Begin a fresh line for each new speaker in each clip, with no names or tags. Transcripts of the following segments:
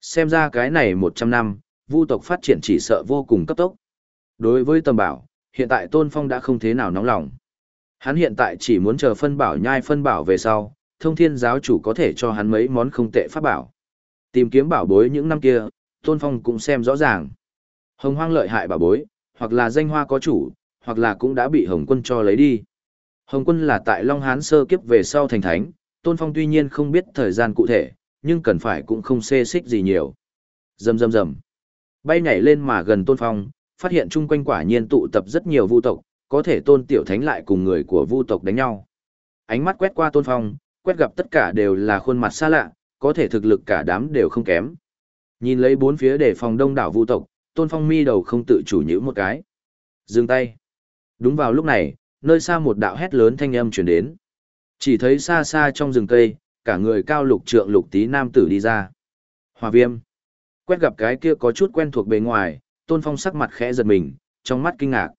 Xem ra cái này 100 năm, vu tộc phát triển chỉ sợ vô cùng cấp tốc. Đối với tầm bảo, hiện tại Tôn Phong đã không thế nào nóng lòng. Hắn hiện tại chỉ muốn chờ phân bảo nhai phân bảo về sau, thông thiên giáo chủ có thể cho hắn mấy món không tệ pháp bảo. Tìm kiếm bảo bối những năm kia, Tôn Phong cũng xem rõ ràng. Hồng hoang lợi hại bảo bối, hoặc là danh hoa có chủ, hoặc là cũng đã bị Hồng quân cho lấy đi. Hồng quân là tại Long Hán sơ kiếp về sau thành thánh, Tôn Phong tuy nhiên không biết thời gian cụ thể, nhưng cần phải cũng không xê xích gì nhiều. Rầm rầm rầm. Bay nhảy lên mà gần Tôn Phong, phát hiện chung quanh quả nhiên tụ tập rất nhiều vu tộc, có thể Tôn Tiểu Thánh lại cùng người của vu tộc đánh nhau. Ánh mắt quét qua Tôn Phong, quét gặp tất cả đều là khuôn mặt xa lạ, có thể thực lực cả đám đều không kém. Nhìn lấy bốn phía để phòng đông đảo vu tộc, Tôn Phong mi đầu không tự chủ nhữ một cái. Dừng tay. Đúng vào lúc này, nơi xa một đạo hét lớn thanh âm chuyển đến. Chỉ thấy xa xa trong rừng cây, cả người cao lục trượng lục tí nam tử đi ra. Hòa viêm. Quét gặp cái kia có chút quen thuộc bề ngoài, Tôn Phong sắc mặt khẽ giật mình, trong mắt kinh ngạc.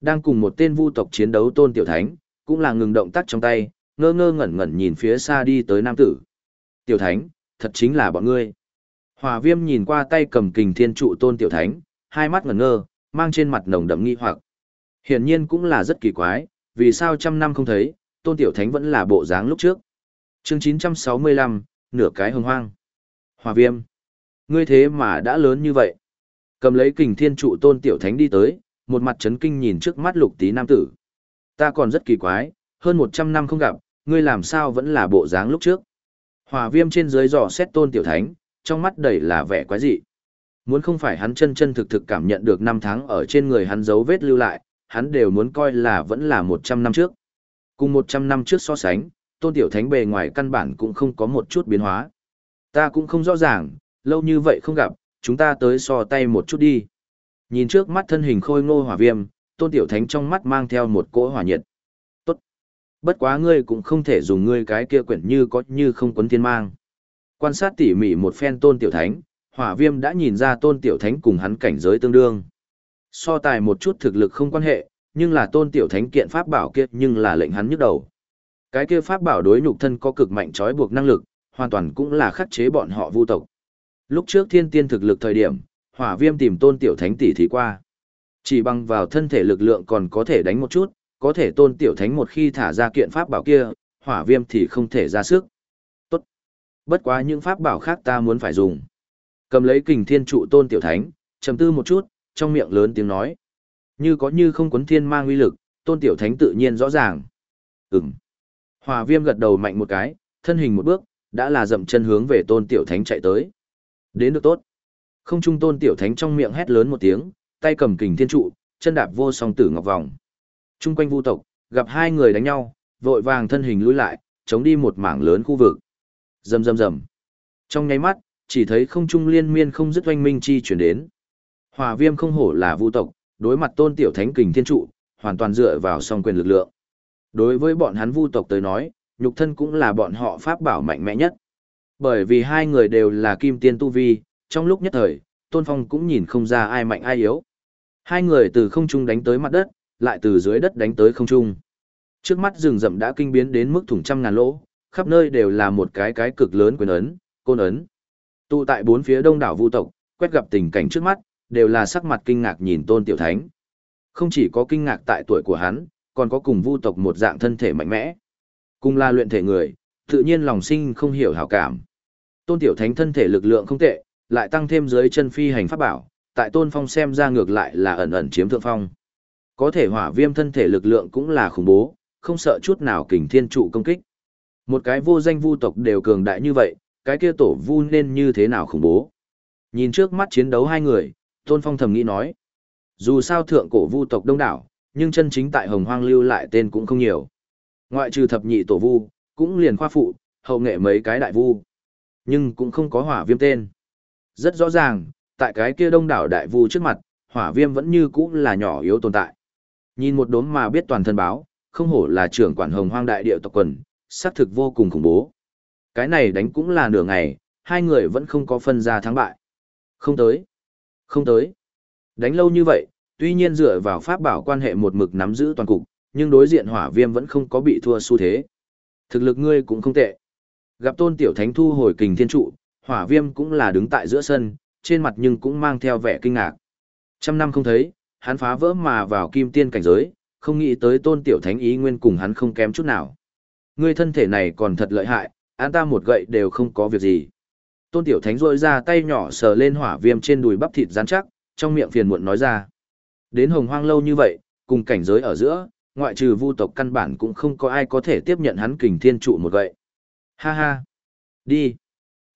Đang cùng một tên vu tộc chiến đấu Tôn Tiểu Thánh, cũng là ngừng động tác trong tay, ngơ ngơ ngẩn ngẩn nhìn phía xa đi tới nam tử. Tiểu Thánh, thật chính là bọn ngươi. Hòa viêm nhìn qua tay cầm kình thiên trụ Tôn Tiểu Thánh, hai mắt ngẩn ngơ, mang trên mặt nồng đậm nghi hoặc. Hiển nhiên cũng là rất kỳ quái, vì sao trăm năm không thấy, Tôn Tiểu Thánh vẫn là bộ dáng lúc trước. Chương 965, nửa cái hồng hoang. Hòa viêm. Ngươi thế mà đã lớn như vậy. Cầm lấy kình thiên trụ Tôn Tiểu Thánh đi tới, một mặt chấn kinh nhìn trước mắt lục tí nam tử. Ta còn rất kỳ quái, hơn 100 năm không gặp, ngươi làm sao vẫn là bộ dáng lúc trước. Hòa viêm trên dưới dò xét Tôn Tiểu Thánh, trong mắt đầy là vẻ quái dị. Muốn không phải hắn chân chân thực thực cảm nhận được năm tháng ở trên người hắn dấu vết lưu lại, hắn đều muốn coi là vẫn là 100 năm trước. Cùng 100 năm trước so sánh, tôn tiểu thánh bề ngoài căn bản cũng không có một chút biến hóa. Ta cũng không rõ ràng, lâu như vậy không gặp, chúng ta tới so tay một chút đi. Nhìn trước mắt thân hình khôi ngô hỏa viêm, tôn tiểu thánh trong mắt mang theo một cỗ hỏa nhiệt. Tốt. Bất quá ngươi cũng không thể dùng ngươi cái kia quyển như có như không quấn thiên mang. Quan sát tỉ mỉ một phen tôn tiểu thánh, hỏa viêm đã nhìn ra tôn tiểu thánh cùng hắn cảnh giới tương đương. So tài một chút thực lực không quan hệ, nhưng là tôn tiểu thánh kiện pháp bảo kia nhưng là lệnh hắn nhức đầu. Cái kia pháp bảo đối nhục thân có cực mạnh trói buộc năng lực, hoàn toàn cũng là khắc chế bọn họ vu tộc. Lúc trước thiên tiên thực lực thời điểm, hỏa viêm tìm tôn tiểu thánh tỷ thí qua. Chỉ bằng vào thân thể lực lượng còn có thể đánh một chút, có thể tôn tiểu thánh một khi thả ra kiện pháp bảo kia, hỏa viêm thì không thể ra sức. Tốt. Bất quá những pháp bảo khác ta muốn phải dùng. Cầm lấy kình thiên trụ tôn tiểu thánh, trầm tư một chút, trong miệng lớn tiếng nói. Như có như không quấn thiên mang uy lực, tôn tiểu thánh tự nhiên rõ ràng. Ừm. Hòa viêm gật đầu mạnh một cái, thân hình một bước, đã là dậm chân hướng về tôn tiểu thánh chạy tới. Đến được tốt. Không trung tôn tiểu thánh trong miệng hét lớn một tiếng, tay cầm kình thiên trụ, chân đạp vô song tử ngọc vòng. Trung quanh vu tộc, gặp hai người đánh nhau, vội vàng thân hình lùi lại, chống đi một mảng lớn khu vực. Rầm rầm rầm. Trong nháy mắt, chỉ thấy không trung liên miên không dứt oanh minh chi chuyển đến. Hòa viêm không hổ là vu tộc, đối mặt tôn tiểu thánh kình thiên trụ, hoàn toàn dựa vào song quyền lực lượng. Đối với bọn hắn vu tộc tới nói, nhục thân cũng là bọn họ pháp bảo mạnh mẽ nhất. Bởi vì hai người đều là kim tiên tu vi, trong lúc nhất thời, tôn phong cũng nhìn không ra ai mạnh ai yếu. Hai người từ không trung đánh tới mặt đất, lại từ dưới đất đánh tới không trung. Trước mắt rừng rậm đã kinh biến đến mức thủng trăm ngàn lỗ, khắp nơi đều là một cái cái cực lớn quyền ấn, côn ấn. Tụ tại bốn phía đông đảo vu tộc, quét gặp tình cảnh trước mắt, đều là sắc mặt kinh ngạc nhìn tôn tiểu thánh. Không chỉ có kinh ngạc tại tuổi của hắn, còn có cùng vu tộc một dạng thân thể mạnh mẽ. Cùng là luyện thể người, tự nhiên lòng sinh không hiểu hảo cảm. Tôn tiểu thánh thân thể lực lượng không tệ, lại tăng thêm dưới chân phi hành pháp bảo, tại tôn phong xem ra ngược lại là ẩn ẩn chiếm thượng phong. Có thể hỏa viêm thân thể lực lượng cũng là khủng bố, không sợ chút nào kình thiên trụ công kích. Một cái vô danh vu tộc đều cường đại như vậy, cái kia tổ vu nên như thế nào khủng bố. Nhìn trước mắt chiến đấu hai người, Tôn Phong thầm nghĩ nói. Dù sao thượng cổ vu tộc đông đảo, nhưng chân chính tại Hồng Hoang lưu lại tên cũng không nhiều. Ngoại trừ thập nhị tổ vu, cũng liền khoa phụ, hậu nghệ mấy cái đại vu. Nhưng cũng không có hỏa viêm tên. Rất rõ ràng, tại cái kia đông đảo đại vu trước mặt, hỏa viêm vẫn như cũ là nhỏ yếu tồn tại. Nhìn một đốm mà biết toàn thân báo, không hổ là trưởng quản hồng hoang đại điệu tộc quần, xác thực vô cùng khủng bố. Cái này đánh cũng là nửa ngày, hai người vẫn không có phân ra thắng bại. Không tới. Không tới. Đánh lâu như vậy, tuy nhiên dựa vào pháp bảo quan hệ một mực nắm giữ toàn cục, nhưng đối diện hỏa viêm vẫn không có bị thua xu thế. Thực lực ngươi cũng không tệ. Gặp tôn tiểu thánh thu hồi kình thiên trụ, hỏa viêm cũng là đứng tại giữa sân, trên mặt nhưng cũng mang theo vẻ kinh ngạc. Trăm năm không thấy, hắn phá vỡ mà vào kim tiên cảnh giới, không nghĩ tới tôn tiểu thánh ý nguyên cùng hắn không kém chút nào. Ngươi thân thể này còn thật lợi hại, an ta một gậy đều không có việc gì. Tôn tiểu thánh rôi ra tay nhỏ sờ lên hỏa viêm trên đùi bắp thịt rắn chắc, trong miệng phiền muộn nói ra. Đến hồng hoang lâu như vậy, cùng cảnh giới ở giữa, ngoại trừ vu tộc căn bản cũng không có ai có thể tiếp nhận hắn kình thiên trụ một gậy. Ha ha! Đi!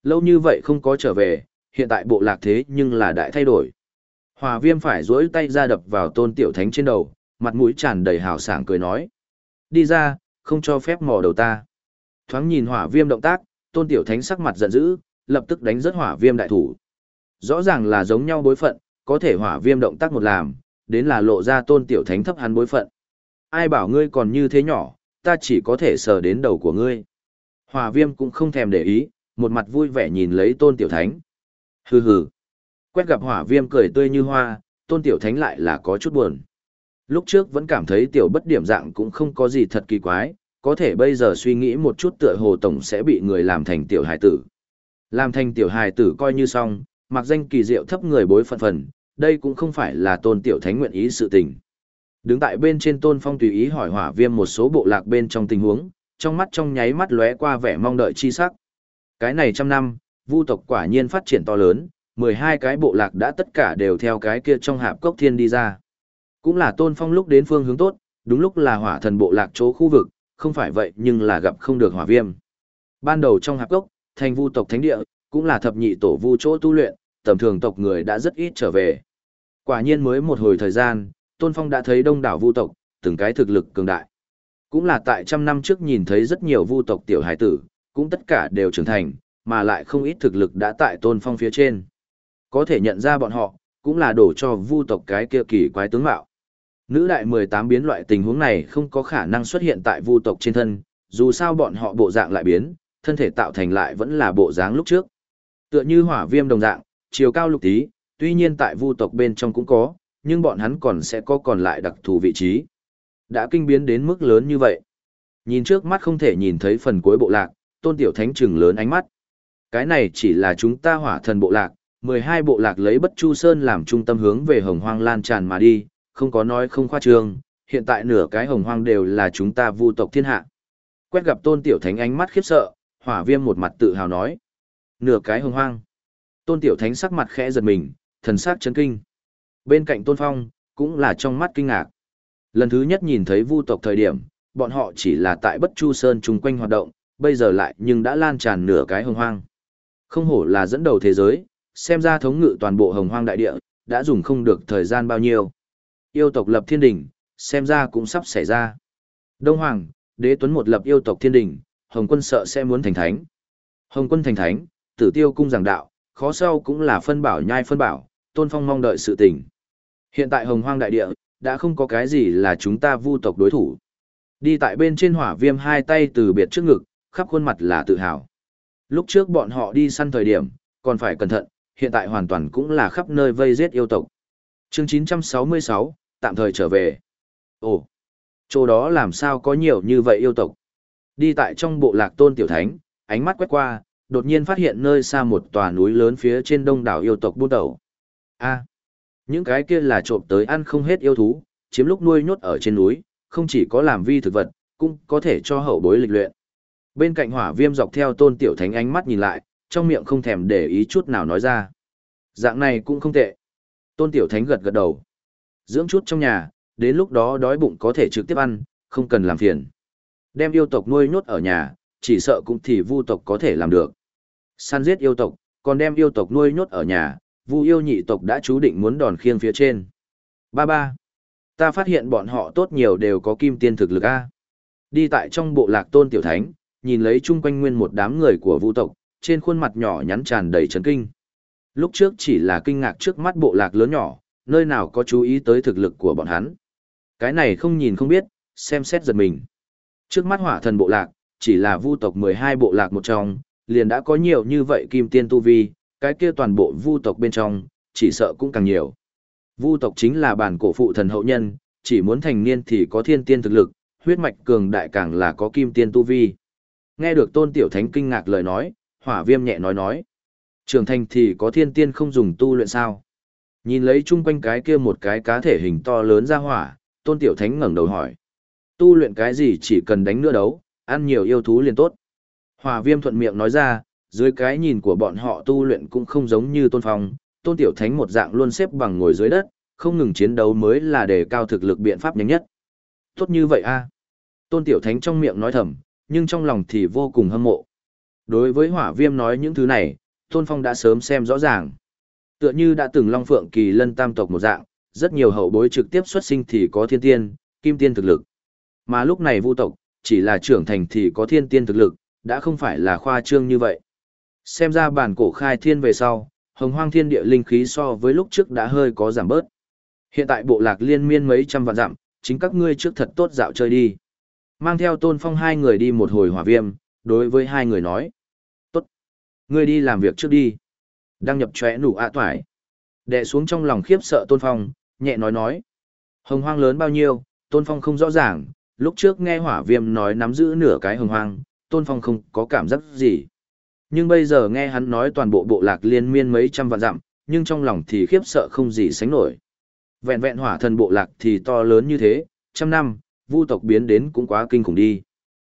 Lâu như vậy không có trở về, hiện tại bộ lạc thế nhưng là đại thay đổi. Hòa viêm phải duỗi tay ra đập vào tôn tiểu thánh trên đầu, mặt mũi tràn đầy hào sảng cười nói. Đi ra, không cho phép mò đầu ta. Thoáng nhìn hỏa viêm động tác, tôn tiểu thánh sắc mặt giận dữ, lập tức đánh rất hỏa viêm đại thủ. Rõ ràng là giống nhau bối phận, có thể hỏa viêm động tác một làm, đến là lộ ra tôn tiểu thánh thấp hắn bối phận. Ai bảo ngươi còn như thế nhỏ, ta chỉ có thể sờ đến đầu của ngươi. Hỏa viêm cũng không thèm để ý, một mặt vui vẻ nhìn lấy tôn tiểu thánh. Hừ hừ. Quét gặp hỏa viêm cười tươi như hoa, tôn tiểu thánh lại là có chút buồn. Lúc trước vẫn cảm thấy tiểu bất điểm dạng cũng không có gì thật kỳ quái, có thể bây giờ suy nghĩ một chút tựa hồ tổng sẽ bị người làm thành tiểu hài tử. Làm thành tiểu hài tử coi như xong, mặc danh kỳ diệu thấp người bối phận phần, đây cũng không phải là tôn tiểu thánh nguyện ý sự tình. Đứng tại bên trên tôn phong tùy ý hỏi hỏa viêm một số bộ lạc bên trong tình huống, trong mắt trong nháy mắt lóe qua vẻ mong đợi chi sắc. Cái này trăm năm, vu tộc quả nhiên phát triển to lớn, 12 cái bộ lạc đã tất cả đều theo cái kia trong hạp cốc thiên đi ra. Cũng là tôn phong lúc đến phương hướng tốt, đúng lúc là hỏa thần bộ lạc chỗ khu vực, không phải vậy nhưng là gặp không được hỏa viêm. Ban đầu trong hạp cốc, thành vu tộc thánh địa, cũng là thập nhị tổ vu chỗ tu luyện, tầm thường tộc người đã rất ít trở về. Quả nhiên mới một hồi thời gian, Tôn Phong đã thấy đông đảo vu tộc, từng cái thực lực cường đại. Cũng là tại trăm năm trước nhìn thấy rất nhiều vu tộc tiểu hải tử, cũng tất cả đều trưởng thành, mà lại không ít thực lực đã tại Tôn Phong phía trên. Có thể nhận ra bọn họ, cũng là đổ cho vu tộc cái kia kỳ quái tướng mạo. Nữ đại 18 biến loại tình huống này không có khả năng xuất hiện tại vu tộc trên thân, dù sao bọn họ bộ dạng lại biến, thân thể tạo thành lại vẫn là bộ dáng lúc trước. Tựa như hỏa viêm đồng dạng, chiều cao lục tí, tuy nhiên tại vu tộc bên trong cũng có, nhưng bọn hắn còn sẽ có còn lại đặc thù vị trí. Đã kinh biến đến mức lớn như vậy. Nhìn trước mắt không thể nhìn thấy phần cuối bộ lạc, tôn tiểu thánh trừng lớn ánh mắt. Cái này chỉ là chúng ta hỏa thần bộ lạc, 12 bộ lạc lấy bất chu sơn làm trung tâm hướng về hồng hoang lan tràn mà đi, không có nói không khoa trương, hiện tại nửa cái hồng hoang đều là chúng ta vu tộc thiên hạ. Quét gặp tôn tiểu thánh ánh mắt khiếp sợ, hỏa viêm một mặt tự hào nói. Nửa cái hồng hoang. Tôn tiểu thánh sắc mặt khẽ giật mình, thần sắc chấn kinh. Bên cạnh tôn phong, cũng là trong mắt kinh ngạc. Lần thứ nhất nhìn thấy vu tộc thời điểm, bọn họ chỉ là tại bất chu sơn chung quanh hoạt động, bây giờ lại nhưng đã lan tràn nửa cái hồng hoang. Không hổ là dẫn đầu thế giới, xem ra thống ngự toàn bộ hồng hoang đại địa, đã dùng không được thời gian bao nhiêu. Yêu tộc lập thiên đình, xem ra cũng sắp xảy ra. Đông Hoàng, đế tuấn một lập yêu tộc thiên đình, Hồng quân sợ sẽ muốn thành thánh. Hồng quân thành thánh, tử tiêu cung giảng đạo, khó sau cũng là phân bảo nhai phân bảo, tôn phong mong đợi sự tình. Hiện tại hồng hoang đại địa, đã không có cái gì là chúng ta vu tộc đối thủ. Đi tại bên trên hỏa viêm hai tay từ biệt trước ngực, khắp khuôn mặt là tự hào. Lúc trước bọn họ đi săn thời điểm, còn phải cẩn thận, hiện tại hoàn toàn cũng là khắp nơi vây giết yêu tộc. Chương 966, tạm thời trở về. Ồ, chỗ đó làm sao có nhiều như vậy yêu tộc? Đi tại trong bộ lạc tôn tiểu thánh, ánh mắt quét qua, đột nhiên phát hiện nơi xa một tòa núi lớn phía trên đông đảo yêu tộc buôn tẩu. A, những cái kia là trộm tới ăn không hết yêu thú, chiếm lúc nuôi nhốt ở trên núi, không chỉ có làm vi thực vật, cũng có thể cho hậu bối lịch luyện. Bên cạnh hỏa viêm dọc theo tôn tiểu thánh ánh mắt nhìn lại, trong miệng không thèm để ý chút nào nói ra. Dạng này cũng không tệ. Tôn tiểu thánh gật gật đầu. Dưỡng chút trong nhà, đến lúc đó đói bụng có thể trực tiếp ăn, không cần làm phiền. Đem yêu tộc nuôi nhốt ở nhà, chỉ sợ cũng thì vu tộc có thể làm được. Săn giết yêu tộc, còn đem yêu tộc nuôi nhốt ở nhà, vu yêu nhị tộc đã chú định muốn đòn khiêng phía trên. Ba ba. Ta phát hiện bọn họ tốt nhiều đều có kim tiên thực lực A. Đi tại trong bộ lạc tôn tiểu thánh, nhìn lấy chung quanh nguyên một đám người của vu tộc, trên khuôn mặt nhỏ nhắn tràn đầy chấn kinh. Lúc trước chỉ là kinh ngạc trước mắt bộ lạc lớn nhỏ, nơi nào có chú ý tới thực lực của bọn hắn. Cái này không nhìn không biết, xem xét giật mình. Trước mắt hỏa thần bộ lạc, chỉ là vu tộc 12 bộ lạc một trong, liền đã có nhiều như vậy kim tiên tu vi, cái kia toàn bộ vu tộc bên trong, chỉ sợ cũng càng nhiều. Vu tộc chính là bản cổ phụ thần hậu nhân, chỉ muốn thành niên thì có thiên tiên thực lực, huyết mạch cường đại càng là có kim tiên tu vi. Nghe được tôn tiểu thánh kinh ngạc lời nói, hỏa viêm nhẹ nói nói. Trưởng thành thì có thiên tiên không dùng tu luyện sao? Nhìn lấy chung quanh cái kia một cái cá thể hình to lớn ra hỏa, tôn tiểu thánh ngẩng đầu hỏi. Tu luyện cái gì chỉ cần đánh nữa đấu, ăn nhiều yêu thú liền tốt. Hòa viêm thuận miệng nói ra, dưới cái nhìn của bọn họ tu luyện cũng không giống như tôn phong, tôn tiểu thánh một dạng luôn xếp bằng ngồi dưới đất, không ngừng chiến đấu mới là để cao thực lực biện pháp nhanh nhất. Tốt như vậy a Tôn tiểu thánh trong miệng nói thầm, nhưng trong lòng thì vô cùng hâm mộ. Đối với hỏa viêm nói những thứ này, tôn phong đã sớm xem rõ ràng. Tựa như đã từng long phượng kỳ lân tam tộc một dạng, rất nhiều hậu bối trực tiếp xuất sinh thì có thiên tiên, kim tiên thực lực. Mà lúc này vu tộc, chỉ là trưởng thành thì có thiên tiên thực lực, đã không phải là khoa trương như vậy. Xem ra bản cổ khai thiên về sau, hồng hoang thiên địa linh khí so với lúc trước đã hơi có giảm bớt. Hiện tại bộ lạc liên miên mấy trăm vạn dặm, chính các ngươi trước thật tốt dạo chơi đi. Mang theo tôn phong hai người đi một hồi hỏa viêm, đối với hai người nói. Tốt. Ngươi đi làm việc trước đi. Đăng nhập chóe nụ ạ toải. Đệ xuống trong lòng khiếp sợ tôn phong, nhẹ nói nói. Hồng hoang lớn bao nhiêu, tôn phong không rõ ràng, lúc trước nghe hỏa viêm nói nắm giữ nửa cái hồng hoang, tôn phong không có cảm giác gì. Nhưng bây giờ nghe hắn nói toàn bộ bộ lạc liên miên mấy trăm vạn dặm, nhưng trong lòng thì khiếp sợ không gì sánh nổi. Vẹn vẹn hỏa thần bộ lạc thì to lớn như thế, trăm năm, vu tộc biến đến cũng quá kinh khủng đi.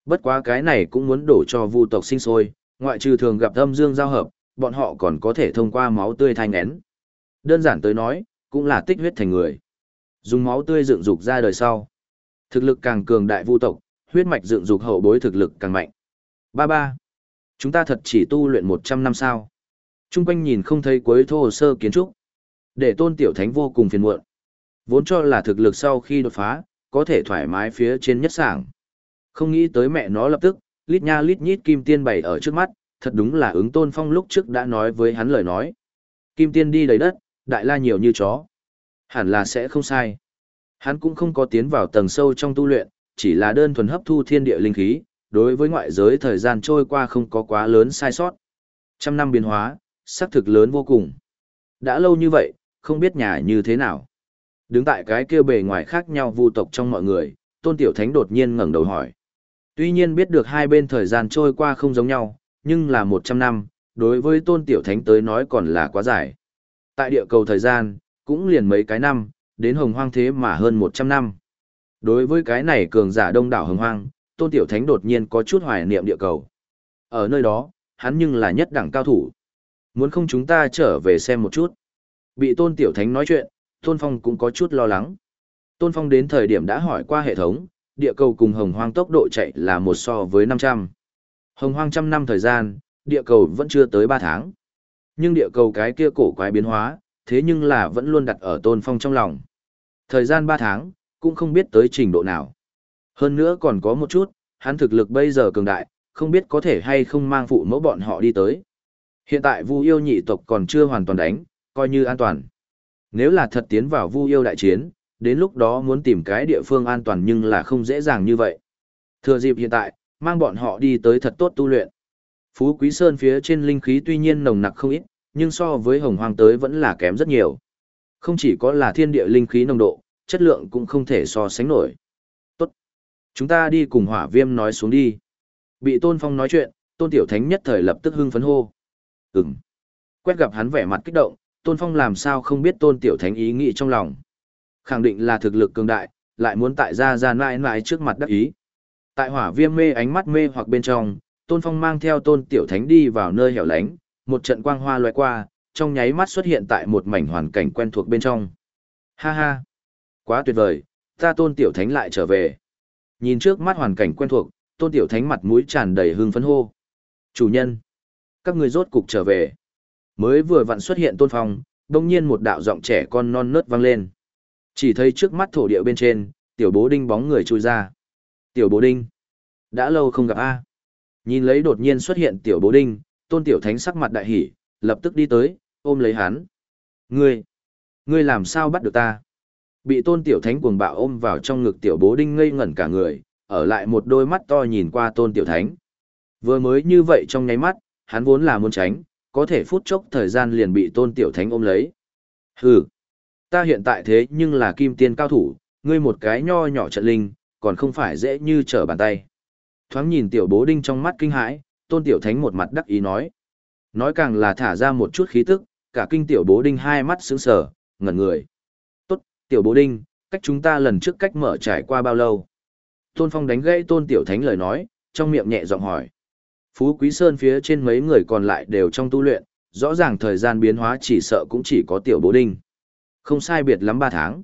Bất quá cái này cũng muốn đổ cho vu tộc sinh sôi, ngoại trừ thường gặp âm dương giao hợp, bọn họ còn có thể thông qua máu tươi thanh nén. Đơn giản tới nói, cũng là tích huyết thành người. Dùng máu tươi dựng dục ra đời sau. Thực lực càng cường đại vu tộc, huyết mạch dựng dục hậu bối thực lực càng mạnh. Ba ba. Chúng ta thật chỉ tu luyện 100 năm sao. Trung quanh nhìn không thấy cuối thô sơ kiến trúc. Để tôn tiểu thánh vô cùng phiền muộn. Vốn cho là thực lực sau khi đột phá, có thể thoải mái phía trên nhất sảng. Không nghĩ tới mẹ nó lập tức, lít nha lít nhít kim tiên bày ở trước mắt, thật đúng là ứng tôn phong lúc trước đã nói với hắn lời nói. Kim tiên đi đầy đất, đại la nhiều như chó. Hẳn là sẽ không sai. Hắn cũng không có tiến vào tầng sâu trong tu luyện, chỉ là đơn thuần hấp thu thiên địa linh khí, đối với ngoại giới thời gian trôi qua không có quá lớn sai sót. Trăm năm biến hóa, xác thực lớn vô cùng. Đã lâu như vậy, không biết nhà như thế nào. Đứng tại cái kia bề ngoài khác nhau vu tộc trong mọi người, Tôn Tiểu Thánh đột nhiên ngẩng đầu hỏi. Tuy nhiên biết được hai bên thời gian trôi qua không giống nhau, nhưng là 100 năm, đối với Tôn Tiểu Thánh tới nói còn là quá dài. Tại địa cầu thời gian, cũng liền mấy cái năm, đến hồng hoang thế mà hơn 100 năm. Đối với cái này cường giả đông đảo hồng hoang, Tôn Tiểu Thánh đột nhiên có chút hoài niệm địa cầu. Ở nơi đó, hắn nhưng là nhất đẳng cao thủ. Muốn không chúng ta trở về xem một chút. Bị Tôn Tiểu Thánh nói chuyện, Tôn Phong cũng có chút lo lắng. Tôn Phong đến thời điểm đã hỏi qua hệ thống, địa cầu cùng hồng hoang tốc độ chạy là một so với 500. Hồng hoang trăm năm thời gian, địa cầu vẫn chưa tới 3 tháng. Nhưng địa cầu cái kia cổ quái biến hóa, thế nhưng là vẫn luôn đặt ở Tôn Phong trong lòng. Thời gian 3 tháng, cũng không biết tới trình độ nào. Hơn nữa còn có một chút, hắn thực lực bây giờ cường đại, không biết có thể hay không mang phụ mẫu bọn họ đi tới. Hiện tại Vu yêu nhị tộc còn chưa hoàn toàn đánh, coi như an toàn. Nếu là thật tiến vào Vu yêu đại chiến, đến lúc đó muốn tìm cái địa phương an toàn nhưng là không dễ dàng như vậy. Thừa dịp hiện tại, mang bọn họ đi tới thật tốt tu luyện. Phú Quý Sơn phía trên linh khí tuy nhiên nồng nặc không ít, nhưng so với hồng hoang tới vẫn là kém rất nhiều. Không chỉ có là thiên địa linh khí nồng độ, chất lượng cũng không thể so sánh nổi. Tốt. Chúng ta đi cùng hỏa viêm nói xuống đi. Bị Tôn Phong nói chuyện, Tôn Tiểu Thánh nhất thời lập tức hưng phấn hô. Ừm. Quét gặp hắn vẻ mặt kích động, Tôn Phong làm sao không biết Tôn Tiểu Thánh ý nghĩ trong lòng. Khẳng định là thực lực cường đại, lại muốn tại ra ra mãi mãi trước mặt đắc ý. Tại hỏa viêm mê ánh mắt mê hoặc bên trong, Tôn Phong mang theo Tôn Tiểu Thánh đi vào nơi hẻo lánh, một trận quang hoa loại qua, trong nháy mắt xuất hiện tại một mảnh hoàn cảnh quen thuộc bên trong. Ha ha! Quá tuyệt vời, ta Tôn Tiểu Thánh lại trở về. Nhìn trước mắt hoàn cảnh quen thuộc, Tôn Tiểu Thánh mặt mũi tràn đầy hưng phấn hô. Chủ nhân! Các người rốt cục trở về. Mới vừa vặn xuất hiện Tôn Phong, đông nhiên một đạo giọng trẻ con non nớt vang lên. Chỉ thấy trước mắt thổ địa bên trên, tiểu bố đinh bóng người chui ra. Tiểu bố đinh. Đã lâu không gặp A. Nhìn lấy đột nhiên xuất hiện tiểu bố đinh, tôn tiểu thánh sắc mặt đại hỉ, lập tức đi tới, ôm lấy hắn. Ngươi, ngươi làm sao bắt được ta? Bị tôn tiểu thánh cuồng bạo ôm vào trong ngực tiểu bố đinh ngây ngẩn cả người, ở lại một đôi mắt to nhìn qua tôn tiểu thánh. Vừa mới như vậy trong nháy mắt, hắn vốn là muốn tránh, có thể phút chốc thời gian liền bị tôn tiểu thánh ôm lấy. Hừ, Ta hiện tại thế nhưng là kim tiên cao thủ, ngươi một cái nho nhỏ trận linh, còn không phải dễ như trở bàn tay. Thoáng nhìn tiểu bố đinh trong mắt kinh hãi, tôn tiểu thánh một mặt đắc ý nói. Nói càng là thả ra một chút khí tức, cả kinh tiểu bố đinh hai mắt sững sờ, ngẩn người. Tốt, tiểu bố đinh, cách chúng ta lần trước cách mở trải qua bao lâu? Tôn Phong đánh gãy Tôn Tiểu Thánh lời nói, trong miệng nhẹ giọng hỏi. Phú Quý Sơn phía trên mấy người còn lại đều trong tu luyện, rõ ràng thời gian biến hóa chỉ sợ cũng chỉ có tiểu bố đinh. Không sai biệt lắm ba tháng.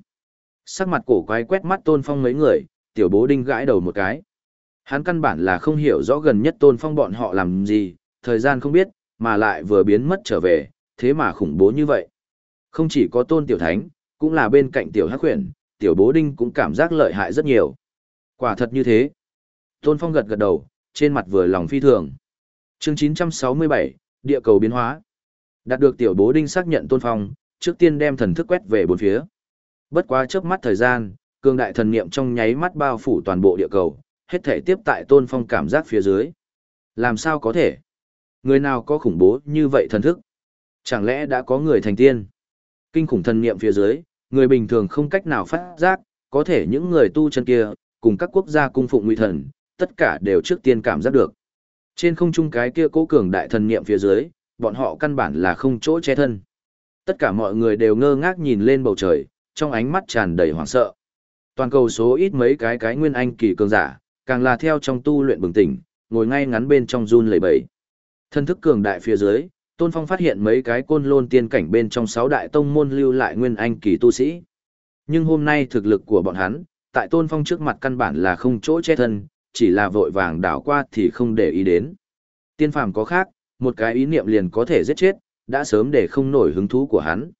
Sắc mặt cổ quái quét mắt Tôn Phong mấy người, tiểu bố đinh gãi đầu một cái. Hắn căn bản là không hiểu rõ gần nhất Tôn Phong bọn họ làm gì, thời gian không biết, mà lại vừa biến mất trở về, thế mà khủng bố như vậy. Không chỉ có Tôn Tiểu Thánh, cũng là bên cạnh tiểu hắc huyền, tiểu bố đinh cũng cảm giác lợi hại rất nhiều. Quả thật như thế. Tôn Phong gật gật đầu, trên mặt vừa lòng phi thường. Chương 967, địa cầu biến hóa. Đạt được tiểu bố đinh xác nhận Tôn Phong, trước tiên đem thần thức quét về bốn phía. Bất quá chớp mắt thời gian, cường đại thần niệm trong nháy mắt bao phủ toàn bộ địa cầu, hết thể tiếp tại Tôn Phong cảm giác phía dưới. Làm sao có thể? Người nào có khủng bố như vậy thần thức? Chẳng lẽ đã có người thành tiên? Kinh khủng thần niệm phía dưới, người bình thường không cách nào phát giác, có thể những người tu chân kia, cùng các quốc gia cung phụng nguy thần, tất cả đều trước tiên cảm giác được. Trên không trung cái kia cố cường đại thần niệm phía dưới, bọn họ căn bản là không chỗ che thân. Tất cả mọi người đều ngơ ngác nhìn lên bầu trời, trong ánh mắt tràn đầy hoảng sợ. Toàn cầu số ít mấy cái cái nguyên anh kỳ cường giả, càng là theo trong tu luyện bừng tỉnh, ngồi ngay ngắn bên trong run lẩy bẩy. Thân thức cường đại phía dưới, Tôn Phong phát hiện mấy cái côn lôn tiên cảnh bên trong sáu đại tông môn lưu lại nguyên anh kỳ tu sĩ. Nhưng hôm nay thực lực của bọn hắn, tại Tôn Phong trước mặt căn bản là không chỗ che thân, chỉ là vội vàng đảo qua thì không để ý đến. Tiên phàm có khác, một cái ý niệm liền có thể giết chết, đã sớm để không nổi hứng thú của hắn.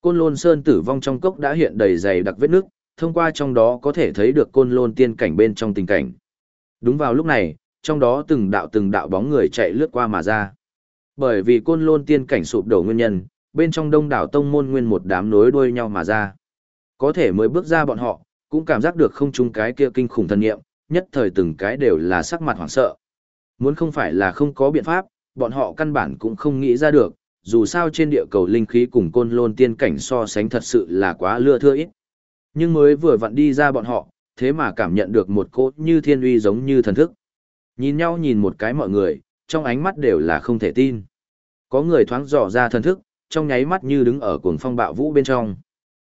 Côn lôn sơn tử vong trong cốc đã hiện đầy dày đặc vết nước, thông qua trong đó có thể thấy được côn lôn tiên cảnh bên trong tình cảnh. Đúng vào lúc này, trong đó từng đạo từng đạo bóng người chạy lướt qua mà ra. Bởi vì côn lôn tiên cảnh sụp đổ nguyên nhân, bên trong đông đảo tông môn nguyên một đám nối đuôi nhau mà ra. Có thể mới bước ra bọn họ, cũng cảm giác được không chung cái kia kinh khủng thần nghiệm, nhất thời từng cái đều là sắc mặt hoảng sợ. Muốn không phải là không có biện pháp, bọn họ căn bản cũng không nghĩ ra được, dù sao trên địa cầu linh khí cùng côn lôn tiên cảnh so sánh thật sự là quá lưa thưa ít. Nhưng mới vừa vặn đi ra bọn họ, thế mà cảm nhận được một cốt như thiên uy giống như thần thức. Nhìn nhau nhìn một cái mọi người, trong ánh mắt đều là không thể tin. Có người thoáng dò ra thần thức, trong nháy mắt như đứng ở cuồng phong bạo vũ bên trong.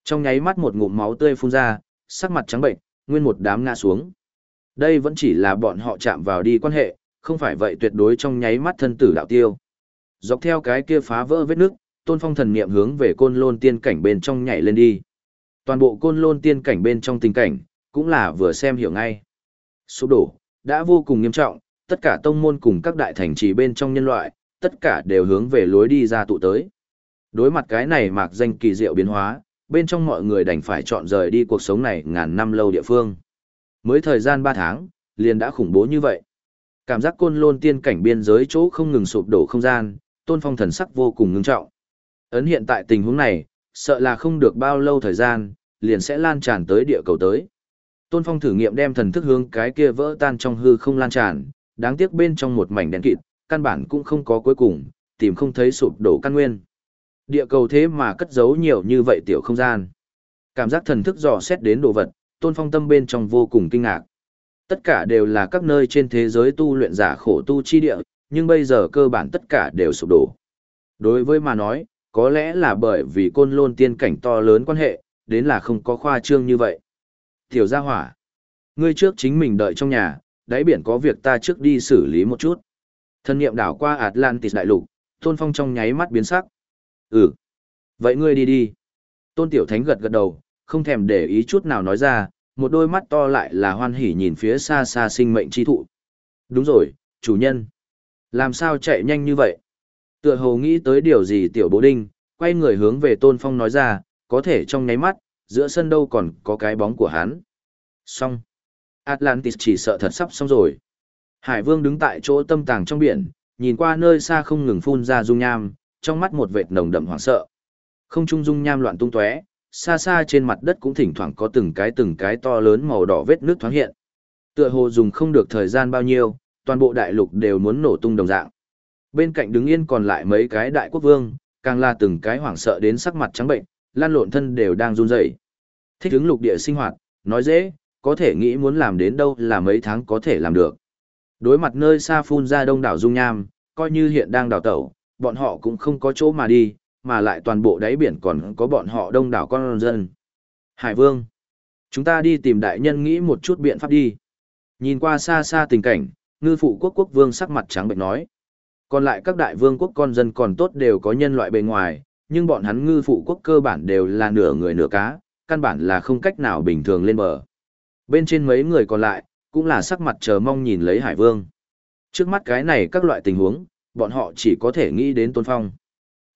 Trong nháy mắt một ngụm máu tươi phun ra, sắc mặt trắng bệnh, nguyên một đám ngã xuống. Đây vẫn chỉ là bọn họ chạm vào đi quan hệ, không phải vậy tuyệt đối trong nháy mắt thân tử đạo tiêu. Dọc theo cái kia phá vỡ vết nước, tôn phong thần niệm hướng về côn lôn tiên cảnh bên trong nhảy lên đi. Toàn bộ côn lôn tiên cảnh bên trong tình cảnh, cũng là vừa xem hiểu ngay. Sụp đổ, đã vô cùng nghiêm trọng, tất cả tông môn cùng các đại thành trì bên trong nhân loại, tất cả đều hướng về lối đi ra tụ tới. Đối mặt cái này mạc danh kỳ diệu biến hóa, bên trong mọi người đành phải chọn rời đi cuộc sống này ngàn năm lâu địa phương. Mới thời gian 3 tháng, liền đã khủng bố như vậy. Cảm giác côn lôn tiên cảnh biên giới chỗ không ngừng sụp đổ không gian, tôn phong thần sắc vô cùng ngưng trọng. Ấn hiện tại tình huống này, sợ là không được bao lâu thời gian, liền sẽ lan tràn tới địa cầu tới. Tôn phong thử nghiệm đem thần thức hướng cái kia vỡ tan trong hư không lan tràn, đáng tiếc bên trong một mảnh đen kịt, căn bản cũng không có cuối cùng, tìm không thấy sụp đổ căn nguyên. Địa cầu thế mà cất giấu nhiều như vậy tiểu không gian. Cảm giác thần thức dò xét đến đồ vật, tôn phong tâm bên trong vô cùng kinh ngạc. Tất cả đều là các nơi trên thế giới tu luyện giả khổ tu chi địa, nhưng bây giờ cơ bản tất cả đều sụp đổ. Đối với mà nói, có lẽ là bởi vì côn lôn tiên cảnh to lớn quan hệ, đến là không có khoa trương như vậy. Tiểu gia hỏa, ngươi trước chính mình đợi trong nhà, đáy biển có việc ta trước đi xử lý một chút. Thân niệm đảo qua Atlantis đại lục, Tôn Phong trong nháy mắt biến sắc. Ừ. Vậy ngươi đi đi. Tôn Tiểu Thánh gật gật đầu, không thèm để ý chút nào nói ra, một đôi mắt to lại là hoan hỉ nhìn phía xa xa sinh mệnh chi thụ. Đúng rồi, chủ nhân. Làm sao chạy nhanh như vậy? Tựa hồ nghĩ tới điều gì tiểu bố đinh, quay người hướng về Tôn Phong nói ra, có thể trong nháy mắt, giữa sân đâu còn có cái bóng của hắn. Xong. Atlantis chỉ sợ thật sắp xong rồi. Hải Vương đứng tại chỗ tâm tàng trong biển, nhìn qua nơi xa không ngừng phun ra dung nham, trong mắt một vệt nồng đậm hoảng sợ. Không trung dung nham loạn tung tóe, xa xa trên mặt đất cũng thỉnh thoảng có từng cái từng cái to lớn màu đỏ vết nước thoáng hiện. Tựa hồ dùng không được thời gian bao nhiêu, toàn bộ đại lục đều muốn nổ tung đồng dạng. Bên cạnh đứng yên còn lại mấy cái đại quốc vương, càng là từng cái hoảng sợ đến sắc mặt trắng bệnh, lan lộn thân đều đang run rẩy. Thích ứng lục địa sinh hoạt, nói dễ, có thể nghĩ muốn làm đến đâu là mấy tháng có thể làm được. Đối mặt nơi xa phun ra đông đảo dung nham, coi như hiện đang đào tẩu, bọn họ cũng không có chỗ mà đi, mà lại toàn bộ đáy biển còn có bọn họ đông đảo con dân. Hải Vương, chúng ta đi tìm đại nhân nghĩ một chút biện pháp đi. Nhìn qua xa xa tình cảnh, ngư phụ quốc quốc vương sắc mặt trắng bệnh nói. Còn lại các đại vương quốc con dân còn tốt đều có nhân loại bề ngoài, nhưng bọn hắn ngư phụ quốc cơ bản đều là nửa người nửa cá, căn bản là không cách nào bình thường lên bờ. Bên trên mấy người còn lại, cũng là sắc mặt chờ mong nhìn lấy Hải Vương. Trước mắt cái này các loại tình huống, bọn họ chỉ có thể nghĩ đến Tôn Phong.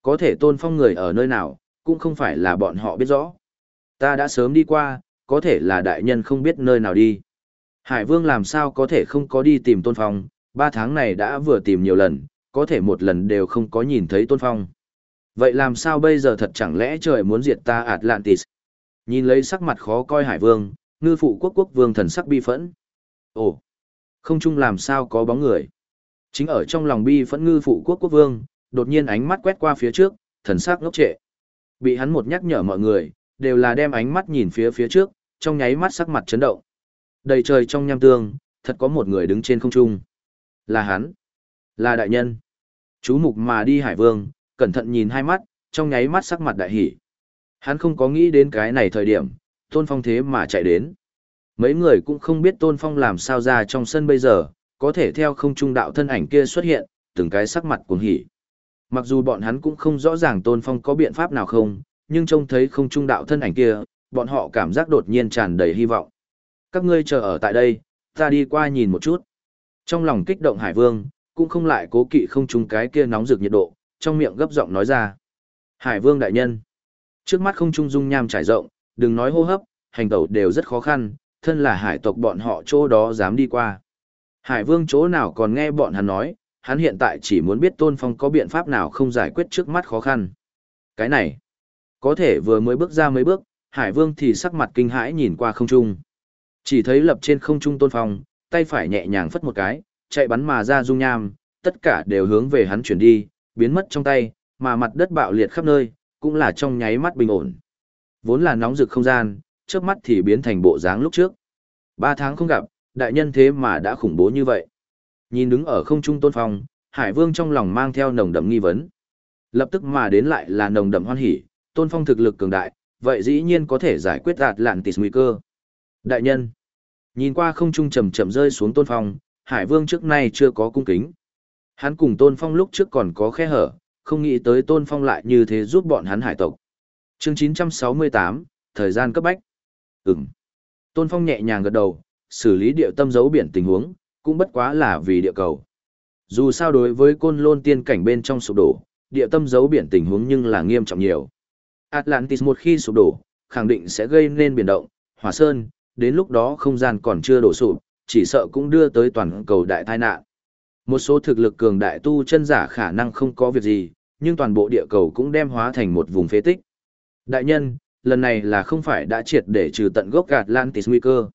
Có thể Tôn Phong người ở nơi nào, cũng không phải là bọn họ biết rõ. Ta đã sớm đi qua, có thể là đại nhân không biết nơi nào đi. Hải Vương làm sao có thể không có đi tìm Tôn Phong, ba tháng này đã vừa tìm nhiều lần, có thể một lần đều không có nhìn thấy Tôn Phong. Vậy làm sao bây giờ thật chẳng lẽ trời muốn diệt ta Atlantis? Nhìn lấy sắc mặt khó coi Hải Vương, ngư phụ quốc quốc vương thần sắc bi phẫn. Ồ, không chung làm sao có bóng người. Chính ở trong lòng bi phẫn ngư phụ quốc quốc vương, đột nhiên ánh mắt quét qua phía trước, thần sắc ngốc trệ. Bị hắn một nhắc nhở mọi người, đều là đem ánh mắt nhìn phía phía trước, trong nháy mắt sắc mặt chấn động. Đầy trời trong nham tương, thật có một người đứng trên không trung. Là hắn. Là đại nhân. Chú mục mà đi hải vương, cẩn thận nhìn hai mắt, trong nháy mắt sắc mặt đại hỉ. Hắn không có nghĩ đến cái này thời điểm, Tôn Phong thế mà chạy đến. Mấy người cũng không biết Tôn Phong làm sao ra trong sân bây giờ, có thể theo không trung đạo thân ảnh kia xuất hiện, từng cái sắc mặt cuồng hỉ. Mặc dù bọn hắn cũng không rõ ràng Tôn Phong có biện pháp nào không, nhưng trông thấy không trung đạo thân ảnh kia, bọn họ cảm giác đột nhiên tràn đầy hy vọng. Các ngươi chờ ở tại đây, ta đi qua nhìn một chút. Trong lòng kích động Hải Vương, cũng không lại cố kỵ không trung cái kia nóng rực nhiệt độ, trong miệng gấp giọng nói ra. Hải Vương đại nhân. Trước mắt không trung dung nham trải rộng, đừng nói hô hấp, hành tẩu đều rất khó khăn, thân là hải tộc bọn họ chỗ đó dám đi qua. Hải Vương chỗ nào còn nghe bọn hắn nói, hắn hiện tại chỉ muốn biết Tôn Phong có biện pháp nào không giải quyết trước mắt khó khăn. Cái này, có thể vừa mới bước ra mấy bước, Hải Vương thì sắc mặt kinh hãi nhìn qua không trung. Chỉ thấy lập trên không trung Tôn Phong, tay phải nhẹ nhàng phất một cái, chạy bắn mà ra dung nham, tất cả đều hướng về hắn chuyển đi, biến mất trong tay, mà mặt đất bạo liệt khắp nơi, cũng là trong nháy mắt bình ổn. Vốn là nóng rực không gian, trước mắt thì biến thành bộ dáng lúc trước. Ba tháng không gặp, đại nhân thế mà đã khủng bố như vậy. Nhìn đứng ở không trung tôn phong, Hải Vương trong lòng mang theo nồng đậm nghi vấn. Lập tức mà đến lại là nồng đậm hoan hỉ, tôn phong thực lực cường đại, vậy dĩ nhiên có thể giải quyết đạt lạn tịt nguy cơ. Đại nhân, nhìn qua không trung chậm chậm rơi xuống tôn phong, Hải Vương trước nay chưa có cung kính. Hắn cùng tôn phong lúc trước còn có khe hở, không nghĩ tới tôn phong lại như thế giúp bọn hắn hải tộc. Chương 968, thời gian cấp bách. Ừm. Tôn phong nhẹ nhàng gật đầu, xử lý địa tâm dấu biển tình huống, cũng bất quá là vì địa cầu. Dù sao đối với côn lôn tiên cảnh bên trong sụp đổ, địa tâm dấu biển tình huống nhưng là nghiêm trọng nhiều. Atlantis một khi sụp đổ, khẳng định sẽ gây nên biển động, hỏa sơn, đến lúc đó không gian còn chưa đổ sụp, chỉ sợ cũng đưa tới toàn cầu đại tai nạn. Một số thực lực cường đại tu chân giả khả năng không có việc gì, nhưng toàn bộ địa cầu cũng đem hóa thành một vùng phế tích. Đại nhân, lần này là không phải đã triệt để trừ tận gốc gạt Atlantis nguy cơ.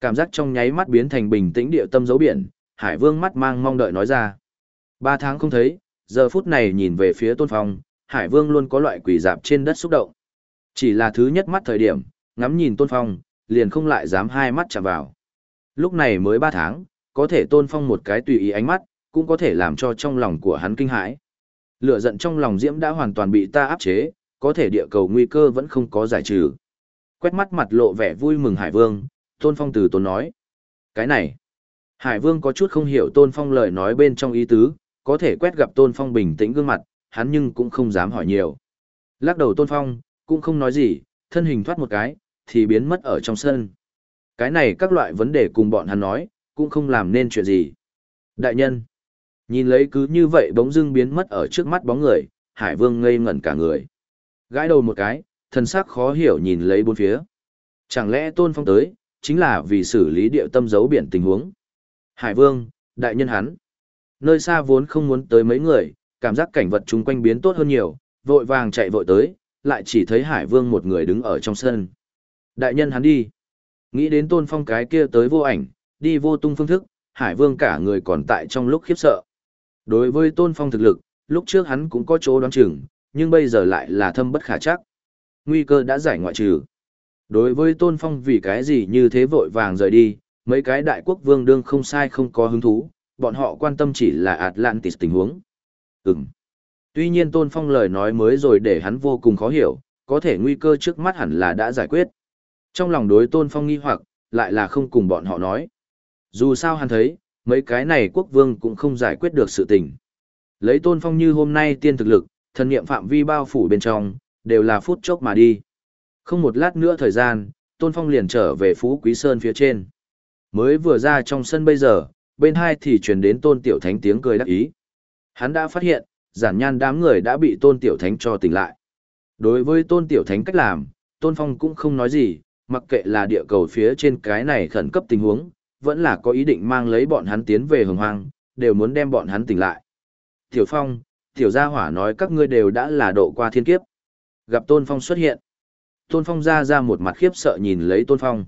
Cảm giác trong nháy mắt biến thành bình tĩnh địa tâm dấu biển, Hải Vương mắt mang mong đợi nói ra. Ba tháng không thấy, giờ phút này nhìn về phía Tôn Phong, Hải Vương luôn có loại quỷ dạp trên đất xúc động. Chỉ là thứ nhất mắt thời điểm, ngắm nhìn Tôn Phong, liền không lại dám hai mắt chạm vào. Lúc này mới ba tháng, có thể tôn phong một cái tùy ý ánh mắt, cũng có thể làm cho trong lòng của hắn kinh hãi. Lửa giận trong lòng Diễm đã hoàn toàn bị ta áp chế, có thể địa cầu nguy cơ vẫn không có giải trừ. Quét mắt mặt lộ vẻ vui mừng Hải Vương, Tôn Phong từ tốn nói. Cái này, Hải Vương có chút không hiểu Tôn Phong lời nói bên trong ý tứ, có thể quét gặp Tôn Phong bình tĩnh gương mặt, hắn nhưng cũng không dám hỏi nhiều. Lắc đầu Tôn Phong, cũng không nói gì, thân hình thoát một cái, thì biến mất ở trong sân. Cái này các loại vấn đề cùng bọn hắn nói, cũng không làm nên chuyện gì. Đại nhân, nhìn lấy cứ như vậy bóng dưng biến mất ở trước mắt bóng người, Hải Vương ngây ngẩn cả người. Gãi đầu một cái, thần sắc khó hiểu nhìn lấy bốn phía. Chẳng lẽ Tôn Phong tới, chính là vì xử lý địa tâm dấu biển tình huống. Hải Vương, đại nhân hắn. Nơi xa vốn không muốn tới mấy người, cảm giác cảnh vật chung quanh biến tốt hơn nhiều, vội vàng chạy vội tới, lại chỉ thấy Hải Vương một người đứng ở trong sân. Đại nhân hắn đi. Nghĩ đến Tôn Phong cái kia tới vô ảnh, đi vô tung phương thức, Hải Vương cả người còn tại trong lúc khiếp sợ. Đối với Tôn Phong thực lực, lúc trước hắn cũng có chỗ đoán chừng, nhưng bây giờ lại là thâm bất khả chắc. Nguy cơ đã giải ngoại trừ. Đối với Tôn Phong vì cái gì như thế vội vàng rời đi, mấy cái đại quốc vương đương không sai không có hứng thú, bọn họ quan tâm chỉ là Atlantis tình huống. Ừm. Tuy nhiên Tôn Phong lời nói mới rồi để hắn vô cùng khó hiểu, có thể nguy cơ trước mắt hẳn là đã giải quyết. Trong lòng đối Tôn Phong nghi hoặc, lại là không cùng bọn họ nói. Dù sao hắn thấy, mấy cái này quốc vương cũng không giải quyết được sự tình. Lấy Tôn Phong như hôm nay tiên thực lực, thần niệm phạm vi bao phủ bên trong, đều là phút chốc mà đi. Không một lát nữa thời gian, Tôn Phong liền trở về Phú Quý Sơn phía trên. Mới vừa ra trong sân bây giờ, bên hai thì truyền đến Tôn Tiểu Thánh tiếng cười đắc ý. Hắn đã phát hiện, giản nhan đám người đã bị Tôn Tiểu Thánh cho tỉnh lại. Đối với Tôn Tiểu Thánh cách làm, Tôn Phong cũng không nói gì, mặc kệ là địa cầu phía trên cái này khẩn cấp tình huống, vẫn là có ý định mang lấy bọn hắn tiến về hồng hoang, đều muốn đem bọn hắn tỉnh lại. Tiểu Phong, Tiểu Gia Hỏa nói các ngươi đều đã là độ qua thiên kiếp. Gặp Tôn Phong xuất hiện. Tôn Phong ra ra một mặt khiếp sợ nhìn lấy Tôn Phong.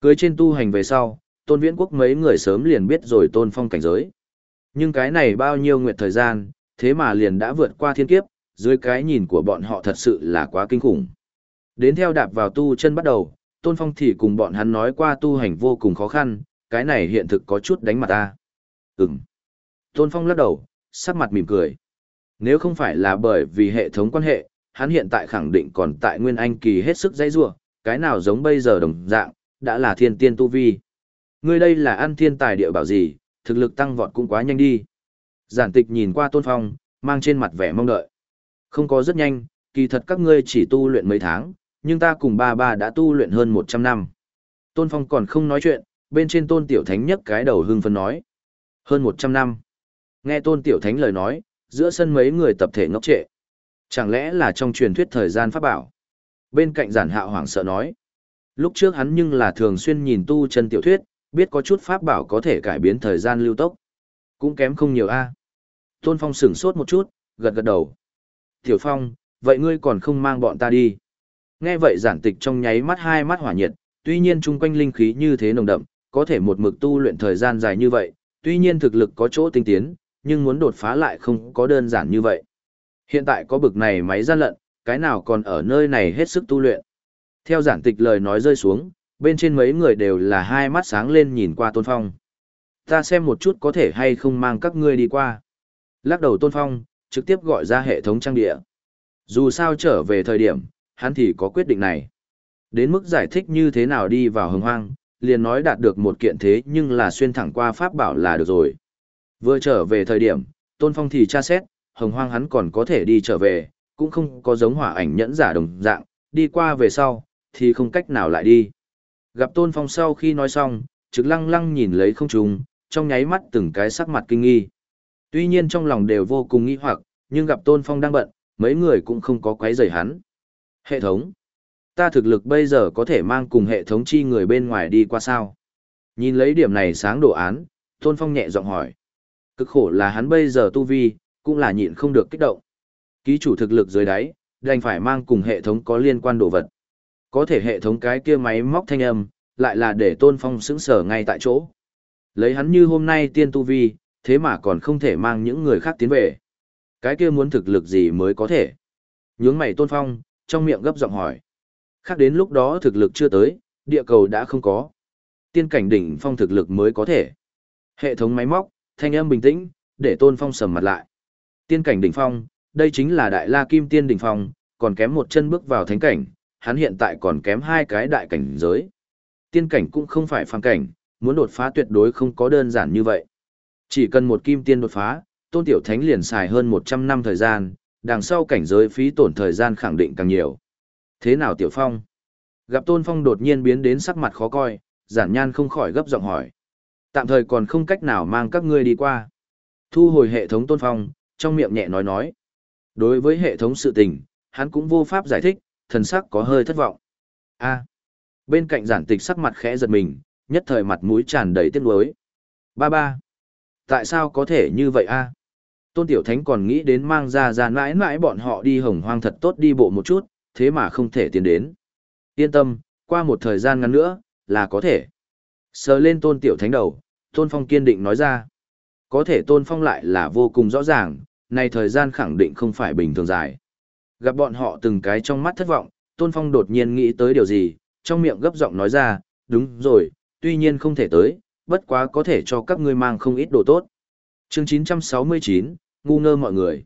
Cưới trên tu hành về sau, Tôn Viễn Quốc mấy người sớm liền biết rồi Tôn Phong cảnh giới. Nhưng cái này bao nhiêu nguyệt thời gian, thế mà liền đã vượt qua thiên kiếp, dưới cái nhìn của bọn họ thật sự là quá kinh khủng. Đến theo đạp vào tu chân bắt đầu, Tôn Phong thì cùng bọn hắn nói qua tu hành vô cùng khó khăn, cái này hiện thực có chút đánh mặt ta. Ừm. Tôn Phong lắc đầu, sắc mặt mỉm cười. Nếu không phải là bởi vì hệ thống quan hệ, hắn hiện tại khẳng định còn tại Nguyên Anh kỳ hết sức dây rua, cái nào giống bây giờ đồng dạng, đã là thiên tiên tu vi. Ngươi đây là ăn thiên tài địa bảo gì, thực lực tăng vọt cũng quá nhanh đi. Giản tịch nhìn qua Tôn Phong, mang trên mặt vẻ mong đợi. Không có rất nhanh, kỳ thật các ngươi chỉ tu luyện mấy tháng, nhưng ta cùng ba ba đã tu luyện hơn 100 năm. Tôn Phong còn không nói chuyện, bên trên Tôn Tiểu Thánh nhất cái đầu hưng phấn nói. Hơn 100 năm. Nghe Tôn Tiểu Thánh lời nói, giữa sân mấy người tập thể ngốc trệ. Chẳng lẽ là trong truyền thuyết thời gian pháp bảo? Bên cạnh giản hạo hoảng sợ nói. Lúc trước hắn nhưng là thường xuyên nhìn tu chân tiểu thuyết, biết có chút pháp bảo có thể cải biến thời gian lưu tốc. Cũng kém không nhiều a. À. Tôn Phong sửng sốt một chút, gật gật đầu. Tiểu Phong, vậy ngươi còn không mang bọn ta đi. Nghe vậy giản tịch trong nháy mắt hai mắt hỏa nhiệt, tuy nhiên chung quanh linh khí như thế nồng đậm, có thể một mực tu luyện thời gian dài như vậy, tuy nhiên thực lực có chỗ tinh tiến, nhưng muốn đột phá lại không có đơn giản như vậy. Hiện tại có bực này máy gian lận, cái nào còn ở nơi này hết sức tu luyện. Theo giản tịch lời nói rơi xuống, bên trên mấy người đều là hai mắt sáng lên nhìn qua Tôn Phong. Ta xem một chút có thể hay không mang các ngươi đi qua. Lắc đầu Tôn Phong, trực tiếp gọi ra hệ thống trang địa. Dù sao trở về thời điểm, hắn thì có quyết định này. Đến mức giải thích như thế nào đi vào hồng hoang, liền nói đạt được một kiện thế nhưng là xuyên thẳng qua pháp bảo là được rồi. Vừa trở về thời điểm, Tôn Phong thì tra xét, hồng hoang hắn còn có thể đi trở về, cũng không có giống hỏa ảnh nhẫn giả đồng dạng, đi qua về sau, thì không cách nào lại đi. Gặp Tôn Phong sau khi nói xong, trực lăng lăng nhìn lấy không trùng, trong nháy mắt từng cái sắc mặt kinh nghi. Tuy nhiên trong lòng đều vô cùng nghi hoặc, nhưng gặp Tôn Phong đang bận, mấy người cũng không có quấy rầy hắn. Hệ thống. Ta thực lực bây giờ có thể mang cùng hệ thống chi người bên ngoài đi qua sao? Nhìn lấy điểm này sáng đồ án, Tôn Phong nhẹ giọng hỏi. Cực khổ là hắn bây giờ tu vi, cũng là nhịn không được kích động. Ký chủ thực lực dưới đáy, đành phải mang cùng hệ thống có liên quan đồ vật. Có thể hệ thống cái kia máy móc thanh âm, lại là để Tôn Phong sững sở ngay tại chỗ. Lấy hắn như hôm nay tiên tu vi, thế mà còn không thể mang những người khác tiến về. Cái kia muốn thực lực gì mới có thể? Nhướng mày Tôn Phong, trong miệng gấp giọng hỏi. Khác đến lúc đó thực lực chưa tới, địa cầu đã không có. Tiên cảnh đỉnh phong thực lực mới có thể. Hệ thống máy móc, thanh âm bình tĩnh, để Tôn Phong sầm mặt lại. Tiên cảnh đỉnh phong, đây chính là đại la kim tiên đỉnh phong, còn kém một chân bước vào thánh cảnh, hắn hiện tại còn kém hai cái đại cảnh giới. Tiên cảnh cũng không phải phàm cảnh, muốn đột phá tuyệt đối không có đơn giản như vậy. Chỉ cần một kim tiên đột phá, Tôn Tiểu Thánh liền xài hơn 100 năm thời gian, đằng sau cảnh giới phí tổn thời gian khẳng định càng nhiều. Thế nào Tiểu Phong? Gặp Tôn Phong đột nhiên biến đến sắc mặt khó coi, giản nhan không khỏi gấp giọng hỏi. Tạm thời còn không cách nào mang các ngươi đi qua. Thu hồi hệ thống Tôn Phong, trong miệng nhẹ nói nói. Đối với hệ thống sự tình, hắn cũng vô pháp giải thích, thần sắc có hơi thất vọng. A. bên cạnh giản tịch sắc mặt khẽ giật mình, nhất thời mặt mũi tràn đầy tiếc nuối. Ba ba. Tại sao có thể như vậy a? Tôn Tiểu Thánh còn nghĩ đến mang ra ra mãi mãi bọn họ đi hồng hoang thật tốt đi bộ một chút, thế mà không thể tiến đến. Yên tâm, qua một thời gian ngắn nữa, là có thể. Sờ lên Tôn Tiểu Thánh đầu, Tôn Phong kiên định nói ra. Có thể Tôn Phong lại là vô cùng rõ ràng, này thời gian khẳng định không phải bình thường dài. Gặp bọn họ từng cái trong mắt thất vọng, Tôn Phong đột nhiên nghĩ tới điều gì, trong miệng gấp giọng nói ra, đúng rồi, tuy nhiên không thể tới, bất quá có thể cho các ngươi mang không ít đồ tốt. Chương 969, ngu ngơ mọi người.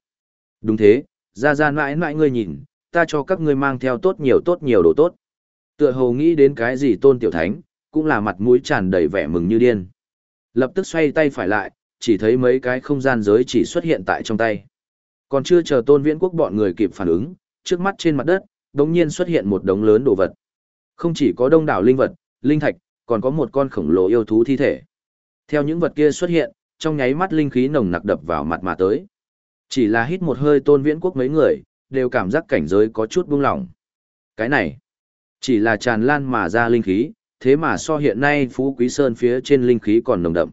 Đúng thế, ra ra mãi mãi ngươi nhìn, ta cho các ngươi mang theo tốt nhiều tốt nhiều đồ tốt. Tựa hồ nghĩ đến cái gì tôn tiểu thánh, cũng là mặt mũi tràn đầy vẻ mừng như điên. Lập tức xoay tay phải lại, chỉ thấy mấy cái không gian giới chỉ xuất hiện tại trong tay. Còn chưa chờ tôn viễn quốc bọn người kịp phản ứng, trước mắt trên mặt đất, đống nhiên xuất hiện một đống lớn đồ vật. Không chỉ có đông đảo linh vật, linh thạch, còn có một con khổng lồ yêu thú thi thể. Theo những vật kia xuất hiện, trong nháy mắt linh khí nồng nặc đập vào mặt mà tới. Chỉ là hít một hơi tôn viễn quốc mấy người, đều cảm giác cảnh giới có chút buông lỏng. Cái này, chỉ là tràn lan mà ra linh khí, thế mà so hiện nay Phú Quý Sơn phía trên linh khí còn nồng đậm.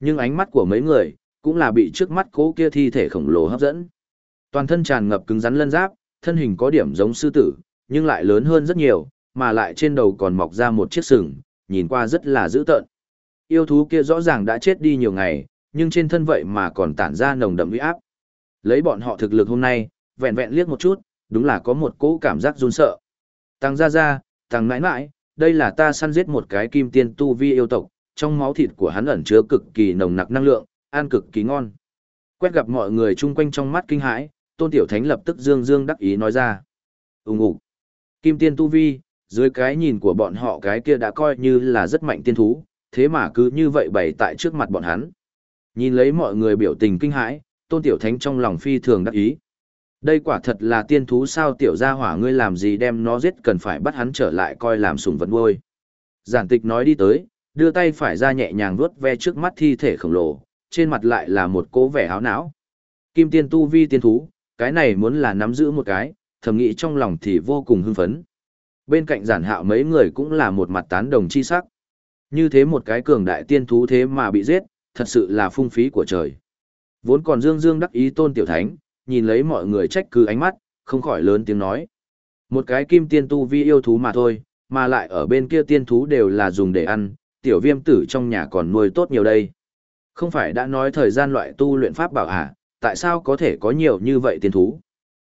Nhưng ánh mắt của mấy người, cũng là bị trước mắt cố kia thi thể khổng lồ hấp dẫn. Toàn thân tràn ngập cứng rắn lân giáp, thân hình có điểm giống sư tử, nhưng lại lớn hơn rất nhiều, mà lại trên đầu còn mọc ra một chiếc sừng, nhìn qua rất là dữ tợn. Yêu thú kia rõ ràng đã chết đi nhiều ngày, nhưng trên thân vậy mà còn tản ra nồng đậm uy áp. Lấy bọn họ thực lực hôm nay, vẹn vẹn liếc một chút, đúng là có một cỗ cảm giác run sợ. Tăng ra ra, tăng mãi mãi, đây là ta săn giết một cái kim tiên tu vi yêu tộc, trong máu thịt của hắn ẩn chứa cực kỳ nồng nặc năng lượng, ăn cực kỳ ngon. Quét gặp mọi người chung quanh trong mắt kinh hãi, Tôn Tiểu Thánh lập tức dương dương đắc ý nói ra. Úng ủ. Kim tiên tu vi, dưới cái nhìn của bọn họ cái kia đã coi như là rất mạnh tiên thú, thế mà cứ như vậy bày tại trước mặt bọn hắn. Nhìn lấy mọi người biểu tình kinh hãi, Tôn Tiểu Thánh trong lòng phi thường đắc ý. Đây quả thật là tiên thú sao tiểu gia hỏa ngươi làm gì đem nó giết cần phải bắt hắn trở lại coi làm sùng vật nuôi. Giản tịch nói đi tới, đưa tay phải ra nhẹ nhàng vuốt ve trước mắt thi thể khổng lồ, trên mặt lại là một cố vẻ háo não. Kim tiên tu vi tiên thú, cái này muốn là nắm giữ một cái, thầm nghĩ trong lòng thì vô cùng hưng phấn. Bên cạnh giản hạo mấy người cũng là một mặt tán đồng chi sắc. Như thế một cái cường đại tiên thú thế mà bị giết, thật sự là phung phí của trời. Vốn còn dương dương đắc ý tôn tiểu thánh, nhìn lấy mọi người trách cứ ánh mắt, không khỏi lớn tiếng nói. Một cái kim tiên tu vi yêu thú mà thôi, mà lại ở bên kia tiên thú đều là dùng để ăn, tiểu viêm tử trong nhà còn nuôi tốt nhiều đây. Không phải đã nói thời gian loại tu luyện pháp bảo à, tại sao có thể có nhiều như vậy tiên thú?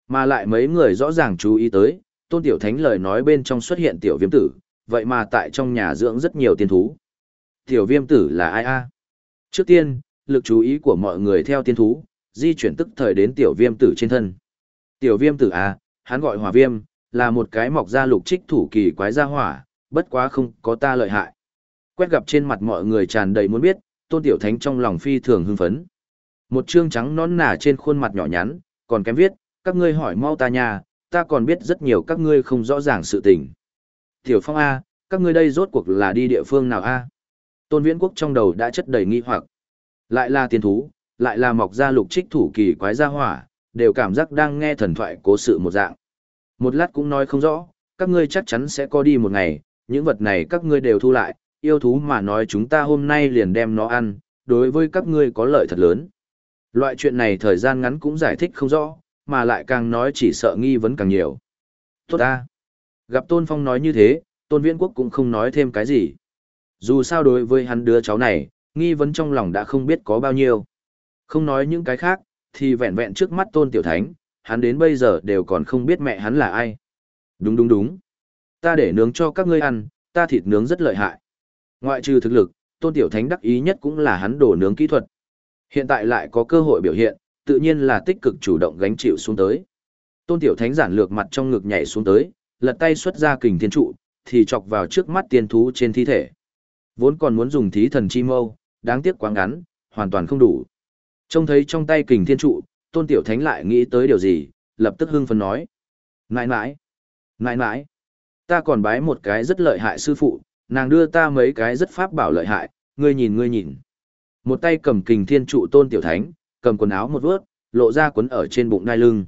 Mà lại mấy người rõ ràng chú ý tới, tôn tiểu thánh lời nói bên trong xuất hiện tiểu viêm tử, vậy mà tại trong nhà dưỡng rất nhiều tiên thú. Tiểu viêm tử là ai a? Trước tiên, lực chú ý của mọi người theo tiên thú, di chuyển tức thời đến tiểu viêm tử trên thân. Tiểu viêm tử à, hắn gọi hỏa viêm, là một cái mọc ra lục trích thủ kỳ quái ra hỏa, bất quá không có ta lợi hại. Quét gặp trên mặt mọi người tràn đầy muốn biết, tôn tiểu thánh trong lòng phi thường hưng phấn. Một chương trắng nón nà trên khuôn mặt nhỏ nhắn, còn kém viết, các ngươi hỏi mau ta nhà, ta còn biết rất nhiều các ngươi không rõ ràng sự tình. Tiểu phong A, các ngươi đây rốt cuộc là đi địa phương nào A? Tôn viễn quốc trong đầu đã chất đầy nghi hoặc. Lại là tiền thú, lại là mọc ra lục trích thủ kỳ quái gia hỏa, đều cảm giác đang nghe thần thoại cố sự một dạng. Một lát cũng nói không rõ, các ngươi chắc chắn sẽ có đi một ngày, những vật này các ngươi đều thu lại, yêu thú mà nói chúng ta hôm nay liền đem nó ăn, đối với các ngươi có lợi thật lớn. Loại chuyện này thời gian ngắn cũng giải thích không rõ, mà lại càng nói chỉ sợ nghi vấn càng nhiều. Tốt ta. Gặp Tôn Phong nói như thế, Tôn Viễn Quốc cũng không nói thêm cái gì. Dù sao đối với hắn đứa cháu này, nghi vấn trong lòng đã không biết có bao nhiêu. Không nói những cái khác, thì vẹn vẹn trước mắt tôn tiểu thánh, hắn đến bây giờ đều còn không biết mẹ hắn là ai. Đúng đúng đúng. Ta để nướng cho các ngươi ăn, ta thịt nướng rất lợi hại. Ngoại trừ thực lực, tôn tiểu thánh đắc ý nhất cũng là hắn đổ nướng kỹ thuật. Hiện tại lại có cơ hội biểu hiện, tự nhiên là tích cực chủ động gánh chịu xuống tới. Tôn tiểu thánh giản lược mặt trong ngực nhảy xuống tới, lật tay xuất ra kình thiên trụ, thì chọc vào trước mắt tiên thú trên thi thể. Vốn còn muốn dùng thí thần chi mâu, đáng tiếc quá ngắn, hoàn toàn không đủ. Trông thấy trong tay kình thiên trụ, tôn tiểu thánh lại nghĩ tới điều gì, lập tức hưng phấn nói. Nãi nãi, nãi nãi, ta còn bái một cái rất lợi hại sư phụ, nàng đưa ta mấy cái rất pháp bảo lợi hại, ngươi nhìn ngươi nhìn. Một tay cầm kình thiên trụ tôn tiểu thánh, cầm quần áo một vớt, lộ ra quấn ở trên bụng đai lưng.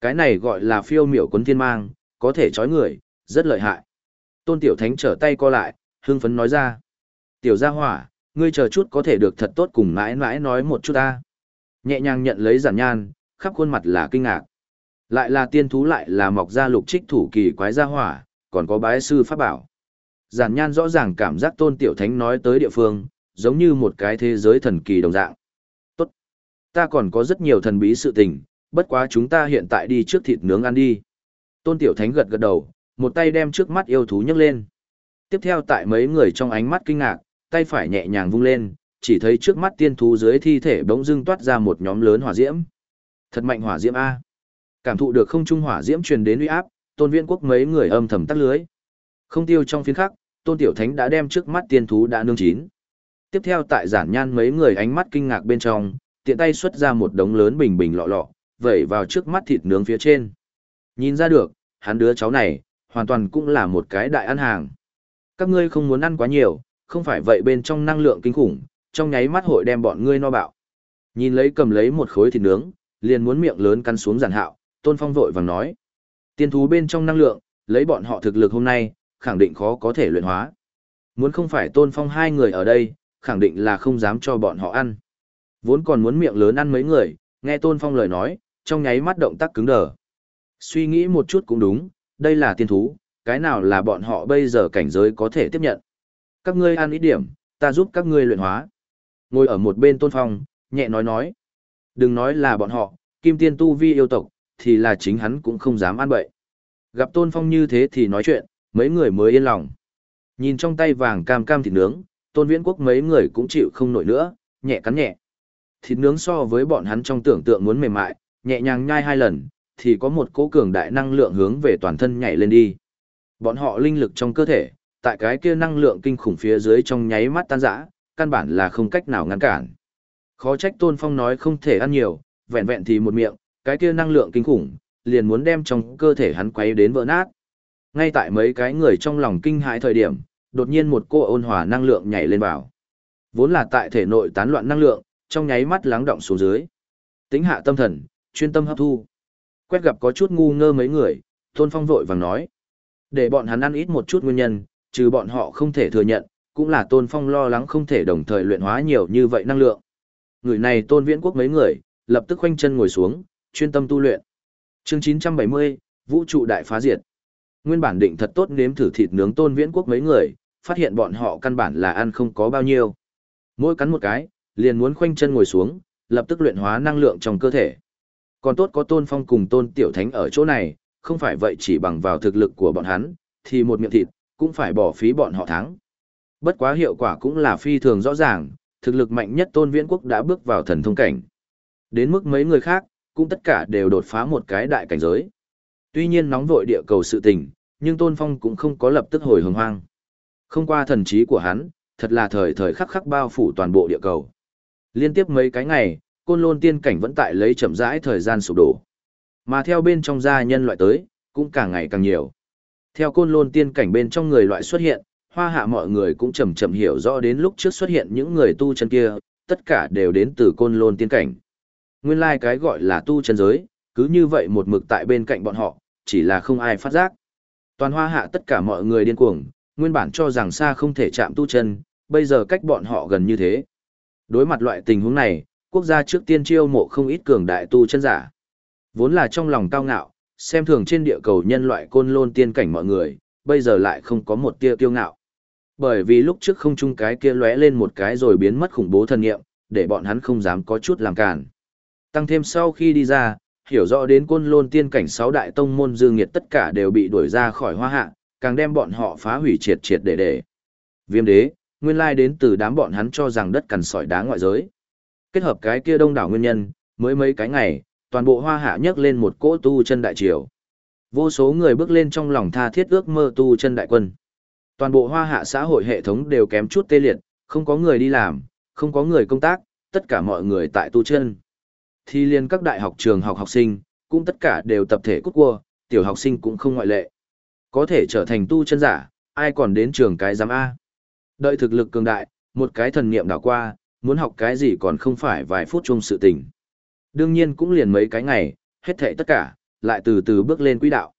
Cái này gọi là phiêu miểu quấn thiên mang, có thể trói người, rất lợi hại. Tôn tiểu thánh trở tay co lại, hưng phấn nói ra. Tiểu gia hỏa, ngươi chờ chút có thể được thật tốt cùng mãi mãi nói một chút ta. Nhẹ nhàng nhận lấy giản nhan, khắp khuôn mặt là kinh ngạc. Lại là tiên thú lại là mọc ra lục trích thủ kỳ quái gia hỏa, còn có bái sư pháp bảo. Giản nhan rõ ràng cảm giác tôn tiểu thánh nói tới địa phương, giống như một cái thế giới thần kỳ đồng dạng. Tốt. Ta còn có rất nhiều thần bí sự tình, bất quá chúng ta hiện tại đi trước thịt nướng ăn đi. Tôn tiểu thánh gật gật đầu, một tay đem trước mắt yêu thú nhấc lên. Tiếp theo tại mấy người trong ánh mắt kinh ngạc, tay phải nhẹ nhàng vung lên, chỉ thấy trước mắt tiên thú dưới thi thể bỗng dưng toát ra một nhóm lớn hỏa diễm. Thật mạnh hỏa diễm A. Cảm thụ được không trung hỏa diễm truyền đến uy áp, tôn viễn quốc mấy người âm thầm tắt lưới. Không tiêu trong phiến khắc, tôn tiểu thánh đã đem trước mắt tiên thú đã nương chín. Tiếp theo tại giản nhan mấy người ánh mắt kinh ngạc bên trong, tiện tay xuất ra một đống lớn bình bình lọ lọ, vẩy vào trước mắt thịt nướng phía trên. Nhìn ra được, hắn đứa cháu này, hoàn toàn cũng là một cái đại ăn hàng. Các ngươi không muốn ăn quá nhiều, không phải vậy bên trong năng lượng kinh khủng, trong nháy mắt hội đem bọn ngươi no bạo. Nhìn lấy cầm lấy một khối thịt nướng, liền muốn miệng lớn cắn xuống giản hạo, tôn phong vội vàng nói. Tiên thú bên trong năng lượng, lấy bọn họ thực lực hôm nay, khẳng định khó có thể luyện hóa. Muốn không phải tôn phong hai người ở đây, khẳng định là không dám cho bọn họ ăn. Vốn còn muốn miệng lớn ăn mấy người, nghe tôn phong lời nói, trong nháy mắt động tác cứng đờ. Suy nghĩ một chút cũng đúng, đây là tiên thú, cái nào là bọn họ bây giờ cảnh giới có thể tiếp nhận. Các ngươi ăn ít điểm, ta giúp các ngươi luyện hóa. Ngồi ở một bên tôn phong, nhẹ nói nói. Đừng nói là bọn họ, kim tiên tu vi yêu tộc, thì là chính hắn cũng không dám ăn bậy. Gặp tôn phong như thế thì nói chuyện, mấy người mới yên lòng. Nhìn trong tay vàng cam cam thịt nướng, tôn viễn quốc mấy người cũng chịu không nổi nữa, nhẹ cắn nhẹ. Thịt nướng so với bọn hắn trong tưởng tượng muốn mềm mại, nhẹ nhàng nhai hai lần, thì có một cỗ cường đại năng lượng hướng về toàn thân nhảy lên đi. Bọn họ linh lực trong cơ thể, tại cái kia năng lượng kinh khủng phía dưới trong nháy mắt tan rã, căn bản là không cách nào ngăn cản. Khó trách Tôn Phong nói không thể ăn nhiều, vẹn vẹn thì một miệng, cái kia năng lượng kinh khủng, liền muốn đem trong cơ thể hắn quấy đến vỡ nát. Ngay tại mấy cái người trong lòng kinh hãi thời điểm, đột nhiên một cô ôn hòa năng lượng nhảy lên vào. Vốn là tại thể nội tán loạn năng lượng, trong nháy mắt lắng động xuống dưới. Tính hạ tâm thần, chuyên tâm hấp thu. Quét gặp có chút ngu ngơ mấy người, Tôn Phong vội vàng nói. Để bọn hắn ăn ít một chút nguyên nhân, trừ bọn họ không thể thừa nhận, cũng là Tôn Phong lo lắng không thể đồng thời luyện hóa nhiều như vậy năng lượng. Người này Tôn Viễn Quốc mấy người, lập tức khoanh chân ngồi xuống, chuyên tâm tu luyện. Chương 970, Vũ trụ đại phá diệt. Nguyên bản định thật tốt nếm thử thịt nướng Tôn Viễn Quốc mấy người, phát hiện bọn họ căn bản là ăn không có bao nhiêu. Mỗi cắn một cái, liền muốn khoanh chân ngồi xuống, lập tức luyện hóa năng lượng trong cơ thể. Còn tốt có Tôn Phong cùng Tôn Tiểu Thánh ở chỗ này, không phải vậy chỉ bằng vào thực lực của bọn hắn, thì một miệng thịt, cũng phải bỏ phí bọn họ thắng. Bất quá hiệu quả cũng là phi thường rõ ràng, thực lực mạnh nhất Tôn Viễn Quốc đã bước vào thần thông cảnh. Đến mức mấy người khác, cũng tất cả đều đột phá một cái đại cảnh giới. Tuy nhiên nóng vội địa cầu sự tình, nhưng Tôn Phong cũng không có lập tức hồi hồng hoang. Không qua thần trí của hắn, thật là thời thời khắc khắc bao phủ toàn bộ địa cầu. Liên tiếp mấy cái ngày, côn lôn tiên cảnh vẫn tại lấy chậm rãi thời gian sụp đổ. Mà theo bên trong gia nhân loại tới, cũng càng ngày càng nhiều. Theo côn lôn tiên cảnh bên trong người loại xuất hiện, hoa hạ mọi người cũng chậm chậm hiểu rõ đến lúc trước xuất hiện những người tu chân kia, tất cả đều đến từ côn lôn tiên cảnh. Nguyên lai like cái gọi là tu chân giới, cứ như vậy một mực tại bên cạnh bọn họ, chỉ là không ai phát giác. Toàn hoa hạ tất cả mọi người điên cuồng, nguyên bản cho rằng xa không thể chạm tu chân, bây giờ cách bọn họ gần như thế. Đối mặt loại tình huống này, quốc gia trước tiên chiêu mộ không ít cường đại tu chân giả. Vốn là trong lòng cao ngạo, xem thường trên địa cầu nhân loại côn lôn tiên cảnh mọi người, bây giờ lại không có một tia kiêu ngạo. Bởi vì lúc trước không chung cái kia lóe lên một cái rồi biến mất khủng bố thần nghiệm, để bọn hắn không dám có chút làm cản. Tăng thêm sau khi đi ra, hiểu rõ đến côn lôn tiên cảnh sáu đại tông môn dương nghiệt tất cả đều bị đuổi ra khỏi hoa hạ, càng đem bọn họ phá hủy triệt triệt để để. Viêm đế, nguyên lai đến từ đám bọn hắn cho rằng đất cằn sỏi đá ngoại giới. Kết hợp cái kia đông đảo nguyên nhân, mới mấy cái ngày, toàn bộ hoa hạ nhấc lên một cỗ tu chân đại triều. Vô số người bước lên trong lòng tha thiết ước mơ tu chân đại quân. Toàn bộ hoa hạ xã hội hệ thống đều kém chút tê liệt, không có người đi làm, không có người công tác, tất cả mọi người tại tu chân. Thì liên các đại học trường học học sinh, cũng tất cả đều tập thể cút cua, tiểu học sinh cũng không ngoại lệ. Có thể trở thành tu chân giả, ai còn đến trường cái giám A. Đợi thực lực cường đại, một cái thần niệm đảo qua, muốn học cái gì còn không phải vài phút chung sự tình. Đương nhiên cũng liền mấy cái ngày, hết thệ tất cả, lại từ từ bước lên quỹ đạo.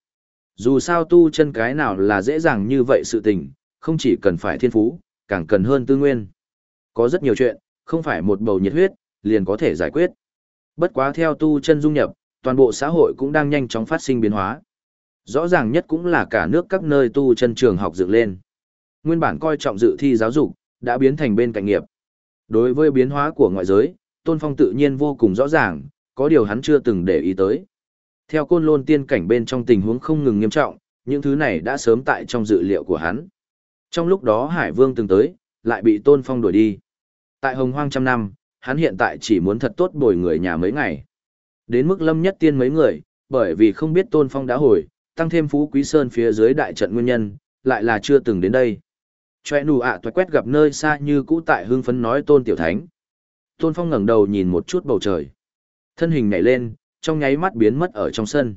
Dù sao tu chân cái nào là dễ dàng như vậy sự tình, không chỉ cần phải thiên phú, càng cần hơn tư nguyên. Có rất nhiều chuyện, không phải một bầu nhiệt huyết, liền có thể giải quyết. Bất quá theo tu chân dung nhập, toàn bộ xã hội cũng đang nhanh chóng phát sinh biến hóa. Rõ ràng nhất cũng là cả nước các nơi tu chân trường học dựng lên. Nguyên bản coi trọng dự thi giáo dục, đã biến thành bên cạnh nghiệp. Đối với biến hóa của ngoại giới, Tôn Phong tự nhiên vô cùng rõ ràng, có điều hắn chưa từng để ý tới. Theo côn lôn tiên cảnh bên trong tình huống không ngừng nghiêm trọng, những thứ này đã sớm tại trong dự liệu của hắn. Trong lúc đó Hải Vương từng tới, lại bị Tôn Phong đuổi đi. Tại Hồng Hoang trăm năm, hắn hiện tại chỉ muốn thật tốt bồi người nhà mấy ngày. Đến mức lâm nhất tiên mấy người, bởi vì không biết Tôn Phong đã hồi, tăng thêm Phú Quý Sơn phía dưới đại trận nguyên nhân, lại là chưa từng đến đây. Choe nù ạ à quét gặp nơi xa như cũ tại hương phấn nói Tôn Tiểu Thánh. Tôn Phong ngẩng đầu nhìn một chút bầu trời. Thân hình nhảy lên, trong nháy mắt biến mất ở trong sân.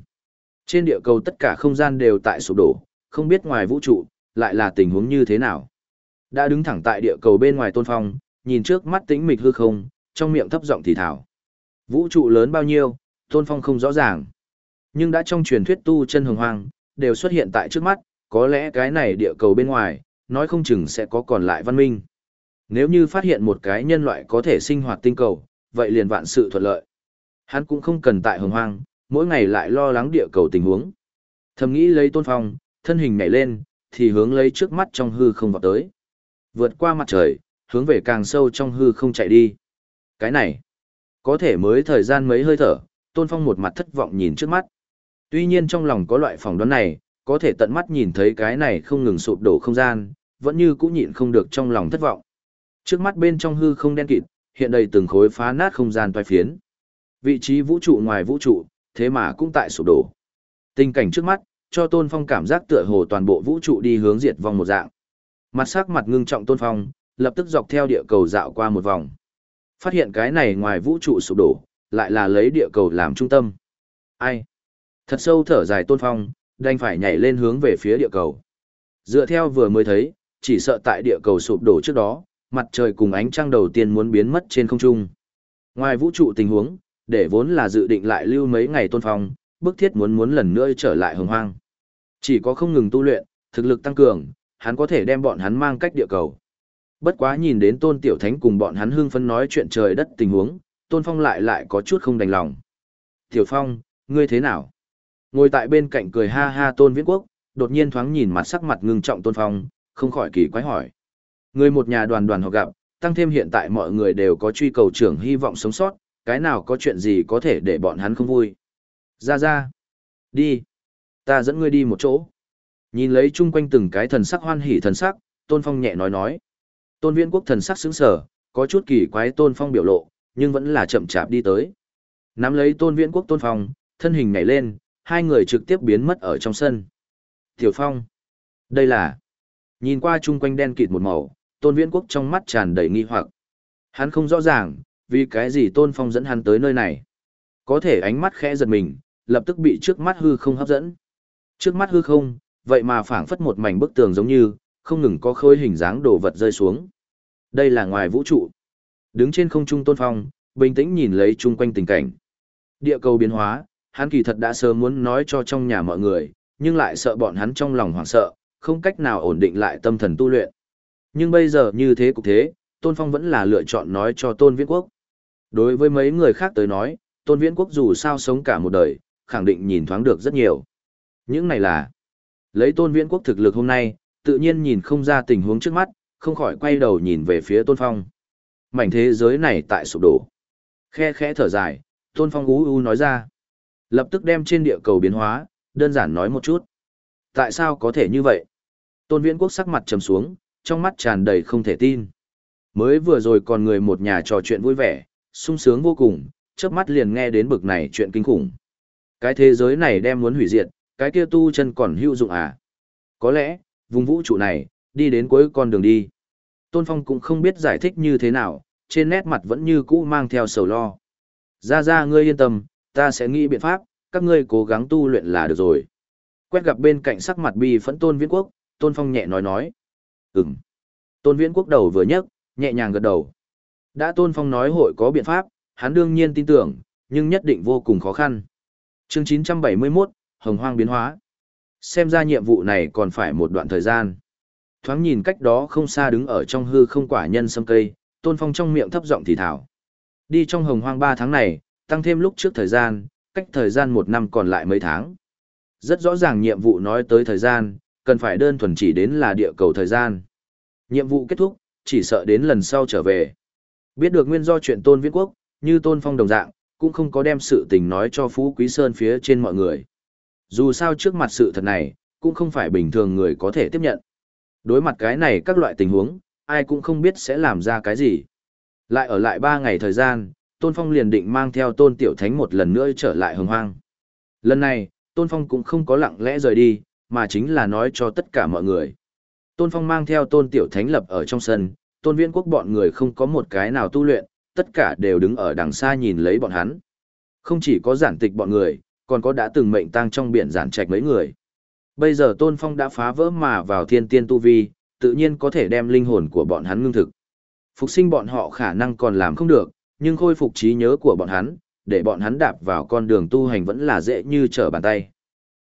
Trên địa cầu tất cả không gian đều tại sụp đổ, không biết ngoài vũ trụ, lại là tình huống như thế nào. Đã đứng thẳng tại địa cầu bên ngoài Tôn Phong, nhìn trước mắt tĩnh mịch hư không, trong miệng thấp giọng thì thảo. Vũ trụ lớn bao nhiêu, Tôn Phong không rõ ràng. Nhưng đã trong truyền thuyết tu chân hồng hoang, đều xuất hiện tại trước mắt, có lẽ cái này địa cầu bên ngoài, nói không chừng sẽ có còn lại văn minh. Nếu như phát hiện một cái nhân loại có thể sinh hoạt tinh cầu, vậy liền vạn sự thuận lợi. Hắn cũng không cần tại hồng hoang, mỗi ngày lại lo lắng địa cầu tình huống. Thầm nghĩ lấy tôn phong, thân hình nhảy lên, thì hướng lấy trước mắt trong hư không vào tới. Vượt qua mặt trời, hướng về càng sâu trong hư không chạy đi. Cái này, có thể mới thời gian mấy hơi thở, tôn phong một mặt thất vọng nhìn trước mắt. Tuy nhiên trong lòng có loại phỏng đoán này, có thể tận mắt nhìn thấy cái này không ngừng sụp đổ không gian, vẫn như cũng nhịn không được trong lòng thất vọng. Trước mắt bên trong hư không đen kịt, hiện đầy từng khối phá nát không gian toai phiến. Vị trí vũ trụ ngoài vũ trụ, thế mà cũng tại sụp đổ. Tình cảnh trước mắt, cho Tôn Phong cảm giác tựa hồ toàn bộ vũ trụ đi hướng diệt vong một dạng. Mặt sắc mặt ngưng trọng Tôn Phong, lập tức dọc theo địa cầu dạo qua một vòng. Phát hiện cái này ngoài vũ trụ sụp đổ, lại là lấy địa cầu làm trung tâm. Ai? Thật sâu thở dài Tôn Phong, đành phải nhảy lên hướng về phía địa cầu. Dựa theo vừa mới thấy, chỉ sợ tại địa cầu sụp đổ trước đó, mặt trời cùng ánh trăng đầu tiên muốn biến mất trên không trung. Ngoài vũ trụ tình huống, để vốn là dự định lại lưu mấy ngày tôn phong, bức thiết muốn muốn lần nữa trở lại hồng hoang. Chỉ có không ngừng tu luyện, thực lực tăng cường, hắn có thể đem bọn hắn mang cách địa cầu. Bất quá nhìn đến tôn tiểu thánh cùng bọn hắn hưng phấn nói chuyện trời đất tình huống, tôn phong lại lại có chút không đành lòng. Tiểu phong, ngươi thế nào? Ngồi tại bên cạnh cười ha ha tôn viễn quốc, đột nhiên thoáng nhìn mặt sắc mặt ngưng trọng tôn phong, không khỏi kỳ quái hỏi. Người một nhà đoàn đoàn họ gặp, tăng thêm hiện tại mọi người đều có truy cầu trưởng hy vọng sống sót, cái nào có chuyện gì có thể để bọn hắn không vui. Ra ra. Đi. Ta dẫn ngươi đi một chỗ. Nhìn lấy chung quanh từng cái thần sắc hoan hỉ thần sắc, Tôn Phong nhẹ nói nói. Tôn Viễn Quốc thần sắc sững sờ, có chút kỳ quái Tôn Phong biểu lộ, nhưng vẫn là chậm chạp đi tới. Nắm lấy Tôn Viễn Quốc Tôn Phong, thân hình nhảy lên, hai người trực tiếp biến mất ở trong sân. Tiểu Phong. Đây là. Nhìn qua chung quanh đen kịt một màu, Tôn Viễn Quốc trong mắt tràn đầy nghi hoặc. Hắn không rõ ràng, vì cái gì Tôn Phong dẫn hắn tới nơi này. Có thể ánh mắt khẽ giật mình, lập tức bị trước mắt hư không hấp dẫn. Trước mắt hư không, vậy mà phảng phất một mảnh bức tường giống như, không ngừng có khối hình dáng đồ vật rơi xuống. Đây là ngoài vũ trụ. Đứng trên không trung Tôn Phong, bình tĩnh nhìn lấy chung quanh tình cảnh. Địa cầu biến hóa, hắn kỳ thật đã sớm muốn nói cho trong nhà mọi người, nhưng lại sợ bọn hắn trong lòng hoảng sợ, không cách nào ổn định lại tâm thần tu luyện. Nhưng bây giờ như thế cục thế, Tôn Phong vẫn là lựa chọn nói cho Tôn Viễn Quốc. Đối với mấy người khác tới nói, Tôn Viễn Quốc dù sao sống cả một đời, khẳng định nhìn thoáng được rất nhiều. Những này là, lấy Tôn Viễn Quốc thực lực hôm nay, tự nhiên nhìn không ra tình huống trước mắt, không khỏi quay đầu nhìn về phía Tôn Phong. Mảnh thế giới này tại sụp đổ. Khe khẽ thở dài, Tôn Phong ú u nói ra. Lập tức đem trên địa cầu biến hóa, đơn giản nói một chút. Tại sao có thể như vậy? Tôn Viễn Quốc sắc mặt trầm xuống, trong mắt tràn đầy không thể tin. Mới vừa rồi còn người một nhà trò chuyện vui vẻ, sung sướng vô cùng, chớp mắt liền nghe đến bực này chuyện kinh khủng. Cái thế giới này đem muốn hủy diệt, cái kia tu chân còn hữu dụng à? Có lẽ, vùng vũ trụ này, đi đến cuối con đường đi. Tôn Phong cũng không biết giải thích như thế nào, trên nét mặt vẫn như cũ mang theo sầu lo. Ra ra ngươi yên tâm, ta sẽ nghĩ biện pháp, các ngươi cố gắng tu luyện là được rồi. Quét gặp bên cạnh sắc mặt bi phẫn Tôn Viễn Quốc, Tôn Phong nhẹ nói nói. Ừm. Tôn Viễn Quốc đầu vừa nhấc, nhẹ nhàng gật đầu. Đã Tôn Phong nói hội có biện pháp, hắn đương nhiên tin tưởng, nhưng nhất định vô cùng khó khăn. Chương 971, Hồng Hoang biến hóa. Xem ra nhiệm vụ này còn phải một đoạn thời gian. Thoáng nhìn cách đó không xa đứng ở trong hư không quả nhân sâm cây, Tôn Phong trong miệng thấp giọng thì thảo. Đi trong Hồng Hoang 3 tháng này, tăng thêm lúc trước thời gian, cách thời gian một năm còn lại mấy tháng. Rất rõ ràng nhiệm vụ nói tới thời gian, cần phải đơn thuần chỉ đến là địa cầu thời gian. Nhiệm vụ kết thúc, chỉ sợ đến lần sau trở về. Biết được nguyên do chuyện Tôn Viễn Quốc, như Tôn Phong đồng dạng, cũng không có đem sự tình nói cho Phú Quý Sơn phía trên mọi người. Dù sao trước mặt sự thật này, cũng không phải bình thường người có thể tiếp nhận. Đối mặt cái này các loại tình huống, ai cũng không biết sẽ làm ra cái gì. Lại ở lại 3 ngày thời gian, Tôn Phong liền định mang theo Tôn Tiểu Thánh một lần nữa trở lại hồng hoang. Lần này, Tôn Phong cũng không có lặng lẽ rời đi, mà chính là nói cho tất cả mọi người. Tôn Phong mang theo Tôn Tiểu Thánh lập ở trong sân, Tôn Viễn Quốc bọn người không có một cái nào tu luyện, tất cả đều đứng ở đằng xa nhìn lấy bọn hắn. Không chỉ có giản tịch bọn người, còn có đã từng mệnh tang trong biển giản trạch mấy người. Bây giờ Tôn Phong đã phá vỡ mà vào thiên tiên tu vi, tự nhiên có thể đem linh hồn của bọn hắn ngưng thực. Phục sinh bọn họ khả năng còn làm không được, nhưng khôi phục trí nhớ của bọn hắn, để bọn hắn đạp vào con đường tu hành vẫn là dễ như trở bàn tay.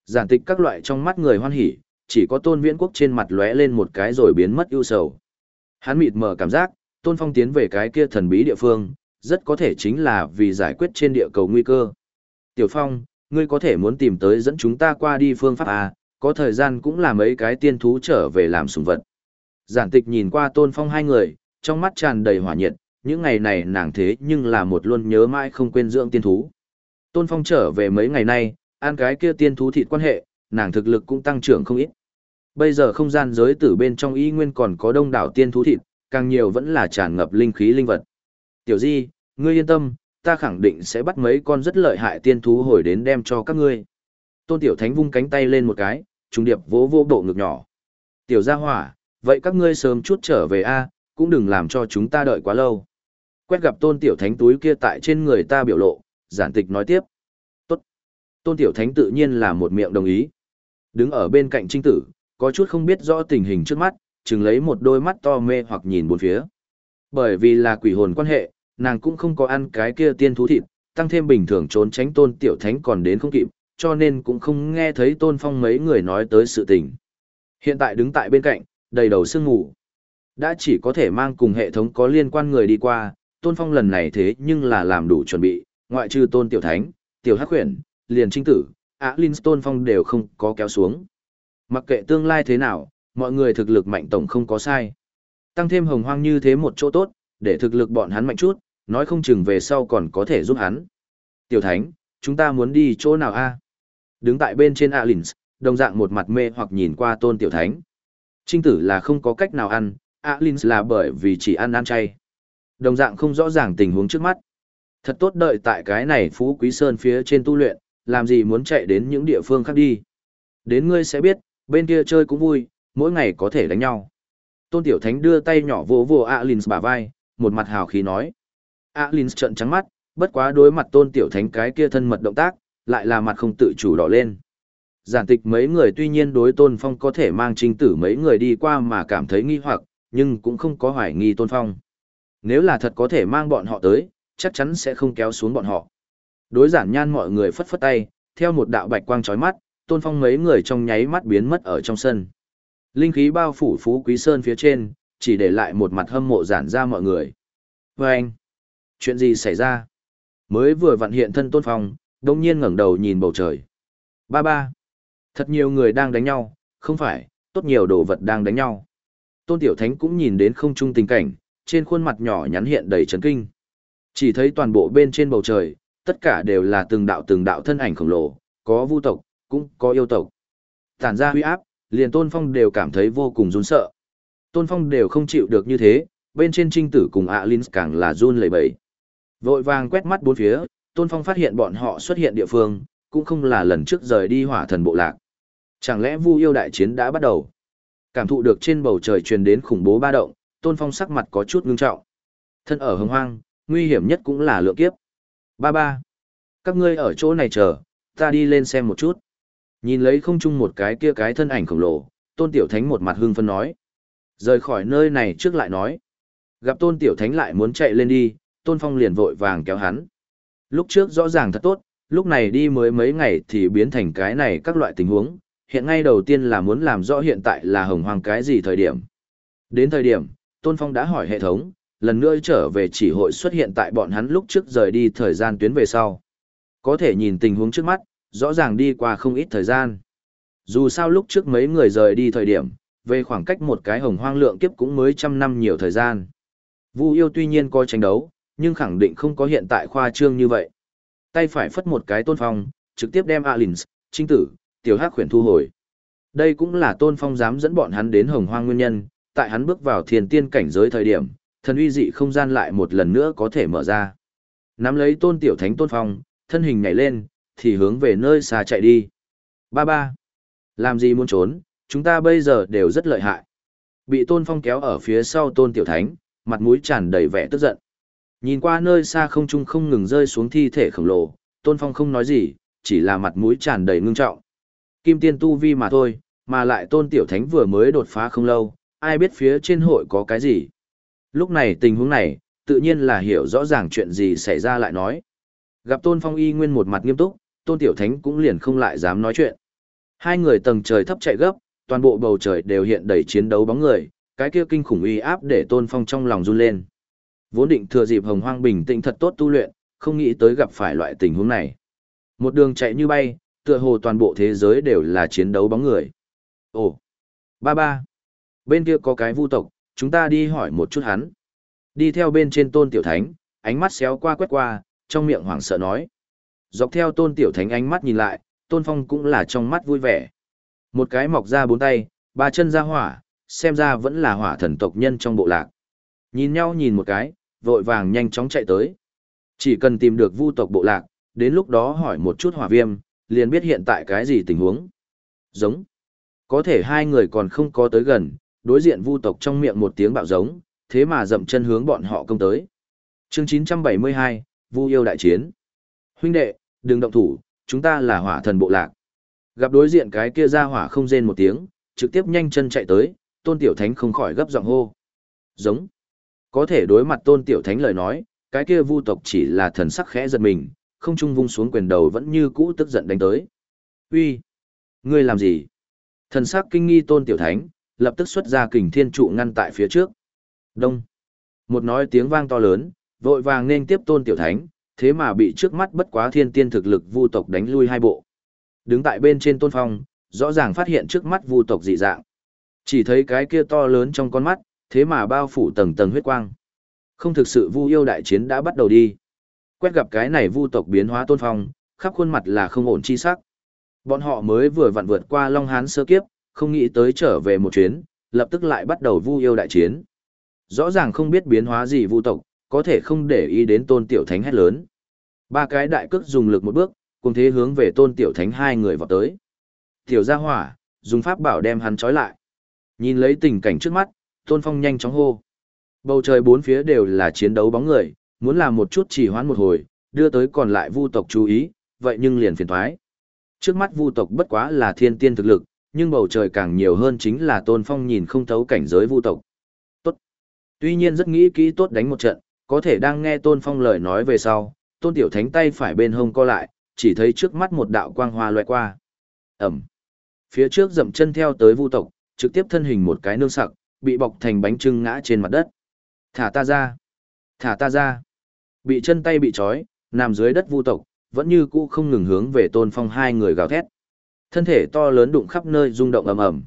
Giản tịch các loại trong mắt người hoan hỉ, chỉ có Tôn Viễn Quốc trên mặt lóe lên một cái rồi biến mất ưu sầu. Hắn mịt mờ cảm giác, Tôn Phong tiến về cái kia thần bí địa phương, rất có thể chính là vì giải quyết trên địa cầu nguy cơ. Tiểu Phong, ngươi có thể muốn tìm tới dẫn chúng ta qua đi phương pháp à, có thời gian cũng là mấy cái tiên thú trở về làm sùng vật. Giản tịch nhìn qua Tôn Phong hai người, trong mắt tràn đầy hỏa nhiệt, những ngày này nàng thế nhưng là một luôn nhớ mãi không quên dưỡng tiên thú. Tôn Phong trở về mấy ngày nay, ăn cái kia tiên thú thịt quan hệ, nàng thực lực cũng tăng trưởng không ít. Bây giờ không gian giới tử bên trong y nguyên còn có đông đảo tiên thú thịt, càng nhiều vẫn là tràn ngập linh khí linh vật. Tiểu Di, ngươi yên tâm, ta khẳng định sẽ bắt mấy con rất lợi hại tiên thú hồi đến đem cho các ngươi. Tôn Tiểu Thánh vung cánh tay lên một cái, trung điệp vỗ vỗ bộ ngực nhỏ. Tiểu gia hỏa, vậy các ngươi sớm chút trở về a, cũng đừng làm cho chúng ta đợi quá lâu. Quét gặp Tôn Tiểu Thánh túi kia tại trên người ta biểu lộ, giản tịch nói tiếp. Tốt. Tôn Tiểu Thánh tự nhiên là một miệng đồng ý. Đứng ở bên cạnh trinh tử, có chút không biết rõ tình hình trước mắt, chừng lấy một đôi mắt to mê hoặc nhìn bốn phía. Bởi vì là quỷ hồn quan hệ, nàng cũng không có ăn cái kia tiên thú thịt, tăng thêm bình thường trốn tránh tôn tiểu thánh còn đến không kịp, cho nên cũng không nghe thấy tôn phong mấy người nói tới sự tình. Hiện tại đứng tại bên cạnh, đầy đầu sương ngủ. Đã chỉ có thể mang cùng hệ thống có liên quan người đi qua, tôn phong lần này thế nhưng là làm đủ chuẩn bị, ngoại trừ tôn tiểu thánh, tiểu hắc khuyển, liền trinh tử, á linh tôn phong đều không có kéo xuống. Mặc kệ tương lai thế nào, mọi người thực lực mạnh tổng không có sai. Tăng thêm hồng hoang như thế một chỗ tốt, để thực lực bọn hắn mạnh chút, nói không chừng về sau còn có thể giúp hắn. Tiểu Thánh, chúng ta muốn đi chỗ nào a? Đứng tại bên trên Alins, đồng dạng một mặt mê hoặc nhìn qua tôn Tiểu Thánh. Trinh tử là không có cách nào ăn, Alins là bởi vì chỉ ăn ăn chay. Đồng dạng không rõ ràng tình huống trước mắt. Thật tốt đợi tại cái này Phú Quý Sơn phía trên tu luyện, làm gì muốn chạy đến những địa phương khác đi. Đến ngươi sẽ biết, bên kia chơi cũng vui, mỗi ngày có thể đánh nhau. Tôn Tiểu Thánh đưa tay nhỏ vỗ vỗ Alins bả vai, một mặt hào khí nói. Alins trợn trắng mắt, bất quá đối mặt Tôn Tiểu Thánh cái kia thân mật động tác, lại là mặt không tự chủ đỏ lên. Giản tịch mấy người tuy nhiên đối Tôn Phong có thể mang trinh tử mấy người đi qua mà cảm thấy nghi hoặc, nhưng cũng không có hoài nghi Tôn Phong. Nếu là thật có thể mang bọn họ tới, chắc chắn sẽ không kéo xuống bọn họ. Đối giản nhan mọi người phất phất tay, theo một đạo bạch quang chói mắt, Tôn Phong mấy người trong nháy mắt biến mất ở trong sân. Linh khí bao phủ phú quý sơn phía trên, chỉ để lại một mặt hâm mộ giản ra mọi người. Và anh, chuyện gì xảy ra? Mới vừa vặn hiện thân tôn phong, đông nhiên ngẩng đầu nhìn bầu trời. Ba ba, thật nhiều người đang đánh nhau, không phải, tốt nhiều đồ vật đang đánh nhau. Tôn Tiểu Thánh cũng nhìn đến không trung tình cảnh, trên khuôn mặt nhỏ nhắn hiện đầy chấn kinh. Chỉ thấy toàn bộ bên trên bầu trời, tất cả đều là từng đạo từng đạo thân ảnh khổng lồ, có vu tộc, cũng có yêu tộc. Tản ra huy áp, liền Tôn Phong đều cảm thấy vô cùng run sợ. Tôn Phong đều không chịu được như thế, bên trên trinh tử cùng Alin càng là run lẩy bẩy. Vội vàng quét mắt bốn phía, Tôn Phong phát hiện bọn họ xuất hiện địa phương, cũng không là lần trước rời đi hỏa thần bộ lạc. Chẳng lẽ Vu yêu đại chiến đã bắt đầu? Cảm thụ được trên bầu trời truyền đến khủng bố ba động, Tôn Phong sắc mặt có chút ngưng trọng. Thân ở hưng hoang, nguy hiểm nhất cũng là lượng kiếp. Ba ba. Các ngươi ở chỗ này chờ, ta đi lên xem một chút. Nhìn lấy không chung một cái kia cái thân ảnh khổng lồ, Tôn Tiểu Thánh một mặt hưng phân nói. Rời khỏi nơi này trước lại nói. Gặp Tôn Tiểu Thánh lại muốn chạy lên đi, Tôn Phong liền vội vàng kéo hắn. Lúc trước rõ ràng thật tốt, lúc này đi mới mấy ngày thì biến thành cái này các loại tình huống. Hiện ngay đầu tiên là muốn làm rõ hiện tại là hồng hoàng cái gì thời điểm. Đến thời điểm, Tôn Phong đã hỏi hệ thống, lần nữa trở về chỉ hội xuất hiện tại bọn hắn lúc trước rời đi thời gian tuyến về sau. Có thể nhìn tình huống trước mắt, rõ ràng đi qua không ít thời gian. Dù sao lúc trước mấy người rời đi thời điểm, về khoảng cách một cái hồng hoang lượng kiếp cũng mới trăm năm nhiều thời gian. Vu yêu tuy nhiên coi tranh đấu, nhưng khẳng định không có hiện tại khoa trương như vậy. Tay phải phất một cái tôn phong, trực tiếp đem Alins, trinh tử, tiểu hắc khuyển thu hồi. Đây cũng là tôn phong dám dẫn bọn hắn đến hồng hoang nguyên nhân, tại hắn bước vào thiền tiên cảnh giới thời điểm, thần uy dị không gian lại một lần nữa có thể mở ra. nắm lấy tôn tiểu thánh tôn phong, thân hình nhảy lên, thì hướng về nơi xa chạy đi. Ba ba. Làm gì muốn trốn, chúng ta bây giờ đều rất lợi hại. Bị tôn phong kéo ở phía sau tôn tiểu thánh, mặt mũi tràn đầy vẻ tức giận. Nhìn qua nơi xa không trung không ngừng rơi xuống thi thể khổng lồ, tôn phong không nói gì, chỉ là mặt mũi tràn đầy ngưng trọng. Kim tiên tu vi mà thôi, mà lại tôn tiểu thánh vừa mới đột phá không lâu, ai biết phía trên hội có cái gì. Lúc này tình huống này, tự nhiên là hiểu rõ ràng chuyện gì xảy ra lại nói. Gặp tôn phong y nguyên một mặt nghiêm túc, tôn tiểu thánh cũng liền không lại dám nói chuyện. Hai người tầng trời thấp chạy gấp, toàn bộ bầu trời đều hiện đầy chiến đấu bóng người, cái kia kinh khủng uy áp để tôn phong trong lòng run lên. Vốn định thừa dịp hồng hoang bình tĩnh thật tốt tu luyện, không nghĩ tới gặp phải loại tình huống này. Một đường chạy như bay, tựa hồ toàn bộ thế giới đều là chiến đấu bóng người. Ồ, ba ba, bên kia có cái vu tộc, chúng ta đi hỏi một chút hắn. Đi theo bên trên tôn tiểu thánh, ánh mắt xéo qua quét qua, trong miệng hoảng sợ nói. Dọc theo tôn tiểu thánh ánh mắt nhìn lại, tôn phong cũng là trong mắt vui vẻ. Một cái mọc ra bốn tay, ba chân ra hỏa, xem ra vẫn là hỏa thần tộc nhân trong bộ lạc. Nhìn nhau nhìn một cái, vội vàng nhanh chóng chạy tới. Chỉ cần tìm được vu tộc bộ lạc, đến lúc đó hỏi một chút hỏa viêm, liền biết hiện tại cái gì tình huống. Giống. Có thể hai người còn không có tới gần, đối diện vu tộc trong miệng một tiếng bạo giống, thế mà dậm chân hướng bọn họ công tới. Chương 972, Vu yêu đại chiến. Huynh đệ, đừng động thủ, chúng ta là hỏa thần bộ lạc. Gặp đối diện cái kia ra hỏa không rên một tiếng, trực tiếp nhanh chân chạy tới, tôn tiểu thánh không khỏi gấp giọng hô. Giống. Có thể đối mặt tôn tiểu thánh lời nói, cái kia vu tộc chỉ là thần sắc khẽ giật mình, không trung vung xuống quyền đầu vẫn như cũ tức giận đánh tới. Uy, Ngươi làm gì? Thần sắc kinh nghi tôn tiểu thánh, lập tức xuất ra kình thiên trụ ngăn tại phía trước. Đông. Một nói tiếng vang to lớn, vội vàng nên tiếp tôn tiểu thánh, thế mà bị trước mắt bất quá thiên tiên thực lực vu tộc đánh lui hai bộ. Đứng tại bên trên tôn phong, rõ ràng phát hiện trước mắt vu tộc dị dạng. Chỉ thấy cái kia to lớn trong con mắt, thế mà bao phủ tầng tầng huyết quang. Không thực sự vu yêu đại chiến đã bắt đầu đi. Quét gặp cái này vu tộc biến hóa tôn phong, khắp khuôn mặt là không ổn chi sắc. Bọn họ mới vừa vặn vượt qua Long Hán sơ kiếp, không nghĩ tới trở về một chuyến, lập tức lại bắt đầu vu yêu đại chiến. Rõ ràng không biết biến hóa gì vu tộc, có thể không để ý đến tôn tiểu thánh hét lớn. Ba cái đại cước dùng lực một bước, cùng thế hướng về tôn tiểu thánh hai người vào tới. Tiểu gia hỏa, dùng pháp bảo đem hắn trói lại. Nhìn lấy tình cảnh trước mắt, tôn phong nhanh chóng hô. Bầu trời bốn phía đều là chiến đấu bóng người, muốn làm một chút chỉ hoãn một hồi, đưa tới còn lại vu tộc chú ý, vậy nhưng liền phiền thoái. Trước mắt vu tộc bất quá là thiên tiên thực lực, nhưng bầu trời càng nhiều hơn chính là tôn phong nhìn không thấu cảnh giới vu tộc. Tốt. Tuy nhiên rất nghĩ kỹ tốt đánh một trận, có thể đang nghe tôn phong lời nói về sau, tôn tiểu thánh tay phải bên hông co lại, chỉ thấy trước mắt một đạo quang hoa loại qua. Ẩm. Phía trước dậm chân theo tới vu tộc, trực tiếp thân hình một cái nương sặc, bị bọc thành bánh trưng ngã trên mặt đất. Thả ta ra. Thả ta ra. Bị chân tay bị trói, nằm dưới đất vu tộc, vẫn như cũ không ngừng hướng về tôn phong hai người gào thét. Thân thể to lớn đụng khắp nơi rung động ầm ầm.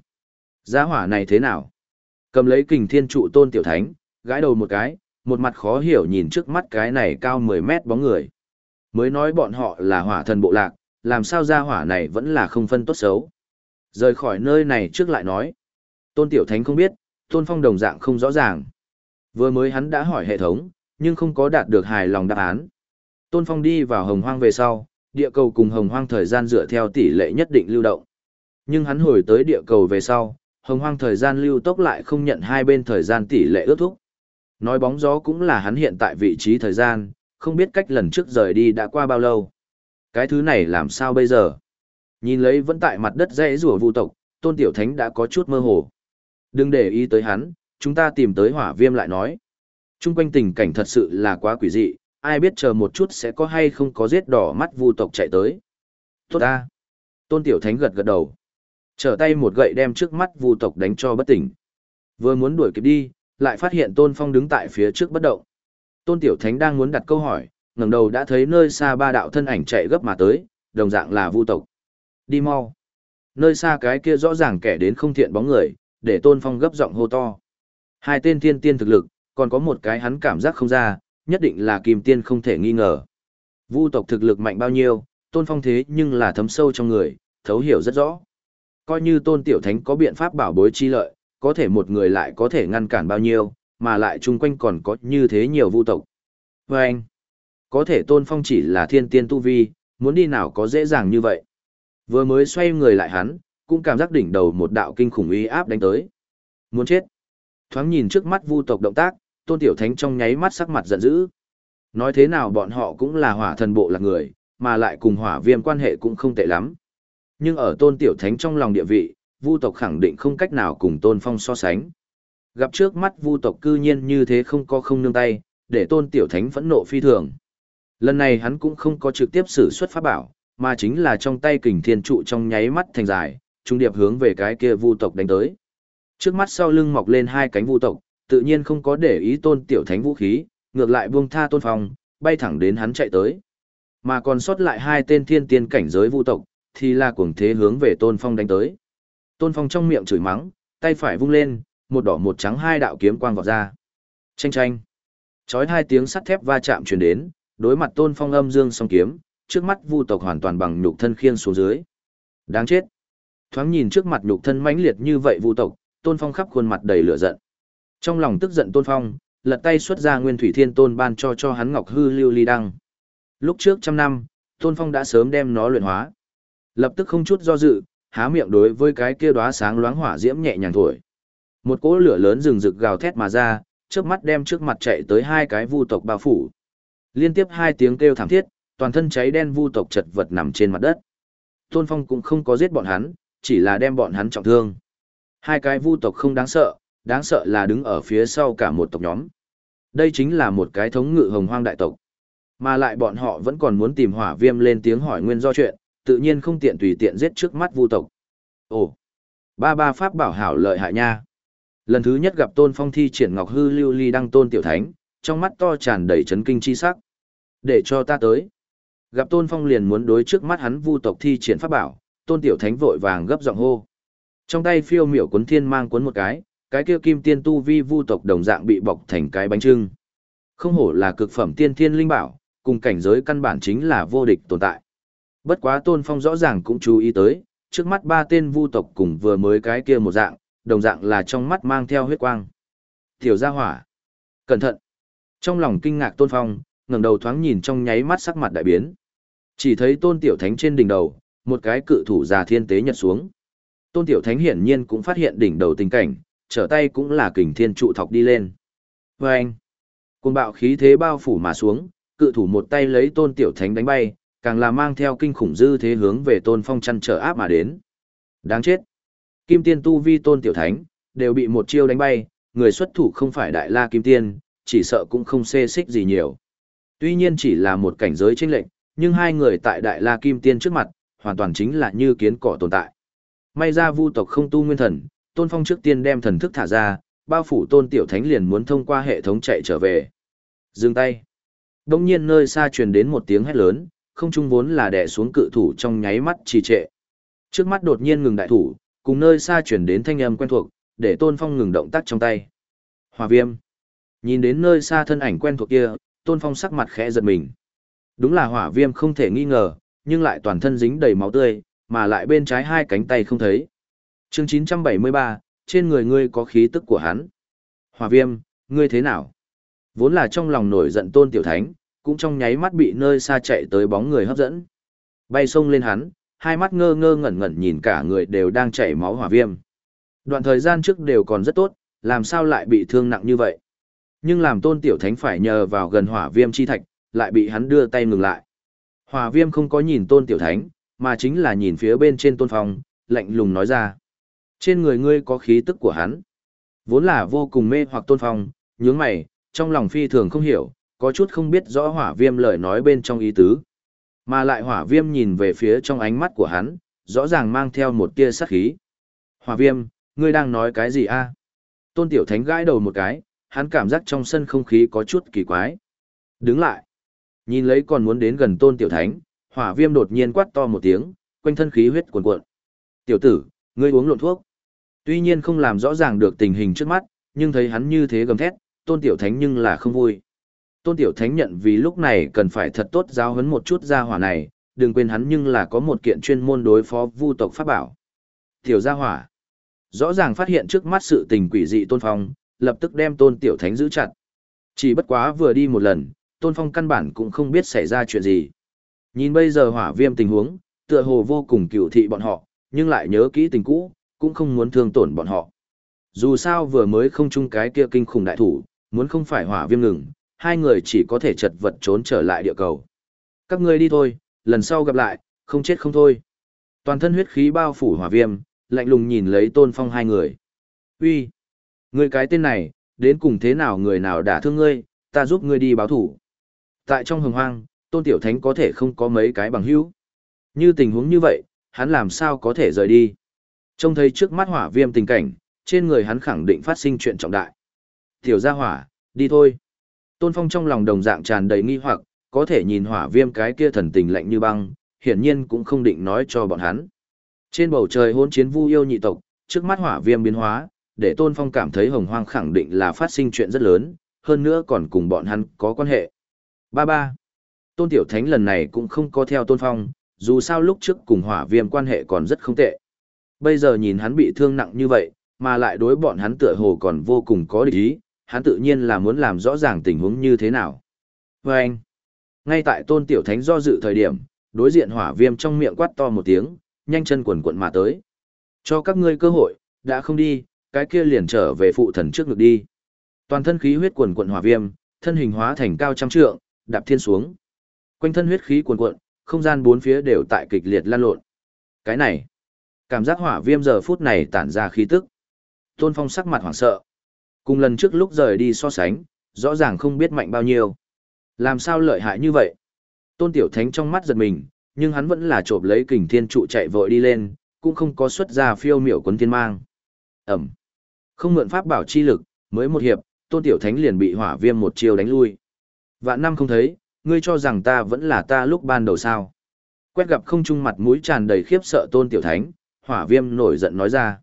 Giá hỏa này thế nào? Cầm lấy kình thiên trụ tôn tiểu thánh, gãi đầu một cái, một mặt khó hiểu nhìn trước mắt cái này cao 10 mét bóng người. Mới nói bọn họ là hỏa thần bộ lạc, làm sao ra hỏa này vẫn là không phân tốt xấu. Rời khỏi nơi này trước lại nói. Tôn Tiểu Thánh không biết, Tôn Phong đồng dạng không rõ ràng. Vừa mới hắn đã hỏi hệ thống, nhưng không có đạt được hài lòng đáp án. Tôn Phong đi vào hồng hoang về sau, địa cầu cùng hồng hoang thời gian dựa theo tỷ lệ nhất định lưu động. Nhưng hắn hồi tới địa cầu về sau, hồng hoang thời gian lưu tốc lại không nhận hai bên thời gian tỷ lệ ước thúc. Nói bóng gió cũng là hắn hiện tại vị trí thời gian, không biết cách lần trước rời đi đã qua bao lâu. Cái thứ này làm sao bây giờ? Nhìn lấy vẫn tại mặt đất dãy rùa vu tộc, tôn tiểu thánh đã có chút mơ hồ. Đừng để ý tới hắn, chúng ta tìm tới hỏa viêm lại nói. Trung quanh tình cảnh thật sự là quá quỷ dị, ai biết chờ một chút sẽ có hay không có giết đỏ mắt vu tộc chạy tới. Tốt ta. Tôn tiểu thánh gật gật đầu. Trở tay một gậy đem trước mắt vu tộc đánh cho bất tỉnh. Vừa muốn đuổi kịp đi, lại phát hiện tôn phong đứng tại phía trước bất động. Tôn tiểu thánh đang muốn đặt câu hỏi, ngẩng đầu đã thấy nơi xa ba đạo thân ảnh chạy gấp mà tới, đồng dạng là vu tộc. Đi mau. Nơi xa cái kia rõ ràng kẻ đến không thiện bóng người, để tôn phong gấp giọng hô to. Hai tên thiên tiên thực lực, còn có một cái hắn cảm giác không ra, nhất định là kim tiên không thể nghi ngờ. Vu tộc thực lực mạnh bao nhiêu, tôn phong thế nhưng là thấm sâu trong người, thấu hiểu rất rõ. Coi như tôn tiểu thánh có biện pháp bảo bối chi lợi, có thể một người lại có thể ngăn cản bao nhiêu, mà lại chung quanh còn có như thế nhiều vu tộc. Và anh, Có thể tôn phong chỉ là thiên tiên tu vi, muốn đi nào có dễ dàng như vậy. Vừa mới xoay người lại hắn, cũng cảm giác đỉnh đầu một đạo kinh khủng uy áp đánh tới. Muốn chết. Thoáng nhìn trước mắt vu tộc động tác, tôn tiểu thánh trong nháy mắt sắc mặt giận dữ. Nói thế nào bọn họ cũng là hỏa thần bộ là người, mà lại cùng hỏa viêm quan hệ cũng không tệ lắm. Nhưng ở tôn tiểu thánh trong lòng địa vị, vu tộc khẳng định không cách nào cùng tôn phong so sánh. Gặp trước mắt vu tộc cư nhiên như thế không có không nương tay, để tôn tiểu thánh phẫn nộ phi thường. Lần này hắn cũng không có trực tiếp sử xuất pháp bảo, mà chính là trong tay kình thiên trụ trong nháy mắt thành dài, trung điệp hướng về cái kia vu tộc đánh tới. Trước mắt sau lưng mọc lên hai cánh vu tộc, tự nhiên không có để ý tôn tiểu thánh vũ khí, ngược lại buông tha tôn phong, bay thẳng đến hắn chạy tới. Mà còn sót lại hai tên thiên tiên cảnh giới vu tộc, thì là cuồng thế hướng về tôn phong đánh tới. Tôn phong trong miệng chửi mắng, tay phải vung lên, một đỏ một trắng hai đạo kiếm quang vọt ra. Chanh chanh. Chói hai tiếng sắt thép va chạm truyền đến, đối mặt tôn phong âm dương song kiếm, trước mắt vu tộc hoàn toàn bằng nhục thân khiên xuống dưới. Đáng chết. Thoáng nhìn trước mặt nhục thân mãnh liệt như vậy vu tộc, tôn phong khắp khuôn mặt đầy lửa giận. Trong lòng tức giận tôn phong, lật tay xuất ra nguyên thủy thiên tôn ban cho cho hắn ngọc hư lưu ly đăng. Lúc trước trăm năm, tôn phong đã sớm đem nó luyện hóa. Lập tức không chút do dự, há miệng đối với cái kia đóa sáng loáng hỏa diễm nhẹ nhàng thổi. Một cỗ lửa lớn rừng rực gào thét mà ra, trước mắt đem trước mặt chạy tới hai cái vu tộc bao phủ. Liên tiếp hai tiếng kêu thảm thiết, toàn thân cháy đen vu tộc chật vật nằm trên mặt đất. Tôn Phong cũng không có giết bọn hắn, chỉ là đem bọn hắn trọng thương. Hai cái vu tộc không đáng sợ, đáng sợ là đứng ở phía sau cả một tộc nhóm. Đây chính là một cái thống ngự hồng hoang đại tộc. Mà lại bọn họ vẫn còn muốn tìm hỏa viêm lên tiếng hỏi nguyên do chuyện, tự nhiên không tiện tùy tiện giết trước mắt vu tộc. Ồ, ba ba pháp bảo hảo lợi hại nha. Lần thứ nhất gặp Tôn Phong thi triển Ngọc Hư Lưu Ly đăng tôn tiểu thánh, trong mắt to tràn đầy chấn kinh chi sắc. Để cho ta tới. Gặp Tôn Phong liền muốn đối trước mắt hắn vu tộc thi triển pháp bảo, Tôn tiểu thánh vội vàng gấp giọng hô. Trong tay phiêu miểu cuốn thiên mang cuốn một cái, cái kia kim tiên tu vi vu tộc đồng dạng bị bọc thành cái bánh trưng. Không hổ là cực phẩm tiên thiên linh bảo, cùng cảnh giới căn bản chính là vô địch tồn tại. Bất quá Tôn Phong rõ ràng cũng chú ý tới, trước mắt ba tên vu tộc cùng vừa mới cái kia một dạng, đồng dạng là trong mắt mang theo huyết quang. Tiểu gia hỏa. Cẩn thận. Trong lòng kinh ngạc Tôn Phong, ngẩng đầu thoáng nhìn trong nháy mắt sắc mặt đại biến. Chỉ thấy Tôn Tiểu Thánh trên đỉnh đầu, một cái cự thủ già thiên tế nhật xuống. Tôn Tiểu Thánh hiển nhiên cũng phát hiện đỉnh đầu tình cảnh, trở tay cũng là kình thiên trụ thọc đi lên. Vâng! anh, bạo khí thế bao phủ mà xuống, cự thủ một tay lấy Tôn Tiểu Thánh đánh bay, càng là mang theo kinh khủng dư thế hướng về Tôn Phong chăn trở áp mà đến. Đáng chết. Kim Tiên tu vi Tôn Tiểu Thánh đều bị một chiêu đánh bay, người xuất thủ không phải Đại La Kim Tiên, chỉ sợ cũng không xê xích gì nhiều. Tuy nhiên chỉ là một cảnh giới tranh lệnh, nhưng hai người tại Đại La Kim Tiên trước mặt, hoàn toàn chính là như kiến cỏ tồn tại. May ra vu tộc không tu nguyên thần, Tôn Phong trước tiên đem thần thức thả ra, bao phủ Tôn Tiểu Thánh liền muốn thông qua hệ thống chạy trở về. Dừng tay. Đông nhiên nơi xa truyền đến một tiếng hét lớn, không trung vốn là đè xuống cự thủ trong nháy mắt trì trệ. Trước mắt đột nhiên ngừng đại thủ, cùng nơi xa chuyển đến thanh âm quen thuộc, để Tôn Phong ngừng động tác trong tay. Hòa viêm. Nhìn đến nơi xa thân ảnh quen thuộc kia, Tôn Phong sắc mặt khẽ giật mình. Đúng là hỏa viêm không thể nghi ngờ, nhưng lại toàn thân dính đầy máu tươi, mà lại bên trái hai cánh tay không thấy. Chương 973, trên người ngươi có khí tức của hắn. Hòa viêm, ngươi thế nào? Vốn là trong lòng nổi giận tôn tiểu thánh, cũng trong nháy mắt bị nơi xa chạy tới bóng người hấp dẫn. Bay sông lên hắn, hai mắt ngơ ngơ ngẩn ngẩn nhìn cả người đều đang chảy máu hỏa viêm. Đoạn thời gian trước đều còn rất tốt, làm sao lại bị thương nặng như vậy? Nhưng làm tôn tiểu thánh phải nhờ vào gần hỏa viêm chi thạch, lại bị hắn đưa tay ngừng lại. Hỏa viêm không có nhìn tôn tiểu thánh, mà chính là nhìn phía bên trên tôn phong, lạnh lùng nói ra. Trên người ngươi có khí tức của hắn. Vốn là vô cùng mê hoặc tôn phong, nhướng mày, trong lòng phi thường không hiểu, có chút không biết rõ hỏa viêm lời nói bên trong ý tứ. Mà lại hỏa viêm nhìn về phía trong ánh mắt của hắn, rõ ràng mang theo một tia sát khí. Hỏa viêm, ngươi đang nói cái gì a? Tôn tiểu thánh gãi đầu một cái, hắn cảm giác trong sân không khí có chút kỳ quái. Đứng lại. Nhìn lấy còn muốn đến gần tôn tiểu thánh, hỏa viêm đột nhiên quát to một tiếng, quanh thân khí huyết cuồn cuộn. Tiểu tử, ngươi uống lộn thuốc. Tuy nhiên không làm rõ ràng được tình hình trước mắt, nhưng thấy hắn như thế gầm thét, tôn tiểu thánh nhưng là không vui. Tôn tiểu thánh nhận vì lúc này cần phải thật tốt giáo huấn một chút gia hỏa này, đừng quên hắn nhưng là có một kiện chuyên môn đối phó vu tộc pháp bảo. Tiểu gia hỏa. Rõ ràng phát hiện trước mắt sự tình quỷ dị tôn phong, lập tức đem tôn tiểu thánh giữ chặt. Chỉ bất quá vừa đi một lần, Tôn Phong căn bản cũng không biết xảy ra chuyện gì. Nhìn bây giờ hỏa viêm tình huống, tựa hồ vô cùng cựu thị bọn họ, nhưng lại nhớ kỹ tình cũ, cũng không muốn thương tổn bọn họ. Dù sao vừa mới không chung cái kia kinh khủng đại thủ, muốn không phải hỏa viêm ngừng, hai người chỉ có thể chật vật trốn trở lại địa cầu. Các ngươi đi thôi, lần sau gặp lại, không chết không thôi. Toàn thân huyết khí bao phủ hỏa viêm, lạnh lùng nhìn lấy tôn phong hai người. Uy, Ngươi cái tên này, đến cùng thế nào người nào đã thương ngươi, ta giúp ngươi đi báo thủ. Tại trong hồng hoang, tôn tiểu thánh có thể không có mấy cái bằng hữu. Như tình huống như vậy, hắn làm sao có thể rời đi. Trông thấy trước mắt hỏa viêm tình cảnh, trên người hắn khẳng định phát sinh chuyện trọng đại. Tiểu gia hỏa, đi thôi. Tôn Phong trong lòng đồng dạng tràn đầy nghi hoặc, có thể nhìn hỏa viêm cái kia thần tình lạnh như băng, hiển nhiên cũng không định nói cho bọn hắn. Trên bầu trời hỗn chiến vu yêu nhị tộc, trước mắt hỏa viêm biến hóa, để Tôn Phong cảm thấy hồng hoang khẳng định là phát sinh chuyện rất lớn, hơn nữa còn cùng bọn hắn có quan hệ. Ba ba. Tôn Tiểu Thánh lần này cũng không có theo Tôn Phong, dù sao lúc trước cùng hỏa viêm quan hệ còn rất không tệ. Bây giờ nhìn hắn bị thương nặng như vậy, mà lại đối bọn hắn tựa hồ còn vô cùng có địch ý, hắn tự nhiên là muốn làm rõ ràng tình huống như thế nào. Và anh, ngay tại tôn tiểu thánh do dự thời điểm, đối diện hỏa viêm trong miệng quát to một tiếng, nhanh chân quần quận mà tới. Cho các ngươi cơ hội, đã không đi, cái kia liền trở về phụ thần trước ngực đi. Toàn thân khí huyết quần quận hỏa viêm, thân hình hóa thành cao trăm trượng, đạp thiên xuống. Quanh thân huyết khí quần quận, không gian bốn phía đều tại kịch liệt lan lộn. Cái này, cảm giác hỏa viêm giờ phút này tản ra khí tức. Tôn Phong sắc mặt hoảng sợ. Cùng lần trước lúc rời đi so sánh, rõ ràng không biết mạnh bao nhiêu. Làm sao lợi hại như vậy? Tôn Tiểu Thánh trong mắt giật mình, nhưng hắn vẫn là trộm lấy kình thiên trụ chạy vội đi lên, cũng không có xuất ra phiêu miểu quấn thiên mang. Ẩm. Không mượn pháp bảo chi lực, mới một hiệp, Tôn Tiểu Thánh liền bị hỏa viêm một chiêu đánh lui. Vạn năm không thấy, ngươi cho rằng ta vẫn là ta lúc ban đầu sao. Quét gặp không trung mặt mũi tràn đầy khiếp sợ Tôn Tiểu Thánh, hỏa viêm nổi giận nói ra.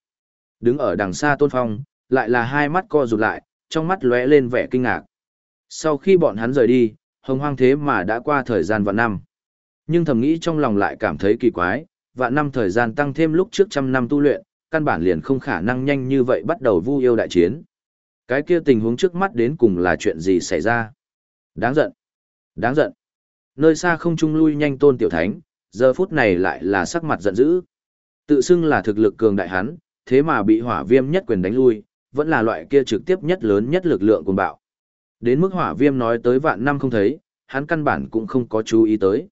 Đứng ở đằng xa Tôn Phong, lại là hai mắt co rụt lại, trong mắt lóe lên vẻ kinh ngạc. Sau khi bọn hắn rời đi, hồng hoang thế mà đã qua thời gian vạn năm. Nhưng thầm nghĩ trong lòng lại cảm thấy kỳ quái, vạn năm thời gian tăng thêm lúc trước trăm năm tu luyện, căn bản liền không khả năng nhanh như vậy bắt đầu vu yêu đại chiến. Cái kia tình huống trước mắt đến cùng là chuyện gì xảy ra? Đáng giận! Đáng giận! Nơi xa không trung lui nhanh tôn tiểu thánh, giờ phút này lại là sắc mặt giận dữ. Tự xưng là thực lực cường đại hắn, thế mà bị hỏa viêm nhất quyền đánh lui, vẫn là loại kia trực tiếp nhất lớn nhất lực lượng cuồng bạo. Đến mức hỏa viêm nói tới vạn năm không thấy, hắn căn bản cũng không có chú ý tới.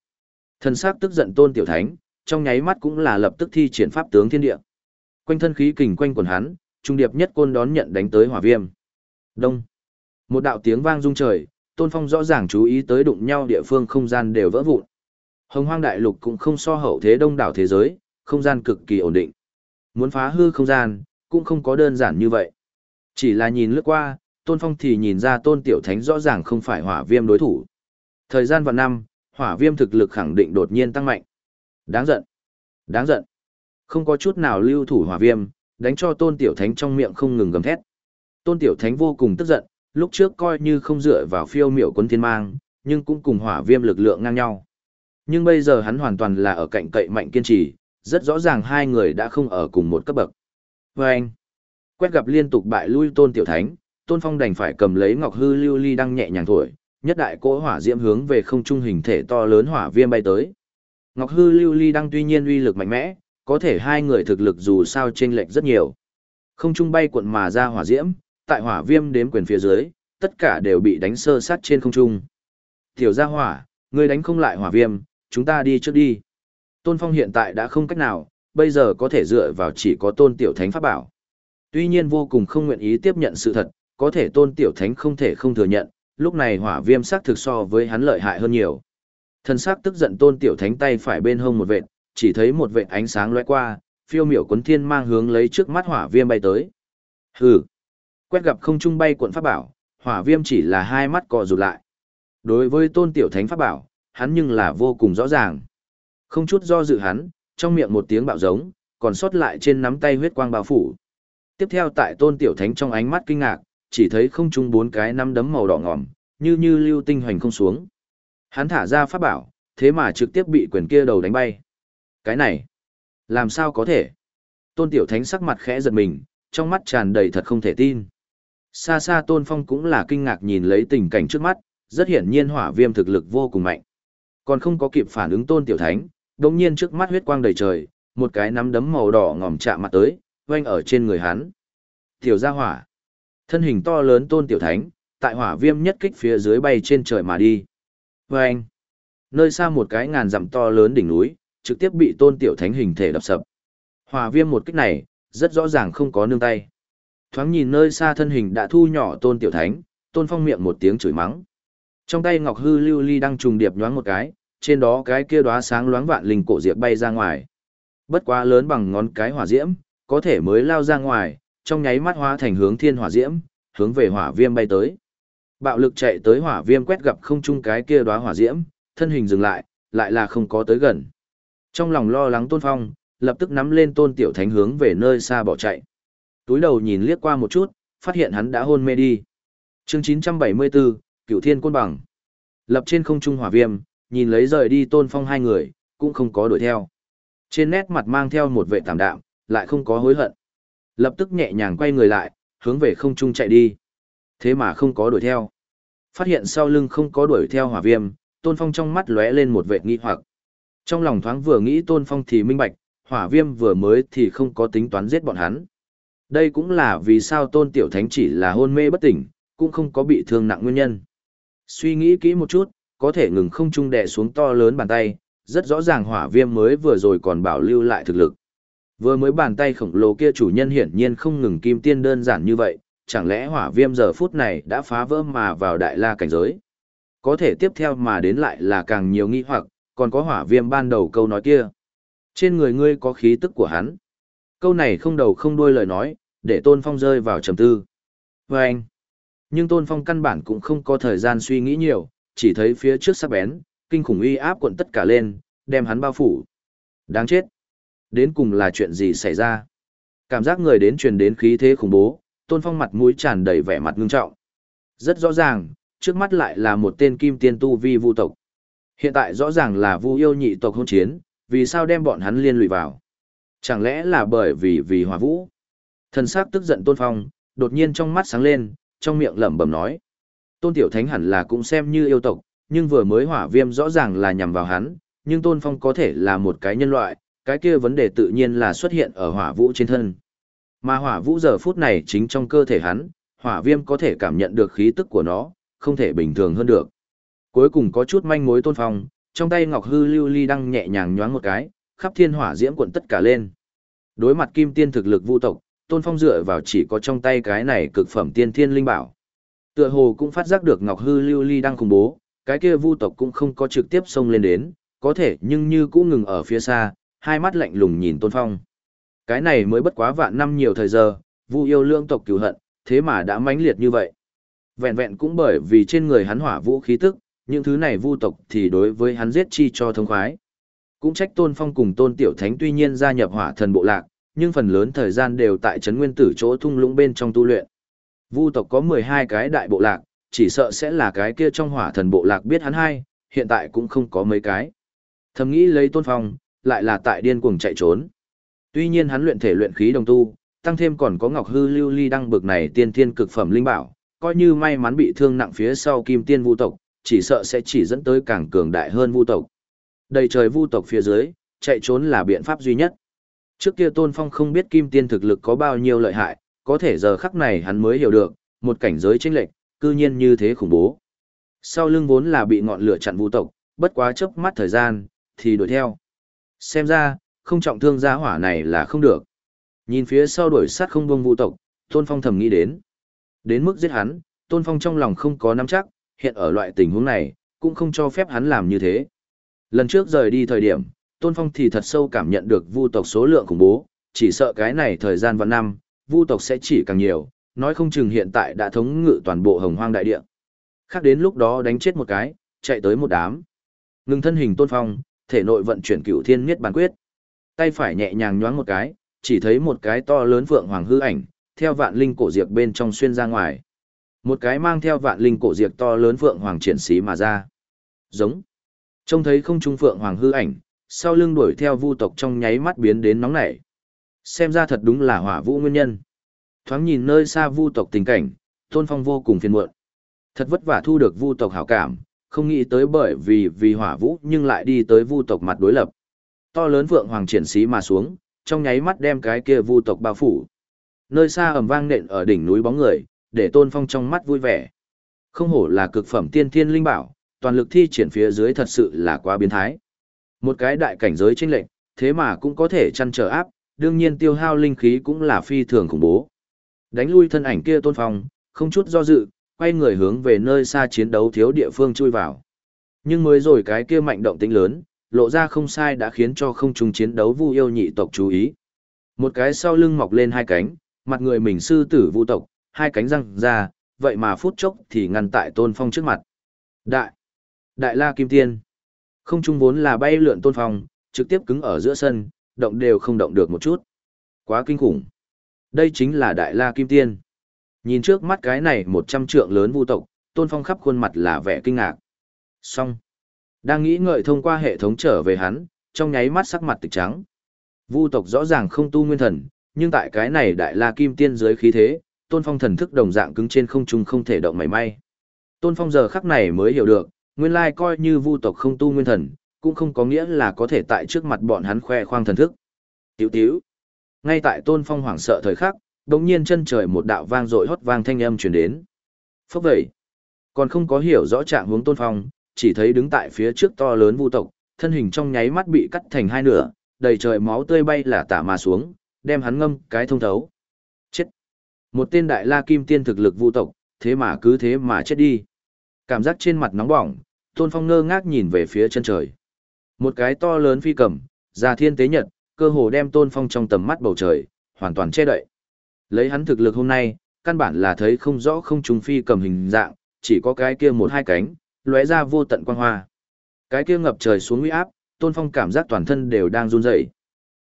Thần sắc tức giận tôn tiểu thánh, trong nháy mắt cũng là lập tức thi triển pháp tướng thiên địa. Quanh thân khí kình quanh quần hắn, trung điệp nhất côn đón nhận đánh tới hỏa viêm. Đông. Một đạo tiếng vang rung trời, Tôn Phong rõ ràng chú ý tới đụng nhau địa phương không gian đều vỡ vụn. Hồng Hoang đại lục cũng không so hậu thế đông đảo thế giới, không gian cực kỳ ổn định. Muốn phá hư không gian, cũng không có đơn giản như vậy. Chỉ là nhìn lướt qua, Tôn Phong thì nhìn ra Tôn Tiểu Thánh rõ ràng không phải hỏa viêm đối thủ. Thời gian vào năm, hỏa viêm thực lực khẳng định đột nhiên tăng mạnh. Đáng giận. Đáng giận. Không có chút nào lưu thủ hỏa viêm, đánh cho Tôn Tiểu Thánh trong miệng không ngừng gầm thét. Tôn Tiểu Thánh vô cùng tức giận, lúc trước coi như không dựa vào phiêu miểu quân thiên mang, nhưng cũng cùng hỏa viêm lực lượng ngang nhau. Nhưng bây giờ hắn hoàn toàn là ở cạnh cậy mạnh kiên trì, rất rõ ràng hai người đã không ở cùng một cấp bậc. Vâng! anh, quét gặp liên tục bại lui tôn tiểu thánh, tôn phong đành phải cầm lấy ngọc hư lưu ly đang nhẹ nhàng thổi, nhất đại cỗ hỏa diễm hướng về không trung hình thể to lớn hỏa viêm bay tới. Ngọc hư lưu ly đang tuy nhiên uy lực mạnh mẽ, có thể hai người thực lực dù sao chênh lệch rất nhiều. Không trung bay cuộn mà ra hỏa diễm, tại hỏa viêm đếm quyền phía dưới, tất cả đều bị đánh sơ sát trên không trung. Tiểu gia hỏa, ngươi đánh không lại hỏa viêm, chúng ta đi trước đi. Tôn Phong hiện tại đã không cách nào, bây giờ có thể dựa vào chỉ có tôn tiểu thánh pháp bảo. Tuy nhiên vô cùng không nguyện ý tiếp nhận sự thật, có thể tôn tiểu thánh không thể không thừa nhận, lúc này hỏa viêm sắc thực so với hắn lợi hại hơn nhiều. thần sắc tức giận tôn tiểu thánh tay phải bên hông một vệt, chỉ thấy một vệt ánh sáng lóe qua, phiêu miểu cuốn thiên mang hướng lấy trước mắt hỏa viêm bay tới. Hừ. Quét gặp không trung bay cuộn pháp bảo, hỏa viêm chỉ là hai mắt cò rụt lại. Đối với tôn tiểu thánh pháp bảo, hắn nhưng là vô cùng rõ ràng. Không chút do dự hắn, trong miệng một tiếng bạo giống, còn sót lại trên nắm tay huyết quang bao phủ. Tiếp theo tại tôn tiểu thánh trong ánh mắt kinh ngạc, chỉ thấy không trung bốn cái năm đấm màu đỏ ngòm, như như lưu tinh hoành không xuống. Hắn thả ra pháp bảo, thế mà trực tiếp bị quyền kia đầu đánh bay. Cái này, làm sao có thể? Tôn tiểu thánh sắc mặt khẽ giật mình, trong mắt tràn đầy thật không thể tin. Xa xa tôn phong cũng là kinh ngạc nhìn lấy tình cảnh trước mắt, rất hiển nhiên hỏa viêm thực lực vô cùng mạnh. Còn không có kịp phản ứng tôn tiểu thánh, đồng nhiên trước mắt huyết quang đầy trời, một cái nắm đấm màu đỏ ngòm chạm mặt tới, oanh ở trên người hắn. Tiểu gia hỏa. Thân hình to lớn tôn tiểu thánh, tại hỏa viêm nhất kích phía dưới bay trên trời mà đi. Oanh. Nơi xa một cái ngàn dặm to lớn đỉnh núi, trực tiếp bị tôn tiểu thánh hình thể đập sập. Hỏa viêm một kích này, rất rõ ràng không có nương tay. Thoáng nhìn nơi xa thân hình đã thu nhỏ tôn tiểu thánh, tôn phong miệng một tiếng chửi mắng. Trong tay ngọc hư lưu ly đang trùng điệp nhoáng một cái, trên đó cái kia đóa sáng loáng vạn linh cổ diệp bay ra ngoài. Bất quá lớn bằng ngón cái hỏa diễm, có thể mới lao ra ngoài, trong nháy mắt hóa thành hướng thiên hỏa diễm, hướng về hỏa viêm bay tới. Bạo lực chạy tới hỏa viêm quét gặp không chung cái kia đóa hỏa diễm, thân hình dừng lại, lại là không có tới gần. Trong lòng lo lắng Tôn Phong, lập tức nắm lên Tôn Tiểu Thánh hướng về nơi xa bỏ chạy. Túi đầu nhìn liếc qua một chút, phát hiện hắn đã hôn mê đi. Chương 974, Cửu Thiên Côn Bằng. Lập trên không trung hỏa viêm, nhìn lấy rời đi Tôn Phong hai người, cũng không có đuổi theo. Trên nét mặt mang theo một vẻ tạm đạm, lại không có hối hận. Lập tức nhẹ nhàng quay người lại, hướng về không trung chạy đi. Thế mà không có đuổi theo. Phát hiện sau lưng không có đuổi theo hỏa viêm, Tôn Phong trong mắt lóe lên một vệ nghi hoặc. Trong lòng thoáng vừa nghĩ Tôn Phong thì minh bạch, hỏa viêm vừa mới thì không có tính toán giết bọn hắn. Đây cũng là vì sao Tôn Tiểu Thánh chỉ là hôn mê bất tỉnh, cũng không có bị thương nặng nguyên nhân. Suy nghĩ kỹ một chút, có thể ngừng không trung đè xuống to lớn bàn tay, rất rõ ràng hỏa viêm mới vừa rồi còn bảo lưu lại thực lực. Vừa mới bàn tay khổng lồ kia chủ nhân hiển nhiên không ngừng kim tiên đơn giản như vậy, chẳng lẽ hỏa viêm giờ phút này đã phá vỡ mà vào đại la cảnh giới. Có thể tiếp theo mà đến lại là càng nhiều nghi hoặc, còn có hỏa viêm ban đầu câu nói kia. Trên người ngươi có khí tức của hắn. Câu này không đầu không đuôi lời nói, để Tôn Phong rơi vào trầm tư. Và anh. Nhưng Tôn Phong căn bản cũng không có thời gian suy nghĩ nhiều, chỉ thấy phía trước sắc bén, kinh khủng uy áp cuộn tất cả lên, đem hắn bao phủ. Đáng chết. Đến cùng là chuyện gì xảy ra? Cảm giác người đến truyền đến khí thế khủng bố, Tôn Phong mặt mũi tràn đầy vẻ mặt ngưng trọng. Rất rõ ràng, trước mắt lại là một tên kim tiên tu vi vu tộc. Hiện tại rõ ràng là vu yêu nhị tộc hôn chiến, vì sao đem bọn hắn liên lụy vào? Chẳng lẽ là bởi vì vì hỏa vũ? Thần sắc tức giận Tôn Phong, đột nhiên trong mắt sáng lên, trong miệng lẩm bẩm nói. Tôn Tiểu Thánh hẳn là cũng xem như yêu tộc, nhưng vừa mới hỏa viêm rõ ràng là nhằm vào hắn, nhưng Tôn Phong có thể là một cái nhân loại, cái kia vấn đề tự nhiên là xuất hiện ở hỏa vũ trên thân. Mà hỏa vũ giờ phút này chính trong cơ thể hắn, hỏa viêm có thể cảm nhận được khí tức của nó, không thể bình thường hơn được. Cuối cùng có chút manh mối tôn phong, trong tay ngọc hư lưu ly đang nhẹ nhàng nhoáng một cái, khắp thiên hỏa diễm cuộn tất cả lên. Đối mặt kim tiên thực lực vu tộc, tôn phong dựa vào chỉ có trong tay cái này cực phẩm tiên thiên linh bảo. Tựa hồ cũng phát giác được ngọc hư lưu ly đang khủng bố, cái kia vu tộc cũng không có trực tiếp xông lên đến, có thể nhưng như cũng ngừng ở phía xa, hai mắt lạnh lùng nhìn tôn phong. Cái này mới bất quá vạn năm nhiều thời giờ, vu yêu lương tộc cửu hận, thế mà đã mãnh liệt như vậy. Vẹn vẹn cũng bởi vì trên người hắn hỏa vũ khí tức, những thứ này vu tộc thì đối với hắn giết chi cho thông khoái. Cũng trách Tôn Phong cùng Tôn Tiểu Thánh tuy nhiên gia nhập hỏa thần bộ lạc, nhưng phần lớn thời gian đều tại trấn nguyên tử chỗ thung lũng bên trong tu luyện. Vu tộc có 12 cái đại bộ lạc, chỉ sợ sẽ là cái kia trong hỏa thần bộ lạc biết hắn hai, hiện tại cũng không có mấy cái. Thầm nghĩ lấy Tôn Phong, lại là tại điên cuồng chạy trốn. Tuy nhiên hắn luyện thể luyện khí đồng tu, tăng thêm còn có Ngọc Hư Lưu Ly đăng bực này tiên thiên cực phẩm linh bảo, coi như may mắn bị thương nặng phía sau Kim Tiên Vu tộc, chỉ sợ sẽ chỉ dẫn tới càng cường đại hơn Vu tộc. Đầy trời Vu tộc phía dưới, chạy trốn là biện pháp duy nhất. Trước kia Tôn Phong không biết Kim Tiên thực lực có bao nhiêu lợi hại, có thể giờ khắc này hắn mới hiểu được, một cảnh giới chênh lệch, cư nhiên như thế khủng bố. Sau lưng vốn là bị ngọn lửa chặn Vu tộc, bất quá chớp mắt thời gian, thì đuổi theo. Xem ra, không trọng thương gia hỏa này là không được. Nhìn phía sau đuổi sát không bông vũ tộc, Tôn Phong thầm nghĩ đến. Đến mức giết hắn, Tôn Phong trong lòng không có nắm chắc, hiện ở loại tình huống này, cũng không cho phép hắn làm như thế. Lần trước rời đi thời điểm, Tôn Phong thì thật sâu cảm nhận được vu tộc số lượng khủng bố, chỉ sợ cái này thời gian và năm, vu tộc sẽ chỉ càng nhiều, nói không chừng hiện tại đã thống ngự toàn bộ hồng hoang đại địa. Khác đến lúc đó đánh chết một cái, chạy tới một đám. Ngừng thân hình Tôn Phong, thể nội vận chuyển cửu thiên miết bàn quyết. Tay phải nhẹ nhàng nhoáng một cái, chỉ thấy một cái to lớn vượng hoàng hư ảnh, theo vạn linh cổ diệt bên trong xuyên ra ngoài. Một cái mang theo vạn linh cổ diệt to lớn vượng hoàng triển xí mà ra. Giống. Trông thấy không trung vượng hoàng hư ảnh, sau lưng đuổi theo vu tộc trong nháy mắt biến đến nóng nảy. Xem ra thật đúng là hỏa vũ nguyên nhân. Thoáng nhìn nơi xa vu tộc tình cảnh, Tôn Phong vô cùng phiền muộn. Thật vất vả thu được vu tộc hảo cảm, không nghĩ tới bởi vì vì hỏa vũ nhưng lại đi tới vu tộc mặt đối lập. To lớn vượng hoàng triển xí mà xuống, trong nháy mắt đem cái kia vu tộc bao phủ. Nơi xa ầm vang nện ở đỉnh núi bóng người, để tôn phong trong mắt vui vẻ. Không hổ là cực phẩm tiên thiên linh bảo, toàn lực thi triển phía dưới thật sự là quá biến thái. Một cái đại cảnh giới chênh lệnh, thế mà cũng có thể chăn trở áp, đương nhiên tiêu hao linh khí cũng là phi thường khủng bố. Đánh lui thân ảnh kia tôn phong, không chút do dự, quay người hướng về nơi xa chiến đấu thiếu địa phương chui vào. Nhưng mới rồi cái kia mạnh động tính lớn, lộ ra không sai đã khiến cho không trung chiến đấu vu yêu nhị tộc chú ý. Một cái sau lưng mọc lên hai cánh, mặt người mình sư tử vu tộc, hai cánh răng ra, vậy mà phút chốc thì ngăn tại tôn phong trước mặt. Đại! Đại la kim tiên! Không trung vốn là bay lượn tôn phong, trực tiếp cứng ở giữa sân, động đều không động được một chút. Quá kinh khủng! Đây chính là đại la kim tiên. Nhìn trước mắt cái này một trăm trượng lớn vu tộc, tôn phong khắp khuôn mặt là vẻ kinh ngạc. Xong! Đang nghĩ ngợi thông qua hệ thống trở về hắn, trong nháy mắt sắc mặt tịch trắng. Vu tộc rõ ràng không tu nguyên thần, nhưng tại cái này đại la kim tiên dưới khí thế, tôn phong thần thức đồng dạng cứng trên không trung không thể động mảy may. Tôn phong giờ khắc này mới hiểu được, nguyên lai coi như vu tộc không tu nguyên thần, cũng không có nghĩa là có thể tại trước mặt bọn hắn khoe khoang thần thức. Tiểu tiểu. Ngay tại tôn phong hoảng sợ thời khắc, đồng nhiên chân trời một đạo vang dội hót vang thanh âm truyền đến. Phốc vậy. Còn không có hiểu rõ trạng hướng tôn phong, chỉ thấy đứng tại phía trước to lớn vu tộc, thân hình trong nháy mắt bị cắt thành hai nửa, đầy trời máu tươi bay là tả mà xuống, đem hắn ngâm cái thông thấu. Chết! Một tên đại la kim tiên thực lực vu tộc, thế mà cứ thế mà chết đi. Cảm giác trên mặt nóng bỏng, Tôn Phong ngơ ngác nhìn về phía chân trời. Một cái to lớn phi cầm, già thiên tế nhật, cơ hồ đem Tôn Phong trong tầm mắt bầu trời, hoàn toàn che đậy. Lấy hắn thực lực hôm nay, căn bản là thấy không rõ không trùng phi cầm hình dạng, chỉ có cái kia một hai cánh, lóe ra vô tận quang hoa. Cái kia ngập trời xuống uy áp, Tôn Phong cảm giác toàn thân đều đang run rẩy.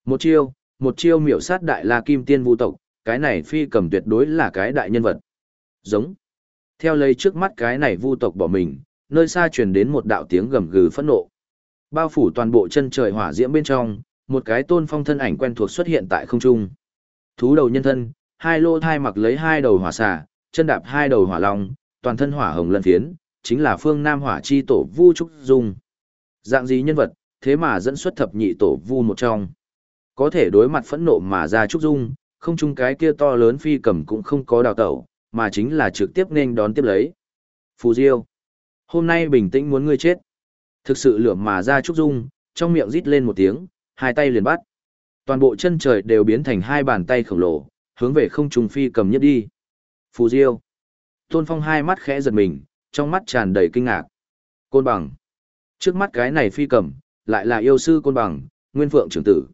Một chiêu, một chiêu miểu sát đại La Kim Tiên Vu tộc, cái này phi cầm tuyệt đối là cái đại nhân vật. Giống. Theo lấy trước mắt cái này Vu tộc bỏ mình, nơi xa truyền đến một đạo tiếng gầm gừ phẫn nộ. Bao phủ toàn bộ chân trời hỏa diễm bên trong, một cái Tôn Phong thân ảnh quen thuộc xuất hiện tại không trung. Thú đầu nhân thân, hai lô thai mặc lấy hai đầu hỏa xà, chân đạp hai đầu hỏa long, toàn thân hỏa hồng lân phiến, chính là phương Nam Hỏa Chi Tổ Vu Trúc Dung. Dạng gì nhân vật, thế mà dẫn xuất thập nhị tổ Vu một trong. Có thể đối mặt phẫn nộ mà ra Trúc Dung, không chung cái kia to lớn phi cầm cũng không có đào tẩu, mà chính là trực tiếp nên đón tiếp lấy. Phù Diêu, hôm nay bình tĩnh muốn ngươi chết. Thực sự lửa mà ra Trúc Dung, trong miệng rít lên một tiếng, hai tay liền bắt. Toàn bộ chân trời đều biến thành hai bàn tay khổng lồ, hướng về không trung phi cầm nhất đi. Phù Diêu. Tôn Phong hai mắt khẽ giật mình, trong mắt tràn đầy kinh ngạc. Côn bằng. Trước mắt cái này phi cầm, lại là yêu sư côn bằng, nguyên phượng trưởng tử.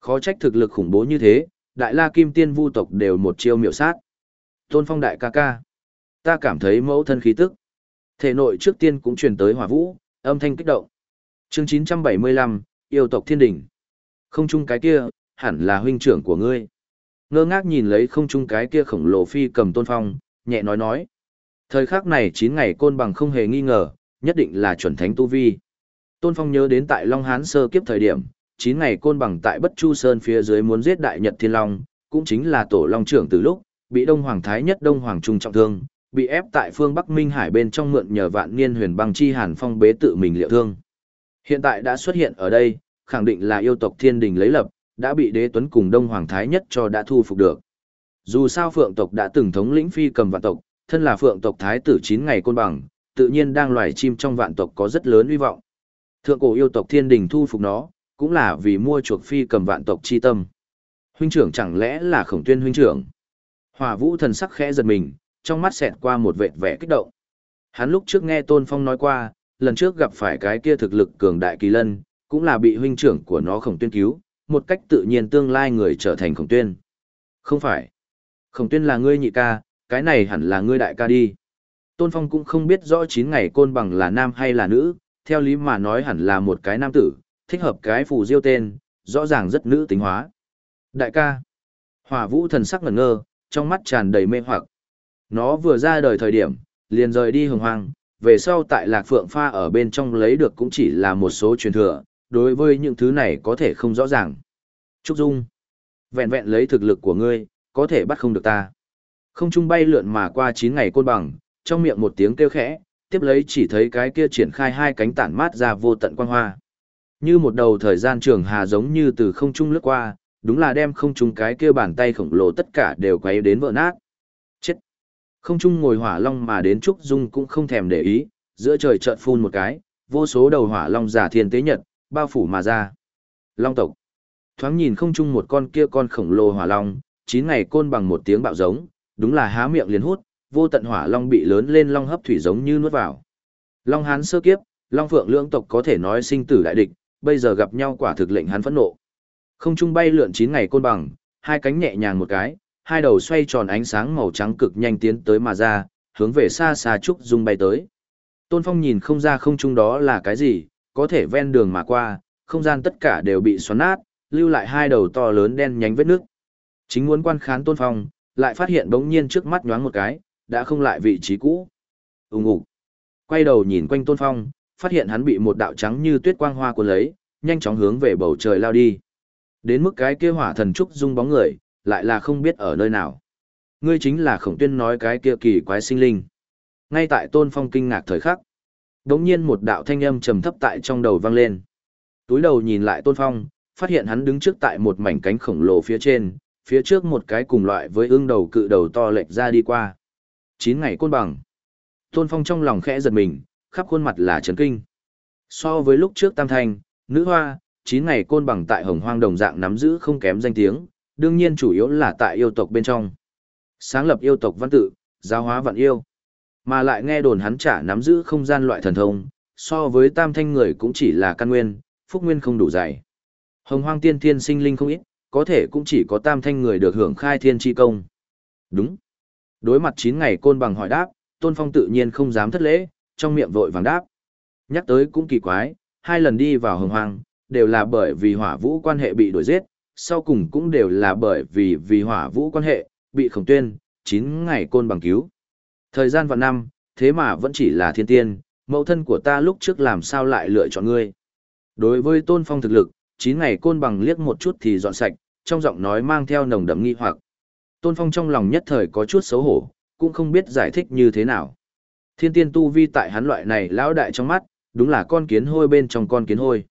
Khó trách thực lực khủng bố như thế, đại la kim tiên vu tộc đều một chiêu miệu sát. Tôn phong đại ca ca. Ta cảm thấy mẫu thân khí tức. Thể nội trước tiên cũng truyền tới hỏa vũ, âm thanh kích động. chương 975, yêu tộc thiên đỉnh. Không chung cái kia, hẳn là huynh trưởng của ngươi. Ngơ ngác nhìn lấy không trung cái kia khổng lồ phi cầm tôn phong, nhẹ nói nói. Thời khắc này 9 ngày côn bằng không hề nghi ngờ, nhất định là chuẩn thánh tu vi. Tôn Phong nhớ đến tại Long Hán sơ kiếp thời điểm, 9 ngày côn bằng tại Bất Chu Sơn phía dưới muốn giết Đại Nhật Thiên Long, cũng chính là tổ Long trưởng từ lúc, bị Đông Hoàng Thái nhất Đông Hoàng Trung trọng thương, bị ép tại phương Bắc Minh Hải bên trong mượn nhờ vạn niên huyền băng chi hàn phong bế tự mình liệu thương. Hiện tại đã xuất hiện ở đây, khẳng định là yêu tộc thiên đình lấy lập, đã bị đế tuấn cùng Đông Hoàng Thái nhất cho đã thu phục được. Dù sao phượng tộc đã từng thống lĩnh phi cầm vạn tộc, thân là phượng tộc thái tử 9 ngày côn bằng, tự nhiên đang loài chim trong vạn tộc có rất lớn uy vọng. Thượng cổ yêu tộc thiên đình thu phục nó, cũng là vì mua chuộc phi cầm vạn tộc chi tâm. Huynh trưởng chẳng lẽ là khổng tuyên huynh trưởng? Hỏa vũ thần sắc khẽ giật mình, trong mắt xẹt qua một vệt vẻ kích động. Hắn lúc trước nghe Tôn Phong nói qua, lần trước gặp phải cái kia thực lực cường đại kỳ lân, cũng là bị huynh trưởng của nó khổng tuyên cứu, một cách tự nhiên tương lai người trở thành khổng tuyên. Không phải. Khổng tuyên là ngươi nhị ca, cái này hẳn là ngươi đại ca đi. Tôn Phong cũng không biết rõ 9 ngày côn bằng là nam hay là nữ, theo lý mà nói hẳn là một cái nam tử, thích hợp cái phù diêu tên, rõ ràng rất nữ tính hóa. Đại ca. Hỏa vũ thần sắc ngẩn ngơ, trong mắt tràn đầy mê hoặc. Nó vừa ra đời thời điểm, liền rời đi hồng hoang, về sau tại lạc phượng pha ở bên trong lấy được cũng chỉ là một số truyền thừa, đối với những thứ này có thể không rõ ràng. Trúc Dung. Vẹn vẹn lấy thực lực của ngươi, có thể bắt không được ta. Không trung bay lượn mà qua 9 ngày côn bằng, trong miệng một tiếng kêu khẽ, tiếp lấy chỉ thấy cái kia triển khai hai cánh tản mát ra vô tận quang hoa. Như một đầu thời gian trường hà giống như từ không trung lướt qua, đúng là đem không trung cái kia bàn tay khổng lồ tất cả đều quay đến vỡ nát. Chết! Không trung ngồi hỏa long mà đến Trúc Dung cũng không thèm để ý, giữa trời chợt phun một cái, vô số đầu hỏa long giả thiên tế nhật, bao phủ mà ra. Long tộc. Thoáng nhìn không trung một con kia con khổng lồ hỏa long, chín ngày côn bằng một tiếng bạo giống, đúng là há miệng liền hút, vô tận hỏa long bị lớn lên long hấp thủy giống như nuốt vào. Long hán sơ kiếp, long phượng lưỡng tộc có thể nói sinh tử đại địch, bây giờ gặp nhau quả thực lệnh hắn phẫn nộ. Không trung bay lượn chín ngày côn bằng, hai cánh nhẹ nhàng một cái, hai đầu xoay tròn ánh sáng màu trắng cực nhanh tiến tới mà ra, hướng về xa xa trúc dung bay tới. Tôn Phong nhìn không ra không trung đó là cái gì, có thể ven đường mà qua, không gian tất cả đều bị xoắn nát, lưu lại hai đầu to lớn đen nhánh vết nước. Chính muốn quan khán Tôn Phong, lại phát hiện bỗng nhiên trước mắt nhoáng một cái, đã không lại vị trí cũ. Ùng ục. Quay đầu nhìn quanh Tôn Phong, phát hiện hắn bị một đạo trắng như tuyết quang hoa cuốn lấy, nhanh chóng hướng về bầu trời lao đi. Đến mức cái kia hỏa thần trúc dung bóng người, lại là không biết ở nơi nào. Ngươi chính là khổng tuyên nói cái kia kỳ quái sinh linh. Ngay tại Tôn Phong kinh ngạc thời khắc, đống nhiên một đạo thanh âm trầm thấp tại trong đầu vang lên. Túi đầu nhìn lại Tôn Phong, phát hiện hắn đứng trước tại một mảnh cánh khổng lồ phía trên, phía trước một cái cùng loại với ương đầu cự đầu to lệch ra đi qua. Chín ngày côn bằng. Tôn Phong trong lòng khẽ giật mình, khắp khuôn mặt là chấn kinh. So với lúc trước Tam Thanh, Nữ Hoa, chín ngày côn bằng tại hồng hoang đồng dạng nắm giữ không kém danh tiếng, đương nhiên chủ yếu là tại yêu tộc bên trong. Sáng lập yêu tộc văn tự, giáo hóa vạn yêu. Mà lại nghe đồn hắn trả nắm giữ không gian loại thần thông, so với tam thanh người cũng chỉ là căn nguyên, phúc nguyên không đủ dày. Hồng hoang tiên thiên sinh linh không ít, có thể cũng chỉ có tam thanh người được hưởng khai thiên chi công. Đúng. Đối mặt 9 ngày côn bằng hỏi đáp, Tôn Phong tự nhiên không dám thất lễ, trong miệng vội vàng đáp. Nhắc tới cũng kỳ quái, hai lần đi vào hồng hoang, đều là bởi vì hỏa vũ quan hệ bị đuổi giết, sau cùng cũng đều là bởi vì vì hỏa vũ quan hệ, bị khổng tuyên, 9 ngày côn bằng cứu. Thời gian và năm, thế mà vẫn chỉ là thiên tiên, mẫu thân của ta lúc trước làm sao lại lựa chọn ngươi. Đối với tôn phong thực lực, 9 ngày côn bằng liếc một chút thì dọn sạch, trong giọng nói mang theo nồng đậm nghi hoặc. Tôn phong trong lòng nhất thời có chút xấu hổ, cũng không biết giải thích như thế nào. Thiên tiên tu vi tại hắn loại này lão đại trong mắt, đúng là con kiến hôi bên trong con kiến hôi.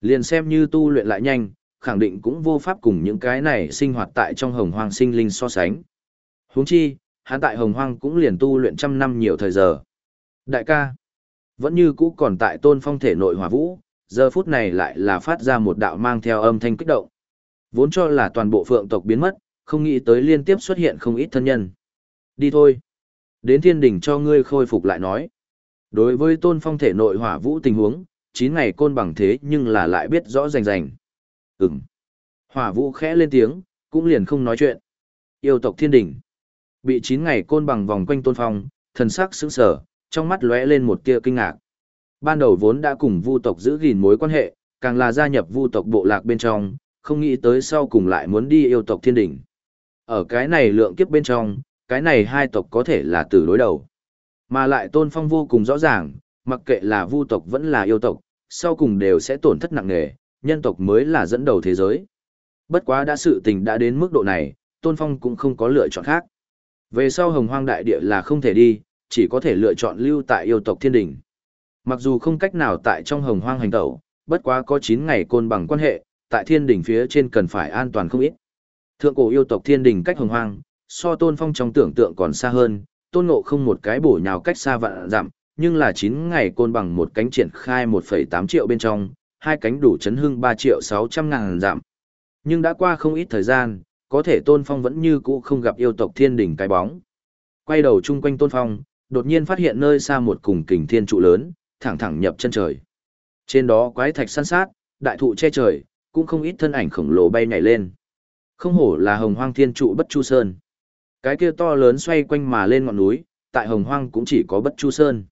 Liền xem như tu luyện lại nhanh, khẳng định cũng vô pháp cùng những cái này sinh hoạt tại trong hồng hoang sinh linh so sánh. Huống chi, hắn tại hồng hoang cũng liền tu luyện trăm năm nhiều thời giờ. Đại ca, vẫn như cũ còn tại tôn phong thể nội hỏa vũ, giờ phút này lại là phát ra một đạo mang theo âm thanh kích động. Vốn cho là toàn bộ phượng tộc biến mất, không nghĩ tới liên tiếp xuất hiện không ít thân nhân. Đi thôi. Đến thiên đỉnh cho ngươi khôi phục lại nói. Đối với tôn phong thể nội hỏa vũ tình huống, 9 ngày côn bằng thế nhưng là lại biết rõ rành rành. Ừm. Hỏa vũ khẽ lên tiếng, cũng liền không nói chuyện. Yêu tộc thiên đỉnh. Bị chín ngày côn bằng vòng quanh tôn phong, thần sắc sững sờ, trong mắt lóe lên một tia kinh ngạc. Ban đầu vốn đã cùng vu tộc giữ gìn mối quan hệ, càng là gia nhập vu tộc bộ lạc bên trong, không nghĩ tới sau cùng lại muốn đi yêu tộc thiên đỉnh. Ở cái này lượng kiếp bên trong, cái này hai tộc có thể là từ đối đầu. Mà lại tôn phong vô cùng rõ ràng, mặc kệ là vu tộc vẫn là yêu tộc, sau cùng đều sẽ tổn thất nặng nề, nhân tộc mới là dẫn đầu thế giới. Bất quá đã sự tình đã đến mức độ này, tôn phong cũng không có lựa chọn khác. Về sau hồng hoang đại địa là không thể đi, chỉ có thể lựa chọn lưu tại yêu tộc thiên đình. Mặc dù không cách nào tại trong hồng hoang hành tẩu, bất quá có 9 ngày côn bằng quan hệ, tại thiên đình phía trên cần phải an toàn không ít. Thượng cổ yêu tộc thiên đình cách hồng hoang, so tôn phong trong tưởng tượng còn xa hơn, tôn ngộ không một cái bổ nhào cách xa vạn dặm, nhưng là 9 ngày côn bằng một cánh triển khai 1,8 triệu bên trong, hai cánh đủ chấn hưng 3 triệu 600 ngàn giảm. Nhưng đã qua không ít thời gian, có thể tôn phong vẫn như cũ không gặp yêu tộc thiên đỉnh cái bóng. Quay đầu chung quanh tôn phong, đột nhiên phát hiện nơi xa một cùng kình thiên trụ lớn, thẳng thẳng nhập chân trời. Trên đó quái thạch săn sát, đại thụ che trời, cũng không ít thân ảnh khổng lồ bay nhảy lên. Không hổ là hồng hoang thiên trụ bất chu sơn. Cái kia to lớn xoay quanh mà lên ngọn núi, tại hồng hoang cũng chỉ có bất chu sơn.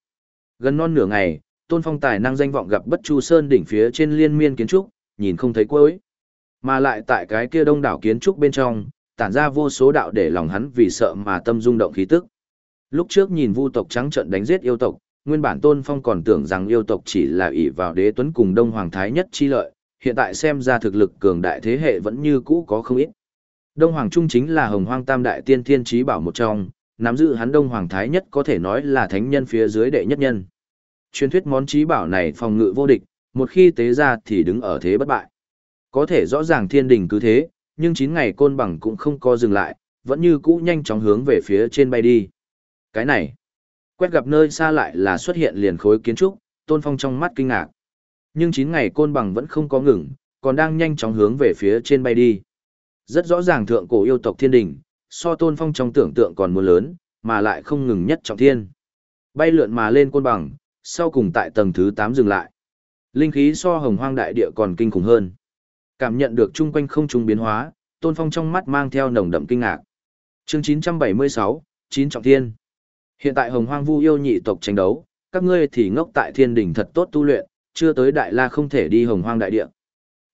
Gần non nửa ngày, tôn phong tài năng danh vọng gặp bất chu sơn đỉnh phía trên liên miên kiến trúc, nhìn không thấy cuối. Mà lại tại cái kia đông đảo kiến trúc bên trong, tản ra vô số đạo để lòng hắn vì sợ mà tâm rung động khí tức. Lúc trước nhìn vu tộc trắng trận đánh giết yêu tộc, nguyên bản Tôn Phong còn tưởng rằng yêu tộc chỉ là ỷ vào đế tuấn cùng Đông Hoàng Thái nhất chi lợi, hiện tại xem ra thực lực cường đại thế hệ vẫn như cũ có không ít. Đông Hoàng Trung chính là hồng hoang tam đại tiên thiên trí bảo một trong, nắm giữ hắn Đông Hoàng Thái nhất có thể nói là thánh nhân phía dưới đệ nhất nhân. Truyền thuyết món trí bảo này phòng ngự vô địch, một khi tế ra thì đứng ở thế bất bại. Có thể rõ ràng thiên đình cứ thế, nhưng 9 ngày côn bằng cũng không co dừng lại, vẫn như cũ nhanh chóng hướng về phía trên bay đi. Cái này, quét gặp nơi xa lại là xuất hiện liền khối kiến trúc, tôn phong trong mắt kinh ngạc. Nhưng 9 ngày côn bằng vẫn không có ngừng, còn đang nhanh chóng hướng về phía trên bay đi. Rất rõ ràng thượng cổ yêu tộc thiên đình, so tôn phong trong tưởng tượng còn muốn lớn, mà lại không ngừng nhất trọng thiên. Bay lượn mà lên côn bằng, sau cùng tại tầng thứ 8 dừng lại. Linh khí so hồng hoang đại địa còn kinh khủng hơn. Cảm nhận được chung quanh không trùng biến hóa, tôn phong trong mắt mang theo nồng đậm kinh ngạc. Chương 976, chín trọng thiên. Hiện tại hồng hoang vu yêu nhị tộc tranh đấu, các ngươi thì ngốc tại thiên đỉnh thật tốt tu luyện, chưa tới đại la không thể đi hồng hoang đại địa.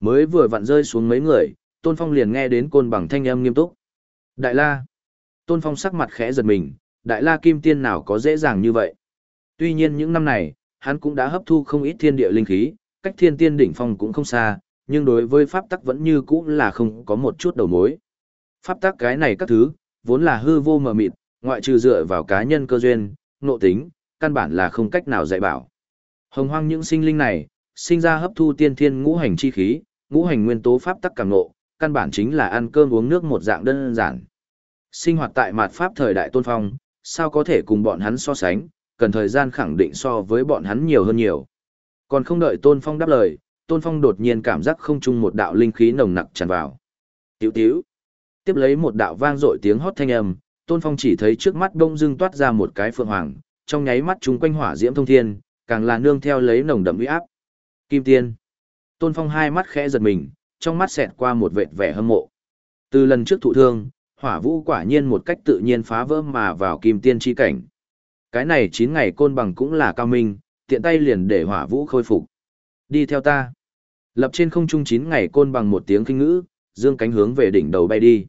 Mới vừa vặn rơi xuống mấy người, tôn phong liền nghe đến côn bằng thanh âm nghiêm túc. Đại la. Tôn phong sắc mặt khẽ giật mình, đại la kim tiên nào có dễ dàng như vậy. Tuy nhiên những năm này, hắn cũng đã hấp thu không ít thiên địa linh khí, cách thiên tiên đỉnh phong cũng không xa, nhưng đối với pháp tắc vẫn như cũ là không có một chút đầu mối. Pháp tắc cái này các thứ, vốn là hư vô mờ mịt, ngoại trừ dựa vào cá nhân cơ duyên, nộ tính, căn bản là không cách nào dạy bảo. Hồng hoang những sinh linh này, sinh ra hấp thu tiên thiên ngũ hành chi khí, ngũ hành nguyên tố pháp tắc càng nộ, căn bản chính là ăn cơm uống nước một dạng đơn giản. Sinh hoạt tại mạt pháp thời đại tôn phong, sao có thể cùng bọn hắn so sánh, cần thời gian khẳng định so với bọn hắn nhiều hơn nhiều. Còn không đợi tôn phong đáp lời, tôn phong đột nhiên cảm giác không chung một đạo linh khí nồng nặc tràn vào. Tiểu tiểu. Tiếp lấy một đạo vang dội tiếng hót thanh âm, tôn phong chỉ thấy trước mắt bỗng dưng toát ra một cái phượng hoàng, trong nháy mắt chúng quanh hỏa diễm thông thiên, càng là nương theo lấy nồng đậm uy áp. Kim tiên. Tôn phong hai mắt khẽ giật mình, trong mắt xẹt qua một vệt vẻ hâm mộ. Từ lần trước thụ thương, hỏa vũ quả nhiên một cách tự nhiên phá vỡ mà vào kim tiên chi cảnh. Cái này 9 ngày côn bằng cũng là cao minh, tiện tay liền để hỏa vũ khôi phục. Đi theo ta. Lập trên không trung chín ngày côn bằng một tiếng kinh ngữ, dương cánh hướng về đỉnh đầu bay đi.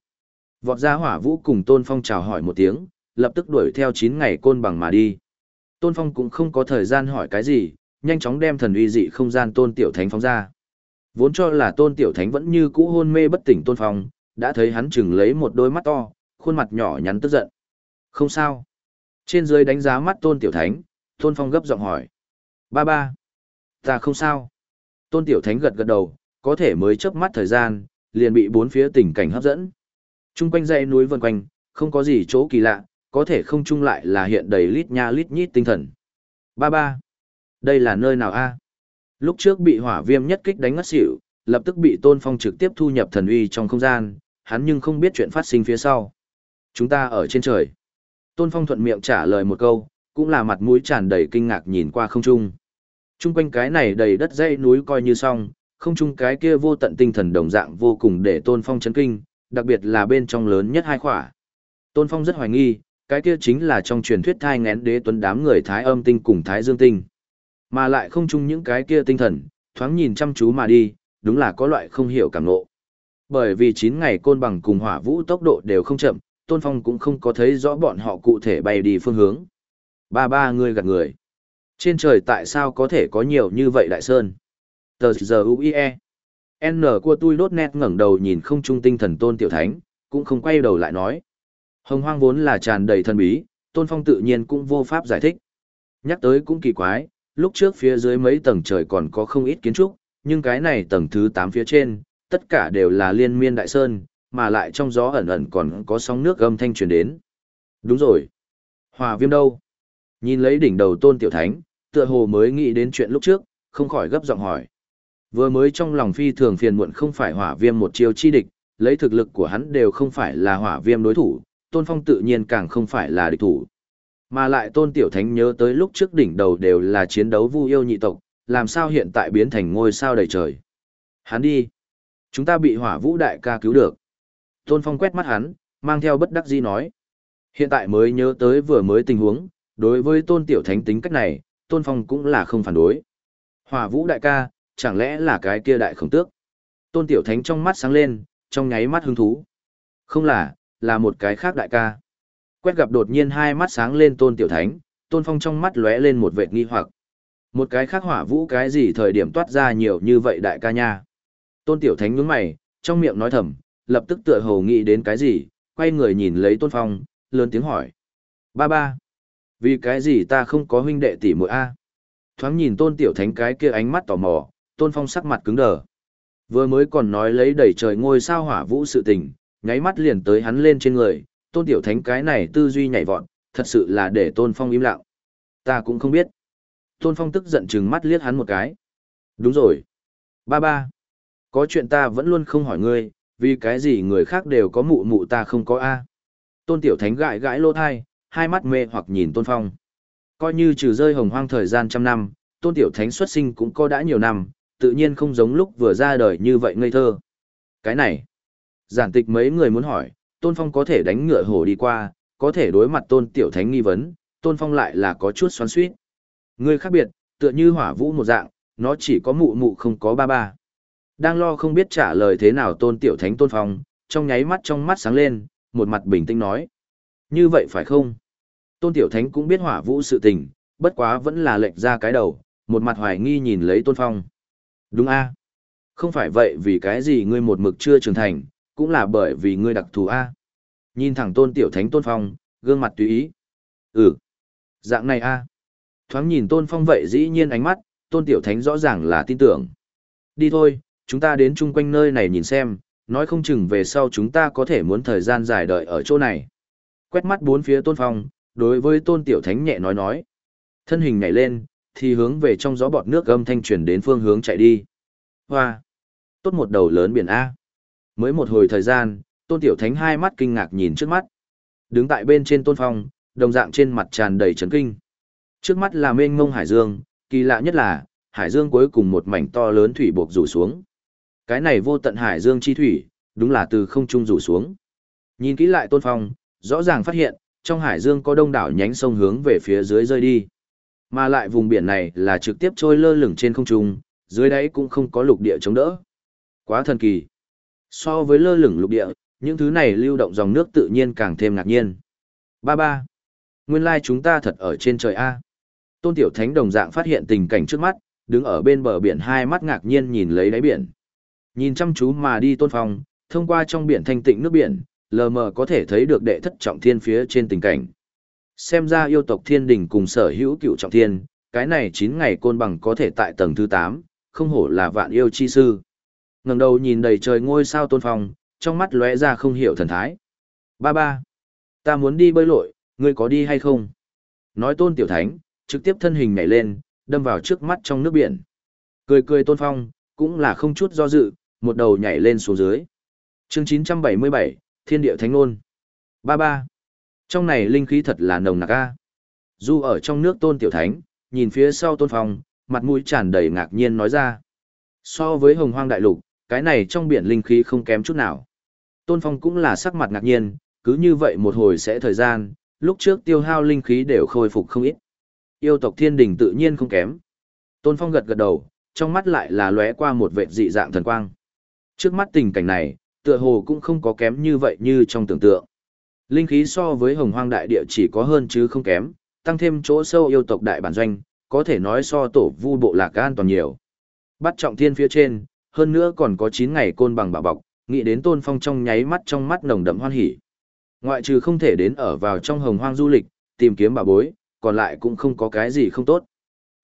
Vọt ra hỏa vũ cùng Tôn Phong chào hỏi một tiếng, lập tức đuổi theo chín ngày côn bằng mà đi. Tôn Phong cũng không có thời gian hỏi cái gì, nhanh chóng đem thần uy dị không gian Tôn Tiểu Thánh phóng ra. Vốn cho là Tôn Tiểu Thánh vẫn như cũ hôn mê bất tỉnh Tôn Phong, đã thấy hắn chừng lấy một đôi mắt to, khuôn mặt nhỏ nhắn tức giận. Không sao. Trên dưới đánh giá mắt Tôn Tiểu Thánh, Tôn Phong gấp giọng hỏi. Ba ba. Ta không sao. Tôn Tiểu Thánh gật gật đầu, có thể mới chớp mắt thời gian, liền bị bốn phía tình cảnh hấp dẫn. Trung quanh dãy núi vần quanh, không có gì chỗ kỳ lạ, có thể không chung lại là hiện đầy lít nha lít nhít tinh thần. Ba ba. Đây là nơi nào a? Lúc trước bị hỏa viêm nhất kích đánh ngất xỉu, lập tức bị Tôn Phong trực tiếp thu nhập thần uy trong không gian, hắn nhưng không biết chuyện phát sinh phía sau. Chúng ta ở trên trời. Tôn Phong thuận miệng trả lời một câu, cũng là mặt mũi tràn đầy kinh ngạc nhìn qua không trung. Trung quanh cái này đầy đất dãy núi coi như xong, không chung cái kia vô tận tinh thần đồng dạng vô cùng để Tôn Phong chấn kinh, đặc biệt là bên trong lớn nhất hai khỏa. Tôn Phong rất hoài nghi, cái kia chính là trong truyền thuyết thai ngén đế tuấn đám người thái âm tinh cùng thái dương tinh. Mà lại không chung những cái kia tinh thần, thoáng nhìn chăm chú mà đi, đúng là có loại không hiểu cảm ngộ. Bởi vì 9 ngày côn bằng cùng hỏa vũ tốc độ đều không chậm, Tôn Phong cũng không có thấy rõ bọn họ cụ thể bay đi phương hướng. Ba ba người gạt người. Trên trời tại sao có thể có nhiều như vậy đại sơn? Tờ giờ UIE. N của tôi đốt nét ngẩng đầu nhìn không trung tinh thần tôn tiểu thánh, cũng không quay đầu lại nói. Hồng hoang vốn là tràn đầy thần bí, tôn phong tự nhiên cũng vô pháp giải thích. Nhắc tới cũng kỳ quái, lúc trước phía dưới mấy tầng trời còn có không ít kiến trúc, nhưng cái này tầng thứ 8 phía trên, tất cả đều là liên miên đại sơn, mà lại trong gió ẩn ẩn còn có sóng nước gầm thanh truyền đến. Đúng rồi. Hòa viêm đâu? Nhìn lấy đỉnh đầu tôn tiểu thánh, tựa hồ mới nghĩ đến chuyện lúc trước, không khỏi gấp giọng hỏi. Vừa mới trong lòng phi thường phiền muộn không phải hỏa viêm một chiêu chi địch, lấy thực lực của hắn đều không phải là hỏa viêm đối thủ, tôn phong tự nhiên càng không phải là địch thủ. Mà lại tôn tiểu thánh nhớ tới lúc trước đỉnh đầu đều là chiến đấu vu yêu nhị tộc, làm sao hiện tại biến thành ngôi sao đầy trời. Hắn đi. Chúng ta bị hỏa vũ đại ca cứu được. Tôn phong quét mắt hắn, mang theo bất đắc dĩ nói. Hiện tại mới nhớ tới vừa mới tình huống, đối với tôn tiểu thánh tính cách này, tôn phong cũng là không phản đối. Hỏa vũ đại ca, chẳng lẽ là cái kia đại khổng tước? Tôn Tiểu Thánh trong mắt sáng lên, trong nháy mắt hứng thú. Không là, là một cái khác đại ca. Quét gặp đột nhiên hai mắt sáng lên Tôn Tiểu Thánh, Tôn Phong trong mắt lóe lên một vệt nghi hoặc. Một cái khác hỏa vũ cái gì thời điểm toát ra nhiều như vậy đại ca nha. Tôn Tiểu Thánh nhướng mày, trong miệng nói thầm, lập tức tựa hồ nghĩ đến cái gì, quay người nhìn lấy Tôn Phong, lớn tiếng hỏi. Ba ba. Vì cái gì ta không có huynh đệ tỷ muội a? Thoáng nhìn tôn tiểu thánh cái kia ánh mắt tò mò, tôn phong sắc mặt cứng đờ. Vừa mới còn nói lấy đầy trời ngôi sao hỏa vũ sự tình, nháy mắt liền tới hắn lên trên người, tôn tiểu thánh cái này tư duy nhảy vọt, thật sự là để tôn phong im lặng. Ta cũng không biết. Tôn phong tức giận chừng mắt liếc hắn một cái. Đúng rồi. Ba ba. Có chuyện ta vẫn luôn không hỏi ngươi, vì cái gì người khác đều có mụ mụ ta không có a Tôn tiểu thánh gãi gãi lô thai, hai mắt mê hoặc nhìn tôn phong. Coi như trừ rơi hồng hoang thời gian trăm năm, tôn tiểu thánh xuất sinh cũng có đã nhiều năm, tự nhiên không giống lúc vừa ra đời như vậy ngây thơ. Cái này, giản tịch mấy người muốn hỏi, tôn phong có thể đánh ngựa hổ đi qua, có thể đối mặt tôn tiểu thánh nghi vấn, tôn phong lại là có chút xoắn suýt. Người khác biệt, tựa như hỏa vũ một dạng, nó chỉ có mụ mụ không có ba ba. Đang lo không biết trả lời thế nào tôn tiểu thánh tôn phong, trong nháy mắt trong mắt sáng lên, một mặt bình tĩnh nói. Như vậy phải không? Tôn tiểu thánh cũng biết hỏa vũ sự tình, bất quá vẫn là lệnh ra cái đầu, một mặt hoài nghi nhìn lấy tôn phong. Đúng a Không phải vậy vì cái gì ngươi một mực chưa trưởng thành, cũng là bởi vì ngươi đặc thù a Nhìn thẳng tôn tiểu thánh tôn phong, gương mặt tùy ý. Ừ. Dạng này a Thoáng nhìn tôn phong vậy dĩ nhiên ánh mắt, tôn tiểu thánh rõ ràng là tin tưởng. Đi thôi, chúng ta đến chung quanh nơi này nhìn xem, nói không chừng về sau chúng ta có thể muốn thời gian dài đợi ở chỗ này. Quét mắt bốn phía tôn phong, đối với tôn tiểu thánh nhẹ nói nói. Thân hình nhảy lên, thì hướng về trong gió bọt nước gâm thanh truyền đến phương hướng chạy đi. Hoa! Tốt một đầu lớn biển A. Mới một hồi thời gian, tôn tiểu thánh hai mắt kinh ngạc nhìn trước mắt. Đứng tại bên trên tôn phong, đồng dạng trên mặt tràn đầy chấn kinh. Trước mắt là mênh mông hải dương, kỳ lạ nhất là, hải dương cuối cùng một mảnh to lớn thủy buộc rủ xuống. Cái này vô tận hải dương chi thủy, đúng là từ không trung rủ xuống. Nhìn kỹ lại tôn phong, rõ ràng phát hiện, trong hải dương có đông đảo nhánh sông hướng về phía dưới rơi đi. Mà lại vùng biển này là trực tiếp trôi lơ lửng trên không trung, dưới đáy cũng không có lục địa chống đỡ. Quá thần kỳ. So với lơ lửng lục địa, những thứ này lưu động dòng nước tự nhiên càng thêm ngạc nhiên. Ba ba. Nguyên lai chúng ta thật ở trên trời A. Tôn Tiểu Thánh đồng dạng phát hiện tình cảnh trước mắt, đứng ở bên bờ biển hai mắt ngạc nhiên nhìn lấy đáy biển. Nhìn chăm chú mà đi tôn phong, thông qua trong biển thanh tịnh nước biển, lờ mờ có thể thấy được đệ thất trọng thiên phía trên tình cảnh. Xem ra yêu tộc thiên đình cùng sở hữu cựu trọng thiên, cái này 9 ngày côn bằng có thể tại tầng thứ 8, không hổ là vạn yêu chi sư. ngẩng đầu nhìn đầy trời ngôi sao tôn phong, trong mắt lóe ra không hiểu thần thái. Ba ba, ta muốn đi bơi lội, ngươi có đi hay không? Nói tôn tiểu thánh, trực tiếp thân hình nhảy lên, đâm vào trước mắt trong nước biển. Cười cười tôn phong, cũng là không chút do dự, một đầu nhảy lên xuống dưới. Chương 977, Thiên địa Thánh Nôn. Ba ba. Trong này linh khí thật là nồng nặc a. Du ở trong nước tôn tiểu thánh, nhìn phía sau tôn phong, mặt mũi tràn đầy ngạc nhiên nói ra. So với hồng hoang đại lục, cái này trong biển linh khí không kém chút nào. Tôn phong cũng là sắc mặt ngạc nhiên, cứ như vậy một hồi sẽ thời gian, lúc trước tiêu hao linh khí đều khôi phục không ít. Yêu tộc thiên đình tự nhiên không kém. Tôn phong gật gật đầu, trong mắt lại là lóe qua một vệ dị dạng thần quang. Trước mắt tình cảnh này, tựa hồ cũng không có kém như vậy như trong tưởng tượng. Linh khí so với hồng hoang đại địa chỉ có hơn chứ không kém, tăng thêm chỗ sâu yêu tộc đại bản doanh, có thể nói so tổ vu bộ lạc an toàn nhiều. Bắt trọng thiên phía trên, hơn nữa còn có 9 ngày côn bằng bảo bọc, nghĩ đến tôn phong trong nháy mắt trong mắt nồng đậm hoan hỉ. Ngoại trừ không thể đến ở vào trong hồng hoang du lịch, tìm kiếm bảo bối, còn lại cũng không có cái gì không tốt.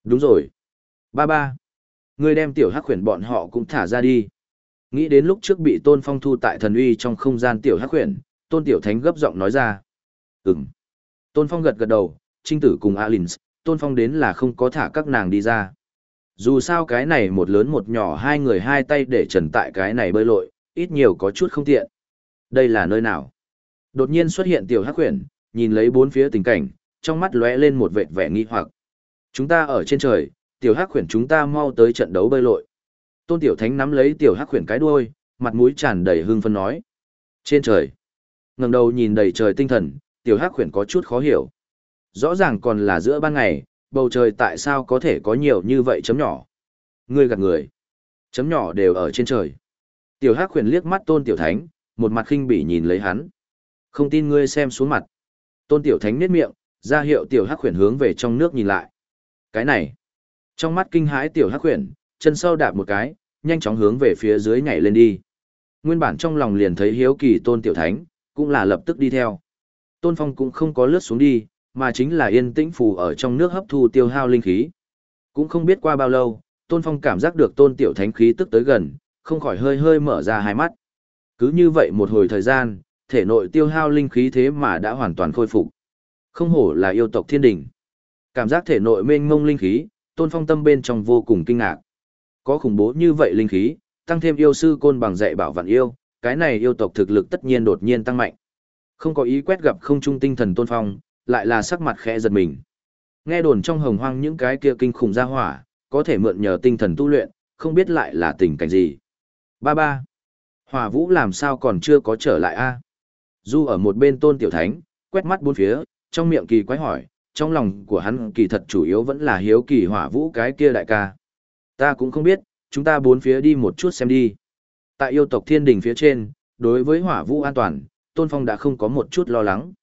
Đúng rồi. Ba ba. Ngươi đem tiểu hắc khuyển bọn họ cũng thả ra đi. Nghĩ đến lúc trước bị tôn phong thu tại thần uy trong không gian tiểu hắc huyền tôn tiểu thánh gấp giọng nói ra. ừng Tôn phong gật gật đầu, trinh tử cùng Alins, tôn phong đến là không có thả các nàng đi ra. Dù sao cái này một lớn một nhỏ hai người hai tay để trần tại cái này bơi lội, ít nhiều có chút không tiện. Đây là nơi nào? Đột nhiên xuất hiện tiểu hắc huyền nhìn lấy bốn phía tình cảnh, trong mắt lóe lên một vệt vẻ nghi hoặc. Chúng ta ở trên trời, tiểu hắc huyền chúng ta mau tới trận đấu bơi lội. Tôn Tiểu Thánh nắm lấy tiểu hắc khuyển cái đuôi, mặt mũi tràn đầy hưng phấn nói. Trên trời, ngẩng đầu nhìn đầy trời tinh thần, tiểu hắc khuyển có chút khó hiểu. Rõ ràng còn là giữa ban ngày, bầu trời tại sao có thể có nhiều như vậy chấm nhỏ. Ngươi gạt người. Chấm nhỏ đều ở trên trời. Tiểu hắc khuyển liếc mắt Tôn Tiểu Thánh, một mặt khinh bỉ nhìn lấy hắn. Không tin ngươi xem xuống mặt. Tôn Tiểu Thánh nhếch miệng, ra hiệu tiểu hắc khuyển hướng về trong nước nhìn lại. Cái này, trong mắt kinh hãi tiểu hắc khuyển, chân sau đạp một cái, nhanh chóng hướng về phía dưới nhảy lên đi. Nguyên bản trong lòng liền thấy hiếu kỳ tôn tiểu thánh, cũng là lập tức đi theo. Tôn phong cũng không có lướt xuống đi, mà chính là yên tĩnh phù ở trong nước hấp thu tiêu hao linh khí. Cũng không biết qua bao lâu, Tôn Phong cảm giác được Tôn Tiểu Thánh khí tức tới gần, không khỏi hơi hơi mở ra hai mắt. Cứ như vậy một hồi thời gian, thể nội tiêu hao linh khí thế mà đã hoàn toàn khôi phục. Không hổ là yêu tộc thiên đình. Cảm giác thể nội mênh mông linh khí, Tôn Phong tâm bên trong vô cùng kinh ngạc. Có khủng bố như vậy linh khí, tăng thêm yêu sư côn bằng dạy bảo vạn yêu, cái này yêu tộc thực lực tất nhiên đột nhiên tăng mạnh. Không có ý quét gặp không trung tinh thần Tôn Phong, lại là sắc mặt khẽ giật mình. Nghe đồn trong hồng hoang những cái kia kinh khủng gia hỏa, có thể mượn nhờ tinh thần tu luyện, không biết lại là tình cảnh gì. Ba ba. Hỏa vũ làm sao còn chưa có trở lại a? Du ở một bên tôn tiểu thánh, quét mắt bốn phía, trong miệng kỳ quái hỏi, trong lòng của hắn kỳ thật chủ yếu vẫn là hiếu kỳ hỏa vũ cái kia đại ca. Ta cũng không biết, chúng ta bốn phía đi một chút xem đi. Tại yêu tộc thiên đình phía trên, đối với hỏa vũ an toàn, Tôn Phong đã không có một chút lo lắng.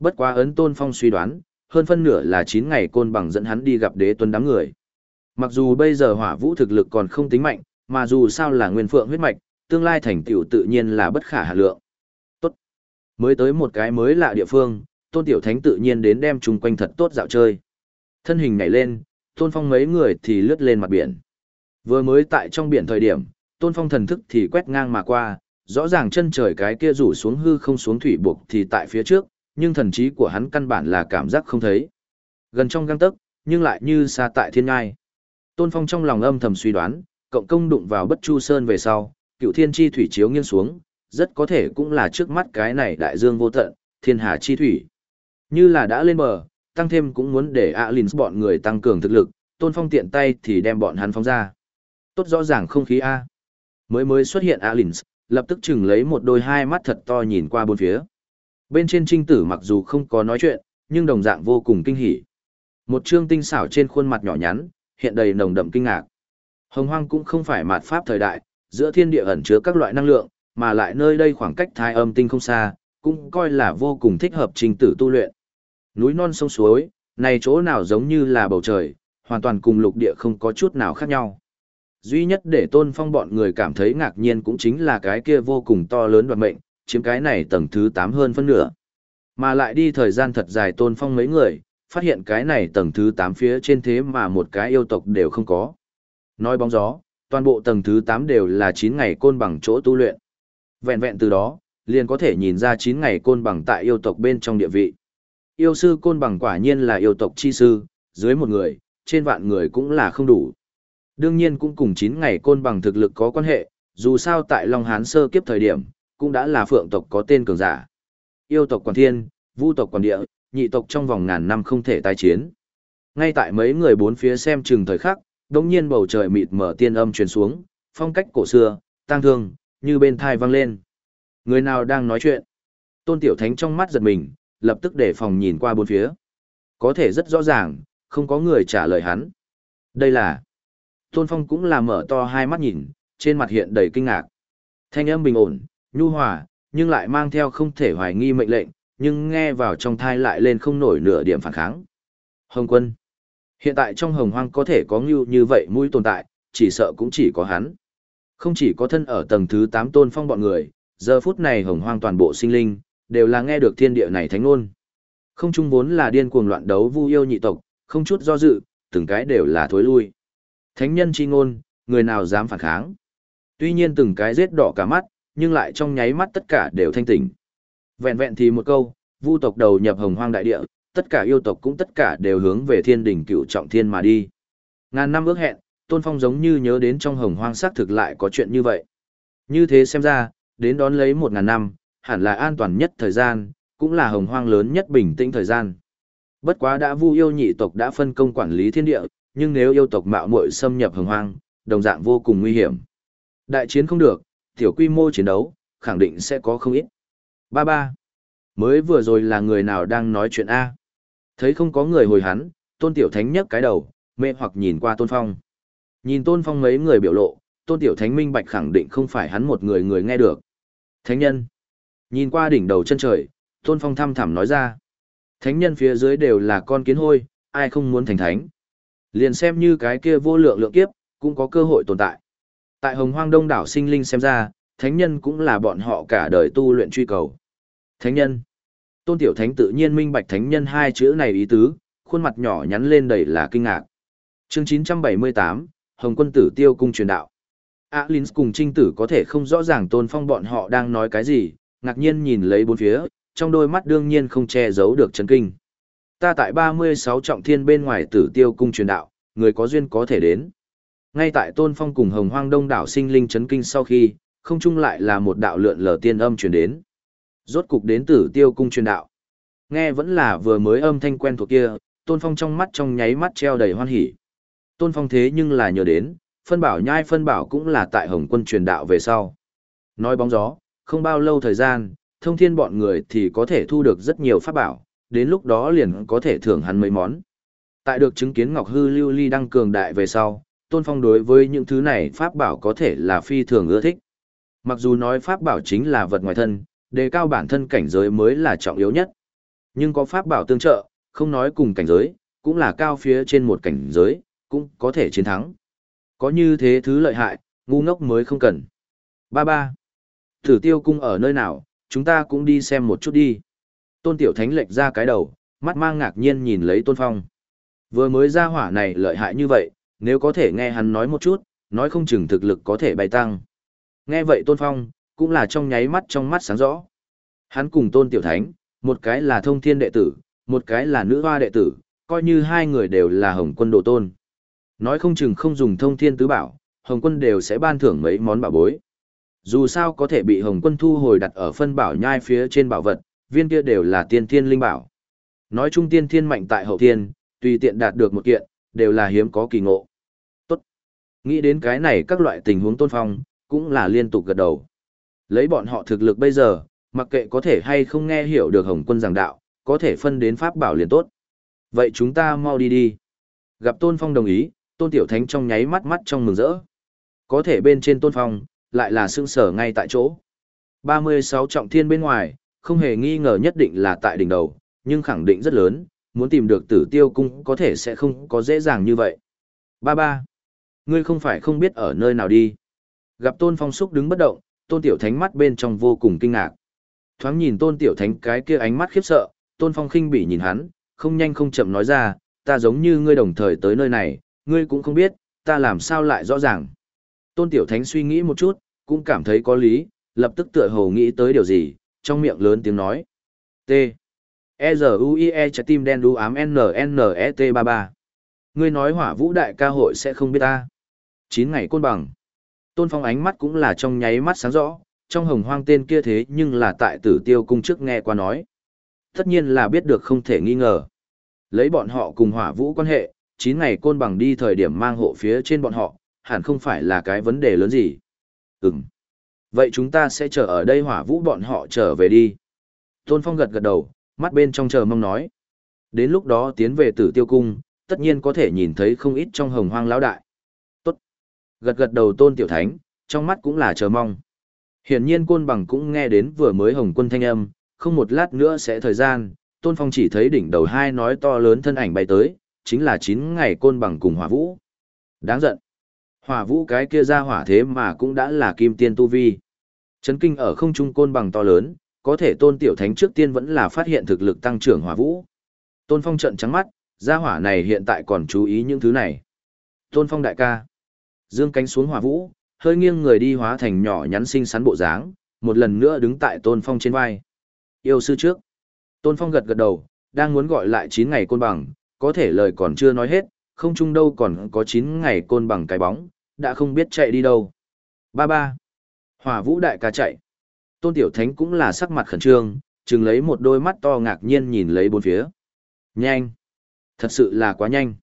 Bất quá ấn Tôn Phong suy đoán, hơn phân nửa là 9 ngày côn bằng dẫn hắn đi gặp đế tuấn đám người. Mặc dù bây giờ hỏa vũ thực lực còn không tính mạnh, mà dù sao là nguyên phượng huyết mạch, tương lai thành tựu tự nhiên là bất khả hạ lượng. Tốt. Mới tới một cái mới lạ địa phương, Tôn Tiểu Thánh tự nhiên đến đem chung quanh thật tốt dạo chơi. Thân hình nhảy lên, Tôn Phong mấy người thì lướt lên mặt biển. Vừa mới tại trong biển thời điểm, Tôn Phong thần thức thì quét ngang mà qua, rõ ràng chân trời cái kia rủ xuống hư không xuống thủy buộc thì tại phía trước, nhưng thần trí của hắn căn bản là cảm giác không thấy. Gần trong găng tấc, nhưng lại như xa tại thiên ngai. Tôn Phong trong lòng âm thầm suy đoán, cộng công đụng vào bất chu sơn về sau, cựu thiên chi thủy chiếu nghiêng xuống, rất có thể cũng là trước mắt cái này đại dương vô tận, thiên hà chi thủy. Như là đã lên bờ, tăng thêm cũng muốn để Alins bọn người tăng cường thực lực, Tôn Phong tiện tay thì đem bọn hắn phóng ra. Tốt rõ ràng không khí A. Mới mới xuất hiện Alins, lập tức chừng lấy một đôi hai mắt thật to nhìn qua bốn phía. Bên trên trinh tử mặc dù không có nói chuyện, nhưng đồng dạng vô cùng kinh hỉ. Một trương tinh xảo trên khuôn mặt nhỏ nhắn, hiện đầy nồng đậm kinh ngạc. Hồng hoang cũng không phải mạt pháp thời đại, giữa thiên địa ẩn chứa các loại năng lượng, mà lại nơi đây khoảng cách thai âm tinh không xa, cũng coi là vô cùng thích hợp trình tử tu luyện. Núi non sông suối, này chỗ nào giống như là bầu trời, hoàn toàn cùng lục địa không có chút nào khác nhau. Duy nhất để tôn phong bọn người cảm thấy ngạc nhiên cũng chính là cái kia vô cùng to lớn đoạt mệnh, chiếm cái này tầng thứ tám hơn phân nửa. Mà lại đi thời gian thật dài tôn phong mấy người, phát hiện cái này tầng thứ tám phía trên thế mà một cái yêu tộc đều không có. Nói bóng gió, toàn bộ tầng thứ tám đều là chín ngày côn bằng chỗ tu luyện. Vẹn vẹn từ đó, liền có thể nhìn ra chín ngày côn bằng tại yêu tộc bên trong địa vị. Yêu sư côn bằng quả nhiên là yêu tộc chi sư, dưới một người, trên vạn người cũng là không đủ. Đương nhiên cũng cùng 9 ngày côn bằng thực lực có quan hệ, dù sao tại Long Hán sơ kiếp thời điểm, cũng đã là phượng tộc có tên cường giả. Yêu tộc quản thiên, vu tộc quản địa, nhị tộc trong vòng ngàn năm không thể tái chiến. Ngay tại mấy người bốn phía xem chừng thời khắc, đống nhiên bầu trời mịt mở tiên âm truyền xuống, phong cách cổ xưa, tang thương, như bên thai vang lên. Người nào đang nói chuyện? Tôn Tiểu Thánh trong mắt giật mình, lập tức để phòng nhìn qua bốn phía. Có thể rất rõ ràng, không có người trả lời hắn. Đây là... Tôn Phong cũng là mở to hai mắt nhìn, trên mặt hiện đầy kinh ngạc. Thanh âm bình ổn, nhu hòa, nhưng lại mang theo không thể hoài nghi mệnh lệnh, nhưng nghe vào trong thai lại lên không nổi nửa điểm phản kháng. Hồng quân. Hiện tại trong hồng hoang có thể có ngưu như vậy mũi tồn tại, chỉ sợ cũng chỉ có hắn. Không chỉ có thân ở tầng thứ 8 tôn phong bọn người, giờ phút này hồng hoang toàn bộ sinh linh, đều là nghe được thiên địa này thánh ngôn. Không chung vốn là điên cuồng loạn đấu vu yêu nhị tộc, không chút do dự, từng cái đều là thối lui. Thánh nhân chi ngôn, người nào dám phản kháng. Tuy nhiên từng cái giết đỏ cả mắt, nhưng lại trong nháy mắt tất cả đều thanh tỉnh. Vẹn vẹn thì một câu, vu tộc đầu nhập hồng hoang đại địa, tất cả yêu tộc cũng tất cả đều hướng về thiên đỉnh cựu trọng thiên mà đi. Ngàn năm ước hẹn, Tôn Phong giống như nhớ đến trong hồng hoang xác thực lại có chuyện như vậy. Như thế xem ra, đến đón lấy một ngàn năm, hẳn là an toàn nhất thời gian, cũng là hồng hoang lớn nhất bình tĩnh thời gian. Bất quá đã vu yêu nhị tộc đã phân công quản lý thiên địa, nhưng nếu yêu tộc mạo muội xâm nhập hồng hoang, đồng dạng vô cùng nguy hiểm. Đại chiến không được, tiểu quy mô chiến đấu, khẳng định sẽ có không ít. Ba ba. Mới vừa rồi là người nào đang nói chuyện A. Thấy không có người hồi hắn, tôn tiểu thánh nhấc cái đầu, mê hoặc nhìn qua tôn phong. Nhìn tôn phong mấy người biểu lộ, tôn tiểu thánh minh bạch khẳng định không phải hắn một người người nghe được. Thánh nhân. Nhìn qua đỉnh đầu chân trời, tôn phong thăm thẳm nói ra. Thánh nhân phía dưới đều là con kiến hôi, ai không muốn thành thánh. Liền xem như cái kia vô lượng lượng kiếp, cũng có cơ hội tồn tại. Tại hồng hoang đông đảo sinh linh xem ra, thánh nhân cũng là bọn họ cả đời tu luyện truy cầu. Thánh nhân. Tôn Tiểu Thánh tự nhiên minh bạch thánh nhân hai chữ này ý tứ, khuôn mặt nhỏ nhắn lên đầy là kinh ngạc. Chương 978, Hồng Quân Tử Tiêu Cung truyền đạo. a Alins cùng Trinh Tử có thể không rõ ràng Tôn Phong bọn họ đang nói cái gì, ngạc nhiên nhìn lấy bốn phía, trong đôi mắt đương nhiên không che giấu được chấn kinh. Ta tại 36 trọng thiên bên ngoài Tử Tiêu Cung truyền đạo, người có duyên có thể đến. Ngay tại Tôn Phong cùng Hồng Hoang Đông đảo sinh linh chấn kinh sau khi, không chung lại là một đạo lượn lờ tiên âm truyền đến. Rốt cục đến Tử Tiêu Cung truyền đạo. Nghe vẫn là vừa mới âm thanh quen thuộc kia, Tôn Phong trong mắt trong nháy mắt treo đầy hoan hỉ. Tôn Phong thế nhưng là nhờ đến, phân bảo nhai phân bảo cũng là tại Hồng Quân truyền đạo về sau. Nói bóng gió, không bao lâu thời gian, thông thiên bọn người thì có thể thu được rất nhiều pháp bảo, đến lúc đó liền có thể thưởng hắn mấy món. Tại được chứng kiến Ngọc Hư Lưu Ly đăng cường đại về sau, Tôn Phong đối với những thứ này pháp bảo có thể là phi thường ưa thích. Mặc dù nói pháp bảo chính là vật ngoài thân, đề cao bản thân cảnh giới mới là trọng yếu nhất. Nhưng có pháp bảo tương trợ, không nói cùng cảnh giới, cũng là cao phía trên một cảnh giới, cũng có thể chiến thắng. Có như thế thứ lợi hại, ngu ngốc mới không cần. Ba ba. Thử tiêu cung ở nơi nào, chúng ta cũng đi xem một chút đi. Tôn tiểu thánh lệch ra cái đầu, mắt mang ngạc nhiên nhìn lấy tôn phong. Vừa mới ra hỏa này lợi hại như vậy, nếu có thể nghe hắn nói một chút, nói không chừng thực lực có thể bay tăng. Nghe vậy tôn phong, cũng là trong nháy mắt trong mắt sáng rõ. Hắn cùng tôn tiểu thánh, một cái là thông thiên đệ tử, một cái là nữ hoa đệ tử, coi như hai người đều là hồng quân độ tôn. Nói không chừng không dùng thông thiên tứ bảo, hồng quân đều sẽ ban thưởng mấy món bảo bối. Dù sao có thể bị hồng quân thu hồi đặt ở phân bảo nhai phía trên bảo vật, viên kia đều là tiên thiên linh bảo. Nói chung tiên thiên mạnh tại hậu thiên, tùy tiện đạt được một kiện, đều là hiếm có kỳ ngộ. Tốt. Nghĩ đến cái này các loại tình huống tôn phong, cũng là liên tục gật đầu. Lấy bọn họ thực lực bây giờ, mặc kệ có thể hay không nghe hiểu được Hồng quân giảng đạo, có thể phân đến pháp bảo liền tốt. Vậy chúng ta mau đi đi. Gặp Tôn Phong đồng ý, Tôn Tiểu Thánh trong nháy mắt mắt trong mừng rỡ. Có thể bên trên Tôn Phong, lại là sương sở ngay tại chỗ. 36 trọng thiên bên ngoài, không hề nghi ngờ nhất định là tại đỉnh đầu, nhưng khẳng định rất lớn, muốn tìm được tử tiêu cung có thể sẽ không có dễ dàng như vậy. Ba ba, ngươi không phải không biết ở nơi nào đi. Gặp Tôn Phong Súc đứng bất động, Tôn Tiểu Thánh mắt bên trong vô cùng kinh ngạc. Thoáng nhìn Tôn Tiểu Thánh cái kia ánh mắt khiếp sợ, Tôn Phong khinh bỉ nhìn hắn, không nhanh không chậm nói ra, ta giống như ngươi đồng thời tới nơi này, ngươi cũng không biết, ta làm sao lại rõ ràng. Tôn Tiểu Thánh suy nghĩ một chút, cũng cảm thấy có lý, lập tức tựa hồ nghĩ tới điều gì, trong miệng lớn tiếng nói. T. E Z U I E trái tim đen đu ám N N E T 33. Ngươi nói hỏa vũ đại ca hội sẽ không biết ta. Chín ngày côn bằng. Tôn Phong ánh mắt cũng là trong nháy mắt sáng rõ, trong hồng hoang tên kia thế nhưng là tại tử tiêu cung trước nghe qua nói. Tất nhiên là biết được không thể nghi ngờ. Lấy bọn họ cùng hỏa vũ quan hệ, 9 ngày côn bằng đi thời điểm mang hộ phía trên bọn họ, hẳn không phải là cái vấn đề lớn gì. Ừm. Vậy chúng ta sẽ chờ ở đây hỏa vũ bọn họ trở về đi. Tôn Phong gật gật đầu, mắt bên trong chờ mong nói. Đến lúc đó tiến về tử tiêu cung, tất nhiên có thể nhìn thấy không ít trong hồng hoang lão đại. Tốt. Gật gật đầu tôn tiểu thánh, trong mắt cũng là chờ mong. Hiển nhiên côn bằng cũng nghe đến vừa mới hồng quân thanh âm, không một lát nữa sẽ thời gian, tôn phong chỉ thấy đỉnh đầu hai nói to lớn thân ảnh bay tới, chính là chín ngày côn bằng cùng hỏa vũ. Đáng giận. Hỏa vũ cái kia ra hỏa thế mà cũng đã là kim tiên tu vi. Chấn kinh ở không trung côn bằng to lớn, có thể tôn tiểu thánh trước tiên vẫn là phát hiện thực lực tăng trưởng hỏa vũ. Tôn phong trận trắng mắt, gia hỏa này hiện tại còn chú ý những thứ này. Tôn phong đại ca. Dương cánh xuống hỏa vũ, hơi nghiêng người đi hóa thành nhỏ nhắn xinh xắn bộ dáng, một lần nữa đứng tại tôn phong trên vai. Yêu sư trước. Tôn phong gật gật đầu, đang muốn gọi lại 9 ngày côn bằng, có thể lời còn chưa nói hết, không chung đâu còn có 9 ngày côn bằng cái bóng, đã không biết chạy đi đâu. Ba ba. Hỏa vũ đại ca chạy. Tôn Tiểu Thánh cũng là sắc mặt khẩn trương, chừng lấy một đôi mắt to ngạc nhiên nhìn lấy bốn phía. Nhanh. Thật sự là quá nhanh.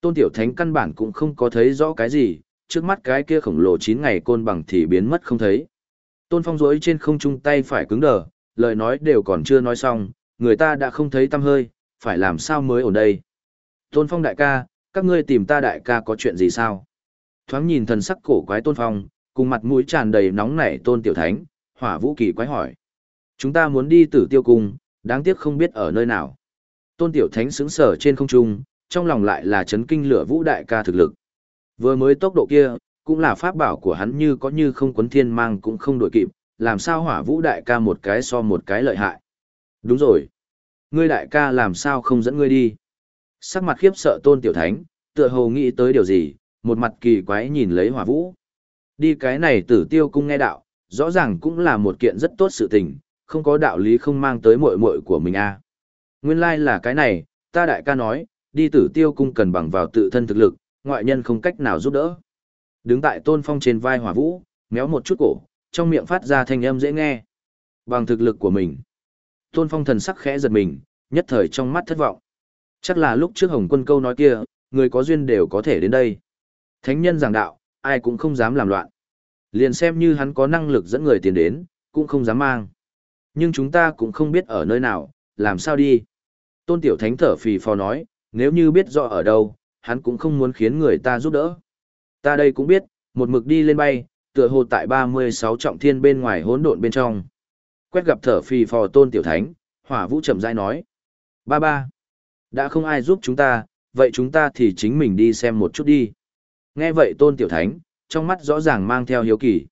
Tôn Tiểu Thánh căn bản cũng không có thấy rõ cái gì, trước mắt cái kia khổng lồ 9 ngày côn bằng thì biến mất không thấy. Tôn Phong rối trên không trung tay phải cứng đờ, lời nói đều còn chưa nói xong, người ta đã không thấy tâm hơi, phải làm sao mới ở đây. Tôn Phong đại ca, các ngươi tìm ta đại ca có chuyện gì sao? Thoáng nhìn thần sắc cổ quái Tôn Phong, cùng mặt mũi tràn đầy nóng nảy Tôn Tiểu Thánh, hỏa vũ kỳ quái hỏi. Chúng ta muốn đi tử tiêu cung, đáng tiếc không biết ở nơi nào. Tôn Tiểu Thánh xứng sở trên không trung, trong lòng lại là chấn kinh lửa vũ đại ca thực lực. Vừa mới tốc độ kia, cũng là pháp bảo của hắn như có như không quấn thiên mang cũng không đổi kịp, làm sao hỏa vũ đại ca một cái so một cái lợi hại. Đúng rồi. Ngươi đại ca làm sao không dẫn ngươi đi? Sắc mặt khiếp sợ tôn tiểu thánh, tựa hồ nghĩ tới điều gì, một mặt kỳ quái nhìn lấy hỏa vũ. Đi cái này tử tiêu cung nghe đạo, rõ ràng cũng là một kiện rất tốt sự tình, không có đạo lý không mang tới muội muội của mình a. À. Nguyên lai like là cái này, ta đại ca nói, đi tử tiêu cung cần bằng vào tự thân thực lực, ngoại nhân không cách nào giúp đỡ. Đứng tại tôn phong trên vai hỏa vũ, méo một chút cổ, trong miệng phát ra thanh âm dễ nghe. Bằng thực lực của mình. Tôn phong thần sắc khẽ giật mình, nhất thời trong mắt thất vọng. Chắc là lúc trước Hồng Quân câu nói kia, người có duyên đều có thể đến đây. Thánh nhân giảng đạo, ai cũng không dám làm loạn. Liền xem như hắn có năng lực dẫn người tiền đến, cũng không dám mang. Nhưng chúng ta cũng không biết ở nơi nào, làm sao đi. Tôn Tiểu Thánh thở phì phò nói, nếu như biết rõ ở đâu, hắn cũng không muốn khiến người ta giúp đỡ. Ta đây cũng biết, một mực đi lên bay, tựa hồ tại 36 trọng thiên bên ngoài hỗn độn bên trong. Quét gặp thở phì phò Tôn Tiểu Thánh, Hỏa Vũ chậm rãi nói: "Ba ba, đã không ai giúp chúng ta, vậy chúng ta thì chính mình đi xem một chút đi." Nghe vậy Tôn Tiểu Thánh, trong mắt rõ ràng mang theo hiếu kỳ.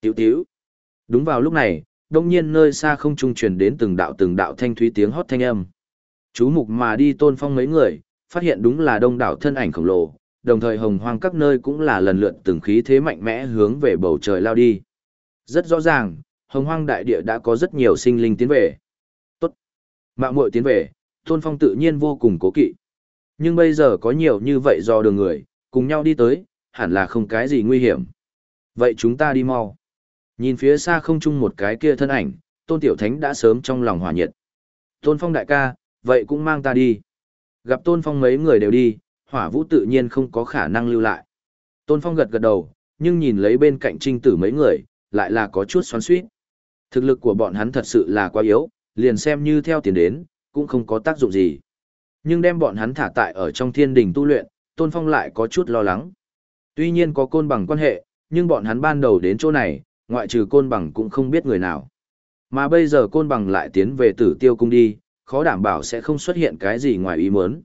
Tiểu tiểu. Đúng vào lúc này, đông nhiên nơi xa không trung truyền đến từng đạo từng đạo thanh thúy tiếng hót thanh âm. Chú mục mà đi tôn phong mấy người, phát hiện đúng là đông đảo thân ảnh khổng lồ, đồng thời hồng hoang các nơi cũng là lần lượt từng khí thế mạnh mẽ hướng về bầu trời lao đi. Rất rõ ràng, hồng hoang đại địa đã có rất nhiều sinh linh tiến về. Tốt. mạng muội tiến về, tôn phong tự nhiên vô cùng cố kỵ. Nhưng bây giờ có nhiều như vậy do đường người, cùng nhau đi tới, hẳn là không cái gì nguy hiểm. Vậy chúng ta đi mau. Nhìn phía xa không chung một cái kia thân ảnh, Tôn Tiểu Thánh đã sớm trong lòng hòa nhiệt. Tôn Phong đại ca, vậy cũng mang ta đi. Gặp Tôn Phong mấy người đều đi, hỏa vũ tự nhiên không có khả năng lưu lại. Tôn Phong gật gật đầu, nhưng nhìn lấy bên cạnh trinh tử mấy người, lại là có chút xoắn suýt. Thực lực của bọn hắn thật sự là quá yếu, liền xem như theo tiền đến, cũng không có tác dụng gì. Nhưng đem bọn hắn thả tại ở trong thiên đình tu luyện, Tôn Phong lại có chút lo lắng. Tuy nhiên có côn bằng quan hệ, nhưng bọn hắn ban đầu đến chỗ này, ngoại trừ côn bằng cũng không biết người nào. Mà bây giờ côn bằng lại tiến về tử tiêu cung đi, khó đảm bảo sẽ không xuất hiện cái gì ngoài ý muốn.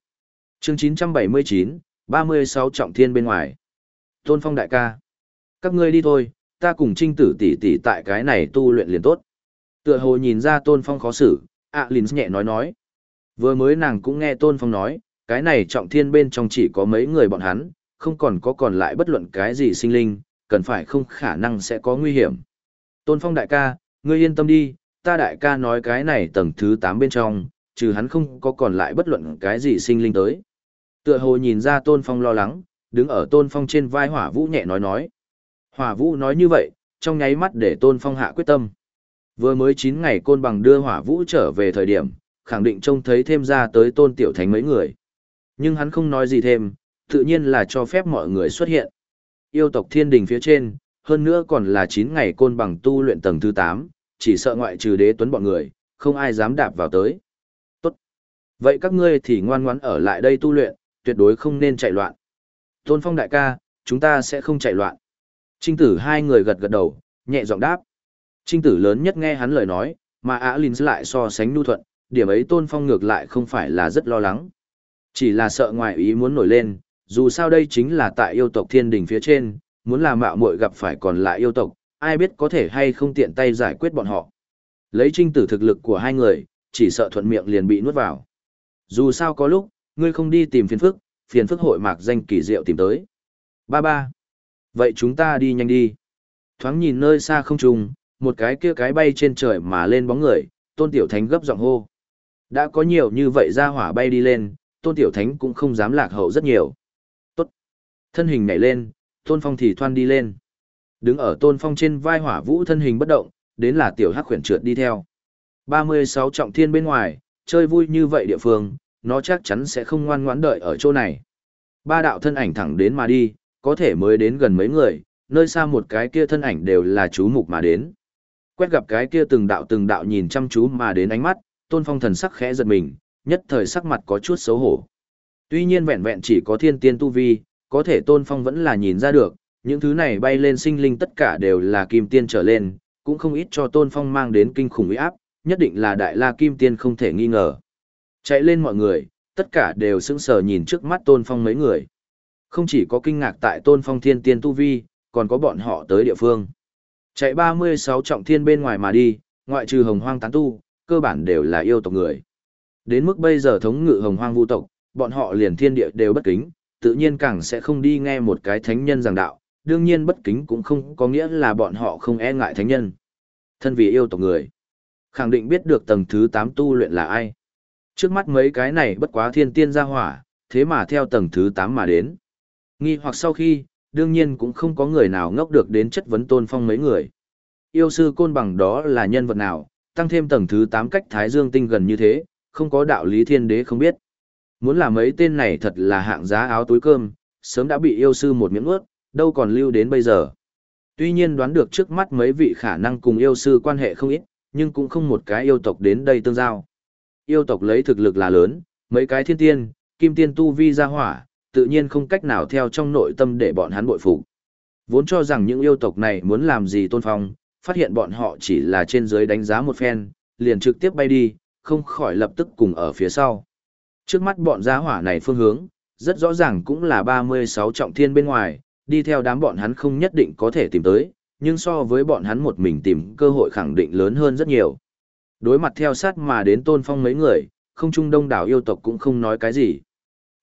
Chương 979, 36 trọng thiên bên ngoài. Tôn Phong đại ca. Các ngươi đi thôi, ta cùng trinh tử tỷ tỷ tại cái này tu luyện liền tốt. Tựa hồ nhìn ra Tôn Phong khó xử, ạ à nhẹ nói nói. Vừa mới nàng cũng nghe Tôn Phong nói, cái này trọng thiên bên trong chỉ có mấy người bọn hắn, không còn có còn lại bất luận cái gì sinh linh, cần phải không khả năng sẽ có nguy hiểm. Tôn Phong đại ca, ngươi yên tâm đi, ta đại ca nói cái này tầng thứ 8 bên trong, trừ hắn không có còn lại bất luận cái gì sinh linh tới. Tựa hồ nhìn ra Tôn Phong lo lắng, đứng ở Tôn Phong trên vai Hỏa Vũ nhẹ nói nói. Hỏa Vũ nói như vậy, trong nháy mắt để Tôn Phong hạ quyết tâm. Vừa mới 9 ngày côn bằng đưa Hỏa Vũ trở về thời điểm, khẳng định trông thấy thêm ra tới Tôn Tiểu Thánh mấy người. Nhưng hắn không nói gì thêm, tự nhiên là cho phép mọi người xuất hiện. Yêu tộc thiên đình phía trên, hơn nữa còn là 9 ngày côn bằng tu luyện tầng thứ 8, chỉ sợ ngoại trừ đế tuấn bọn người, không ai dám đạp vào tới. Tốt. Vậy các ngươi thì ngoan ngoãn ở lại đây tu luyện, tuyệt đối không nên chạy loạn. Tôn Phong đại ca, chúng ta sẽ không chạy loạn. Trinh tử hai người gật gật đầu, nhẹ giọng đáp. Trinh tử lớn nhất nghe hắn lời nói, mà Á Linh lại so sánh nhu thuận, điểm ấy Tôn Phong ngược lại không phải là rất lo lắng. Chỉ là sợ ngoại ý muốn nổi lên, dù sao đây chính là tại yêu tộc thiên đình phía trên, muốn làm mạo muội gặp phải còn lại yêu tộc, ai biết có thể hay không tiện tay giải quyết bọn họ. Lấy trinh tử thực lực của hai người, chỉ sợ thuận miệng liền bị nuốt vào. Dù sao có lúc, ngươi không đi tìm phiền phức, phiền phức hội mạc danh kỳ diệu tìm tới. Ba ba. Vậy chúng ta đi nhanh đi. Thoáng nhìn nơi xa không trùng, một cái kia cái bay trên trời mà lên bóng người, tôn tiểu thánh gấp giọng hô. Đã có nhiều như vậy ra hỏa bay đi lên, tôn tiểu thánh cũng không dám lạc hậu rất nhiều. Tốt, Thân hình nhảy lên, Tôn Phong thì thoan đi lên. Đứng ở Tôn Phong trên vai hỏa vũ thân hình bất động, đến là tiểu hắc khuyển trượt đi theo. 36 trọng thiên bên ngoài, chơi vui như vậy địa phương, nó chắc chắn sẽ không ngoan ngoãn đợi ở chỗ này. Ba đạo thân ảnh thẳng đến mà đi, có thể mới đến gần mấy người, nơi xa một cái kia thân ảnh đều là chú mục mà đến. Quét gặp cái kia từng đạo từng đạo nhìn chăm chú mà đến ánh mắt, Tôn Phong thần sắc khẽ giật mình, nhất thời sắc mặt có chút xấu hổ. Tuy nhiên vẹn vẹn chỉ có thiên tiên tu vi, có thể Tôn Phong vẫn là nhìn ra được, những thứ này bay lên sinh linh tất cả đều là kim tiên trở lên, cũng không ít cho Tôn Phong mang đến kinh khủng uy áp, nhất định là đại la kim tiên không thể nghi ngờ. Chạy lên mọi người, tất cả đều sững sờ nhìn trước mắt Tôn Phong mấy người. Không chỉ có kinh ngạc tại Tôn Phong thiên tiên tu vi, còn có bọn họ tới địa phương. Chạy 36 trọng thiên bên ngoài mà đi, ngoại trừ hồng hoang tán tu, cơ bản đều là yêu tộc người. Đến mức bây giờ thống ngự hồng hoang vu tộc, bọn họ liền thiên địa đều bất kính, tự nhiên càng sẽ không đi nghe một cái thánh nhân giảng đạo, đương nhiên bất kính cũng không có nghĩa là bọn họ không e ngại thánh nhân. Thân vì yêu tộc người, khẳng định biết được tầng thứ 8 tu luyện là ai. Trước mắt mấy cái này bất quá thiên tiên gia hỏa, thế mà theo tầng thứ 8 mà đến. Nghi hoặc sau khi, đương nhiên cũng không có người nào ngốc được đến chất vấn tôn phong mấy người. Yêu sư côn bằng đó là nhân vật nào, tăng thêm tầng thứ 8 cách Thái Dương tinh gần như thế, không có đạo lý thiên đế không biết. Muốn làm mấy tên này thật là hạng giá áo túi cơm, sớm đã bị yêu sư một miếng ướt, đâu còn lưu đến bây giờ. Tuy nhiên đoán được trước mắt mấy vị khả năng cùng yêu sư quan hệ không ít, nhưng cũng không một cái yêu tộc đến đây tương giao. Yêu tộc lấy thực lực là lớn, mấy cái thiên tiên, kim tiên tu vi ra hỏa, tự nhiên không cách nào theo trong nội tâm để bọn hắn bội phục. Vốn cho rằng những yêu tộc này muốn làm gì tôn phong, phát hiện bọn họ chỉ là trên dưới đánh giá một phen, liền trực tiếp bay đi, không khỏi lập tức cùng ở phía sau. Trước mắt bọn giá hỏa này phương hướng, rất rõ ràng cũng là 36 trọng thiên bên ngoài, đi theo đám bọn hắn không nhất định có thể tìm tới, nhưng so với bọn hắn một mình tìm cơ hội khẳng định lớn hơn rất nhiều. Đối mặt theo sát mà đến tôn phong mấy người, không trung đông đảo yêu tộc cũng không nói cái gì.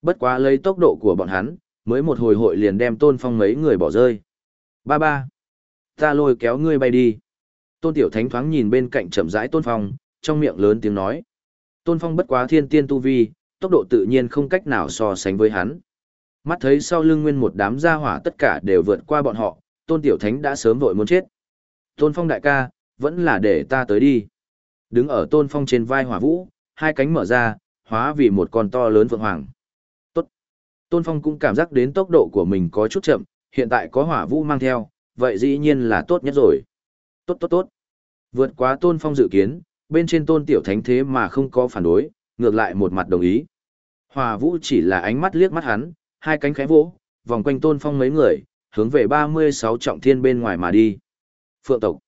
Bất quá lấy tốc độ của bọn hắn, mới một hồi hội liền đem tôn phong mấy người bỏ rơi. Ba ba. Ta lôi kéo ngươi bay đi. Tôn tiểu thánh thoáng nhìn bên cạnh chậm rãi tôn phong, trong miệng lớn tiếng nói. Tôn phong bất quá thiên tiên tu vi, tốc độ tự nhiên không cách nào so sánh với hắn. Mắt thấy sau lưng nguyên một đám gia hỏa tất cả đều vượt qua bọn họ, tôn tiểu thánh đã sớm vội muốn chết. Tôn phong đại ca, vẫn là để ta tới đi. Đứng ở tôn phong trên vai hỏa vũ, hai cánh mở ra, hóa vì một con to lớn vượng hoàng. Tốt. Tôn phong cũng cảm giác đến tốc độ của mình có chút chậm, hiện tại có hỏa vũ mang theo, vậy dĩ nhiên là tốt nhất rồi. Tốt tốt tốt. Vượt quá tôn phong dự kiến, bên trên tôn tiểu thánh thế mà không có phản đối, ngược lại một mặt đồng ý. hòa vũ chỉ là ánh mắt liếc mắt hắn, hai cánh khẽ vỗ, vòng quanh tôn phong mấy người, hướng về 36 trọng thiên bên ngoài mà đi. Phượng tộc.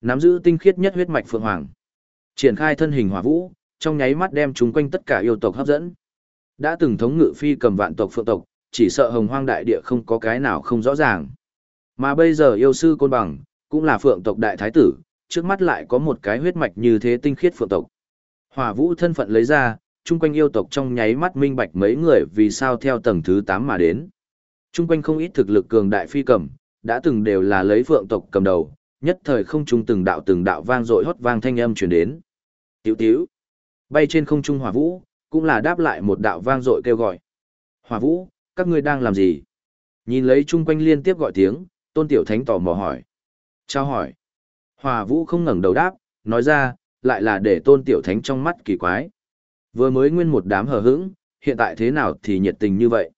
Nắm giữ tinh khiết nhất huyết mạch Phượng Hoàng. Triển khai thân hình hòa vũ, trong nháy mắt đem chúng quanh tất cả yêu tộc hấp dẫn. Đã từng thống ngự phi cầm vạn tộc Phượng tộc, chỉ sợ hồng hoang đại địa không có cái nào không rõ ràng. Mà bây giờ yêu sư côn bằng, cũng là Phượng tộc đại thái tử, trước mắt lại có một cái huyết mạch như thế tinh khiết Phượng tộc. Hỏa vũ thân phận lấy ra, chung quanh yêu tộc trong nháy mắt minh bạch mấy người vì sao theo tầng thứ 8 mà đến. Chung quanh không ít thực lực cường đại phi cầm, đã từng đều là lấy phượng tộc cầm đầu, nhất thời không trung từng đạo từng đạo vang dội hót vang thanh âm truyền đến. Tiểu tiểu, bay trên không trung hỏa vũ, cũng là đáp lại một đạo vang dội kêu gọi. Hỏa vũ, các ngươi đang làm gì? Nhìn lấy chung quanh liên tiếp gọi tiếng, tôn tiểu thánh tò mò hỏi. Chào hỏi. Hòa vũ không ngẩng đầu đáp, nói ra, lại là để tôn tiểu thánh trong mắt kỳ quái. Vừa mới nguyên một đám hờ hững, hiện tại thế nào thì nhiệt tình như vậy.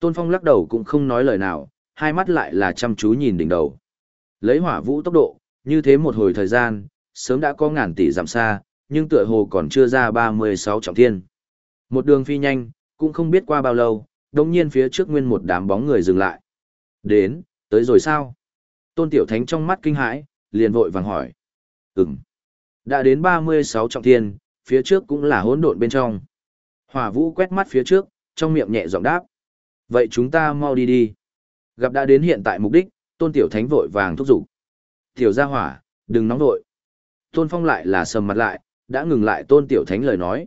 Tôn Phong lắc đầu cũng không nói lời nào, hai mắt lại là chăm chú nhìn đỉnh đầu. Lấy hỏa vũ tốc độ, như thế một hồi thời gian, sớm đã có ngàn tỷ giảm xa, nhưng tựa hồ còn chưa ra 36 trọng thiên. Một đường phi nhanh, cũng không biết qua bao lâu, đồng nhiên phía trước nguyên một đám bóng người dừng lại. Đến, tới rồi sao? Tôn Tiểu Thánh trong mắt kinh hãi, liền vội vàng hỏi. Ừm. Đã đến 36 trọng thiên, phía trước cũng là hỗn độn bên trong. Hỏa vũ quét mắt phía trước, trong miệng nhẹ giọng đáp. Vậy chúng ta mau đi đi. Gặp đã đến hiện tại mục đích, tôn tiểu thánh vội vàng thúc giục. Tiểu gia hỏa, đừng nóng vội. Tôn phong lại là sầm mặt lại, đã ngừng lại tôn tiểu thánh lời nói.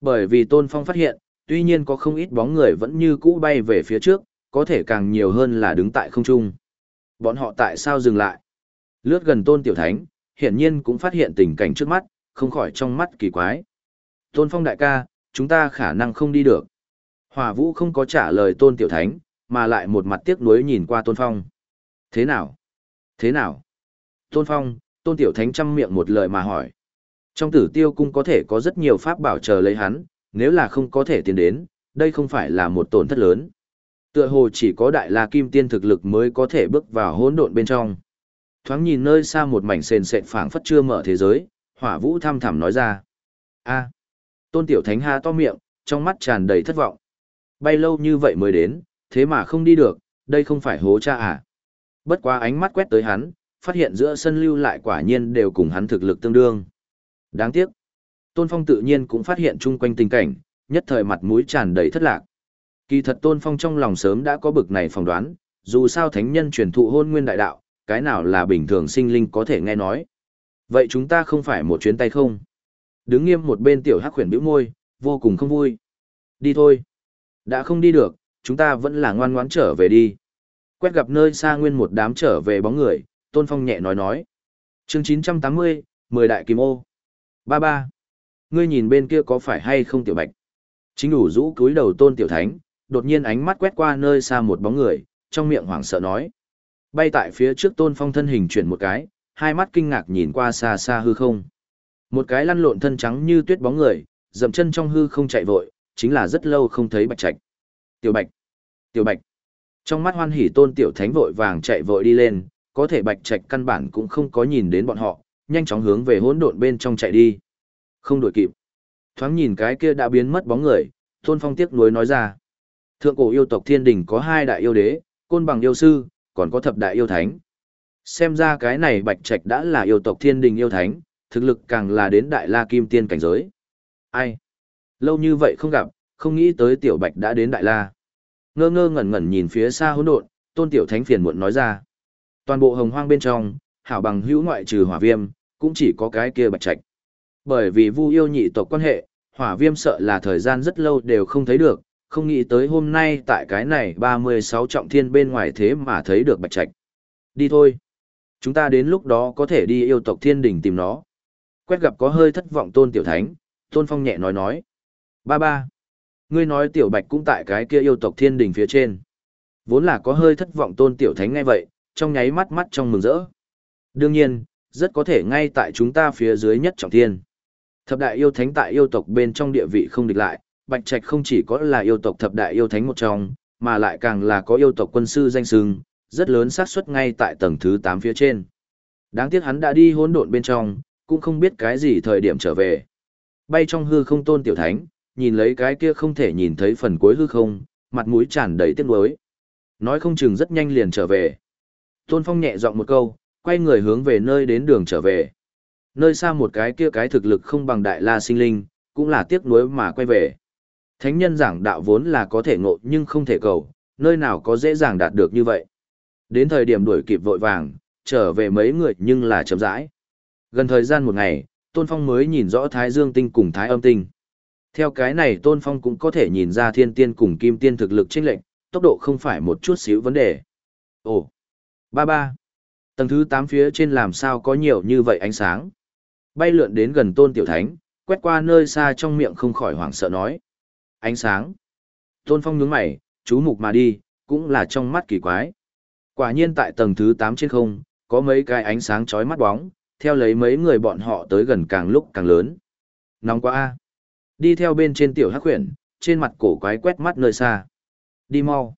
Bởi vì tôn phong phát hiện, tuy nhiên có không ít bóng người vẫn như cũ bay về phía trước, có thể càng nhiều hơn là đứng tại không trung. Bọn họ tại sao dừng lại? Lướt gần tôn tiểu thánh, hiển nhiên cũng phát hiện tình cảnh trước mắt, không khỏi trong mắt kỳ quái. Tôn Phong đại ca, chúng ta khả năng không đi được. Hỏa Vũ không có trả lời Tôn Tiểu Thánh, mà lại một mặt tiếc nuối nhìn qua Tôn Phong. Thế nào? Thế nào? Tôn Phong, Tôn Tiểu Thánh chăm miệng một lời mà hỏi. Trong tử tiêu cung có thể có rất nhiều pháp bảo chờ lấy hắn, nếu là không có thể tiến đến, đây không phải là một tổn thất lớn. Tựa hồ chỉ có đại la kim tiên thực lực mới có thể bước vào hỗn độn bên trong. Thoáng nhìn nơi xa một mảnh sền sệt phảng phất chưa mở thế giới, hỏa vũ thăm thẳm nói ra. a tôn tiểu thánh ha to miệng, trong mắt tràn đầy thất vọng. Bay lâu như vậy mới đến, thế mà không đi được, đây không phải hố cha à. Bất quá ánh mắt quét tới hắn, phát hiện giữa sân lưu lại quả nhiên đều cùng hắn thực lực tương đương. Đáng tiếc. Tôn Phong tự nhiên cũng phát hiện chung quanh tình cảnh, nhất thời mặt mũi tràn đầy thất lạc. Kỳ thật Tôn Phong trong lòng sớm đã có bực này phỏng đoán, dù sao thánh nhân truyền thụ hôn nguyên đại đạo, cái nào là bình thường sinh linh có thể nghe nói. Vậy chúng ta không phải một chuyến tay không? Đứng nghiêm một bên tiểu hắc khuyển bĩu môi, vô cùng không vui. Đi thôi. Đã không đi được, chúng ta vẫn là ngoan ngoãn trở về đi. Quét gặp nơi xa nguyên một đám trở về bóng người, Tôn Phong nhẹ nói nói. chương 980, 10 đại kim ô. Ba ba. Ngươi nhìn bên kia có phải hay không tiểu bạch? Chính đủ rũ cúi đầu Tôn Tiểu Thánh, đột nhiên ánh mắt quét qua nơi xa một bóng người, trong miệng hoảng sợ nói. Bay tại phía trước Tôn Phong thân hình chuyển một cái, hai mắt kinh ngạc nhìn qua xa xa hư không. Một cái lăn lộn thân trắng như tuyết bóng người, dậm chân trong hư không chạy vội, chính là rất lâu không thấy bạch trạch. Tiểu bạch, tiểu bạch. Trong mắt hoan hỉ tôn tiểu thánh vội vàng chạy vội đi lên, có thể bạch trạch căn bản cũng không có nhìn đến bọn họ, nhanh chóng hướng về hỗn độn bên trong chạy đi. Không đuổi kịp. Thoáng nhìn cái kia đã biến mất bóng người, tôn phong tiếc nuối nói ra. Thượng cổ yêu tộc thiên đình có hai đại yêu đế, côn bằng yêu sư, còn có thập đại yêu thánh. Xem ra cái này bạch trạch đã là yêu tộc thiên đình yêu thánh, thực lực càng là đến đại la kim tiên cảnh giới. Ai? Lâu như vậy không gặp, không nghĩ tới tiểu bạch đã đến đại la. Ngơ ngơ ngẩn ngẩn nhìn phía xa hỗn độn, tôn tiểu thánh phiền muộn nói ra. Toàn bộ hồng hoang bên trong, hảo bằng hữu ngoại trừ hỏa viêm, cũng chỉ có cái kia bạch trạch. Bởi vì vu yêu nhị tộc quan hệ, hỏa viêm sợ là thời gian rất lâu đều không thấy được, không nghĩ tới hôm nay tại cái này 36 trọng thiên bên ngoài thế mà thấy được bạch trạch. Đi thôi. Chúng ta đến lúc đó có thể đi yêu tộc thiên đỉnh tìm nó. Quét gặp có hơi thất vọng tôn tiểu thánh, tôn phong nhẹ nói nói. Ba ba. Ngươi nói tiểu bạch cũng tại cái kia yêu tộc thiên đỉnh phía trên. Vốn là có hơi thất vọng tôn tiểu thánh ngay vậy, trong nháy mắt mắt trong mừng rỡ. Đương nhiên, rất có thể ngay tại chúng ta phía dưới nhất trọng thiên. Thập đại yêu thánh tại yêu tộc bên trong địa vị không địch lại, Bạch Trạch không chỉ có là yêu tộc thập đại yêu thánh một trong, mà lại càng là có yêu tộc quân sư danh sừng, rất lớn xác suất ngay tại tầng thứ 8 phía trên. Đáng tiếc hắn đã đi hỗn độn bên trong, cũng không biết cái gì thời điểm trở về. Bay trong hư không tôn tiểu thánh, nhìn lấy cái kia không thể nhìn thấy phần cuối hư không, mặt mũi tràn đầy tiếc nuối. Nói không chừng rất nhanh liền trở về. Tôn Phong nhẹ giọng một câu, quay người hướng về nơi đến đường trở về. Nơi xa một cái kia cái thực lực không bằng đại la sinh linh, cũng là tiếc nuối mà quay về. Thánh nhân giảng đạo vốn là có thể ngộ nhưng không thể cầu, nơi nào có dễ dàng đạt được như vậy. Đến thời điểm đuổi kịp vội vàng, trở về mấy người nhưng là chậm rãi. Gần thời gian một ngày, Tôn Phong mới nhìn rõ Thái Dương tinh cùng Thái âm tinh. Theo cái này Tôn Phong cũng có thể nhìn ra thiên tiên cùng kim tiên thực lực chênh lệnh, tốc độ không phải một chút xíu vấn đề. Ồ, ba ba. Tầng thứ 8 phía trên làm sao có nhiều như vậy ánh sáng. Bay lượn đến gần Tôn Tiểu Thánh, quét qua nơi xa trong miệng không khỏi hoảng sợ nói. Ánh sáng. Tôn Phong nhướng mày, chú mục mà đi, cũng là trong mắt kỳ quái. Quả nhiên tại tầng thứ 8 trên không, có mấy cái ánh sáng chói mắt bóng, theo lấy mấy người bọn họ tới gần càng lúc càng lớn. Nóng quá a. Đi theo bên trên tiểu hắc huyền, trên mặt cổ quái quét mắt nơi xa. Đi mau.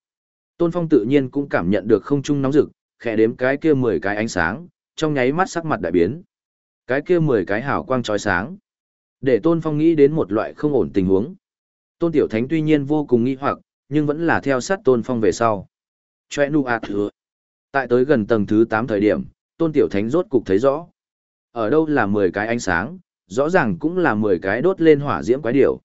Tôn Phong tự nhiên cũng cảm nhận được không trung nóng rực, khẽ đếm cái kia 10 cái ánh sáng, trong nháy mắt sắc mặt đại biến. Cái kia 10 cái hào quang chói sáng. Để Tôn Phong nghĩ đến một loại không ổn tình huống. Tôn Tiểu Thánh tuy nhiên vô cùng nghi hoặc, nhưng vẫn là theo sát Tôn Phong về sau. Chòe nu ạt thừa. Tại tới gần tầng thứ 8 thời điểm, Tôn Tiểu Thánh rốt cục thấy rõ. Ở đâu là 10 cái ánh sáng, rõ ràng cũng là 10 cái đốt lên hỏa diễm quái điểu.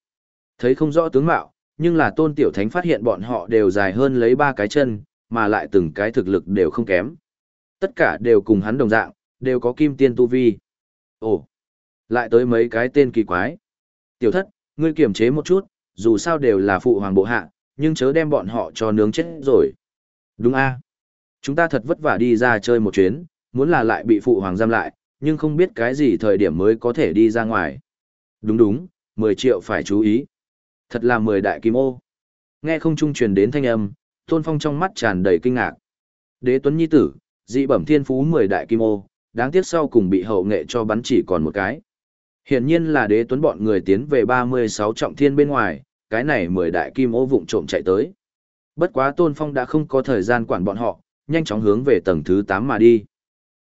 Thấy không rõ tướng mạo, nhưng là Tôn Tiểu Thánh phát hiện bọn họ đều dài hơn lấy ba cái chân, mà lại từng cái thực lực đều không kém. Tất cả đều cùng hắn đồng dạng, đều có kim tiên tu vi. Ồ, lại tới mấy cái tên kỳ quái. Tiểu thất, ngươi kiềm chế một chút, dù sao đều là phụ hoàng bộ hạ, nhưng chớ đem bọn họ cho nướng chết rồi. Đúng a Chúng ta thật vất vả đi ra chơi một chuyến, muốn là lại bị phụ hoàng giam lại, nhưng không biết cái gì thời điểm mới có thể đi ra ngoài. Đúng đúng, 10 triệu phải chú ý. Thật là 10 đại kim ô. Nghe không trung truyền đến thanh âm, Tôn Phong trong mắt tràn đầy kinh ngạc. Đế Tuấn Nhi tử, dị bẩm thiên phú 10 đại kim ô, đáng tiếc sau cùng bị hậu nghệ cho bắn chỉ còn một cái. Hiển nhiên là đế tuấn bọn người tiến về 36 trọng thiên bên ngoài, cái này 10 đại kim ô vụng trộm chạy tới. Bất quá Tôn Phong đã không có thời gian quản bọn họ, nhanh chóng hướng về tầng thứ 8 mà đi.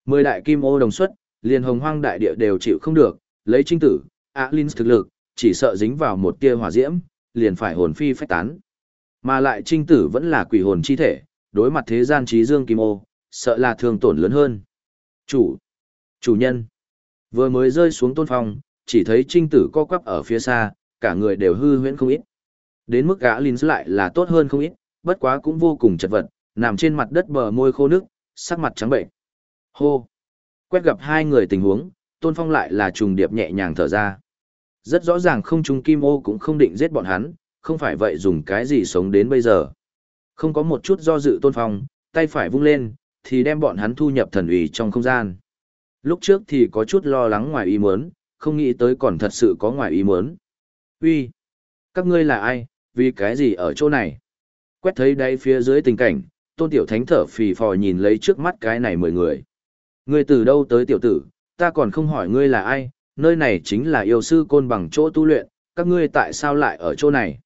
10 đại kim ô đồng xuất, liền hồng hoang đại địa đều chịu không được, lấy trinh tử, á linh thực lực, chỉ sợ dính vào một tia hỏa diễm, liền phải hồn phi phách tán. Mà lại trinh tử vẫn là quỷ hồn chi thể, đối mặt thế gian trí dương kim ô, sợ là thương tổn lớn hơn. Chủ, chủ nhân, vừa mới rơi xuống tôn phong, chỉ thấy trinh tử co quắp ở phía xa, cả người đều hư huyễn không ít. Đến mức gã linh lại là tốt hơn không ít, bất quá cũng vô cùng chật vật, nằm trên mặt đất bờ môi khô nước, sắc mặt trắng bệnh. Hô! Quét gặp hai người tình huống, Tôn Phong lại là trùng điệp nhẹ nhàng thở ra. Rất rõ ràng không trùng kim ô cũng không định giết bọn hắn, không phải vậy dùng cái gì sống đến bây giờ. Không có một chút do dự tôn phong, tay phải vung lên, thì đem bọn hắn thu nhập thần ủy trong không gian. Lúc trước thì có chút lo lắng ngoài ý muốn, không nghĩ tới còn thật sự có ngoài ý muốn. Uy, các ngươi là ai, vì cái gì ở chỗ này? Quét thấy đây phía dưới tình cảnh, tôn tiểu thánh thở phì phò nhìn lấy trước mắt cái này mười người. Ngươi từ đâu tới tiểu tử, ta còn không hỏi ngươi là ai, nơi này chính là yêu sư côn bằng chỗ tu luyện, các ngươi tại sao lại ở chỗ này?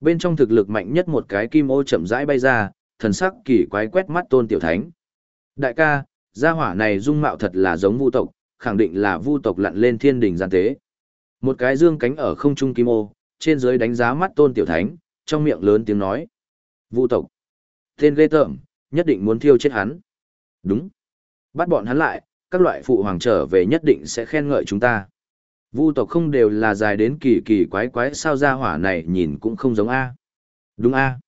Bên trong thực lực mạnh nhất một cái kim ô chậm rãi bay ra, thần sắc kỳ quái quét mắt tôn tiểu thánh. Đại ca, gia hỏa này dung mạo thật là giống vu tộc, khẳng định là vu tộc lặn lên thiên đình gian tế. Một cái dương cánh ở không trung kim ô, trên dưới đánh giá mắt tôn tiểu thánh, trong miệng lớn tiếng nói. Vu tộc. Tên ghê tởm, nhất định muốn thiêu chết hắn. Đúng. Bắt bọn hắn lại, các loại phụ hoàng trở về nhất định sẽ khen ngợi chúng ta. Vu tộc không đều là dài đến kỳ kỳ quái quái sao gia hỏa này nhìn cũng không giống A. Đúng A.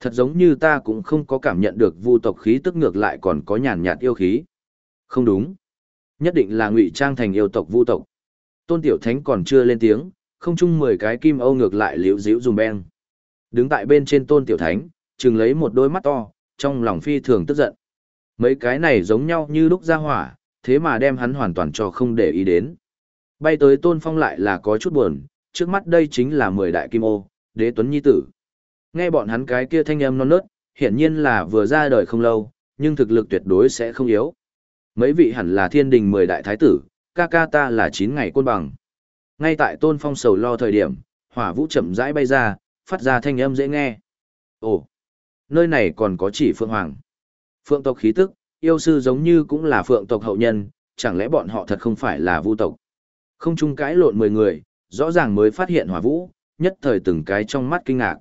Thật giống như ta cũng không có cảm nhận được vu tộc khí tức ngược lại còn có nhàn nhạt yêu khí. Không đúng. Nhất định là ngụy trang thành yêu tộc vu tộc. Tôn Tiểu Thánh còn chưa lên tiếng, không chung mười cái kim âu ngược lại liễu díu dùm beng. Đứng tại bên trên Tôn Tiểu Thánh, chừng lấy một đôi mắt to, trong lòng phi thường tức giận. Mấy cái này giống nhau như lúc ra hỏa, thế mà đem hắn hoàn toàn cho không để ý đến. Bay tới Tôn Phong lại là có chút buồn, trước mắt đây chính là mười đại kim ô, đế tuấn nhi tử. Nghe bọn hắn cái kia thanh âm non nớt, hiển nhiên là vừa ra đời không lâu, nhưng thực lực tuyệt đối sẽ không yếu. Mấy vị hẳn là thiên đình mười đại thái tử, ca ca ta là chín ngày côn bằng. Ngay tại tôn phong sầu lo thời điểm, hỏa vũ chậm rãi bay ra, phát ra thanh âm dễ nghe. Ồ, nơi này còn có chỉ phượng hoàng. Phượng tộc khí tức, yêu sư giống như cũng là phượng tộc hậu nhân, chẳng lẽ bọn họ thật không phải là vu tộc. Không chung cãi lộn mười người, rõ ràng mới phát hiện hỏa vũ, nhất thời từng cái trong mắt kinh ngạc.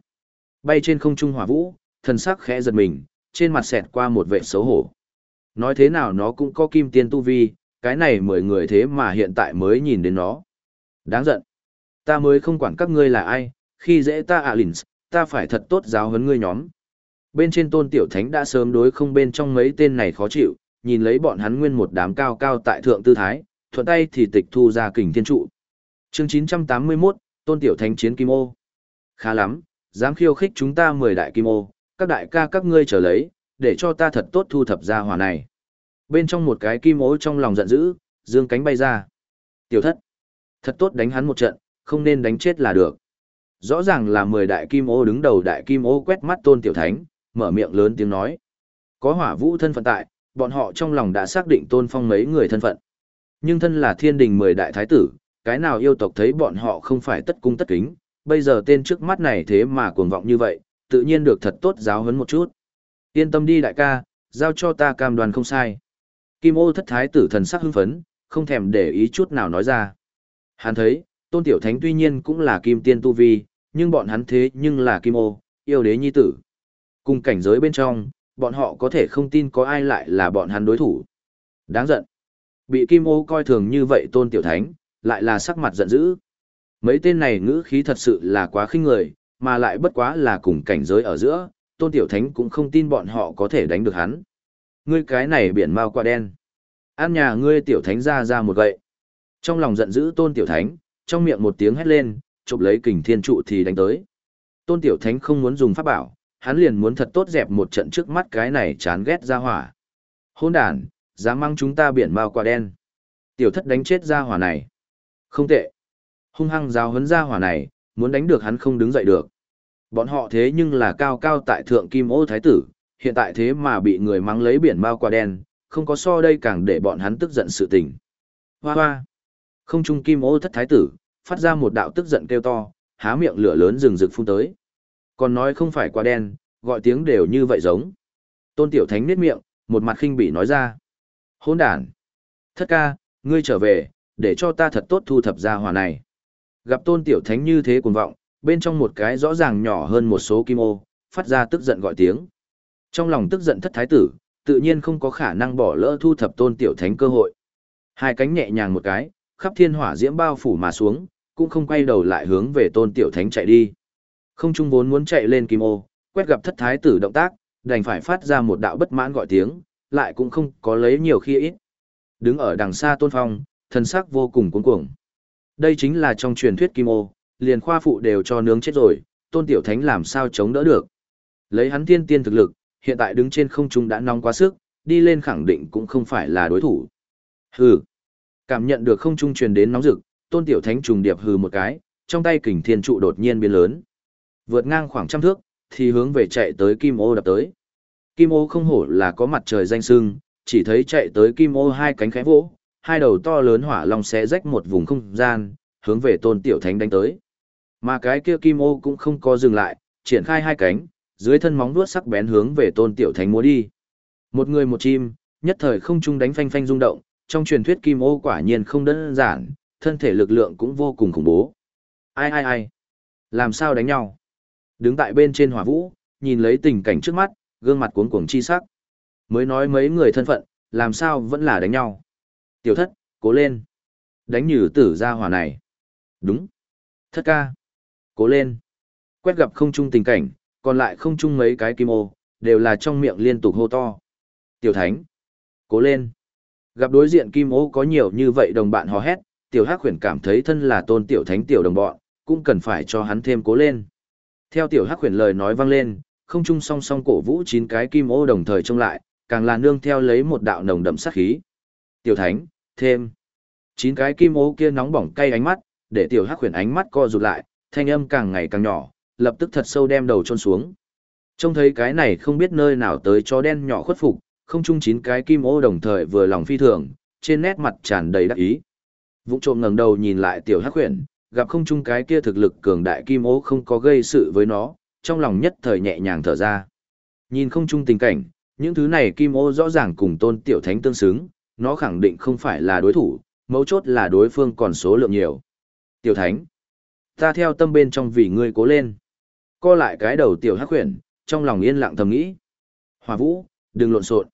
Bay trên không trung hỏa vũ, thân sắc khẽ giật mình, trên mặt xẹt qua một vệ xấu hổ. Nói thế nào nó cũng có kim tiên tu vi, cái này mười người thế mà hiện tại mới nhìn đến nó. Đáng giận. Ta mới không quản các ngươi là ai, khi dễ ta à lỉnh, ta phải thật tốt giáo huấn ngươi nhóm. Bên trên tôn tiểu thánh đã sớm đối không bên trong mấy tên này khó chịu, nhìn lấy bọn hắn nguyên một đám cao cao tại thượng tư thái, thuận tay thì tịch thu ra kình thiên trụ. Chương 981, tôn tiểu thánh chiến kim ô. Khá lắm, dám khiêu khích chúng ta mười đại kim ô, các đại ca các ngươi trở lấy, để cho ta thật tốt thu thập ra hỏa này. Bên trong một cái kim ô trong lòng giận dữ, dương cánh bay ra. Tiểu thất, thật tốt đánh hắn một trận, không nên đánh chết là được. Rõ ràng là mười đại kim ô đứng đầu đại kim ô quét mắt tôn tiểu thánh, mở miệng lớn tiếng nói. Có hỏa vũ thân phận tại, bọn họ trong lòng đã xác định tôn phong mấy người thân phận. Nhưng thân là thiên đình mười đại thái tử, cái nào yêu tộc thấy bọn họ không phải tất cung tất kính, bây giờ tên trước mắt này thế mà cuồng vọng như vậy, tự nhiên được thật tốt giáo huấn một chút. Yên tâm đi đại ca, giao cho ta cam đoàn không sai. Kim ô thất thái tử thần sắc hưng phấn, không thèm để ý chút nào nói ra. Hắn thấy, tôn tiểu thánh tuy nhiên cũng là kim tiên tu vi, nhưng bọn hắn thế nhưng là kim ô, yêu đế nhi tử. Cùng cảnh giới bên trong, bọn họ có thể không tin có ai lại là bọn hắn đối thủ. Đáng giận. Bị kim ô coi thường như vậy tôn tiểu thánh, lại là sắc mặt giận dữ. Mấy tên này ngữ khí thật sự là quá khinh người, mà lại bất quá là cùng cảnh giới ở giữa, tôn tiểu thánh cũng không tin bọn họ có thể đánh được hắn. Ngươi cái này biển mau qua đen. An nhà ngươi tiểu thánh ra ra một gậy. Trong lòng giận dữ tôn tiểu thánh, trong miệng một tiếng hét lên, chụp lấy kình thiên trụ thì đánh tới. Tôn tiểu thánh không muốn dùng pháp bảo, hắn liền muốn thật tốt dẹp một trận trước mắt cái này chán ghét ra hỏa. Hôn đàn, dám mang chúng ta biển bao qua đen. Tiểu thất đánh chết ra hỏa này. Không tệ. Hung hăng giáo huấn ra hỏa này, muốn đánh được hắn không đứng dậy được. Bọn họ thế nhưng là cao cao tại thượng kim ô thái tử, hiện tại thế mà bị người mắng lấy biển bao qua đen, không có so đây càng để bọn hắn tức giận sự tình. Hoa hoa. Không trung kim ô thất thái tử, phát ra một đạo tức giận kêu to, há miệng lửa lớn rừng rực phun tới. Còn nói không phải quá đen, gọi tiếng đều như vậy giống. Tôn tiểu thánh niết miệng, một mặt khinh bỉ nói ra. Hôn đàn. Thất ca, ngươi trở về, để cho ta thật tốt thu thập ra hỏa này. Gặp tôn tiểu thánh như thế cuồng vọng, bên trong một cái rõ ràng nhỏ hơn một số kim ô, phát ra tức giận gọi tiếng. Trong lòng tức giận thất thái tử, tự nhiên không có khả năng bỏ lỡ thu thập tôn tiểu thánh cơ hội. Hai cánh nhẹ nhàng một cái, khắp thiên hỏa diễm bao phủ mà xuống, cũng không quay đầu lại hướng về tôn tiểu thánh chạy đi. Không trung vốn muốn chạy lên kim ô, quét gặp thất thái tử động tác, đành phải phát ra một đạo bất mãn gọi tiếng, lại cũng không có lấy nhiều khi ít. Đứng ở đằng xa tôn phong, thân sắc vô cùng cuống cuồng. Đây chính là trong truyền thuyết kim ô, liền khoa phụ đều cho nướng chết rồi, tôn tiểu thánh làm sao chống đỡ được. Lấy hắn tiên tiên thực lực, hiện tại đứng trên không trung đã nóng quá sức, đi lên khẳng định cũng không phải là đối thủ. Hừ. Cảm nhận được không trung truyền đến nóng rực, tôn tiểu thánh trùng điệp hừ một cái, trong tay kình thiên trụ đột nhiên biến lớn. Vượt ngang khoảng trăm thước, thì hướng về chạy tới kim ô đập tới. Kim ô không hổ là có mặt trời danh sưng, chỉ thấy chạy tới kim ô hai cánh khẽ vỗ, hai đầu to lớn hỏa long sẽ rách một vùng không gian, hướng về tôn tiểu thánh đánh tới. Mà cái kia kim ô cũng không có dừng lại, triển khai hai cánh, dưới thân móng vuốt sắc bén hướng về tôn tiểu thánh múa đi. Một người một chim, nhất thời không trung đánh phanh phanh rung động, trong truyền thuyết kim ô quả nhiên không đơn giản, thân thể lực lượng cũng vô cùng khủng bố. Ai ai ai? Làm sao đánh nhau? Đứng tại bên trên hỏa vũ, nhìn lấy tình cảnh trước mắt, gương mặt cuống cuồng chi sắc. Mới nói mấy người thân phận, làm sao vẫn là đánh nhau. Tiểu thất, cố lên. Đánh nhử tử ra hỏa này. Đúng. Thất ca. Cố lên. Quét gặp không chung tình cảnh, còn lại không chung mấy cái kim ô, đều là trong miệng liên tục hô to. Tiểu thánh. Cố lên. Gặp đối diện kim ô có nhiều như vậy đồng bạn hò hét, tiểu hắc huyền cảm thấy thân là tôn tiểu thánh tiểu đồng bọn, cũng cần phải cho hắn thêm cố lên. Theo tiểu hắc huyền lời nói vang lên, không chung song song cổ vũ chín cái kim ô đồng thời trông lại, càng là nương theo lấy một đạo nồng đậm sát khí. Tiểu thánh, thêm. Chín cái kim ô kia nóng bỏng cay ánh mắt, để tiểu hắc huyền ánh mắt co rụt lại, thanh âm càng ngày càng nhỏ, lập tức thật sâu đem đầu chôn xuống. Trông thấy cái này không biết nơi nào tới chó đen nhỏ khuất phục, không chung chín cái kim ô đồng thời vừa lòng phi thường, trên nét mặt tràn đầy đắc ý. Vũ trộm ngẩng đầu nhìn lại tiểu hắc huyền, gặp không chung cái kia thực lực cường đại kim ô không có gây sự với nó, trong lòng nhất thời nhẹ nhàng thở ra. Nhìn không chung tình cảnh, những thứ này kim ô rõ ràng cùng tôn tiểu thánh tương xứng, nó khẳng định không phải là đối thủ, mấu chốt là đối phương còn số lượng nhiều. Tiểu thánh, ta theo tâm bên trong vì ngươi cố lên. Co lại cái đầu tiểu hắc huyền, trong lòng yên lặng thầm nghĩ. Hòa vũ, đừng lộn xộn.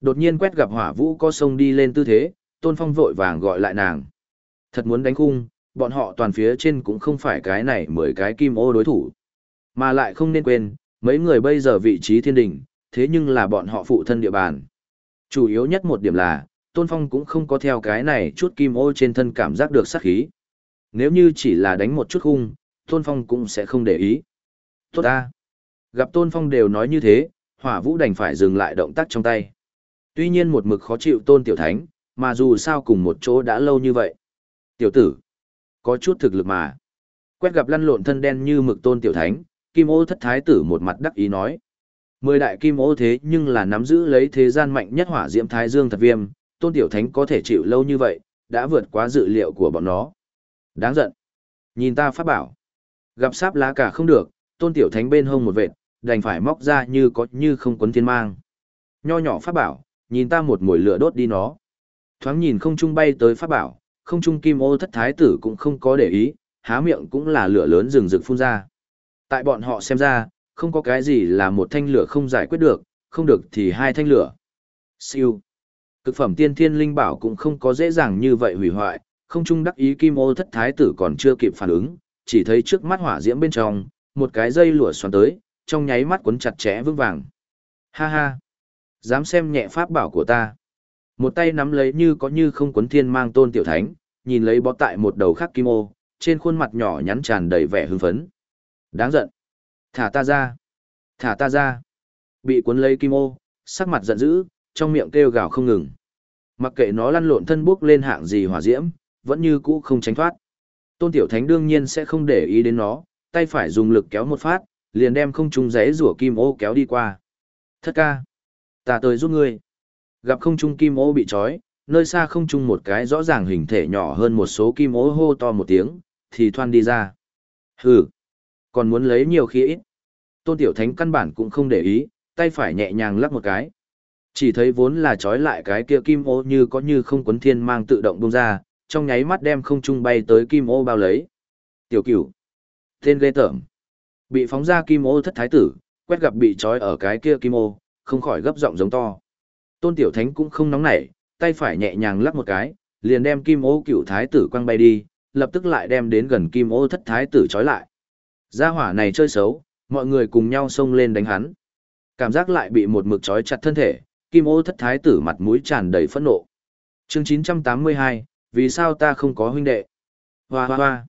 Đột nhiên quét gặp hỏa vũ có sông đi lên tư thế, tôn phong vội vàng gọi lại nàng. Thật muốn đánh khung, bọn họ toàn phía trên cũng không phải cái này mười cái kim ô đối thủ. Mà lại không nên quên, mấy người bây giờ vị trí thiên đình thế nhưng là bọn họ phụ thân địa bàn. Chủ yếu nhất một điểm là, Tôn Phong cũng không có theo cái này chút kim ô trên thân cảm giác được sát khí. Nếu như chỉ là đánh một chút khung, Tôn Phong cũng sẽ không để ý. Tốt ta. Gặp Tôn Phong đều nói như thế, hỏa vũ đành phải dừng lại động tác trong tay. Tuy nhiên một mực khó chịu Tôn Tiểu Thánh, mà dù sao cùng một chỗ đã lâu như vậy. Tiểu tử, có chút thực lực mà. Quét gặp lăn lộn thân đen như mực Tôn Tiểu Thánh, Kim ô thất thái tử một mặt đắc ý nói. Mười đại kim ô thế nhưng là nắm giữ lấy thế gian mạnh nhất hỏa diễm thái dương thật viêm, Tôn Tiểu Thánh có thể chịu lâu như vậy, đã vượt quá dự liệu của bọn nó. Đáng giận. Nhìn ta phát bảo. Gặp sáp lá cả không được, Tôn Tiểu Thánh bên hông một vệt, đành phải móc ra như có như không quấn thiên mang. Nho nhỏ phát bảo, nhìn ta một mồi lửa đốt đi nó. Thoáng nhìn không trung bay tới pháp bảo, không trung kim ô thất thái tử cũng không có để ý, há miệng cũng là lửa lớn rừng rực phun ra. Tại bọn họ xem ra, không có cái gì là một thanh lửa không giải quyết được, không được thì hai thanh lửa. Siêu. Cực phẩm tiên thiên linh bảo cũng không có dễ dàng như vậy hủy hoại, không trung đắc ý kim ô thất thái tử còn chưa kịp phản ứng, chỉ thấy trước mắt hỏa diễm bên trong, một cái dây lửa xoắn tới, trong nháy mắt quấn chặt chẽ vững vàng. Ha ha! Dám xem nhẹ pháp bảo của ta. Một tay nắm lấy như có như không quấn thiên mang tôn tiểu thánh, nhìn lấy bó tại một đầu khắc kim ô, trên khuôn mặt nhỏ nhắn tràn đầy vẻ hưng phấn. Đáng giận! Thả ta ra! Thả ta ra! Bị cuốn lấy kim ô, sắc mặt giận dữ, trong miệng kêu gào không ngừng. Mặc kệ nó lăn lộn thân bước lên hạng gì hỏa diễm, vẫn như cũ không tránh thoát. Tôn Tiểu Thánh đương nhiên sẽ không để ý đến nó, tay phải dùng lực kéo một phát, liền đem không trung giấy rủa kim ô kéo đi qua. Thất ca, ta tới giúp ngươi. Gặp không trung kim ô bị trói, nơi xa không trung một cái rõ ràng hình thể nhỏ hơn một số kim ô hô to một tiếng, thì thoan đi ra. Hừ, còn muốn lấy nhiều khí ít. Tôn Tiểu Thánh căn bản cũng không để ý, tay phải nhẹ nhàng lắc một cái. Chỉ thấy vốn là trói lại cái kia kim ô như có như không quấn thiên mang tự động bung ra, trong nháy mắt đem không trung bay tới kim ô bao lấy. Tiểu cửu. Tên ghê tởm. Bị phóng ra kim ô thất thái tử, quét gặp bị trói ở cái kia kim ô, không khỏi gấp giọng giống to. Tôn Tiểu Thánh cũng không nóng nảy, tay phải nhẹ nhàng lắc một cái, liền đem kim ô cựu thái tử quăng bay đi, lập tức lại đem đến gần kim ô thất thái tử trói lại. Gia hỏa này chơi xấu, mọi người cùng nhau xông lên đánh hắn. Cảm giác lại bị một mực trói chặt thân thể, kim ô thất thái tử mặt mũi tràn đầy phẫn nộ. Chương 982, vì sao ta không có huynh đệ? Hoa hoa hoa.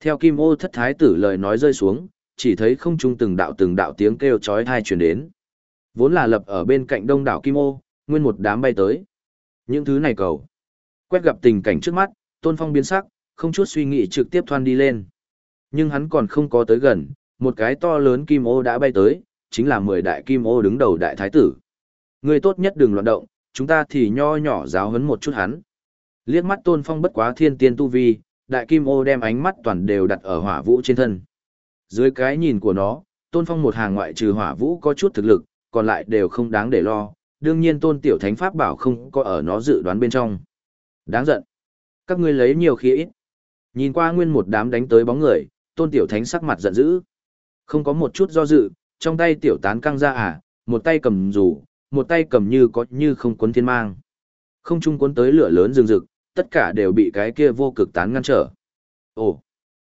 Theo kim ô thất thái tử lời nói rơi xuống, chỉ thấy không trung từng đạo từng đạo tiếng kêu chói tai truyền đến. Vốn là lập ở bên cạnh đông đảo kim ô, nguyên một đám bay tới. Những thứ này cầu. Quét gặp tình cảnh trước mắt, tôn phong biến sắc, không chút suy nghĩ trực tiếp thoan đi lên. Nhưng hắn còn không có tới gần, một cái to lớn kim ô đã bay tới, chính là mười đại kim ô đứng đầu đại thái tử. Người tốt nhất đừng loạn động, chúng ta thì nho nhỏ giáo huấn một chút hắn. Liếc mắt tôn phong bất quá thiên tiên tu vi, đại kim ô đem ánh mắt toàn đều đặt ở hỏa vũ trên thân. Dưới cái nhìn của nó, tôn phong một hàng ngoại trừ hỏa vũ có chút thực lực, còn lại đều không đáng để lo, đương nhiên tôn tiểu thánh pháp bảo không có ở nó dự đoán bên trong. Đáng giận. Các ngươi lấy nhiều khí ít. Nhìn qua nguyên một đám đánh tới bóng người, tôn tiểu thánh sắc mặt giận dữ. Không có một chút do dự, trong tay tiểu tán căng ra à, một tay cầm rủ, một tay cầm như có như không cuốn thiên mang. Không chung cuốn tới lửa lớn rừng rực, tất cả đều bị cái kia vô cực tán ngăn trở. Ồ,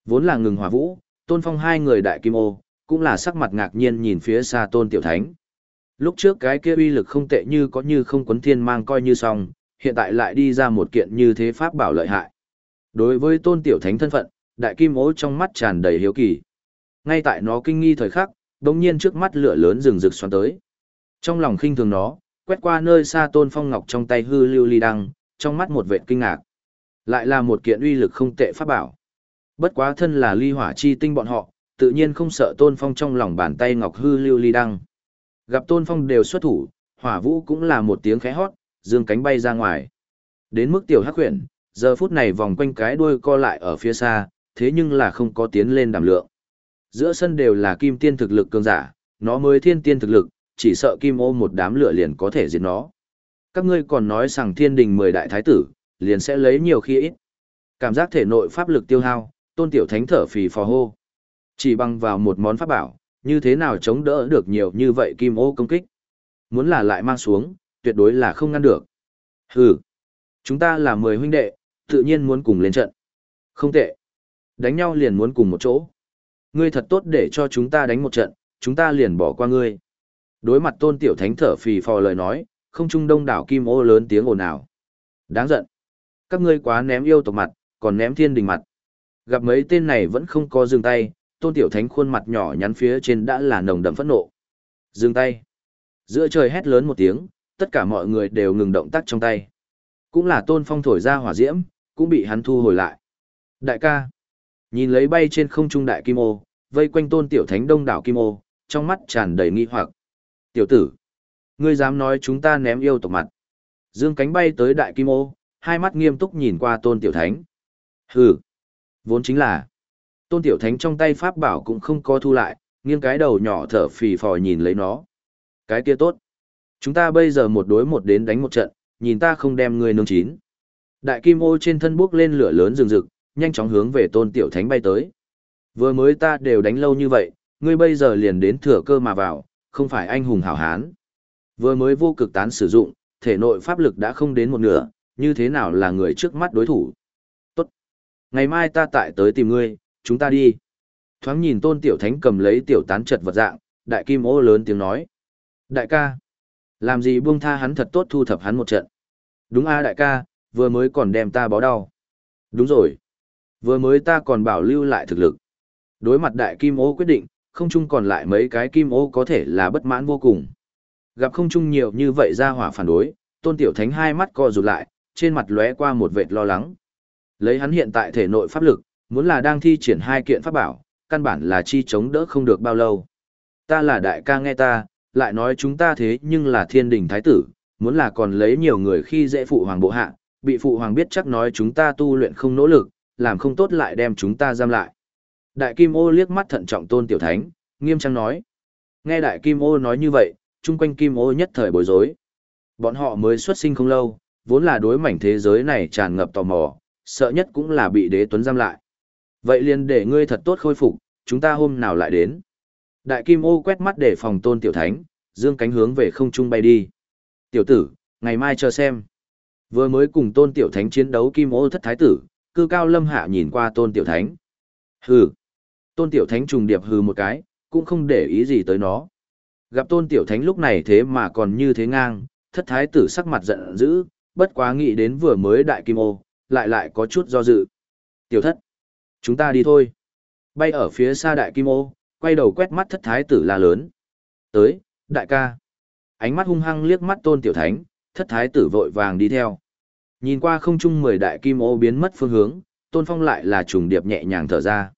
vốn là ngừng hỏa vũ, tôn phong hai người đại kim ô, cũng là sắc mặt ngạc nhiên nhìn phía xa tôn tiểu thánh. Lúc trước cái kia uy lực không tệ như có như không quấn thiên mang coi như xong, hiện tại lại đi ra một kiện như thế pháp bảo lợi hại. Đối với tôn tiểu thánh thân phận, đại kim ố trong mắt tràn đầy hiếu kỳ. Ngay tại nó kinh nghi thời khắc, đống nhiên trước mắt lửa lớn rừng rực xoắn tới. Trong lòng khinh thường nó, quét qua nơi xa tôn phong ngọc trong tay hư lưu ly đăng, trong mắt một vệ kinh ngạc. Lại là một kiện uy lực không tệ pháp bảo. Bất quá thân là ly hỏa chi tinh bọn họ, tự nhiên không sợ tôn phong trong lòng bàn tay ngọc hư lưu ly đăng. Gặp tôn phong đều xuất thủ, hỏa vũ cũng là một tiếng khẽ hót, dương cánh bay ra ngoài. Đến mức tiểu hắc huyền, giờ phút này vòng quanh cái đuôi co lại ở phía xa, thế nhưng là không có tiến lên đảm lượng. Giữa sân đều là kim tiên thực lực cường giả, nó mới thiên tiên thực lực, chỉ sợ kim ô một đám lửa liền có thể diệt nó. Các ngươi còn nói rằng thiên đình mười đại thái tử, liền sẽ lấy nhiều khi ít. Cảm giác thể nội pháp lực tiêu hao, tôn tiểu thánh thở phì phò hô. Chỉ bằng vào một món pháp bảo, như thế nào chống đỡ được nhiều như vậy kim ô công kích. Muốn là lại mang xuống, tuyệt đối là không ngăn được. Hừ, chúng ta là mười huynh đệ, tự nhiên muốn cùng lên trận. Không tệ. Đánh nhau liền muốn cùng một chỗ. Ngươi thật tốt để cho chúng ta đánh một trận, chúng ta liền bỏ qua ngươi. Đối mặt tôn tiểu thánh thở phì phò lời nói, không trung đông đảo kim ô lớn tiếng ồn ào. Đáng giận. Các ngươi quá ném yêu tộc mặt, còn ném thiên đình mặt. Gặp mấy tên này vẫn không có dừng tay, tôn tiểu thánh khuôn mặt nhỏ nhắn phía trên đã là nồng đậm phẫn nộ. Dừng tay. Giữa trời hét lớn một tiếng, tất cả mọi người đều ngừng động tác trong tay. Cũng là tôn phong thổi ra hỏa diễm, cũng bị hắn thu hồi lại. Đại ca. Nhìn lấy bay trên không trung đại kim ô, vây quanh tôn tiểu thánh đông đảo kim ô, trong mắt tràn đầy nghi hoặc. Tiểu tử, ngươi dám nói chúng ta ném yêu tộc mặt. Dương cánh bay tới đại kim ô, hai mắt nghiêm túc nhìn qua tôn tiểu thánh. Hừ, vốn chính là. Tôn tiểu thánh trong tay pháp bảo cũng không có thu lại, nghiêng cái đầu nhỏ thở phì phò nhìn lấy nó. Cái kia tốt. Chúng ta bây giờ một đối một đến đánh một trận, nhìn ta không đem ngươi nương chín. Đại kim ô trên thân bước lên lửa lớn rừng rực, nhanh chóng hướng về tôn tiểu thánh bay tới. Vừa mới ta đều đánh lâu như vậy, ngươi bây giờ liền đến thừa cơ mà vào, không phải anh hùng hảo hán. Vừa mới vô cực tán sử dụng, thể nội pháp lực đã không đến một nửa, như thế nào là người trước mắt đối thủ. Tốt. Ngày mai ta tại tới tìm ngươi, chúng ta đi. Thoáng nhìn tôn tiểu thánh cầm lấy tiểu tán trật vật dạng, đại kim ô lớn tiếng nói. Đại ca. Làm gì buông tha hắn thật tốt thu thập hắn một trận. Đúng a à, đại ca, vừa mới còn đem ta báo đau. Đúng rồi. Vừa mới ta còn bảo lưu lại thực lực. Đối mặt đại kim ô quyết định, không chung còn lại mấy cái kim ô có thể là bất mãn vô cùng. Gặp không chung nhiều như vậy ra hỏa phản đối, tôn tiểu thánh hai mắt co rụt lại, trên mặt lóe qua một vệt lo lắng. Lấy hắn hiện tại thể nội pháp lực, muốn là đang thi triển hai kiện pháp bảo, căn bản là chi chống đỡ không được bao lâu. Ta là đại ca nghe ta, lại nói chúng ta thế nhưng là thiên đình thái tử, muốn là còn lấy nhiều người khi dễ phụ hoàng bộ hạ, bị phụ hoàng biết chắc nói chúng ta tu luyện không nỗ lực, làm không tốt lại đem chúng ta giam lại. Đại Kim Ô liếc mắt thận trọng tôn tiểu thánh, nghiêm trang nói. Nghe Đại Kim Ô nói như vậy, chung quanh Kim Ô nhất thời bối rối. Bọn họ mới xuất sinh không lâu, vốn là đối mảnh thế giới này tràn ngập tò mò, sợ nhất cũng là bị đế tuấn giam lại. Vậy liền để ngươi thật tốt khôi phục, chúng ta hôm nào lại đến. Đại Kim Ô quét mắt để phòng tôn tiểu thánh, dương cánh hướng về không trung bay đi. Tiểu tử, ngày mai chờ xem. Vừa mới cùng tôn tiểu thánh chiến đấu Kim Ô thất thái tử, cư cao lâm hạ nhìn qua tôn tiểu thánh. Hừ. Tôn tiểu thánh trùng điệp hừ một cái, cũng không để ý gì tới nó. Gặp tôn tiểu thánh lúc này thế mà còn như thế ngang, thất thái tử sắc mặt giận dữ, bất quá nghĩ đến vừa mới đại kim ô, lại lại có chút do dự. Tiểu thất, Chúng ta đi thôi. Bay ở phía xa đại kim ô, quay đầu quét mắt thất thái tử la lớn. Tới, đại ca. Ánh mắt hung hăng liếc mắt tôn tiểu thánh, thất thái tử vội vàng đi theo. Nhìn qua không trung mười đại kim ô biến mất phương hướng, tôn phong lại là trùng điệp nhẹ nhàng thở ra.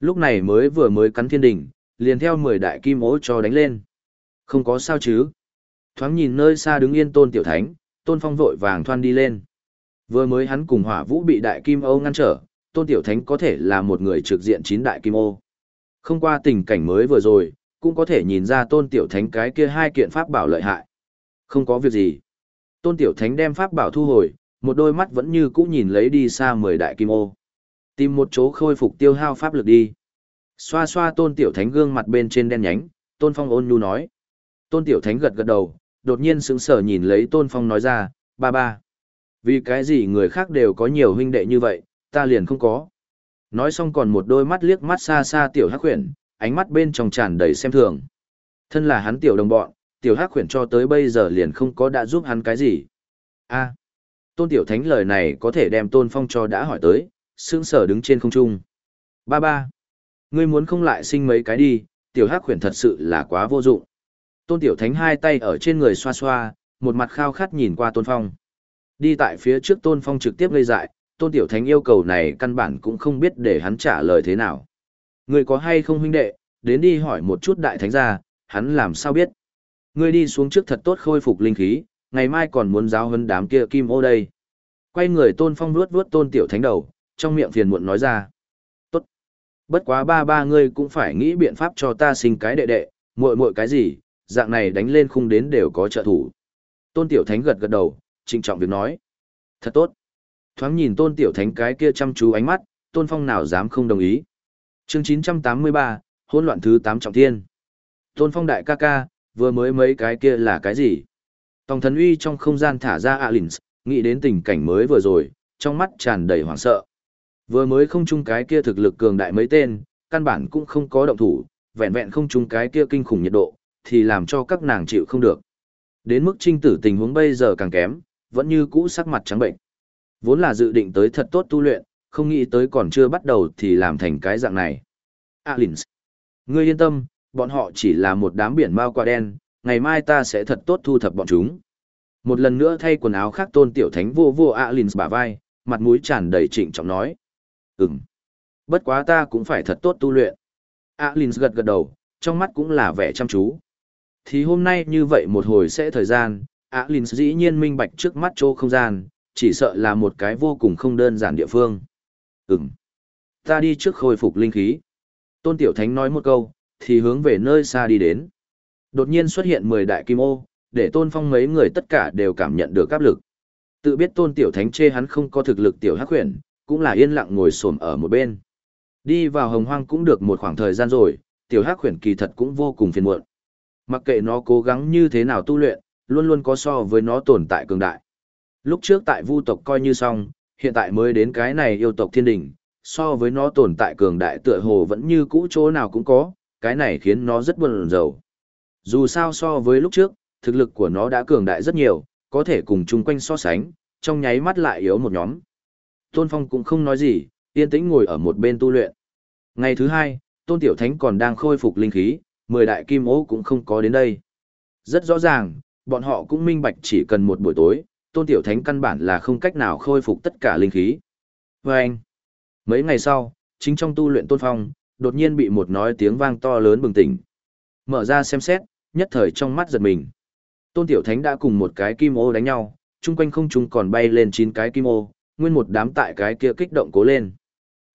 Lúc này mới vừa mới cắn thiên đỉnh, liền theo mười đại kim ô cho đánh lên. Không có sao chứ. Thoáng nhìn nơi xa đứng yên tôn tiểu thánh, tôn phong vội vàng thoan đi lên. Vừa mới hắn cùng hỏa vũ bị đại kim ô ngăn trở, tôn tiểu thánh có thể là một người trực diện chín đại kim ô. Không qua tình cảnh mới vừa rồi, cũng có thể nhìn ra tôn tiểu thánh cái kia hai kiện pháp bảo lợi hại. Không có việc gì. Tôn tiểu thánh đem pháp bảo thu hồi, một đôi mắt vẫn như cũ nhìn lấy đi xa mười đại kim ô. Tìm một chỗ khôi phục tiêu hao pháp lực đi. Xoa xoa tôn tiểu thánh gương mặt bên trên đen nhánh, tôn phong ôn nhu nói. Tôn tiểu thánh gật gật đầu, đột nhiên sững sờ nhìn lấy tôn phong nói ra, ba ba. Vì cái gì người khác đều có nhiều huynh đệ như vậy, ta liền không có. Nói xong còn một đôi mắt liếc mắt xa xa tiểu hắc khuyển, ánh mắt bên trong tràn đầy xem thường. Thân là hắn tiểu đồng bọn, tiểu hắc khuyển cho tới bây giờ liền không có đã giúp hắn cái gì. a tôn tiểu thánh lời này có thể đem tôn phong cho đã hỏi tới, sững sờ đứng trên không trung. Ba ba, ngươi muốn không lại sinh mấy cái đi, tiểu hắc khuyển thật sự là quá vô dụng. Tôn tiểu thánh hai tay ở trên người xoa xoa, một mặt khao khát nhìn qua tôn phong. Đi tại phía trước tôn phong trực tiếp gây dại, tôn tiểu thánh yêu cầu này căn bản cũng không biết để hắn trả lời thế nào. Người có hay không huynh đệ, đến đi hỏi một chút đại thánh gia, hắn làm sao biết. Ngươi đi xuống trước thật tốt khôi phục linh khí, ngày mai còn muốn giáo hấn đám kia kim ô đây. Quay người tôn phong vuốt vuốt tôn tiểu thánh đầu, trong miệng phiền muộn nói ra. Tốt. Bất quá ba ba ngươi cũng phải nghĩ biện pháp cho ta sinh cái đệ đệ, muội muội cái gì, dạng này đánh lên khung đến đều có trợ thủ. Tôn tiểu thánh gật gật đầu, trịnh trọng việc nói. Thật tốt. Thoáng nhìn tôn tiểu thánh cái kia chăm chú ánh mắt, tôn phong nào dám không đồng ý. chương 983, hỗn loạn thứ 8 trọng thiên. Tôn phong đại ca ca, vừa mới mấy cái kia là cái gì? Tòng thần uy trong không gian thả ra Alins, nghĩ đến tình cảnh mới vừa rồi, trong mắt tràn đầy hoảng sợ. Vừa mới không chung cái kia thực lực cường đại mấy tên, căn bản cũng không có động thủ, vẹn vẹn không chung cái kia kinh khủng nhiệt độ, thì làm cho các nàng chịu không được. Đến mức trinh tử tình huống bây giờ càng kém, vẫn như cũ sắc mặt trắng bệnh. Vốn là dự định tới thật tốt tu luyện, không nghĩ tới còn chưa bắt đầu thì làm thành cái dạng này. Alins. Ngươi yên tâm, bọn họ chỉ là một đám biển mao qua đen, ngày mai ta sẽ thật tốt thu thập bọn chúng. Một lần nữa thay quần áo khác tôn tiểu thánh vô vô Alins bả vai, mặt mũi tràn đầy trịnh trọng nói. Ừm. Bất quá ta cũng phải thật tốt tu luyện. Alins gật gật đầu, trong mắt cũng là vẻ chăm chú. Thì hôm nay như vậy một hồi sẽ thời gian, Alins dĩ nhiên minh bạch trước mắt chỗ không gian, chỉ sợ là một cái vô cùng không đơn giản địa phương. Ừm. Ta đi trước khôi phục linh khí. Tôn Tiểu Thánh nói một câu, thì hướng về nơi xa đi đến. Đột nhiên xuất hiện 10 đại kim ô, để Tôn Phong mấy người tất cả đều cảm nhận được áp lực. Tự biết Tôn Tiểu Thánh chê hắn không có thực lực tiểu hắc huyền, cũng là yên lặng ngồi xổm ở một bên. Đi vào hồng hoang cũng được một khoảng thời gian rồi, tiểu hắc huyền kỳ thật cũng vô cùng phiền muộn. Mặc kệ nó cố gắng như thế nào tu luyện, luôn luôn có so với nó tồn tại cường đại. Lúc trước tại vu tộc coi như xong, hiện tại mới đến cái này yêu tộc thiên đình, so với nó tồn tại cường đại tựa hồ vẫn như cũ chỗ nào cũng có, cái này khiến nó rất buồn rầu. Dù sao so với lúc trước, thực lực của nó đã cường đại rất nhiều, có thể cùng chung quanh so sánh, trong nháy mắt lại yếu một nhóm. Tôn Phong cũng không nói gì, yên tĩnh ngồi ở một bên tu luyện. Ngày thứ hai, Tôn Tiểu Thánh còn đang khôi phục linh khí, mười đại kim ố cũng không có đến đây. Rất rõ ràng, bọn họ cũng minh bạch chỉ cần một buổi tối, tôn tiểu thánh căn bản là không cách nào khôi phục tất cả linh khí. Và anh, mấy ngày sau, chính trong tu luyện tôn phong, đột nhiên bị một nói tiếng vang to lớn bừng tỉnh. Mở ra xem xét, nhất thời trong mắt giật mình. Tôn tiểu thánh đã cùng một cái kim ô đánh nhau, chung quanh không trung còn bay lên chín cái kim ô, nguyên một đám tại cái kia kích động cố lên.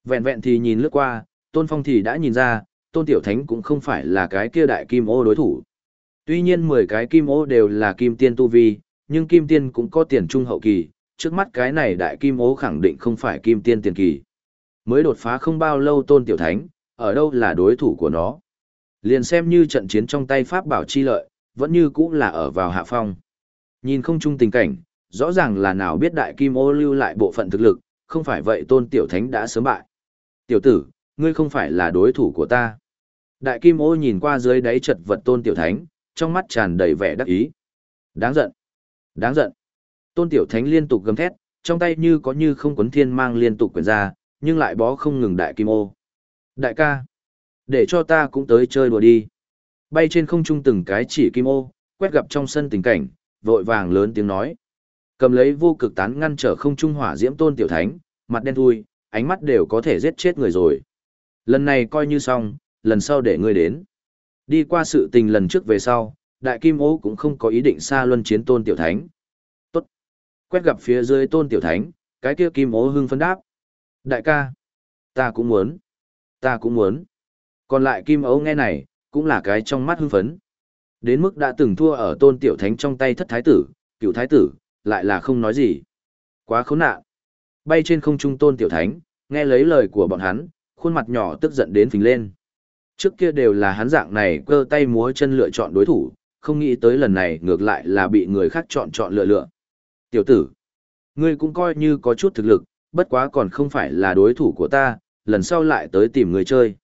Vẹn vẹn thì nhìn lướt qua, tôn phong thì đã nhìn ra, tôn tiểu thánh cũng không phải là cái kia đại kim ô đối thủ. Tuy nhiên 10 cái kim ô đều là kim tiên tu vi, nhưng kim tiên cũng có tiền trung hậu kỳ, trước mắt cái này đại kim ô khẳng định không phải kim tiên tiền kỳ. Mới đột phá không bao lâu tôn tiểu thánh, ở đâu là đối thủ của nó. Liền xem như trận chiến trong tay Pháp bảo chi lợi, vẫn như cũng là ở vào hạ phong. Nhìn không chung tình cảnh, rõ ràng là nào biết đại kim ô lưu lại bộ phận thực lực, không phải vậy tôn tiểu thánh đã sớm bại. Tiểu tử, ngươi không phải là đối thủ của ta. Đại kim ô nhìn qua dưới đáy chật vật tôn tiểu thánh, trong mắt tràn đầy vẻ đắc ý. Đáng giận. Đáng giận. Tôn Tiểu Thánh liên tục gầm thét, trong tay như có như không quấn thiên mang liên tục quyền ra, nhưng lại bó không ngừng đại kim ô. Đại ca, để cho ta cũng tới chơi đùa đi. Bay trên không trung từng cái chỉ kim ô, quét gặp trong sân tình cảnh, vội vàng lớn tiếng nói. Cầm lấy vô cực tán ngăn trở không trung hỏa diễm tôn tiểu thánh, mặt đen thui, ánh mắt đều có thể giết chết người rồi. Lần này coi như xong, lần sau để ngươi đến. Đi qua sự tình lần trước về sau, đại kim ô cũng không có ý định xa luân chiến tôn tiểu thánh. Tốt. Quét gặp phía dưới tôn tiểu thánh, cái kia kim ô hưng phấn đáp. Đại ca, ta cũng muốn, ta cũng muốn. Còn lại kim ấu nghe này, cũng là cái trong mắt hưng phấn. Đến mức đã từng thua ở tôn tiểu thánh trong tay thất thái tử, cựu thái tử, lại là không nói gì. Quá khốn nạn. Bay trên không trung tôn tiểu thánh, nghe lấy lời của bọn hắn, khuôn mặt nhỏ tức giận đến phình lên. Trước kia đều là hắn dạng này cơ tay múa chân lựa chọn đối thủ, không nghĩ tới lần này ngược lại là bị người khác chọn chọn lựa lựa. Tiểu tử, ngươi cũng coi như có chút thực lực, bất quá còn không phải là đối thủ của ta, lần sau lại tới tìm người chơi.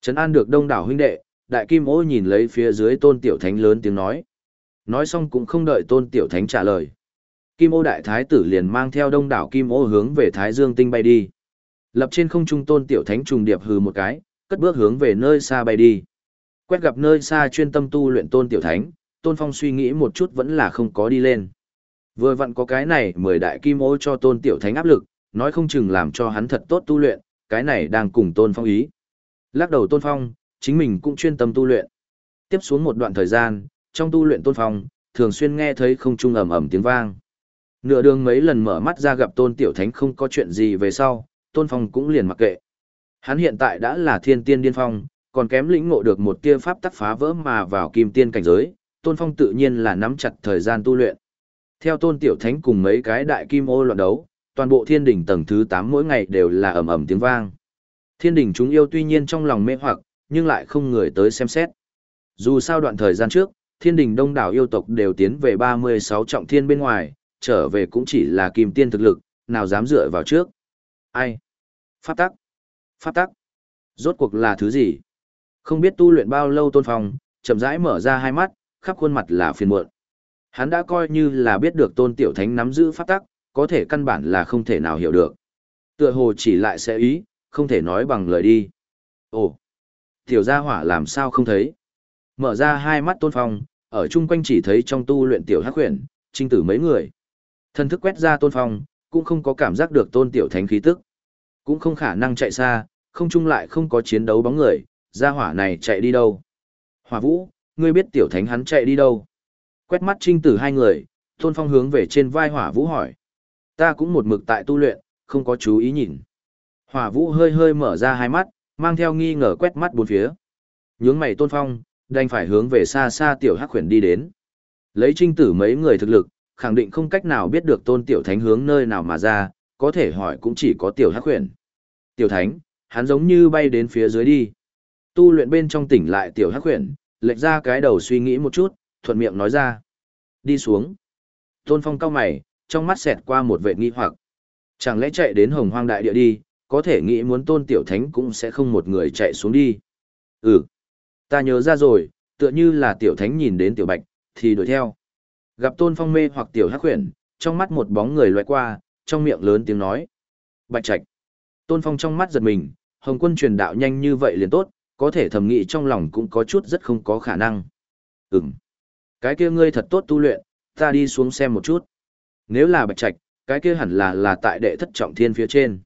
Trấn an được đông đảo huynh đệ, đại kim ô nhìn lấy phía dưới tôn tiểu thánh lớn tiếng nói. Nói xong cũng không đợi tôn tiểu thánh trả lời. Kim ô đại thái tử liền mang theo đông đảo kim ô hướng về thái dương tinh bay đi. Lập trên không trung tôn tiểu thánh trùng điệp hừ một cái, cất bước hướng về nơi xa bay đi. Quét gặp nơi xa chuyên tâm tu luyện tôn tiểu thánh, tôn phong suy nghĩ một chút vẫn là không có đi lên. Vừa vặn có cái này mười đại kim ô cho tôn tiểu thánh áp lực, nói không chừng làm cho hắn thật tốt tu luyện, cái này đang cùng tôn phong ý. Lắc đầu tôn phong, chính mình cũng chuyên tâm tu luyện. Tiếp xuống một đoạn thời gian, trong tu luyện tôn phong, thường xuyên nghe thấy không trung ầm ầm tiếng vang. Nửa đường mấy lần mở mắt ra gặp tôn tiểu thánh không có chuyện gì về sau, tôn phong cũng liền mặc kệ. Hắn hiện tại đã là thiên tiên điên phong, còn kém lĩnh ngộ được một tia pháp tắc phá vỡ mà vào kim tiên cảnh giới, tôn phong tự nhiên là nắm chặt thời gian tu luyện. Theo tôn tiểu thánh cùng mấy cái đại kim ô loạn đấu, toàn bộ thiên đỉnh tầng thứ 8 mỗi ngày đều là ầm ầm tiếng vang. Thiên đỉnh chúng yêu tuy nhiên trong lòng mê hoặc, nhưng lại không người tới xem xét. Dù sao đoạn thời gian trước, thiên đỉnh đông đảo yêu tộc đều tiến về 36 trọng thiên bên ngoài, trở về cũng chỉ là kim tiên thực lực, nào dám dựa vào trước. Ai? Pháp tắc. Pháp tắc. Rốt cuộc là thứ gì? Không biết tu luyện bao lâu tôn phong, chậm rãi mở ra hai mắt, khắp khuôn mặt là phiền muộn. Hắn đã coi như là biết được tôn tiểu thánh nắm giữ pháp tắc, có thể căn bản là không thể nào hiểu được. Tựa hồ chỉ lại sẽ ý, không thể nói bằng lời đi. Ồ, tiểu gia hỏa làm sao không thấy? Mở ra hai mắt tôn phong, ở chung quanh chỉ thấy trong tu luyện tiểu hắc huyền, trinh tử mấy người. Thân thức quét ra tôn phong, cũng không có cảm giác được tôn tiểu thánh khí tức. Cũng không khả năng chạy xa, không chung lại không có chiến đấu bóng người, gia hỏa này chạy đi đâu. Hỏa vũ, ngươi biết tiểu thánh hắn chạy đi đâu? Quét mắt trinh tử hai người, tôn phong hướng về trên vai hỏa vũ hỏi. Ta cũng một mực tại tu luyện, không có chú ý nhìn. Hỏa vũ hơi hơi mở ra hai mắt, mang theo nghi ngờ quét mắt bốn phía. Nhướng mày tôn phong, đành phải hướng về xa xa tiểu hắc khuyển đi đến. Lấy trinh tử mấy người thực lực, khẳng định không cách nào biết được tôn tiểu thánh hướng nơi nào mà ra, có thể hỏi cũng chỉ có tiểu hắc khuyển. Tiểu thánh, hắn giống như bay đến phía dưới đi. Tu luyện bên trong tỉnh lại tiểu hắc huyền, lệch ra cái đầu suy nghĩ một chút, thuận miệng nói ra. Đi xuống. Tôn phong cao mày, trong mắt xẹt qua một vệ nghi hoặc. Chẳng lẽ chạy đến hồng hoang đại địa đi, có thể nghĩ muốn tôn tiểu thánh cũng sẽ không một người chạy xuống đi. Ừ, ta nhớ ra rồi, tựa như là tiểu thánh nhìn đến tiểu bạch, thì đuổi theo. Gặp tôn phong mê hoặc tiểu hắc huyền, trong mắt một bóng người loại qua, trong miệng lớn tiếng nói. Bạch trạch. Tôn phong trong mắt giật mình, hồng quân truyền đạo nhanh như vậy liền tốt, có thể thầm nghĩ trong lòng cũng có chút rất không có khả năng. Ừm. Cái kia ngươi thật tốt tu luyện, ta đi xuống xem một chút. Nếu là bạch trạch, cái kia hẳn là là tại đệ thất trọng thiên phía trên.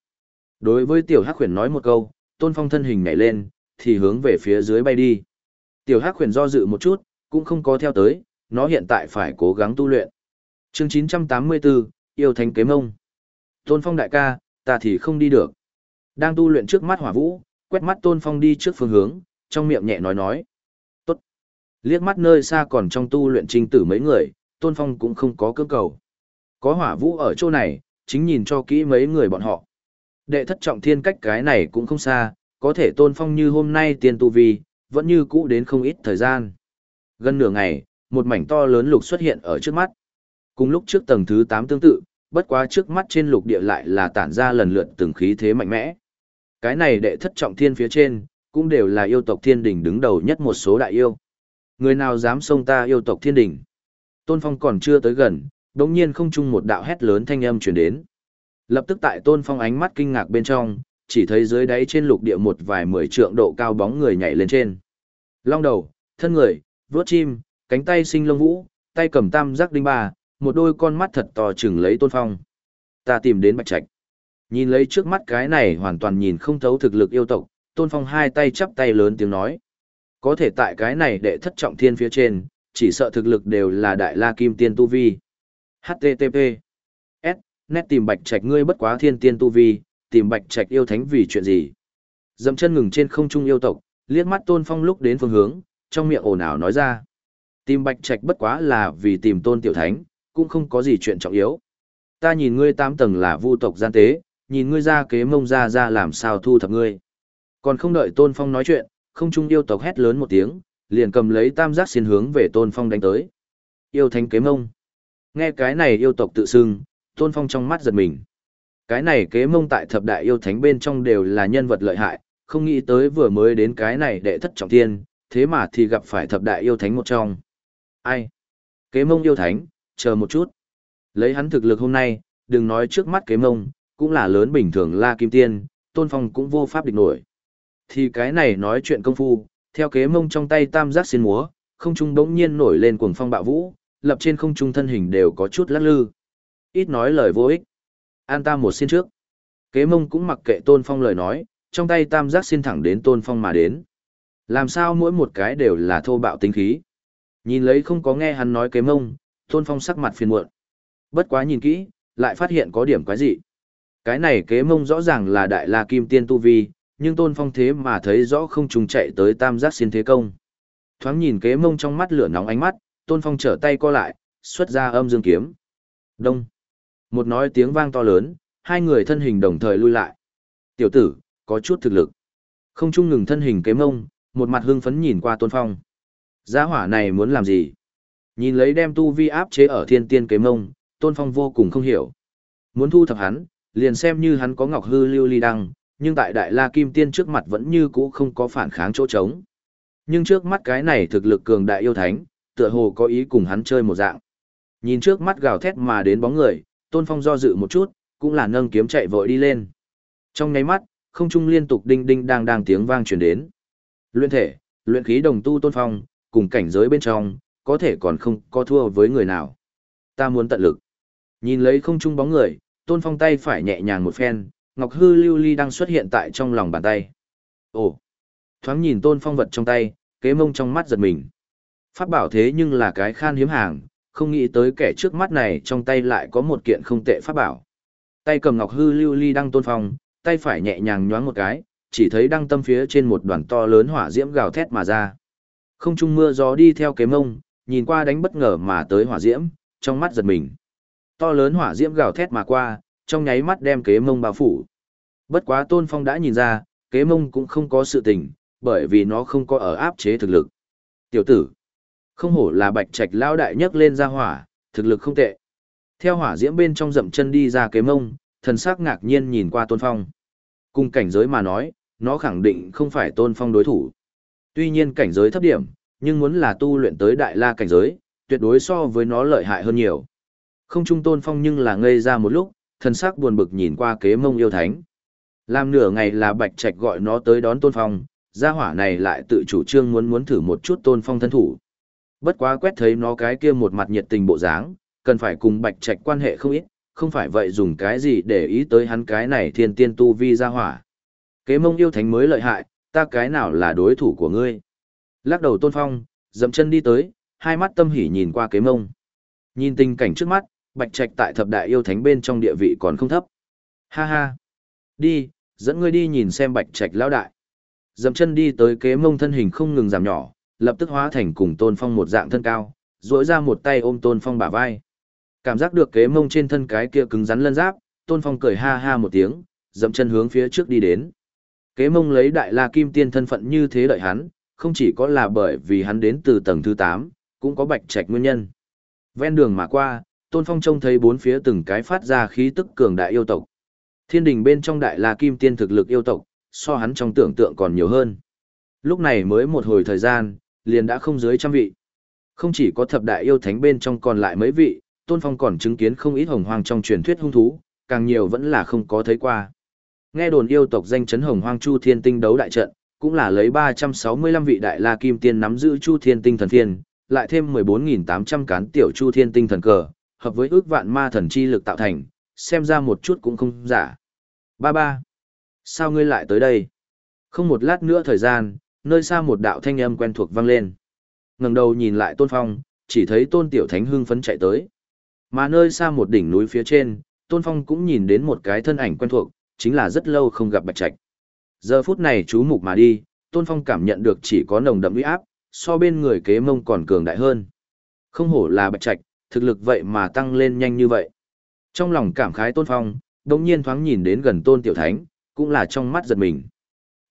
Đối với tiểu hắc huyền nói một câu, tôn phong thân hình nhảy lên, thì hướng về phía dưới bay đi. Tiểu hắc huyền do dự một chút, cũng không có theo tới, nó hiện tại phải cố gắng tu luyện. chương 984, yêu thánh kế mông. Tôn phong đại ca, ta thì không đi được. Đang tu luyện trước mắt hỏa vũ, quét mắt tôn phong đi trước phương hướng, trong miệng nhẹ nói nói. Tốt. Liếc mắt nơi xa còn trong tu luyện trinh tử mấy người, tôn phong cũng không có cưỡng cầu. Có hỏa vũ ở chỗ này, chính nhìn cho kỹ mấy người bọn họ. Đệ thất trọng thiên cách cái này cũng không xa, có thể tôn phong như hôm nay tiên tu vi, vẫn như cũ đến không ít thời gian. Gần nửa ngày, một mảnh to lớn lục xuất hiện ở trước mắt. Cùng lúc trước tầng thứ 8 tương tự, bất quá trước mắt trên lục địa lại là tản ra lần lượt từng khí thế mạnh mẽ. Cái này đệ thất trọng thiên phía trên, cũng đều là yêu tộc thiên đỉnh đứng đầu nhất một số đại yêu. Người nào dám xông ta yêu tộc thiên đỉnh? Tôn Phong còn chưa tới gần, đống nhiên không chung một đạo hét lớn thanh âm truyền đến. Lập tức tại Tôn Phong ánh mắt kinh ngạc bên trong, chỉ thấy dưới đáy trên lục địa một vài mười trượng độ cao bóng người nhảy lên trên. Long đầu, thân người, vuốt chim, cánh tay sinh lông vũ, tay cầm tam giác đinh ba, một đôi con mắt thật to chừng lấy tôn phong. Ta tìm đến bạch trạch. Nhìn lấy trước mắt cái này hoàn toàn nhìn không thấu thực lực yêu tộc, tôn phong hai tay chắp tay lớn tiếng nói. Có thể tại cái này để thất trọng thiên phía trên, chỉ sợ thực lực đều là đại la kim tiên tu vi. HTTP. S. Nét tìm bạch trạch ngươi bất quá thiên tiên tu vi, tìm bạch trạch yêu thánh vì chuyện gì? Dậm chân ngừng trên không trung yêu tộc, liếc mắt tôn phong lúc đến phương hướng, trong miệng ồn ào nói ra. Tìm bạch trạch bất quá là vì tìm tôn tiểu thánh, cũng không có gì chuyện trọng yếu. Ta nhìn ngươi tám tầng là vu tộc gian tế, nhìn ngươi ra kế mông ra ra làm sao thu thập ngươi. Còn không đợi tôn phong nói chuyện, không trung yêu tộc hét lớn một tiếng, liền cầm lấy tam giác xin hướng về tôn phong đánh tới. Yêu thánh kế mông. Nghe cái này yêu tộc tự xưng, tôn phong trong mắt giật mình. Cái này kế mông tại thập đại yêu thánh bên trong đều là nhân vật lợi hại, không nghĩ tới vừa mới đến cái này đệ thất trọng thiên, thế mà thì gặp phải thập đại yêu thánh một trong. Ai? Kế mông yêu thánh, chờ một chút. Lấy hắn thực lực hôm nay, đừng nói trước mắt kế mông, cũng là lớn bình thường la kim tiên, tôn phong cũng vô pháp địch nổi. Thì cái này nói chuyện công phu, theo kế mông trong tay tam giác xin múa, không trung đống nhiên nổi lên cuồng phong bạo vũ, lập trên không trung thân hình đều có chút lắc lư. Ít nói lời vô ích. An ta một xin trước. Kế mông cũng mặc kệ tôn phong lời nói, trong tay tam giác xin thẳng đến tôn phong mà đến. Làm sao mỗi một cái đều là thô bạo tính khí. Nhìn lấy không có nghe hắn nói kế mông, tôn phong sắc mặt phiền muộn. Bất quá nhìn kỹ, lại phát hiện có điểm quái dị. Cái này kế mông rõ ràng là đại la kim tiên tu vi, nhưng tôn phong thế mà thấy rõ không trùng chạy tới tam giác xin thế công. Thoáng nhìn kế mông trong mắt lửa nóng ánh mắt, tôn phong trở tay co lại, xuất ra âm dương kiếm. Đông. Một nói tiếng vang to lớn, hai người thân hình đồng thời lui lại. Tiểu tử, có chút thực lực. Không chung ngừng thân hình kế mông, một mặt hưng phấn nhìn qua tôn phong. Gia hỏa này muốn làm gì? Nhìn lấy đem tu vi áp chế ở thiên tiên kế mông, tôn phong vô cùng không hiểu. Muốn thu thập hắn, liền xem như hắn có ngọc hư lưu ly đăng, nhưng tại đại la kim tiên trước mặt vẫn như cũ không có phản kháng chỗ trống. Nhưng trước mắt cái này thực lực cường đại yêu thánh, tựa hồ có ý cùng hắn chơi một dạng. Nhìn trước mắt gào thét mà đến bóng người, Tôn Phong do dự một chút, cũng là nâng kiếm chạy vội đi lên. Trong nháy mắt, không trung liên tục đinh đinh đang đang tiếng vang truyền đến. Luyện thể, luyện khí đồng tu Tôn Phong, cùng cảnh giới bên trong, có thể còn không có thua với người nào. Ta muốn tận lực. Nhìn lấy không trung bóng người, Tôn Phong tay phải nhẹ nhàng một phen, ngọc hư lưu ly đang xuất hiện tại trong lòng bàn tay. Ồ! Thoáng nhìn Tôn Phong vật trong tay, kế mông trong mắt giật mình. Pháp bảo thế nhưng là cái khan hiếm hàng, không nghĩ tới kẻ trước mắt này trong tay lại có một kiện không tệ pháp bảo. Tay cầm ngọc hư lưu ly đăng tôn phong, tay phải nhẹ nhàng nhoáng một cái, chỉ thấy đăng tâm phía trên một đoàn to lớn hỏa diễm gào thét mà ra. Không trung mưa gió đi theo kế mông, nhìn qua đánh bất ngờ mà tới hỏa diễm, trong mắt giật mình. To lớn hỏa diễm gào thét mà qua, trong nháy mắt đem kế mông bao phủ. Bất quá tôn phong đã nhìn ra, kế mông cũng không có sự tình, bởi vì nó không có ở áp chế thực lực. Tiểu tử, không hổ là bạch trạch lao đại nhất lên ra hỏa, thực lực không tệ. Theo hỏa diễm bên trong dậm chân đi ra kế mông, thần sắc ngạc nhiên nhìn qua tôn phong. Cùng cảnh giới mà nói, nó khẳng định không phải tôn phong đối thủ. Tuy nhiên cảnh giới thấp điểm, nhưng muốn là tu luyện tới đại la cảnh giới, tuyệt đối so với nó lợi hại hơn nhiều. Không trung tôn phong nhưng là ngây ra một lúc, thần sắc buồn bực nhìn qua kế mông yêu thánh. Làm nửa ngày là bạch trạch gọi nó tới đón tôn phong, gia hỏa này lại tự chủ trương muốn muốn thử một chút tôn phong thân thủ. Bất quá quét thấy nó cái kia một mặt nhiệt tình bộ dáng, cần phải cùng bạch trạch quan hệ không ít, không phải vậy dùng cái gì để ý tới hắn cái này thiên tiên tu vi gia hỏa. Kế mông yêu thánh mới lợi hại, ta cái nào là đối thủ của ngươi. Lắc đầu tôn phong, dậm chân đi tới, hai mắt tâm hỉ nhìn qua kế mông. Nhìn tình cảnh trước mắt, bạch trạch tại thập đại yêu thánh bên trong địa vị còn không thấp. Ha ha. Đi, dẫn ngươi đi nhìn xem bạch trạch lão đại. Dậm chân đi tới kế mông thân hình không ngừng giảm nhỏ, lập tức hóa thành cùng tôn phong một dạng thân cao, dỗi ra một tay ôm tôn phong bả vai. Cảm giác được kế mông trên thân cái kia cứng rắn lân giáp, tôn phong cười ha ha một tiếng, dậm chân hướng phía trước đi đến. Kế mông lấy đại la kim tiên thân phận như thế đợi hắn, không chỉ có là bởi vì hắn đến từ tầng thứ 8, cũng có bạch trạch nguyên nhân. Ven đường mà qua, tôn phong trông thấy bốn phía từng cái phát ra khí tức cường đại yêu tộc. Thiên đình bên trong đại la kim tiên thực lực yêu tộc, so hắn trong tưởng tượng còn nhiều hơn. Lúc này mới một hồi thời gian, liền đã không dưới trăm vị. Không chỉ có thập đại yêu thánh bên trong còn lại mấy vị, Tôn Phong còn chứng kiến không ít hồng hoang trong truyền thuyết hung thú, càng nhiều vẫn là không có thấy qua. Nghe đồn yêu tộc danh chấn hồng hoang chu thiên tinh đấu đại trận, cũng là lấy 365 vị đại la kim tiên nắm giữ chu thiên tinh thần thiên, lại thêm 14.800 cán tiểu chu thiên tinh thần cờ, hợp với ước vạn ma thần chi lực tạo thành, xem ra một chút cũng không giả. Ba ba. Sao ngươi lại tới đây? Không một lát nữa thời gian, nơi xa một đạo thanh âm quen thuộc vang lên. ngẩng đầu nhìn lại Tôn Phong, chỉ thấy Tôn Tiểu Thánh hưng phấn chạy tới. Mà nơi xa một đỉnh núi phía trên, Tôn Phong cũng nhìn đến một cái thân ảnh quen thuộc, chính là rất lâu không gặp Bạch Trạch. Giờ phút này chú mục mà đi, Tôn Phong cảm nhận được chỉ có nồng đậm uy áp, so bên người kế mông còn cường đại hơn. Không hổ là Bạch Trạch, thực lực vậy mà tăng lên nhanh như vậy. Trong lòng cảm khái Tôn Phong, đồng nhiên thoáng nhìn đến gần Tôn Tiểu Thánh, cũng là trong mắt giật mình.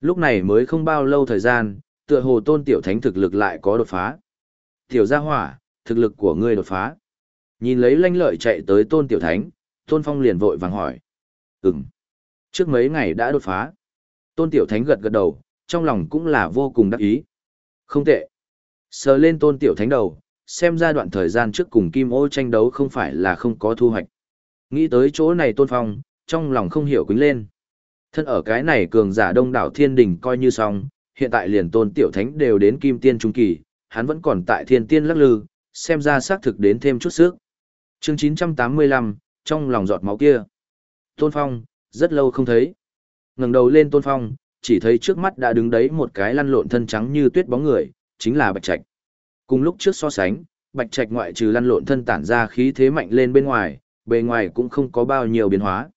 Lúc này mới không bao lâu thời gian, tựa hồ Tôn Tiểu Thánh thực lực lại có đột phá. Tiểu gia hỏa, thực lực của ngươi đột phá. Nhìn lấy lanh lợi chạy tới Tôn Tiểu Thánh, Tôn Phong liền vội vàng hỏi. Ừm. Trước mấy ngày đã đột phá. Tôn Tiểu Thánh gật gật đầu, trong lòng cũng là vô cùng đắc ý. Không tệ. Sờ lên Tôn Tiểu Thánh đầu, xem ra đoạn thời gian trước cùng Kim Ô tranh đấu không phải là không có thu hoạch. Nghĩ tới chỗ này Tôn Phong, trong lòng không hiểu quýnh lên. Thân ở cái này cường giả đông đảo thiên đình coi như xong, hiện tại liền Tôn Tiểu Thánh đều đến Kim Tiên Trung Kỳ, hắn vẫn còn tại thiên tiên lắc lư, xem ra xác thực đến thêm chút sức. Chương 985, trong lòng giọt máu kia. Tôn Phong, rất lâu không thấy. ngẩng đầu lên Tôn Phong, chỉ thấy trước mắt đã đứng đấy một cái lăn lộn thân trắng như tuyết bóng người, chính là Bạch Trạch. Cùng lúc trước so sánh, Bạch Trạch ngoại trừ lăn lộn thân tản ra khí thế mạnh lên bên ngoài, bề ngoài cũng không có bao nhiêu biến hóa.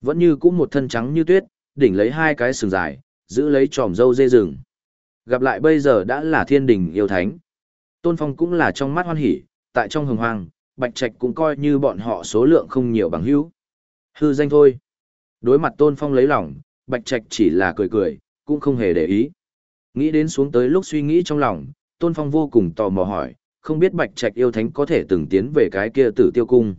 Vẫn như cũ một thân trắng như tuyết, đỉnh lấy hai cái sừng dài, giữ lấy tròm dâu dê rừng. Gặp lại bây giờ đã là thiên đình yêu thánh. Tôn Phong cũng là trong mắt hoan hỉ, tại trong hồng hoang, Bạch Trạch cũng coi như bọn họ số lượng không nhiều bằng hữu. Hư danh thôi. Đối mặt Tôn Phong lấy lòng, Bạch Trạch chỉ là cười cười, cũng không hề để ý. Nghĩ đến xuống tới lúc suy nghĩ trong lòng, Tôn Phong vô cùng tò mò hỏi, không biết Bạch Trạch yêu thánh có thể từng tiến về cái kia tử tiêu cung.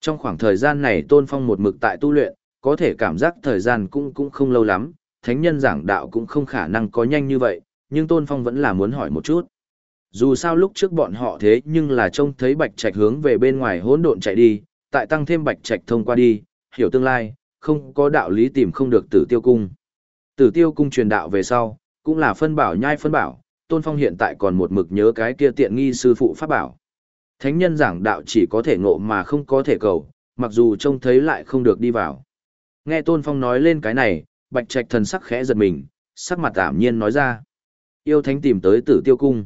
Trong khoảng thời gian này Tôn Phong một mực tại tu luyện, có thể cảm giác thời gian cũng cũng không lâu lắm, thánh nhân giảng đạo cũng không khả năng có nhanh như vậy, nhưng Tôn Phong vẫn là muốn hỏi một chút. Dù sao lúc trước bọn họ thế nhưng là trông thấy Bạch Trạch hướng về bên ngoài hỗn độn chạy đi, tại tăng thêm Bạch Trạch thông qua đi, hiểu tương lai, không có đạo lý tìm không được tử tiêu cung. Tử tiêu cung truyền đạo về sau, cũng là phân bảo nhai phân bảo, Tôn Phong hiện tại còn một mực nhớ cái kia tiện nghi sư phụ pháp bảo. Thánh nhân giảng đạo chỉ có thể ngộ mà không có thể cầu, mặc dù trông thấy lại không được đi vào. Nghe Tôn Phong nói lên cái này, Bạch Trạch thần sắc khẽ giật mình, sắc mặt tạm nhiên nói ra. Yêu thánh tìm tới tử tiêu cung.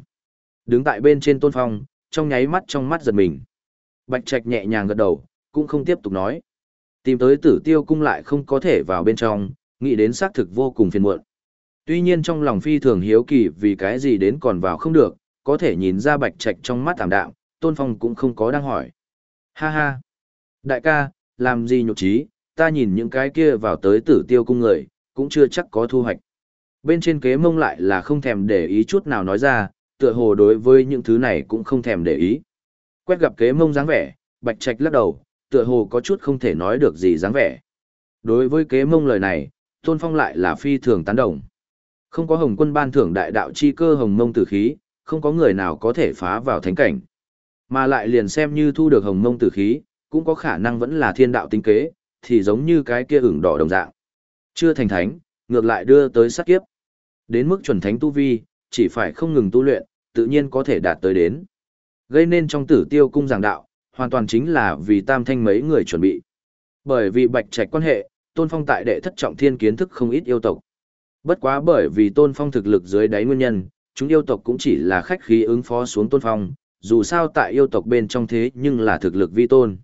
Đứng tại bên trên Tôn Phong, trong nháy mắt trong mắt giật mình. Bạch Trạch nhẹ nhàng gật đầu, cũng không tiếp tục nói. Tìm tới tử tiêu cung lại không có thể vào bên trong, nghĩ đến xác thực vô cùng phiền muộn. Tuy nhiên trong lòng phi thường hiếu kỳ vì cái gì đến còn vào không được, có thể nhìn ra bạch trạch trong mắt tạm đạm, tôn phong cũng không có đang hỏi. Ha ha! Đại ca, làm gì nhục trí, ta nhìn những cái kia vào tới tử tiêu cung người, cũng chưa chắc có thu hoạch. Bên trên kế mông lại là không thèm để ý chút nào nói ra, tựa hồ đối với những thứ này cũng không thèm để ý. Quét gặp kế mông dáng vẻ, bạch trạch lắc đầu, tựa hồ có chút không thể nói được gì dáng vẻ. Đối với kế mông lời này, Tôn Phong lại là phi thường tán đồng. Không có hồng quân ban thưởng đại đạo chi cơ hồng mông tử khí, không có người nào có thể phá vào thánh cảnh. Mà lại liền xem như thu được hồng mông tử khí, cũng có khả năng vẫn là thiên đạo tinh kế, thì giống như cái kia ửng đỏ đồng dạng. Chưa thành thánh, ngược lại đưa tới sát kiếp. Đến mức chuẩn thánh tu vi, chỉ phải không ngừng tu luyện, tự nhiên có thể đạt tới đến. Gây nên trong tử tiêu cung giảng đạo, hoàn toàn chính là vì tam thanh mấy người chuẩn bị. Bởi vì bạch trạch quan hệ, Tôn Phong tại đệ thất trọng thiên kiến thức không ít yêu tộc. Bất quá bởi vì Tôn Phong thực lực dưới đáy nguyên nhân, chúng yêu tộc cũng chỉ là khách khí ứng phó xuống Tôn Phong, dù sao tại yêu tộc bên trong thế nhưng là thực lực vi tôn.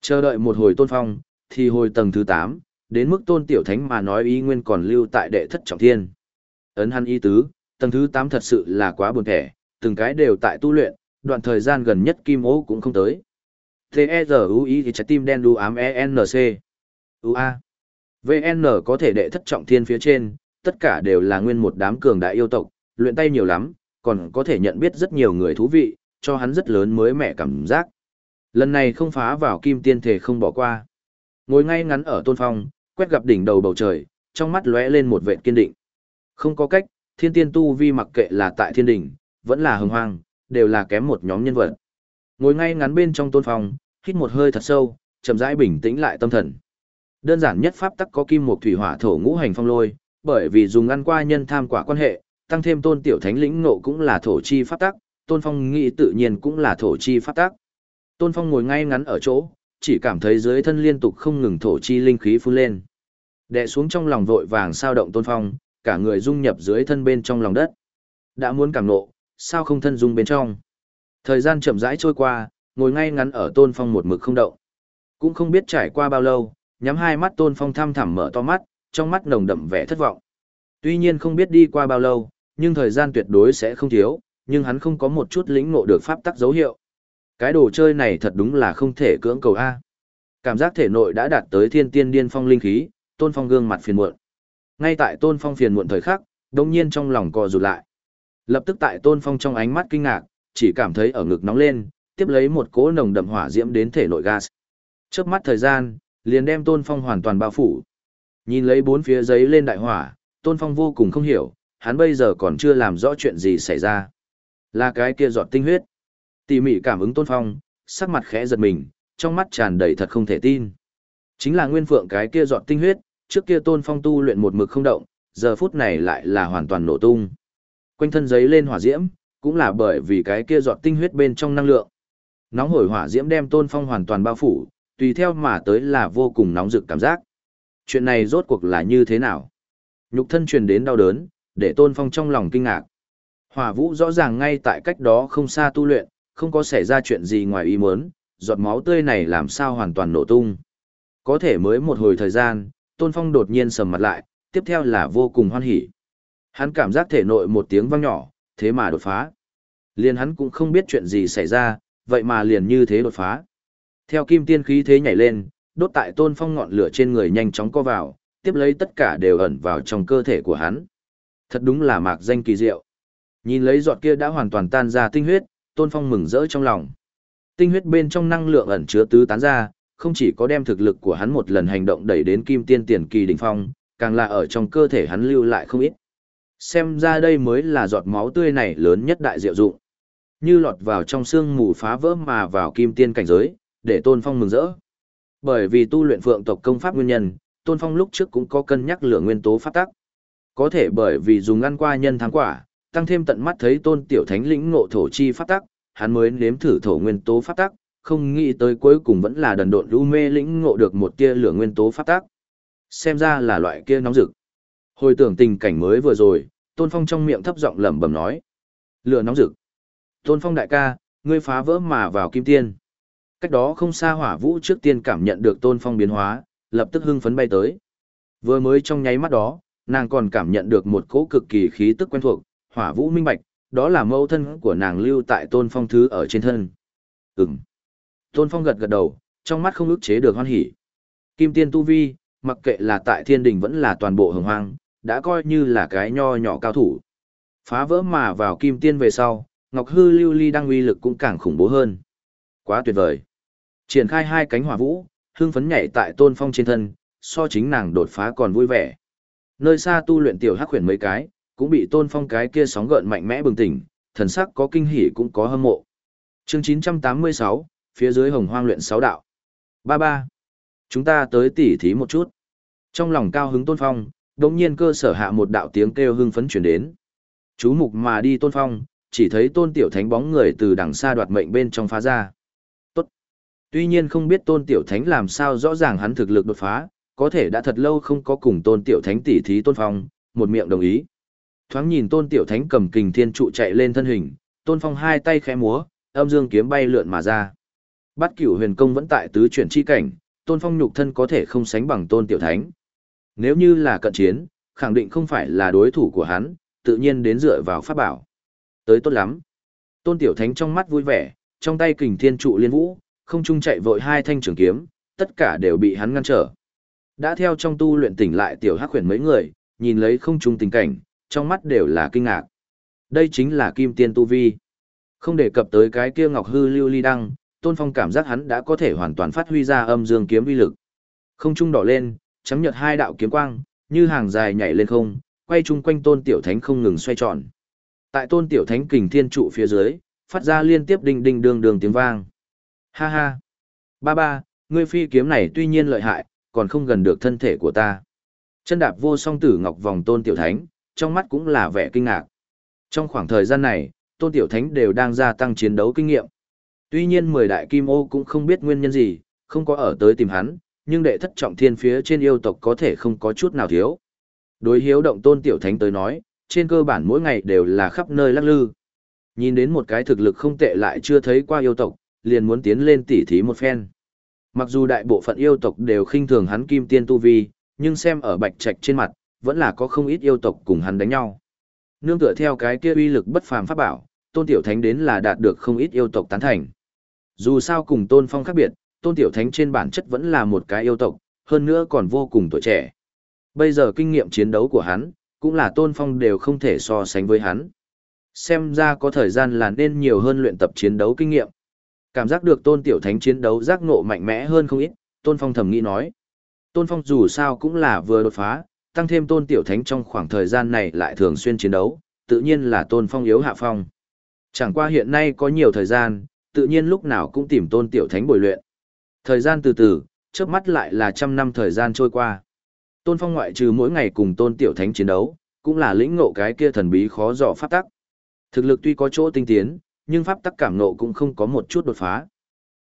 Chờ đợi một hồi Tôn Phong, thì hồi tầng thứ 8, đến mức Tôn Tiểu Thánh mà nói ý nguyên còn lưu tại đệ thất trọng thiên. Ấn hắn y tứ, tầng thứ 8 thật sự là quá buồn thẻ, từng cái đều tại tu luyện, đoạn thời gian gần nhất Kim Ô cũng không tới. T-E-Z-U-I thì trái tim đen đu ám E-N-C. U-A. VN có thể đệ thất trọng thiên phía trên, tất cả đều là nguyên một đám cường đại yêu tộc, luyện tay nhiều lắm, còn có thể nhận biết rất nhiều người thú vị, cho hắn rất lớn mới mẻ cảm giác. Lần này không phá vào kim tiên thể không bỏ qua. Ngồi ngay ngắn ở tôn phong, quét gặp đỉnh đầu bầu trời, trong mắt lóe lên một vệt kiên định. Không có cách, thiên tiên tu vi mặc kệ là tại thiên đỉnh, vẫn là hồng hoang, đều là kém một nhóm nhân vật. Ngồi ngay ngắn bên trong tôn phong, hít một hơi thật sâu, chậm rãi bình tĩnh lại tâm thần. Đơn giản nhất pháp tắc có kim một thủy hỏa thổ ngũ hành phong lôi, bởi vì dùng ăn qua nhân tham quả quan hệ, tăng thêm tôn tiểu thánh lĩnh ngộ cũng là thổ chi pháp tắc, tôn phong nghĩ tự nhiên cũng là thổ chi pháp tắc. Tôn phong ngồi ngay ngắn ở chỗ, chỉ cảm thấy dưới thân liên tục không ngừng thổ chi linh khí phun lên. Đè xuống trong lòng vội vàng sao động tôn phong, cả người dung nhập dưới thân bên trong lòng đất. Đã muốn cảm nộ, sao không thân dung bên trong. Thời gian chậm rãi trôi qua, ngồi ngay ngắn ở tôn phong một mực không động. Cũng không biết trải qua bao lâu, nhắm hai mắt tôn phong thăm thẳm mở to mắt, trong mắt nồng đậm vẻ thất vọng. Tuy nhiên không biết đi qua bao lâu, nhưng thời gian tuyệt đối sẽ không thiếu, nhưng hắn không có một chút lĩnh ngộ được pháp tắc dấu hiệu. Cái đồ chơi này thật đúng là không thể cưỡng cầu A. Cảm giác thể nội đã đạt tới thiên tiên điên phong linh khí, tôn phong gương mặt phiền muộn. Ngay tại tôn phong phiền muộn thời khắc, đồng nhiên trong lòng co rụt lại. Lập tức tại tôn phong trong ánh mắt kinh ngạc, chỉ cảm thấy ở ngực nóng lên, tiếp lấy một cỗ nồng đậm hỏa diễm đến thể nội gas. Chớp mắt thời gian, liền đem tôn phong hoàn toàn bao phủ. Nhìn lấy bốn phía giấy lên đại hỏa, tôn phong vô cùng không hiểu, hắn bây giờ còn chưa làm rõ chuyện gì xảy ra. Là cái kia giọt tinh huyết. Tỉ mỉ cảm ứng tôn phong, sắc mặt khẽ giật mình, trong mắt tràn đầy thật không thể tin. Chính là nguyên phượng cái kia giọt tinh huyết, trước kia tôn phong tu luyện một mực không động, giờ phút này lại là hoàn toàn nổ tung. Quanh thân giấy lên hỏa diễm, cũng là bởi vì cái kia giọt tinh huyết bên trong năng lượng. Nóng hổi hỏa diễm đem tôn phong hoàn toàn bao phủ, tùy theo mà tới là vô cùng nóng rực cảm giác. Chuyện này rốt cuộc là như thế nào? Nhục thân truyền đến đau đớn, để tôn phong trong lòng kinh ngạc. Hỏa vũ rõ ràng ngay tại cách đó không xa tu luyện, không có xảy ra chuyện gì ngoài ý muốn, giọt máu tươi này làm sao hoàn toàn nổ tung. Có thể mới một hồi thời gian, tôn phong đột nhiên sầm mặt lại, tiếp theo là vô cùng hoan hỉ. Hắn cảm giác thể nội một tiếng vang nhỏ, thế mà đột phá. Liền hắn cũng không biết chuyện gì xảy ra, vậy mà liền như thế đột phá. Theo kim tiên khí thế nhảy lên, đốt tại tôn phong ngọn lửa trên người nhanh chóng co vào, tiếp lấy tất cả đều ẩn vào trong cơ thể của hắn. Thật đúng là mạc danh kỳ diệu. Nhìn lấy giọt kia đã hoàn toàn tan ra tinh huyết, tôn phong mừng rỡ trong lòng. Tinh huyết bên trong năng lượng ẩn chứa tứ tán ra, không chỉ có đem thực lực của hắn một lần hành động đẩy đến kim tiên tiền kỳ đỉnh phong, càng là ở trong cơ thể hắn lưu lại không ít. Xem ra đây mới là giọt máu tươi này lớn nhất đại diệu dụng. Như lọt vào trong xương mù phá vỡ mà vào kim tiên cảnh giới, để Tôn Phong mừng rỡ. Bởi vì tu luyện phượng tộc công pháp nguyên nhân, Tôn Phong lúc trước cũng có cân nhắc lửa nguyên tố pháp tắc. Có thể bởi vì dùng ngăn qua nhân thắng quả, tăng thêm tận mắt thấy Tôn Tiểu Thánh lĩnh ngộ thổ chi pháp tắc, hắn mới nếm thử thổ nguyên tố pháp tắc, không nghĩ tới cuối cùng vẫn là đần độn lưu mê lĩnh ngộ được một tia lửa nguyên tố pháp tắc. Xem ra là loại kia nóng rực. Hồi tưởng tình cảnh mới vừa rồi, Tôn Phong trong miệng thấp giọng lẩm bẩm nói: "Lửa nóng rực." Tôn Phong đại ca, ngươi phá vỡ mà vào kim tiên. Cách đó không xa hỏa vũ trước tiên cảm nhận được tôn phong biến hóa, lập tức hưng phấn bay tới. Vừa mới trong nháy mắt đó, nàng còn cảm nhận được một cỗ cực kỳ khí tức quen thuộc, hỏa vũ minh bạch, đó là mẫu thân của nàng lưu tại tôn phong thứ ở trên thân. Ừm. Tôn phong gật gật đầu, trong mắt không ức chế được hoan hỉ. Kim tiên tu vi, mặc kệ là tại thiên đình vẫn là toàn bộ hồng hoang, đã coi như là cái nho nhỏ cao thủ. Phá vỡ mà vào kim tiên về sau, Ngọc Hư Lưu Ly đang uy lực cũng càng khủng bố hơn. Quá tuyệt vời. Triển khai hai cánh hỏa vũ, hương phấn nhảy tại tôn phong trên thân, so chính nàng đột phá còn vui vẻ. Nơi xa tu luyện tiểu hắc huyền mấy cái, cũng bị tôn phong cái kia sóng gợn mạnh mẽ bừng tỉnh, thần sắc có kinh hỉ cũng có hâm mộ. Chương 986, phía dưới hồng hoang luyện sáu đạo. Ba ba. Chúng ta tới tỉ thí một chút. Trong lòng cao hứng tôn phong, đống nhiên cơ sở hạ một đạo tiếng kêu hưng phấn chuyển đến. Chú mục mà đi tôn phong, chỉ thấy tôn tiểu thánh bóng người từ đằng xa đoạt mệnh bên trong phá ra. Tuy nhiên không biết tôn tiểu thánh làm sao rõ ràng hắn thực lực đột phá, có thể đã thật lâu không có cùng tôn tiểu thánh tỉ thí tôn phong, một miệng đồng ý. Thoáng nhìn tôn tiểu thánh cầm kình thiên trụ chạy lên thân hình, tôn phong hai tay khẽ múa, âm dương kiếm bay lượn mà ra. Bắt cửu huyền công vẫn tại tứ chuyển chi cảnh, tôn phong nhục thân có thể không sánh bằng tôn tiểu thánh. Nếu như là cận chiến, khẳng định không phải là đối thủ của hắn, tự nhiên đến dựa vào pháp bảo. Tới tốt lắm. Tôn tiểu thánh trong mắt vui vẻ, trong tay kình thiên trụ liên vũ, không trung chạy vội hai thanh trường kiếm, tất cả đều bị hắn ngăn trở. Đã theo trong tu luyện tỉnh lại tiểu hắc huyền mấy người, nhìn lấy không trung tình cảnh, trong mắt đều là kinh ngạc. Đây chính là kim tiên tu vi. Không đề cập tới cái kia ngọc hư lưu ly đăng, tôn phong cảm giác hắn đã có thể hoàn toàn phát huy ra âm dương kiếm vi lực. Không trung đỏ lên, chấm nhật hai đạo kiếm quang, như hàng dài nhảy lên không, quay chung quanh tôn tiểu thánh không ngừng xoay tròn. Tại tôn tiểu thánh kình thiên trụ phía dưới, phát ra liên tiếp đinh đinh đường đường tiếng vang. Ha ha. Ba ba, ngươi phi kiếm này tuy nhiên lợi hại, còn không gần được thân thể của ta. Chân đạp vô song tử ngọc vòng tôn tiểu thánh, trong mắt cũng là vẻ kinh ngạc. Trong khoảng thời gian này, tôn tiểu thánh đều đang gia tăng chiến đấu kinh nghiệm. Tuy nhiên mười đại kim ô cũng không biết nguyên nhân gì, không có ở tới tìm hắn, nhưng đệ thất trọng thiên phía trên yêu tộc có thể không có chút nào thiếu. Đối hiếu động tôn tiểu thánh tới nói, trên cơ bản mỗi ngày đều là khắp nơi lắc lư. Nhìn đến một cái thực lực không tệ lại chưa thấy qua yêu tộc, liền muốn tiến lên tỉ thí một phen. Mặc dù đại bộ phận yêu tộc đều khinh thường hắn kim tiên tu vi, nhưng xem ở bạch trạch trên mặt, vẫn là có không ít yêu tộc cùng hắn đánh nhau. Nương tựa theo cái kia uy lực bất phàm pháp bảo, tôn tiểu thánh đến là đạt được không ít yêu tộc tán thành. Dù sao cùng tôn phong khác biệt, tôn tiểu thánh trên bản chất vẫn là một cái yêu tộc, hơn nữa còn vô cùng tuổi trẻ. Bây giờ kinh nghiệm chiến đấu của hắn, cũng là tôn phong đều không thể so sánh với hắn. Xem ra có thời gian là nên nhiều hơn luyện tập chiến đấu kinh nghiệm. Cảm giác được tôn tiểu thánh chiến đấu giác ngộ mạnh mẽ hơn không ít, tôn phong thầm nghĩ nói. Tôn phong dù sao cũng là vừa đột phá, tăng thêm tôn tiểu thánh trong khoảng thời gian này lại thường xuyên chiến đấu, tự nhiên là tôn phong yếu hạ phong. Chẳng qua hiện nay có nhiều thời gian, tự nhiên lúc nào cũng tìm tôn tiểu thánh bồi luyện. Thời gian từ từ, trước mắt lại là trăm năm thời gian trôi qua. Tôn phong ngoại trừ mỗi ngày cùng tôn tiểu thánh chiến đấu, cũng là lĩnh ngộ cái kia thần bí khó dò pháp tắc. Thực lực tuy có chỗ tinh tiến, nhưng pháp tắc cảm nộ cũng không có một chút đột phá.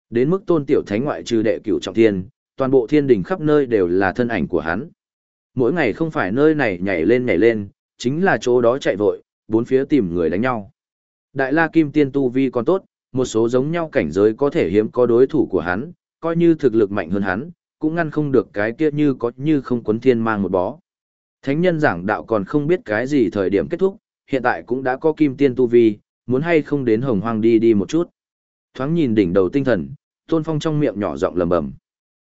Đến mức tôn tiểu thánh ngoại trừ đệ cửu trọng thiên, toàn bộ thiên đình khắp nơi đều là thân ảnh của hắn. Mỗi ngày không phải nơi này nhảy lên nhảy lên, chính là chỗ đó chạy vội, bốn phía tìm người đánh nhau. Đại la kim tiên tu vi còn tốt, một số giống nhau cảnh giới có thể hiếm có đối thủ của hắn, coi như thực lực mạnh hơn hắn, cũng ngăn không được cái kia như có như không quấn thiên mang một bó. Thánh nhân giảng đạo còn không biết cái gì thời điểm kết thúc, hiện tại cũng đã có kim tiên tu vi, muốn hay không đến hồng hoang đi đi một chút. Thoáng nhìn đỉnh đầu tinh thần, tôn phong trong miệng nhỏ giọng lầm bầm.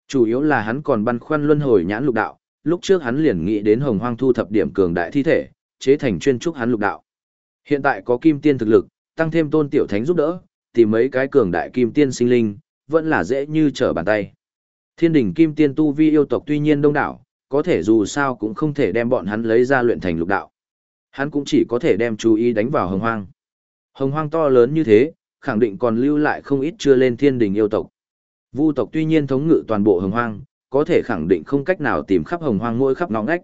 Chủ yếu là hắn còn băn khoăn luân hồi nhãn lục đạo, lúc trước hắn liền nghĩ đến hồng hoang thu thập điểm cường đại thi thể, chế thành chuyên trúc hắn lục đạo. Hiện tại có kim tiên thực lực, tăng thêm tôn tiểu thánh giúp đỡ, tìm mấy cái cường đại kim tiên sinh linh, vẫn là dễ như trở bàn tay. Thiên đỉnh kim tiên tu vi yêu tộc tuy nhiên đông đảo, có thể dù sao cũng không thể đem bọn hắn lấy ra luyện thành lục đạo. Hắn cũng chỉ có thể đem chú ý đánh vào hồng hoang. Hồng hoang to lớn như thế, khẳng định còn lưu lại không ít chưa lên thiên đình yêu tộc. Vu tộc tuy nhiên thống ngự toàn bộ hồng hoang, có thể khẳng định không cách nào tìm khắp hồng hoang mỗi khắp ngõ ngách.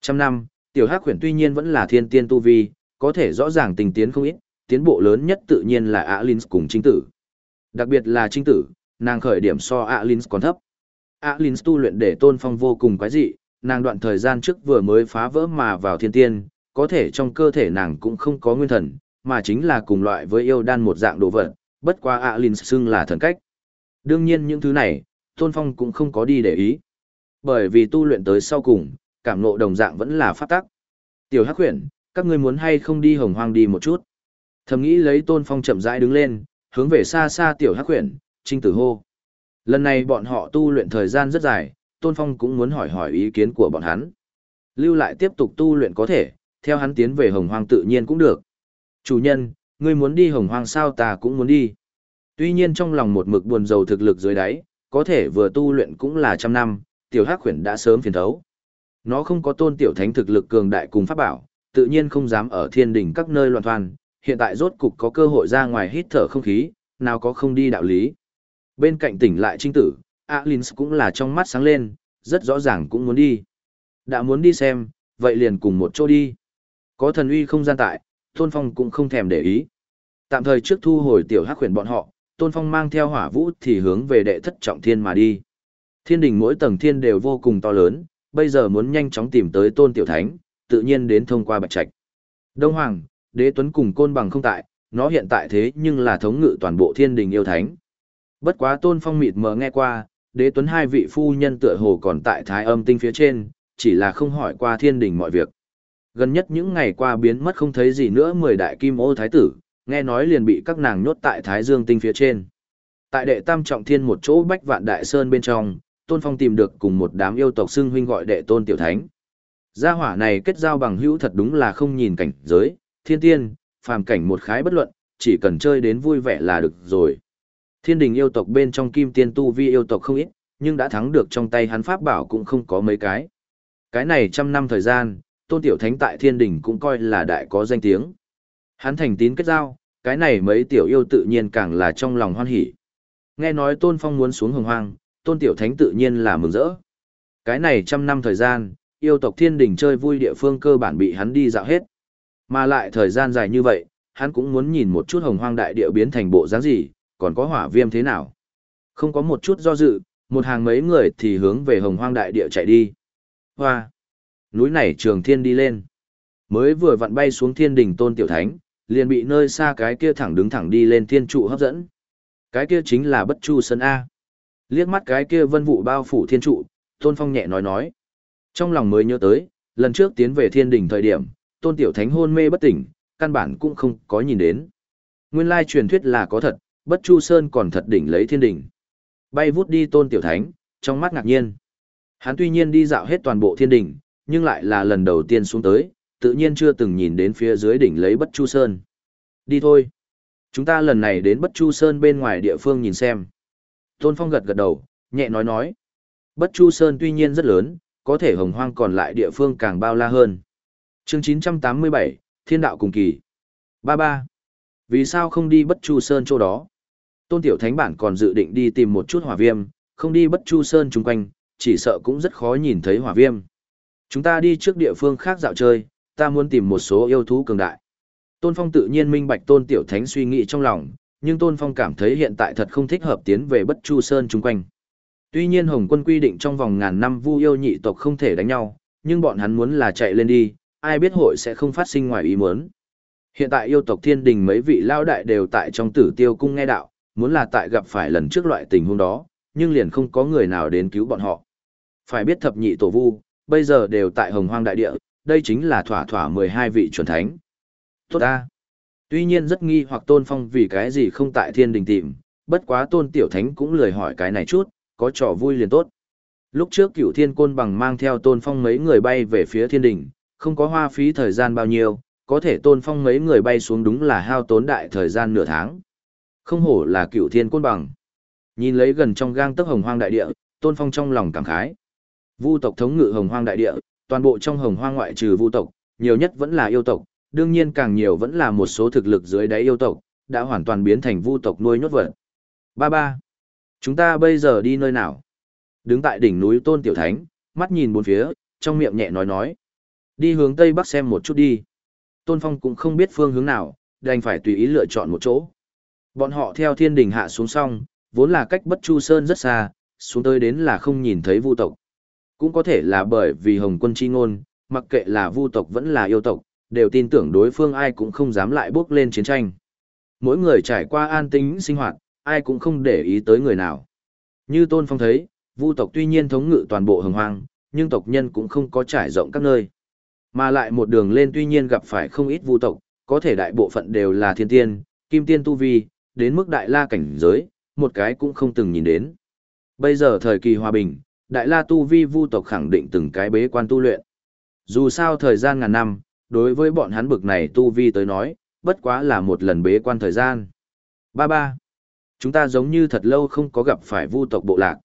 Trăm năm, tiểu hắc huyền tuy nhiên vẫn là thiên tiên tu vi, có thể rõ ràng tình tiến không ít, tiến bộ lớn nhất tự nhiên là Alins cùng Trinh Tử. Đặc biệt là Trinh Tử, nàng khởi điểm so Alins còn thấp. Alins tu luyện để tôn phong vô cùng quái dị, nàng đoạn thời gian trước vừa mới phá vỡ mà vào thiên tiên, có thể trong cơ thể nàng cũng không có nguyên thần, mà chính là cùng loại với yêu đan một dạng đồ vật, bất quá linh xưng là thần cách. Đương nhiên những thứ này, tôn phong cũng không có đi để ý. Bởi vì tu luyện tới sau cùng, cảm ngộ đồng dạng vẫn là pháp tắc. Tiểu Hắc Huyền, các ngươi muốn hay không đi hồng hoang đi một chút? Thầm nghĩ lấy Tôn Phong chậm rãi đứng lên, hướng về xa xa tiểu Hắc Huyền, Trinh Tử hô. Lần này bọn họ tu luyện thời gian rất dài, Tôn Phong cũng muốn hỏi hỏi ý kiến của bọn hắn. Lưu lại tiếp tục tu luyện có thể, theo hắn tiến về hồng hoang tự nhiên cũng được. Chủ nhân, ngươi muốn đi hồng hoang sao ta cũng muốn đi. Tuy nhiên trong lòng một mực buồn rầu thực lực dưới đáy, có thể vừa tu luyện cũng là trăm năm, tiểu hắc khuyển đã sớm phiền thấu. Nó không có tôn tiểu thánh thực lực cường đại cùng pháp bảo, tự nhiên không dám ở thiên đỉnh các nơi loạn thoan, hiện tại rốt cục có cơ hội ra ngoài hít thở không khí, nào có không đi đạo lý. Bên cạnh tỉnh lại trinh tử, Alins cũng là trong mắt sáng lên, rất rõ ràng cũng muốn đi. Đã muốn đi xem, vậy liền cùng một chỗ đi. Có thần uy không gian tại, Tôn Phong cũng không thèm để ý. Tạm thời trước thu hồi tiểu hắc khuyển bọn họ, Tôn Phong mang theo hỏa vũ thì hướng về đệ thất trọng thiên mà đi. Thiên đình mỗi tầng thiên đều vô cùng to lớn, bây giờ muốn nhanh chóng tìm tới Tôn Tiểu Thánh, tự nhiên đến thông qua bạch trạch. Đông Hoàng, đế tuấn cùng côn bằng không tại, nó hiện tại thế nhưng là thống ngự toàn bộ thiên đình yêu thánh. Bất quá Tôn Phong mịt mờ nghe qua, đế tuấn hai vị phu nhân tựa hồ còn tại thái âm tinh phía trên, chỉ là không hỏi qua thiên đình mọi việc. Gần nhất những ngày qua biến mất không thấy gì nữa mười đại kim ô thái tử, nghe nói liền bị các nàng nhốt tại Thái Dương tinh phía trên. Tại đệ tam trọng thiên một chỗ bách vạn đại sơn bên trong, Tôn Phong tìm được cùng một đám yêu tộc xưng huynh gọi đệ Tôn Tiểu Thánh. Gia hỏa này kết giao bằng hữu thật đúng là không nhìn cảnh giới, thiên tiên, phàm cảnh một khái bất luận, chỉ cần chơi đến vui vẻ là được rồi. Thiên đình yêu tộc bên trong kim tiên tu vi yêu tộc không ít, nhưng đã thắng được trong tay hắn pháp bảo cũng không có mấy cái. Cái này trăm năm thời gian, Tôn Tiểu Thánh tại thiên đình cũng coi là đại có danh tiếng. Hắn thành tín kết giao, cái này mấy tiểu yêu tự nhiên càng là trong lòng hoan hỉ. Nghe nói Tôn Phong muốn xuống hồng hoang, Tôn Tiểu Thánh tự nhiên là mừng rỡ. Cái này trăm năm thời gian, yêu tộc thiên đình chơi vui địa phương cơ bản bị hắn đi dạo hết. Mà lại thời gian dài như vậy, hắn cũng muốn nhìn một chút hồng hoang đại địa biến thành bộ dáng gì, còn có hỏa viêm thế nào. Không có một chút do dự, một hàng mấy người thì hướng về hồng hoang đại địa chạy đi. Hoa! Núi này trường thiên đi lên. Mới vừa vặn bay xuống thiên đình tôn tiểu thánh, liền bị nơi xa cái kia thẳng đứng thẳng đi lên thiên trụ hấp dẫn. Cái kia chính là bất chu sơn A. Liếc mắt cái kia vân vụ bao phủ thiên trụ, tôn phong nhẹ nói nói. Trong lòng mới nhớ tới, lần trước tiến về thiên đình thời điểm, tôn tiểu thánh hôn mê bất tỉnh, căn bản cũng không có nhìn đến. Nguyên lai truyền thuyết là có thật, bất chu sơn còn thật đỉnh lấy thiên đình. Bay vút đi tôn tiểu thánh, trong mắt ngạc nhiên. Hắn tuy nhiên đi dạo hết toàn bộ thiên đình, nhưng lại là lần đầu tiên xuống tới, tự nhiên chưa từng nhìn đến phía dưới đỉnh lấy bất chu sơn. Đi thôi. Chúng ta lần này đến bất chu sơn bên ngoài địa phương nhìn xem. Tôn Phong gật gật đầu, nhẹ nói nói. Bất chu sơn tuy nhiên rất lớn, có thể hồng hoang còn lại địa phương càng bao la hơn. Chương 987, Thiên đạo cùng kỳ. Ba ba. Vì sao không đi bất chu sơn chỗ đó? Tôn Tiểu Thánh bản còn dự định đi tìm một chút hỏa viêm, không đi bất chu sơn chung quanh, chỉ sợ cũng rất khó nhìn thấy hỏa viêm. Chúng ta đi trước địa phương khác dạo chơi, ta muốn tìm một số yêu thú cường đại. Tôn Phong tự nhiên minh bạch Tôn Tiểu Thánh suy nghĩ trong lòng, nhưng Tôn Phong cảm thấy hiện tại thật không thích hợp tiến về Bất Chu Sơn chung quanh. Tuy nhiên Hồng Quân quy định trong vòng ngàn năm vu yêu nhị tộc không thể đánh nhau, nhưng bọn hắn muốn là chạy lên đi, ai biết hội sẽ không phát sinh ngoài ý muốn. Hiện tại yêu tộc thiên đình mấy vị lao đại đều tại trong tử tiêu cung nghe đạo, muốn là tại gặp phải lần trước loại tình huống đó, nhưng liền không có người nào đến cứu bọn họ. Phải biết thập nhị tổ vu, bây giờ đều tại hồng hoang đại địa, đây chính là thỏa thỏa 12 vị chuẩn thánh. Tốt ta. Tuy nhiên rất nghi hoặc tôn phong vì cái gì không tại thiên đình tìm, bất quá tôn tiểu thánh cũng lười hỏi cái này chút, có trò vui liền tốt. Lúc trước cửu thiên côn bằng mang theo tôn phong mấy người bay về phía thiên đình, không có hoa phí thời gian bao nhiêu, có thể tôn phong mấy người bay xuống đúng là hao tốn đại thời gian nửa tháng. Không hổ là cửu thiên côn bằng. Nhìn lấy gần trong gang tấc hồng hoang đại địa, tôn phong trong lòng cảm khái. Vu tộc thống ngự hồng hoang đại địa, toàn bộ trong hồng hoang ngoại trừ vu tộc, nhiều nhất vẫn là yêu tộc, đương nhiên càng nhiều vẫn là một số thực lực dưới đáy yêu tộc, đã hoàn toàn biến thành vu tộc nuôi nhốt vật. Ba ba. Chúng ta bây giờ đi nơi nào? Đứng tại đỉnh núi Tôn Tiểu Thánh, mắt nhìn bốn phía, trong miệng nhẹ nói nói. Đi hướng Tây Bắc xem một chút đi. Tôn Phong cũng không biết phương hướng nào, đành phải tùy ý lựa chọn một chỗ. Bọn họ theo thiên đình hạ xuống xong, vốn là cách Bất Chu Sơn rất xa, xuống tới đến là không nhìn thấy vu tộc. Cũng có thể là bởi vì Hồng Quân chi ngôn, mặc kệ là vu tộc vẫn là yêu tộc, đều tin tưởng đối phương ai cũng không dám lại bước lên chiến tranh. Mỗi người trải qua an tính sinh hoạt, ai cũng không để ý tới người nào. Như Tôn Phong thấy, vu tộc tuy nhiên thống ngự toàn bộ hồng hoang, nhưng tộc nhân cũng không có trải rộng các nơi. Mà lại một đường lên tuy nhiên gặp phải không ít vu tộc, có thể đại bộ phận đều là thiên tiên, kim tiên tu vi, đến mức đại la cảnh giới, một cái cũng không từng nhìn đến. Bây giờ thời kỳ hòa bình, đại la tu vi vu tộc khẳng định từng cái bế quan tu luyện. Dù sao thời gian ngàn năm, đối với bọn hắn bực này tu vi tới nói, bất quá là một lần bế quan thời gian. Ba ba. Chúng ta giống như thật lâu không có gặp phải vu tộc bộ lạc.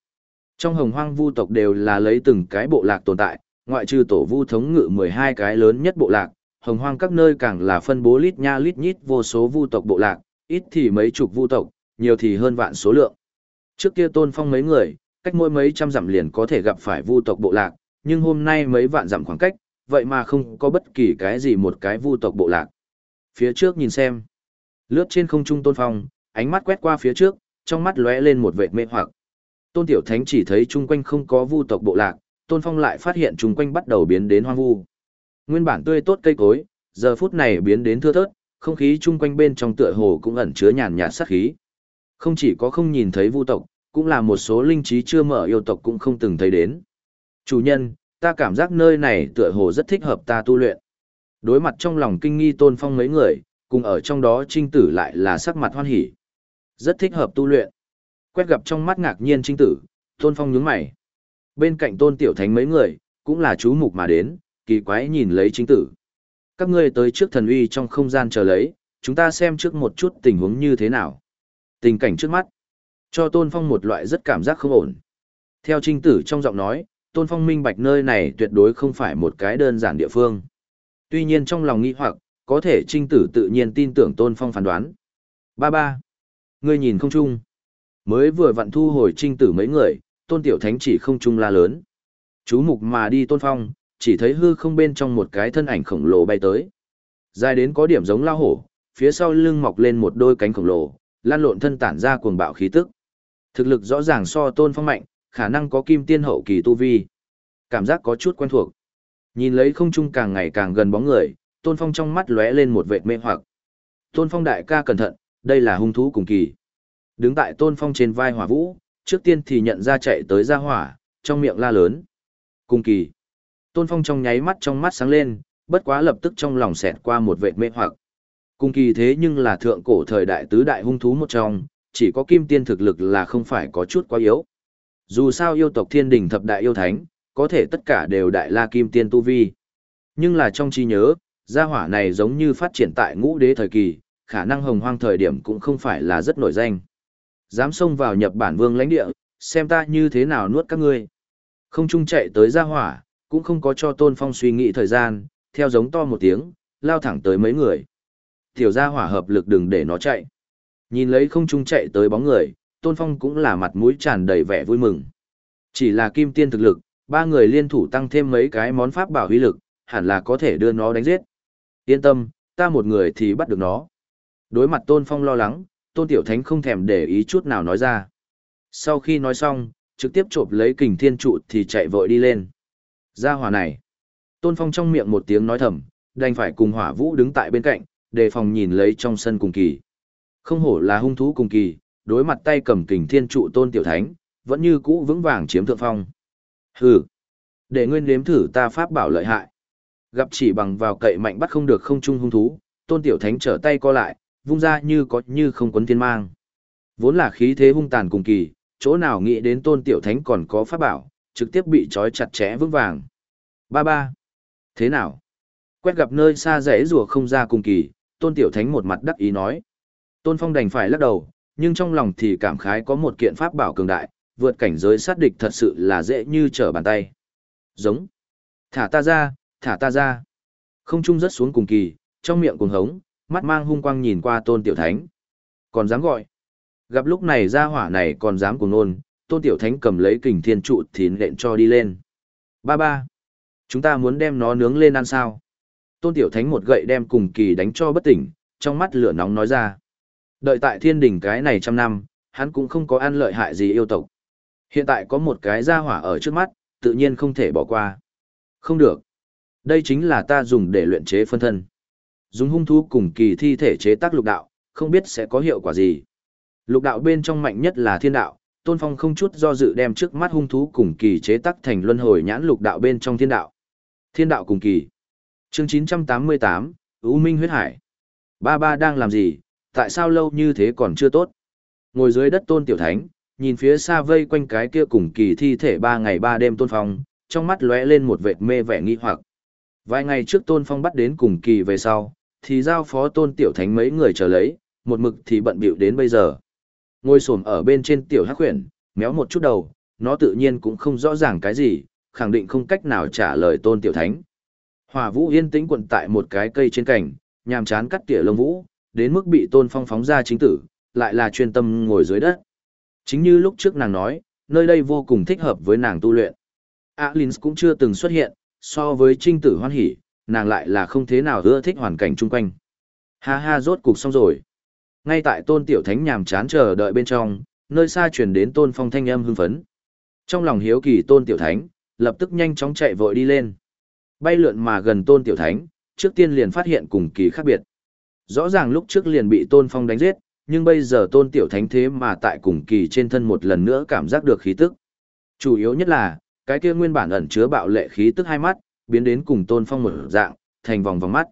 Trong hồng hoang vu tộc đều là lấy từng cái bộ lạc tồn tại, ngoại trừ tổ vu thống ngự 12 cái lớn nhất bộ lạc, hồng hoang các nơi càng là phân bố lít nha lít nhít vô số vu tộc bộ lạc, ít thì mấy chục vu tộc, nhiều thì hơn vạn số lượng. Trước kia tôn phong mấy người, cách mỗi mấy trăm dặm liền có thể gặp phải vu tộc bộ lạc, nhưng hôm nay mấy vạn dặm khoảng cách, vậy mà không có bất kỳ cái gì một cái vu tộc bộ lạc. Phía trước nhìn xem, lướt trên không trung tôn phong, ánh mắt quét qua phía trước, trong mắt lóe lên một vệt mê hoặc. Tôn Tiểu Thánh chỉ thấy chung quanh không có vu tộc bộ lạc, Tôn Phong lại phát hiện chung quanh bắt đầu biến đến hoang vu. Nguyên bản tươi tốt cây cối, giờ phút này biến đến thưa thớt, không khí chung quanh bên trong tựa hồ cũng ẩn chứa nhàn nhạt sát khí. Không chỉ có không nhìn thấy vu tộc, cũng là một số linh trí chưa mở yêu tộc cũng không từng thấy đến. Chủ nhân, ta cảm giác nơi này tựa hồ rất thích hợp ta tu luyện. Đối mặt trong lòng kinh nghi tôn phong mấy người, cùng ở trong đó trinh tử lại là sắc mặt hoan hỉ. Rất thích hợp tu luyện. Quét gặp trong mắt ngạc nhiên trinh tử, tôn phong nhướng mày. Bên cạnh tôn tiểu thánh mấy người, cũng là chú mục mà đến, kỳ quái nhìn lấy trinh tử. Các ngươi tới trước thần uy trong không gian chờ lấy, chúng ta xem trước một chút tình huống như thế nào. Tình cảnh trước mắt, cho tôn phong một loại rất cảm giác không ổn. Theo trinh tử trong giọng nói, tôn phong minh bạch nơi này tuyệt đối không phải một cái đơn giản địa phương. Tuy nhiên trong lòng nghĩ hoặc, có thể trinh tử tự nhiên tin tưởng tôn phong phán đoán. Ba ba. Ngươi nhìn không chung. Mới vừa vặn thu hồi trinh tử mấy người, tôn tiểu thánh chỉ không chung la lớn. Chú mục mà đi tôn phong, chỉ thấy hư không bên trong một cái thân ảnh khổng lồ bay tới. Dài đến có điểm giống lao hổ, phía sau lưng mọc lên một đôi cánh khổng lồ, lan lộn thân tản ra cuồng bạo khí tức. Thực lực rõ ràng so tôn phong mạnh, khả năng có kim tiên hậu kỳ tu vi. Cảm giác có chút quen thuộc. Nhìn lấy không trung càng ngày càng gần bóng người, tôn phong trong mắt lóe lên một vệt mê hoặc. Tôn phong đại ca cẩn thận, đây là hung thú cùng kỳ. Đứng tại tôn phong trên vai hỏa vũ, trước tiên thì nhận ra chạy tới ra hỏa, trong miệng la lớn. Cùng kỳ. Tôn phong trong nháy mắt trong mắt sáng lên, bất quá lập tức trong lòng xẹt qua một vệt mê hoặc. Cùng kỳ thế nhưng là thượng cổ thời đại tứ đại hung thú một trong, chỉ có kim tiên thực lực là không phải có chút quá yếu. Dù sao yêu tộc thiên đình thập đại yêu thánh, có thể tất cả đều đại la kim tiên tu vi. Nhưng là trong trí nhớ, gia hỏa này giống như phát triển tại ngũ đế thời kỳ, khả năng hồng hoang thời điểm cũng không phải là rất nổi danh. Dám xông vào nhập bản vương lãnh địa, xem ta như thế nào nuốt các ngươi. Không chung chạy tới gia hỏa, cũng không có cho tôn phong suy nghĩ thời gian, theo giống to một tiếng, lao thẳng tới mấy người. Tiểu gia hỏa hợp lực đừng để nó chạy. Nhìn lấy không trung chạy tới bóng người, tôn phong cũng là mặt mũi tràn đầy vẻ vui mừng. Chỉ là kim tiên thực lực, ba người liên thủ tăng thêm mấy cái món pháp bảo huy lực, hẳn là có thể đưa nó đánh giết. Yên tâm, ta một người thì bắt được nó. Đối mặt Tôn Phong lo lắng, Tôn Tiểu Thánh không thèm để ý chút nào nói ra. Sau khi nói xong, trực tiếp chộp lấy kình thiên trụ thì chạy vội đi lên. Ra hỏa này. Tôn Phong trong miệng một tiếng nói thầm, đành phải cùng hỏa vũ đứng tại bên cạnh, đề phòng nhìn lấy trong sân cùng kỳ. Không hổ là hung thú cùng kỳ, đối mặt tay cầm kình thiên trụ Tôn Tiểu Thánh, vẫn như cũ vững vàng chiếm thượng phong. Hừ, để nguyên nếm thử ta pháp bảo lợi hại. Gặp chỉ bằng vào cậy mạnh bắt không được không trung hung thú, tôn tiểu thánh trở tay co lại, vung ra như có như không quấn thiên mang. Vốn là khí thế hung tàn cùng kỳ, chỗ nào nghĩ đến tôn tiểu thánh còn có pháp bảo, trực tiếp bị trói chặt chẽ vững vàng. Ba ba. Thế nào? Quét gặp nơi xa rẽ rùa không ra cùng kỳ, tôn tiểu thánh một mặt đắc ý nói. Tôn phong đành phải lắc đầu, nhưng trong lòng thì cảm khái có một kiện pháp bảo cường đại, vượt cảnh giới sát địch thật sự là dễ như trở bàn tay. Giống. Thả ta ra, thả ta ra. Không trung rất xuống cùng kỳ, trong miệng cuồng hống, mắt mang hung quang nhìn qua tôn tiểu thánh. Còn dám gọi. Gặp lúc này ra hỏa này còn dám cuồng nôn, tôn tiểu thánh cầm lấy kình thiên trụ thì nện cho đi lên. Ba ba. Chúng ta muốn đem nó nướng lên ăn sao? Tôn tiểu thánh một gậy đem cùng kỳ đánh cho bất tỉnh, trong mắt lửa nóng nói ra. Đợi tại thiên đỉnh cái này trăm năm, hắn cũng không có ăn lợi hại gì yêu tộc. Hiện tại có một cái gia hỏa ở trước mắt, tự nhiên không thể bỏ qua. Không được. Đây chính là ta dùng để luyện chế phân thân. Dùng hung thú cùng kỳ thi thể chế tác lục đạo, không biết sẽ có hiệu quả gì. Lục đạo bên trong mạnh nhất là thiên đạo, Tôn Phong không chút do dự đem trước mắt hung thú cùng kỳ chế tác thành luân hồi nhãn lục đạo bên trong thiên đạo. Thiên đạo cùng kỳ. Chương 988, U Minh huyết hải. Ba ba đang làm gì, tại sao lâu như thế còn chưa tốt? Ngồi dưới đất Tôn Tiểu Thánh, nhìn phía xa vây quanh cái kia cùng kỳ thi thể ba ngày ba đêm Tôn Phong, trong mắt lóe lên một vệt mê vẻ nghi hoặc. Vài ngày trước Tôn Phong bắt đến cùng kỳ về sau, thì giao phó Tôn Tiểu Thánh mấy người chờ lấy, một mực thì bận bịu đến bây giờ. Ngồi xổm ở bên trên Tiểu Hắc Huyền, méo một chút đầu, nó tự nhiên cũng không rõ ràng cái gì, khẳng định không cách nào trả lời Tôn Tiểu Thánh. Hỏa Vũ yên tĩnh quận tại một cái cây trên cành, nhàm chán cắt tỉa lông vũ, đến mức bị Tôn Phong phóng ra chính tử, lại là chuyên tâm ngồi dưới đất. Chính như lúc trước nàng nói, nơi đây vô cùng thích hợp với nàng tu luyện. Alins cũng chưa từng xuất hiện, so với trinh tử hoan hỉ, nàng lại là không thế nào ưa thích hoàn cảnh chung quanh. Ha ha rốt cục xong rồi. Ngay tại tôn tiểu thánh nhàm chán chờ đợi bên trong, nơi xa truyền đến tôn phong thanh âm hưng phấn. Trong lòng hiếu kỳ tôn tiểu thánh, lập tức nhanh chóng chạy vội đi lên. Bay lượn mà gần tôn tiểu thánh, trước tiên liền phát hiện cùng kỳ khác biệt. Rõ ràng lúc trước liền bị tôn phong đánh giết, nhưng bây giờ tôn tiểu thánh thế mà tại cùng kỳ trên thân một lần nữa cảm giác được khí tức. Chủ yếu nhất là, cái kia nguyên bản ẩn chứa bạo lệ khí tức hai mắt, biến đến cùng tôn phong một dạng, thành vòng vòng mắt.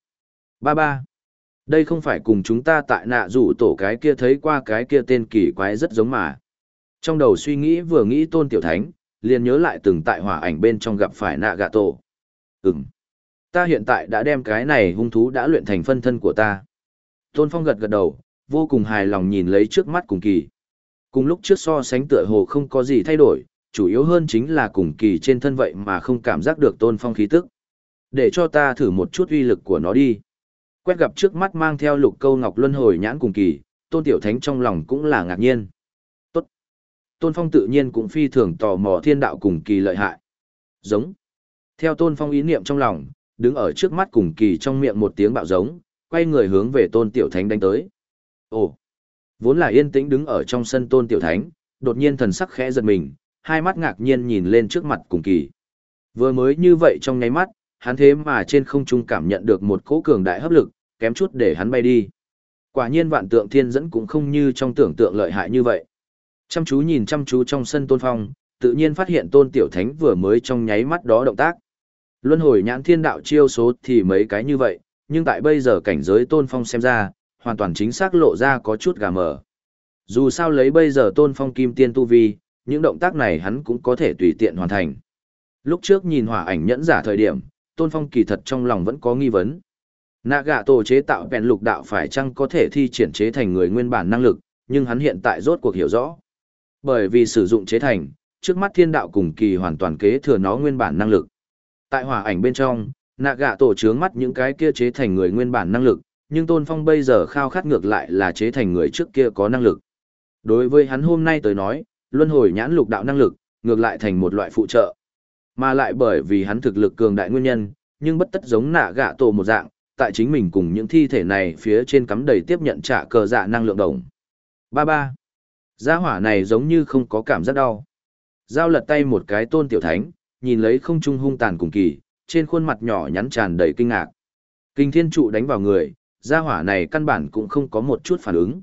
Ba ba. Đây không phải cùng chúng ta tại nạ rủ tổ cái kia thấy qua cái kia tên kỳ quái rất giống mà. Trong đầu suy nghĩ vừa nghĩ tôn tiểu thánh, liền nhớ lại từng tại hỏa ảnh bên trong gặp phải nạ gạ tổ. Ừm. Ta hiện tại đã đem cái này hung thú đã luyện thành phân thân của ta. Tôn phong gật gật đầu, vô cùng hài lòng nhìn lấy trước mắt cùng kỳ. Cùng lúc trước so sánh tựa hồ không có gì thay đổi, chủ yếu hơn chính là cùng kỳ trên thân vậy mà không cảm giác được tôn phong khí tức. Để cho ta thử một chút uy lực của nó đi. Quét gặp trước mắt mang theo lục câu ngọc luân hồi nhãn cùng kỳ, tôn tiểu thánh trong lòng cũng là ngạc nhiên. Tốt. Tôn phong tự nhiên cũng phi thường tò mò thiên đạo cùng kỳ lợi hại. Giống. Theo tôn phong ý niệm trong lòng, đứng ở trước mắt cùng kỳ trong miệng một tiếng bạo giống, quay người hướng về tôn tiểu thánh đánh tới. Ồ! Vốn là yên tĩnh đứng ở trong sân tôn tiểu thánh, đột nhiên thần sắc khẽ giật mình, hai mắt ngạc nhiên nhìn lên trước mặt cùng kỳ. Vừa mới như vậy trong nháy mắt, hắn thế mà trên không trung cảm nhận được một cỗ cường đại hấp lực, kém chút để hắn bay đi. Quả nhiên vạn tượng thiên dẫn cũng không như trong tưởng tượng lợi hại như vậy. Chăm chú nhìn chăm chú trong sân tôn phong, tự nhiên phát hiện tôn tiểu thánh vừa mới trong nháy mắt đó động tác. Luân hồi nhãn thiên đạo chiêu số thì mấy cái như vậy, nhưng tại bây giờ cảnh giới tôn phong xem ra, hoàn toàn chính xác lộ ra có chút gà mờ. Dù sao lấy bây giờ tôn phong kim tiên tu vi, những động tác này hắn cũng có thể tùy tiện hoàn thành. Lúc trước nhìn hỏa ảnh nhẫn giả thời điểm, tôn phong kỳ thật trong lòng vẫn có nghi vấn. Nạ gạ tổ chế tạo vẹn lục đạo phải chăng có thể thi triển chế thành người nguyên bản năng lực, nhưng hắn hiện tại rốt cuộc hiểu rõ. Bởi vì sử dụng chế thành, trước mắt thiên đạo cùng kỳ hoàn toàn kế thừa nó nguyên bản năng lực. Tại hỏa ảnh bên trong, nạ gạ tổ trướng mắt những cái kia chế thành người nguyên bản năng lực, nhưng Tôn Phong bây giờ khao khát ngược lại là chế thành người trước kia có năng lực. Đối với hắn hôm nay tới nói, luân hồi nhãn lục đạo năng lực, ngược lại thành một loại phụ trợ. Mà lại bởi vì hắn thực lực cường đại nguyên nhân, nhưng bất tất giống nạ gạ tổ một dạng, tại chính mình cùng những thi thể này phía trên cắm đầy tiếp nhận trả cờ dạ năng lượng đồng. Ba ba. Gia hỏa này giống như không có cảm giác đau. Giao lật tay một cái tôn tiểu thánh, nhìn lấy không trung hung tàn cùng kỳ, trên khuôn mặt nhỏ nhắn tràn đầy kinh ngạc. Kinh thiên trụ đánh vào người, gia hỏa này căn bản cũng không có một chút phản ứng.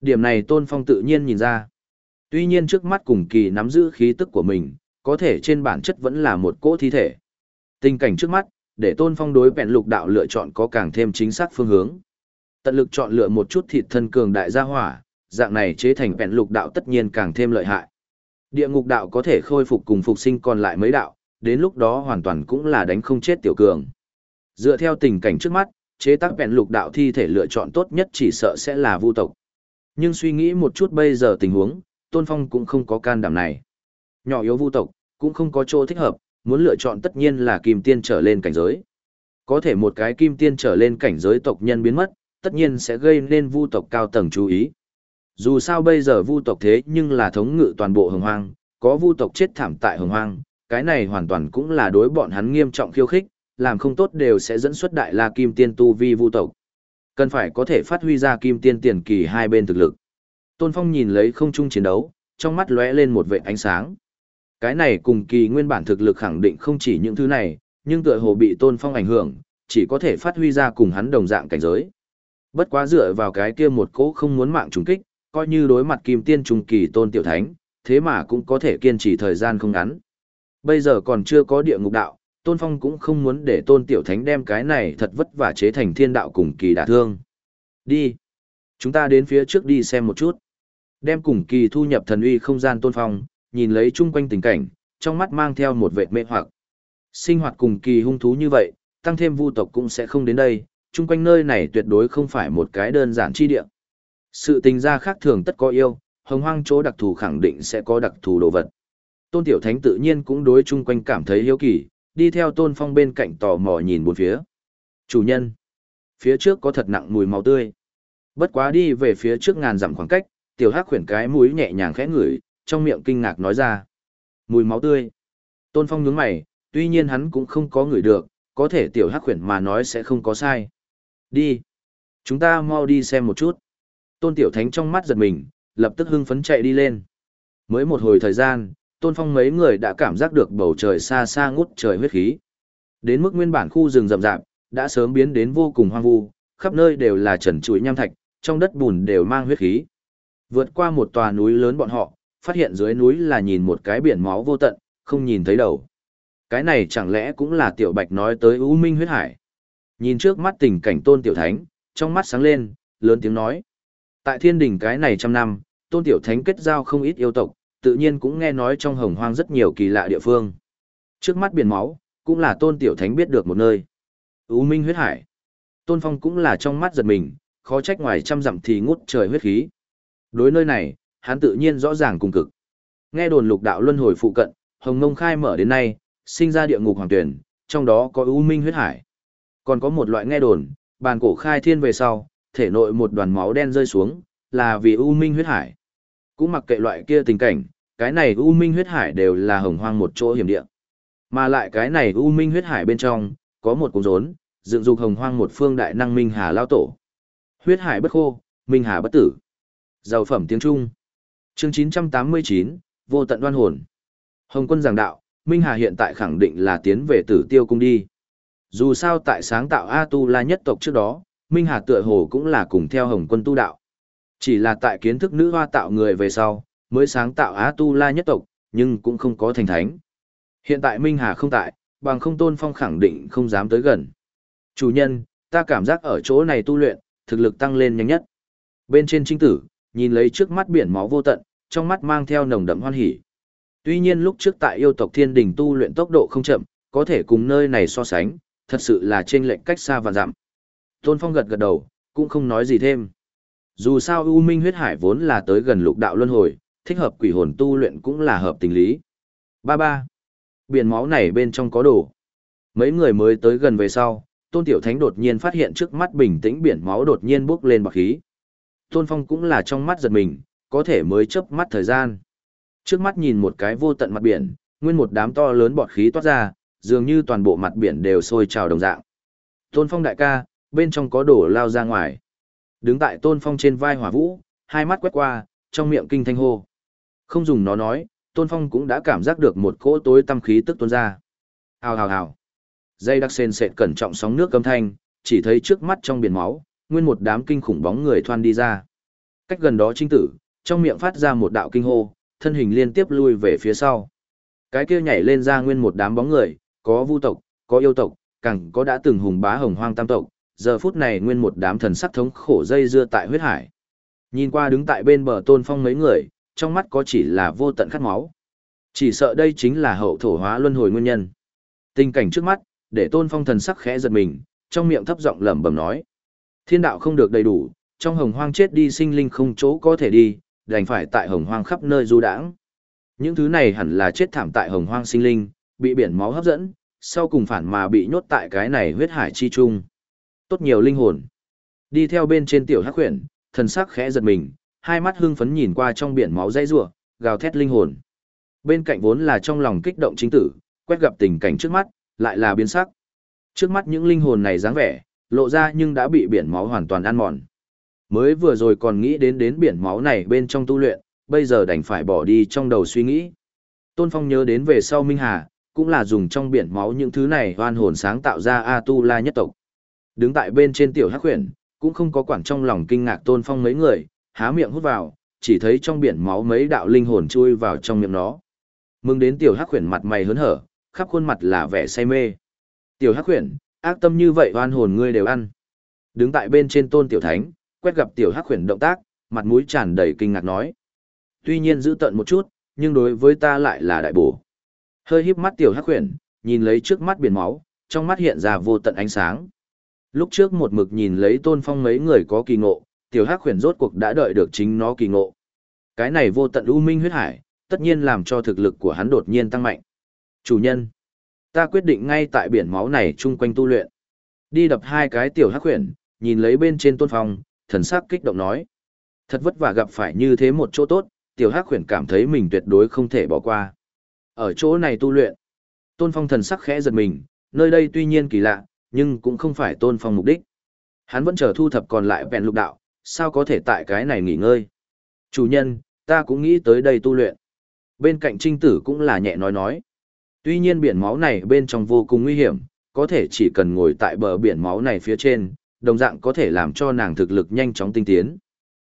Điểm này tôn phong tự nhiên nhìn ra. Tuy nhiên trước mắt cùng kỳ nắm giữ khí tức của mình, có thể trên bản chất vẫn là một cỗ thi thể. Tình cảnh trước mắt, để tôn phong đối bẹn lục đạo lựa chọn có càng thêm chính xác phương hướng. Tận lực chọn lựa một chút thịt thân cường đại gia hỏa, dạng này chế thành bẹn lục đạo tất nhiên càng thêm lợi hại. Địa ngục đạo có thể khôi phục cùng phục sinh còn lại mấy đạo, đến lúc đó hoàn toàn cũng là đánh không chết tiểu cường. Dựa theo tình cảnh trước mắt, chế tác bèn lục đạo thi thể lựa chọn tốt nhất chỉ sợ sẽ là vu tộc. Nhưng suy nghĩ một chút bây giờ tình huống, Tôn Phong cũng không có can đảm này. Nhỏ yếu vu tộc, cũng không có chỗ thích hợp, muốn lựa chọn tất nhiên là kim tiên trở lên cảnh giới. Có thể một cái kim tiên trở lên cảnh giới tộc nhân biến mất, tất nhiên sẽ gây nên vu tộc cao tầng chú ý. Dù sao bây giờ vu tộc thế nhưng là thống ngự toàn bộ hồng hoang, có vu tộc chết thảm tại hồng hoang, cái này hoàn toàn cũng là đối bọn hắn nghiêm trọng khiêu khích, làm không tốt đều sẽ dẫn xuất đại la kim tiên tu vi vu tộc. Cần phải có thể phát huy ra kim tiên tiền kỳ hai bên thực lực. Tôn Phong nhìn lấy không trung chiến đấu, trong mắt lóe lên một vệt ánh sáng. Cái này cùng kỳ nguyên bản thực lực khẳng định không chỉ những thứ này, nhưng tựa hồ bị Tôn Phong ảnh hưởng, chỉ có thể phát huy ra cùng hắn đồng dạng cảnh giới. Bất quá dựa vào cái kia một cỗ không muốn mạng trùng kích, coi như đối mặt kim tiên trùng kỳ Tôn Tiểu Thánh, thế mà cũng có thể kiên trì thời gian không ngắn. Bây giờ còn chưa có địa ngục đạo, Tôn Phong cũng không muốn để Tôn Tiểu Thánh đem cái này thật vất vả chế thành thiên đạo cùng kỳ đả thương. Đi. Chúng ta đến phía trước đi xem một chút. Đem cùng kỳ thu nhập thần uy không gian Tôn Phong, nhìn lấy chung quanh tình cảnh, trong mắt mang theo một vệt mê hoặc. Sinh hoạt cùng kỳ hung thú như vậy, tăng thêm vu tộc cũng sẽ không đến đây, chung quanh nơi này tuyệt đối không phải một cái đơn giản chi địa. Sự tình gia khác thường tất có yêu, hồng hoang chỗ đặc thù khẳng định sẽ có đặc thù đồ vật. Tôn Tiểu Thánh tự nhiên cũng đối chung quanh cảm thấy hiếu kỳ, đi theo Tôn Phong bên cạnh tò mò nhìn bốn phía. Chủ nhân, phía trước có thật nặng mùi máu tươi. Bất quá đi về phía trước ngàn dặm khoảng cách, Tiểu Hắc khuyển cái mũi nhẹ nhàng khẽ ngửi, trong miệng kinh ngạc nói ra. Mùi máu tươi. Tôn Phong nhướng mày, tuy nhiên hắn cũng không có ngửi được, có thể Tiểu Hắc khuyển mà nói sẽ không có sai. Đi. Chúng ta mau đi xem một chút. Tôn Tiểu Thánh trong mắt giật mình, lập tức hưng phấn chạy đi lên. Mới một hồi thời gian, tôn phong mấy người đã cảm giác được bầu trời xa xa ngút trời huyết khí. Đến mức nguyên bản khu rừng rậm rạp, đã sớm biến đến vô cùng hoang vu, khắp nơi đều là trần trụi nham thạch, trong đất bùn đều mang huyết khí. Vượt qua một tòa núi lớn bọn họ, phát hiện dưới núi là nhìn một cái biển máu vô tận, không nhìn thấy đầu. Cái này chẳng lẽ cũng là tiểu bạch nói tới U Minh huyết hải. Nhìn trước mắt tình cảnh tôn tiểu thánh, trong mắt sáng lên, lớn tiếng nói. Tại thiên đình cái này trăm năm, tôn tiểu thánh kết giao không ít yêu tộc, tự nhiên cũng nghe nói trong hồng hoang rất nhiều kỳ lạ địa phương. Trước mắt biển máu, cũng là tôn tiểu thánh biết được một nơi. U minh huyết hải. Tôn phong cũng là trong mắt giật mình, khó trách ngoài trăm dặm thì ngút trời huyết khí. Đối nơi này, hắn tự nhiên rõ ràng cùng cực. Nghe đồn lục đạo luân hồi phụ cận, hồng ngông khai mở đến nay, sinh ra địa ngục hoàng tuyển, trong đó có u minh huyết hải. Còn có một loại nghe đồn, bàn cổ khai thiên về sau, thể nội một đoàn máu đen rơi xuống, là vì u minh huyết hải. Cũng mặc kệ loại kia tình cảnh, cái này U Minh huyết hải đều là hồng hoang một chỗ hiểm địa. Mà lại cái này U Minh huyết hải bên trong, có một cung rốn, dựng dục hồng hoang một phương đại năng Minh Hà lao tổ. Huyết hải bất khô, Minh Hà bất tử. Giàu phẩm tiếng Trung. Chương 989, vô tận đoan hồn. Hồng quân giảng đạo, Minh Hà hiện tại khẳng định là tiến về tử tiêu cung đi. Dù sao tại sáng tạo A Tu La nhất tộc trước đó, Minh Hà tựa hồ cũng là cùng theo Hồng quân tu đạo. Chỉ là tại kiến thức nữ hoa tạo người về sau, mới sáng tạo A Tu La nhất tộc, nhưng cũng không có thành thánh. Hiện tại Minh Hà không tại, bằng không tôn phong khẳng định không dám tới gần. Chủ nhân, ta cảm giác ở chỗ này tu luyện, thực lực tăng lên nhanh nhất. Bên trên trinh tử, nhìn lấy trước mắt biển máu vô tận, trong mắt mang theo nồng đậm hoan hỉ. Tuy nhiên lúc trước tại yêu tộc thiên đình tu luyện tốc độ không chậm, có thể cùng nơi này so sánh, thật sự là trên lệnh cách xa và giảm Tôn Phong gật gật đầu, cũng không nói gì thêm. Dù sao U Minh huyết hải vốn là tới gần lục đạo luân hồi, thích hợp quỷ hồn tu luyện cũng là hợp tình lý. Ba ba. Biển máu này bên trong có đồ. Mấy người mới tới gần về sau, Tôn Tiểu Thánh đột nhiên phát hiện trước mắt bình tĩnh biển máu đột nhiên bốc lên bọc khí. Tôn Phong cũng là trong mắt giật mình, có thể mới chớp mắt thời gian. Trước mắt nhìn một cái vô tận mặt biển, nguyên một đám to lớn bọt khí toát ra, dường như toàn bộ mặt biển đều sôi trào đồng dạng. Tôn Phong đại ca, bên trong có đổ lao ra ngoài. Đứng tại Tôn Phong trên vai hỏa vũ, hai mắt quét qua, trong miệng kinh thanh hô. Không dùng nó nói, Tôn Phong cũng đã cảm giác được một cỗ tối tâm khí tức tuôn ra. Hào hào hào. Dây đặc sền sệt cẩn trọng sóng nước âm thanh, chỉ thấy trước mắt trong biển máu, nguyên một đám kinh khủng bóng người thoan đi ra. Cách gần đó trinh tử, trong miệng phát ra một đạo kinh hô, thân hình liên tiếp lui về phía sau. Cái kia nhảy lên ra nguyên một đám bóng người, có vu tộc, có yêu tộc, càng có đã từng hùng bá hồng hoang tam tộc, giờ phút này nguyên một đám thần sắc thống khổ dây dưa tại huyết hải. Nhìn qua đứng tại bên bờ tôn phong mấy người, trong mắt có chỉ là vô tận khát máu. Chỉ sợ đây chính là hậu thổ hóa luân hồi nguyên nhân. Tình cảnh trước mắt, để tôn phong thần sắc khẽ giật mình, trong miệng thấp giọng lẩm bẩm nói. Thiên đạo không được đầy đủ, trong hồng hoang chết đi sinh linh không chỗ có thể đi, đành phải tại hồng hoang khắp nơi du đãng. Những thứ này hẳn là chết thảm tại hồng hoang sinh linh, bị biển máu hấp dẫn, sau cùng phản mà bị nhốt tại cái này huyết hải chi trung. Tốt nhiều linh hồn. Đi theo bên trên tiểu hắc huyền, thần sắc khẽ giật mình, hai mắt hưng phấn nhìn qua trong biển máu dây rủa, gào thét linh hồn. Bên cạnh vốn là trong lòng kích động chính tử, quét gặp tình cảnh trước mắt, lại là biến sắc. Trước mắt những linh hồn này dáng vẻ, lộ ra nhưng đã bị biển máu hoàn toàn ăn mòn. Mới vừa rồi còn nghĩ đến đến biển máu này bên trong tu luyện, bây giờ đành phải bỏ đi trong đầu suy nghĩ. Tôn Phong nhớ đến về sau Minh Hà, cũng là dùng trong biển máu những thứ này hoan hồn sáng tạo ra A Tu La nhất tộc. Đứng tại bên trên tiểu hắc huyền, cũng không có quản trong lòng kinh ngạc Tôn Phong mấy người, há miệng hút vào, chỉ thấy trong biển máu mấy đạo linh hồn chui vào trong miệng nó. Mừng đến tiểu hắc huyền mặt mày hớn hở, khắp khuôn mặt là vẻ say mê. Tiểu hắc huyền, ác tâm như vậy oan hồn ngươi đều ăn. Đứng tại bên trên tôn tiểu thánh, quét gặp tiểu hắc huyền động tác, mặt mũi tràn đầy kinh ngạc nói. Tuy nhiên giữ tận một chút, nhưng đối với ta lại là đại bổ. Hơi híp mắt tiểu hắc huyền, nhìn lấy trước mắt biển máu, trong mắt hiện ra vô tận ánh sáng. Lúc trước một mực nhìn lấy tôn phong mấy người có kỳ ngộ, tiểu hắc huyền rốt cuộc đã đợi được chính nó kỳ ngộ. Cái này vô tận u minh huyết hải, tất nhiên làm cho thực lực của hắn đột nhiên tăng mạnh. Chủ nhân, ta quyết định ngay tại biển máu này chung quanh tu luyện. Đi đập hai cái tiểu hắc huyền, nhìn lấy bên trên tôn phong, thần sắc kích động nói. Thật vất vả gặp phải như thế một chỗ tốt, tiểu hắc huyền cảm thấy mình tuyệt đối không thể bỏ qua. Ở chỗ này tu luyện, tôn phong thần sắc khẽ giật mình, nơi đây tuy nhiên kỳ lạ, nhưng cũng không phải tôn phong mục đích. Hắn vẫn chờ thu thập còn lại vẹn lục đạo, sao có thể tại cái này nghỉ ngơi. Chủ nhân, ta cũng nghĩ tới đây tu luyện. Bên cạnh trinh tử cũng là nhẹ nói nói. Tuy nhiên biển máu này bên trong vô cùng nguy hiểm, có thể chỉ cần ngồi tại bờ biển máu này phía trên, đồng dạng có thể làm cho nàng thực lực nhanh chóng tinh tiến.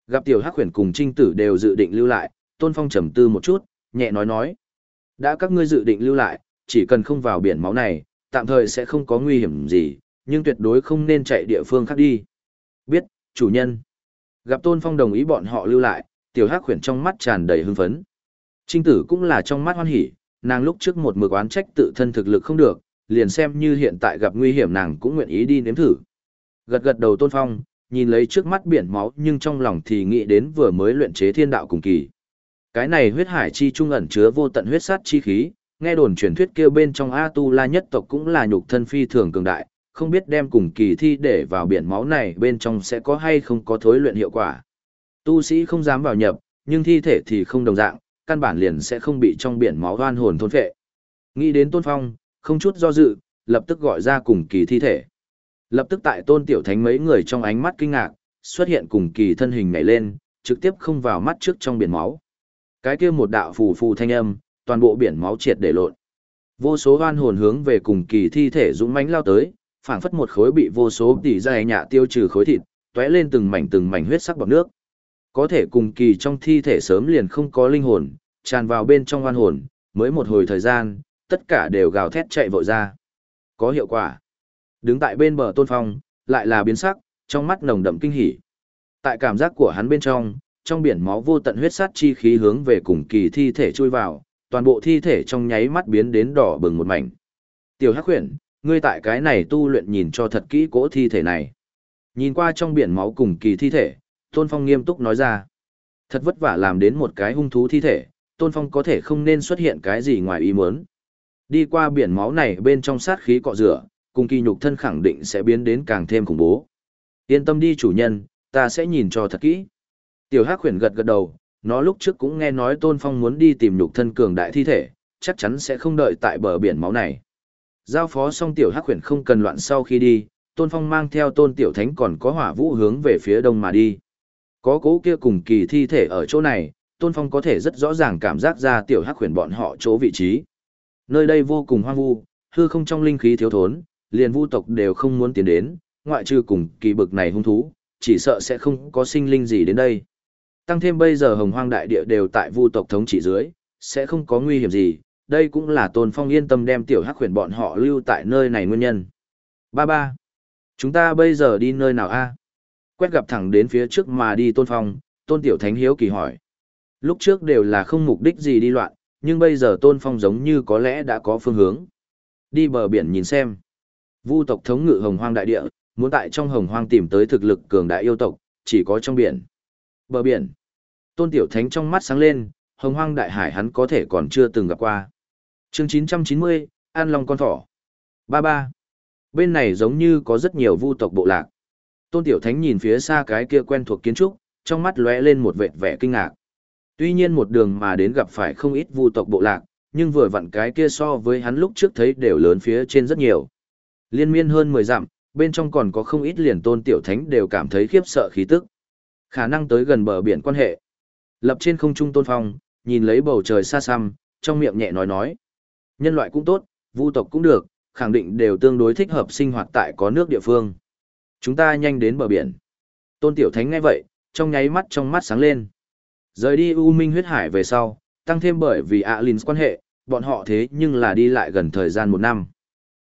Gặp tiểu hắc huyền cùng trinh tử đều dự định lưu lại, tôn phong trầm tư một chút, nhẹ nói nói. Đã các ngươi dự định lưu lại, chỉ cần không vào biển máu này, tạm thời sẽ không có nguy hiểm gì, nhưng tuyệt đối không nên chạy địa phương khác đi. Biết, chủ nhân. Gặp tôn phong đồng ý bọn họ lưu lại, tiểu hắc khuyển trong mắt tràn đầy hưng phấn. Trinh tử cũng là trong mắt hoan hỉ, nàng lúc trước một mực oán trách tự thân thực lực không được, liền xem như hiện tại gặp nguy hiểm nàng cũng nguyện ý đi nếm thử. Gật gật đầu tôn phong, nhìn lấy trước mắt biển máu nhưng trong lòng thì nghĩ đến vừa mới luyện chế thiên đạo cùng kỳ. Cái này huyết hải chi trung ẩn chứa vô tận huyết sát chi khí, nghe đồn truyền thuyết kia bên trong A Tu La nhất tộc cũng là nhục thân phi thường cường đại, không biết đem cùng kỳ thi để vào biển máu này bên trong sẽ có hay không có thối luyện hiệu quả. Tu sĩ không dám vào nhập, nhưng thi thể thì không đồng dạng, căn bản liền sẽ không bị trong biển máu oan hồn thôn phệ. Nghĩ đến Tôn Phong, không chút do dự, lập tức gọi ra cùng kỳ thi thể. Lập tức tại tôn tiểu thánh mấy người trong ánh mắt kinh ngạc, xuất hiện cùng kỳ thân hình nhảy lên, trực tiếp không vào mắt trước trong biển máu. Cái kia một đạo phù phù thanh âm, toàn bộ biển máu triệt để lộn. Vô số oan hồn hướng về cùng kỳ thi thể dũng mãnh lao tới, phảng phất một khối bị vô số tỉ dài nhạ tiêu trừ khối thịt, tóe lên từng mảnh từng mảnh huyết sắc bọt nước. Có thể cùng kỳ trong thi thể sớm liền không có linh hồn, tràn vào bên trong oan hồn, mới một hồi thời gian, tất cả đều gào thét chạy vội ra. Có hiệu quả. Đứng tại bên bờ tôn phong, lại là biến sắc, trong mắt nồng đậm kinh hỉ. Tại cảm giác của hắn bên trong, trong biển máu vô tận huyết sát chi khí hướng về cùng kỳ thi thể chui vào, toàn bộ thi thể trong nháy mắt biến đến đỏ bừng một mảnh. Tiểu Hắc Huyền, ngươi tại cái này tu luyện nhìn cho thật kỹ cỗ thi thể này. Nhìn qua trong biển máu cùng kỳ thi thể, Tôn Phong nghiêm túc nói ra. Thật vất vả làm đến một cái hung thú thi thể, Tôn Phong có thể không nên xuất hiện cái gì ngoài ý muốn. Đi qua biển máu này bên trong sát khí cọ rửa, cùng kỳ nhục thân khẳng định sẽ biến đến càng thêm khủng bố. Yên tâm đi chủ nhân, ta sẽ nhìn cho thật kỹ. Tiểu Hắc Huyền gật gật đầu, nó lúc trước cũng nghe nói Tôn Phong muốn đi tìm nhục thân cường đại thi thể, chắc chắn sẽ không đợi tại bờ biển máu này. Giao phó xong Tiểu Hắc Huyền không cần loạn sau khi đi, Tôn Phong mang theo Tôn Tiểu Thánh còn có hỏa vũ hướng về phía đông mà đi. Có cố kia cùng kỳ thi thể ở chỗ này, Tôn Phong có thể rất rõ ràng cảm giác ra Tiểu Hắc Huyền bọn họ chỗ vị trí. Nơi đây vô cùng hoang vu, hư không trong linh khí thiếu thốn, liền vu tộc đều không muốn tiến đến, ngoại trừ cùng kỳ bực này hung thú, chỉ sợ sẽ không có sinh linh gì đến đây. Tăng thêm bây giờ hồng hoang đại địa đều tại vu tộc thống trị dưới, sẽ không có nguy hiểm gì, đây cũng là Tôn Phong yên tâm đem tiểu hắc huyền bọn họ lưu tại nơi này nguyên nhân. Ba ba, chúng ta bây giờ đi nơi nào a? Quét gặp thẳng đến phía trước mà đi Tôn Phong, Tôn Tiểu Thánh hiếu kỳ hỏi. Lúc trước đều là không mục đích gì đi loạn, nhưng bây giờ Tôn Phong giống như có lẽ đã có phương hướng. Đi bờ biển nhìn xem. Vu tộc thống ngự hồng hoang đại địa, muốn tại trong hồng hoang tìm tới thực lực cường đại yêu tộc, chỉ có trong biển. Bờ biển. Tôn Tiểu Thánh trong mắt sáng lên, hồng hoang đại hải hắn có thể còn chưa từng gặp qua. chương 990, An Long con thỏ. Ba ba. Bên này giống như có rất nhiều vu tộc bộ lạc. Tôn Tiểu Thánh nhìn phía xa cái kia quen thuộc kiến trúc, trong mắt lóe lên một vệt vẻ kinh ngạc. Tuy nhiên một đường mà đến gặp phải không ít vu tộc bộ lạc, nhưng vừa vặn cái kia so với hắn lúc trước thấy đều lớn phía trên rất nhiều. Liên miên hơn 10 dặm, bên trong còn có không ít liền tôn tiểu thánh đều cảm thấy khiếp sợ khí tức. Khả năng tới gần bờ biển quan hệ. Lập trên không trung tôn phong, nhìn lấy bầu trời xa xăm, trong miệng nhẹ nói nói. Nhân loại cũng tốt, vu tộc cũng được, khẳng định đều tương đối thích hợp sinh hoạt tại có nước địa phương. Chúng ta nhanh đến bờ biển. Tôn tiểu thánh nghe vậy, trong nháy mắt trong mắt sáng lên. Rời đi U Minh huyết hải về sau, tăng thêm bởi vì Alins quan hệ, bọn họ thế nhưng là đi lại gần thời gian một năm.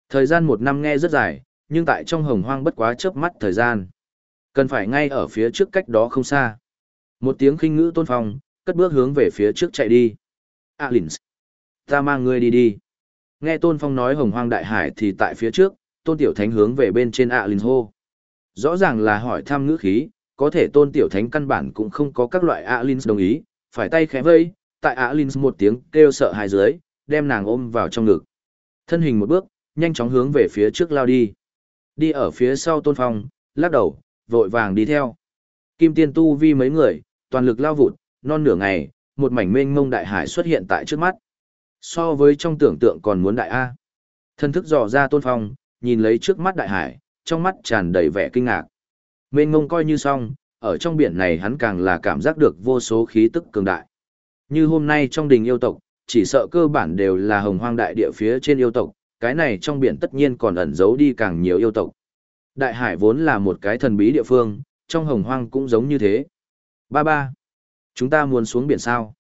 Thời gian một năm nghe rất dài, nhưng tại trong hồng hoang bất quá chớp mắt thời gian. Cần phải ngay ở phía trước cách đó không xa. Một tiếng khinh ngữ tôn phong, cất bước hướng về phía trước chạy đi. À, Alins, ta mang ngươi đi đi. Nghe tôn phong nói hồng hoang đại hải thì tại phía trước, tôn tiểu thánh hướng về bên trên à, Alins hô. Rõ ràng là hỏi thăm ngữ khí, có thể tôn tiểu thánh căn bản cũng không có các loại à, Alins đồng ý, phải tay khẽ vây, tại Alins một tiếng kêu sợ hai dưới, đem nàng ôm vào trong ngực. Thân hình một bước, nhanh chóng hướng về phía trước lao đi. Đi ở phía sau tôn phong, lắc đầu, vội vàng đi theo. Kim tiên tu vi mấy người, toàn lực lao vụt, non nửa ngày, một mảnh mênh mông đại hải xuất hiện tại trước mắt. So với trong tưởng tượng còn muốn đại A. Thân thức dò ra tôn phong, nhìn lấy trước mắt đại hải, trong mắt tràn đầy vẻ kinh ngạc. Mênh mông coi như xong, ở trong biển này hắn càng là cảm giác được vô số khí tức cường đại. Như hôm nay trong đình yêu tộc, chỉ sợ cơ bản đều là hồng hoang đại địa phía trên yêu tộc, cái này trong biển tất nhiên còn ẩn giấu đi càng nhiều yêu tộc. Đại hải vốn là một cái thần bí địa phương, trong hồng hoang cũng giống như thế. Ba ba, chúng ta muốn xuống biển sao?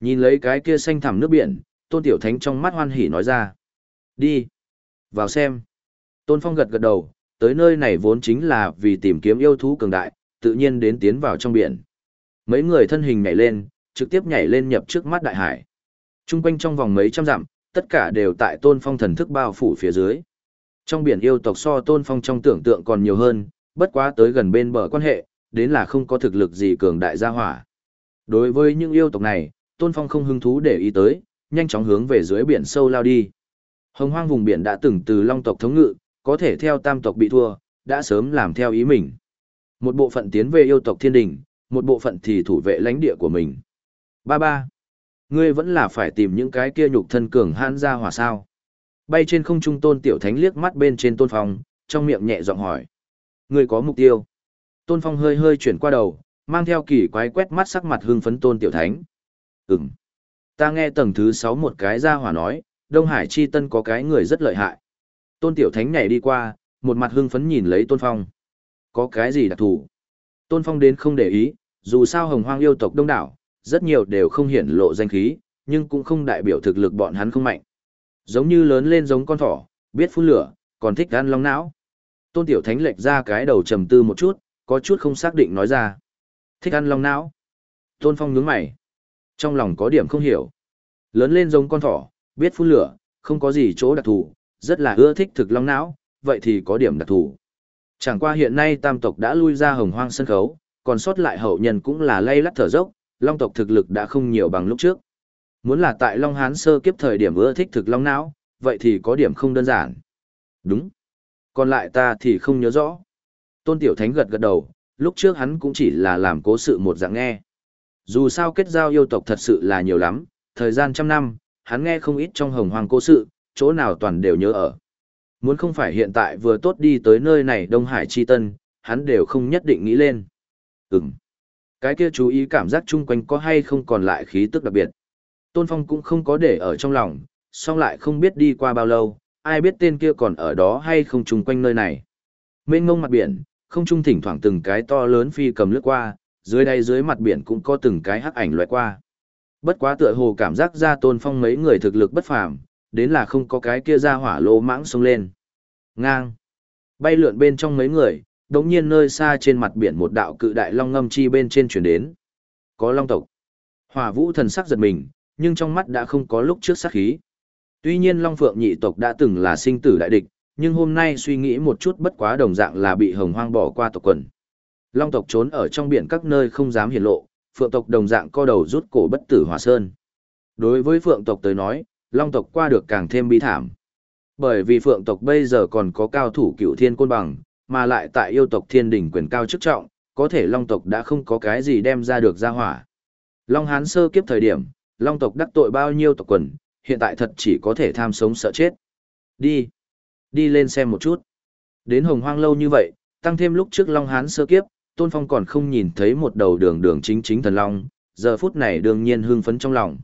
Nhìn lấy cái kia xanh thẳm nước biển, tôn tiểu thánh trong mắt hoan hỉ nói ra. Đi, vào xem. Tôn phong gật gật đầu, tới nơi này vốn chính là vì tìm kiếm yêu thú cường đại, tự nhiên đến tiến vào trong biển. Mấy người thân hình nhảy lên, trực tiếp nhảy lên nhập trước mắt đại hải. Trung quanh trong vòng mấy trăm dặm, tất cả đều tại tôn phong thần thức bao phủ phía dưới. Trong biển yêu tộc so tôn phong trong tưởng tượng còn nhiều hơn, bất quá tới gần bên bờ quan hệ, đến là không có thực lực gì cường đại gia hỏa. Đối với những yêu tộc này, tôn phong không hứng thú để ý tới, nhanh chóng hướng về dưới biển sâu lao đi. Hồng hoang vùng biển đã từng từ long tộc thống ngự, có thể theo tam tộc bị thua, đã sớm làm theo ý mình. Một bộ phận tiến về yêu tộc thiên đình, một bộ phận thì thủ vệ lãnh địa của mình. Ba ba. Ngươi vẫn là phải tìm những cái kia nhục thân cường hãn ra hỏa sao. Bay trên không trung tôn tiểu thánh liếc mắt bên trên tôn phong, trong miệng nhẹ giọng hỏi. Người có mục tiêu. Tôn phong hơi hơi chuyển qua đầu, mang theo kỳ quái quét mắt sắc mặt hưng phấn tôn tiểu thánh. Ừm. Ta nghe tầng thứ sáu một cái ra hỏa nói, Đông Hải chi tân có cái người rất lợi hại. Tôn tiểu thánh nhảy đi qua, một mặt hưng phấn nhìn lấy tôn phong. Có cái gì đặc thù? Tôn phong đến không để ý, dù sao hồng hoang yêu tộc đông đảo, rất nhiều đều không hiển lộ danh khí, nhưng cũng không đại biểu thực lực bọn hắn không mạnh. Giống như lớn lên giống con thỏ, biết phun lửa, còn thích ăn long não. Tôn Tiểu Thánh lệch ra cái đầu trầm tư một chút, có chút không xác định nói ra. Thích ăn long não. Tôn Phong nhướng mày. Trong lòng có điểm không hiểu. Lớn lên giống con thỏ, biết phun lửa, không có gì chỗ đặc thù, rất là ưa thích thực long não, vậy thì có điểm đặc thù. Chẳng qua hiện nay tam tộc đã lui ra hồng hoang sân khấu, còn sót lại hậu nhân cũng là lay lắt thở dốc, long tộc thực lực đã không nhiều bằng lúc trước. Muốn là tại Long Hán sơ kiếp thời điểm ưa thích thực long não, vậy thì có điểm không đơn giản. Đúng. Còn lại ta thì không nhớ rõ. Tôn Tiểu Thánh gật gật đầu, lúc trước hắn cũng chỉ là làm cố sự một dạng nghe. Dù sao kết giao yêu tộc thật sự là nhiều lắm, thời gian trăm năm, hắn nghe không ít trong hồng hoàng cố sự, chỗ nào toàn đều nhớ ở. Muốn không phải hiện tại vừa tốt đi tới nơi này Đông Hải Chi Tân, hắn đều không nhất định nghĩ lên. Ừm. Cái kia chú ý cảm giác chung quanh có hay không còn lại khí tức đặc biệt. Tôn Phong cũng không có để ở trong lòng, song lại không biết đi qua bao lâu, ai biết tên kia còn ở đó hay không chung quanh nơi này. Mênh ngông mặt biển, không trung thỉnh thoảng từng cái to lớn phi cầm lướt qua, dưới đây dưới mặt biển cũng có từng cái hắc ảnh loại qua. Bất quá tựa hồ cảm giác ra Tôn Phong mấy người thực lực bất phàm, đến là không có cái kia ra hỏa lô mãng xông lên. Ngang. Bay lượn bên trong mấy người, đống nhiên nơi xa trên mặt biển một đạo cự đại long ngâm chi bên trên chuyển đến. Có long tộc. Hỏa vũ thần sắc giật mình, nhưng trong mắt đã không có lúc trước sát khí. Tuy nhiên Long Phượng nhị tộc đã từng là sinh tử đại địch, nhưng hôm nay suy nghĩ một chút bất quá đồng dạng là bị hồng hoang bỏ qua tộc quần. Long tộc trốn ở trong biển các nơi không dám hiển lộ, Phượng tộc đồng dạng co đầu rút cổ bất tử hỏa sơn. Đối với Phượng tộc tới nói, Long tộc qua được càng thêm bi thảm. Bởi vì Phượng tộc bây giờ còn có cao thủ cựu thiên côn bằng, mà lại tại yêu tộc thiên đỉnh quyền cao chức trọng, có thể Long tộc đã không có cái gì đem ra được ra hỏa. Long Hán sơ kiếp thời điểm, Long tộc đắc tội bao nhiêu tộc quần, hiện tại thật chỉ có thể tham sống sợ chết. Đi. Đi lên xem một chút. Đến hồng hoang lâu như vậy, tăng thêm lúc trước Long Hán sơ kiếp, Tôn Phong còn không nhìn thấy một đầu đường đường chính chính thần Long, giờ phút này đương nhiên hưng phấn trong lòng.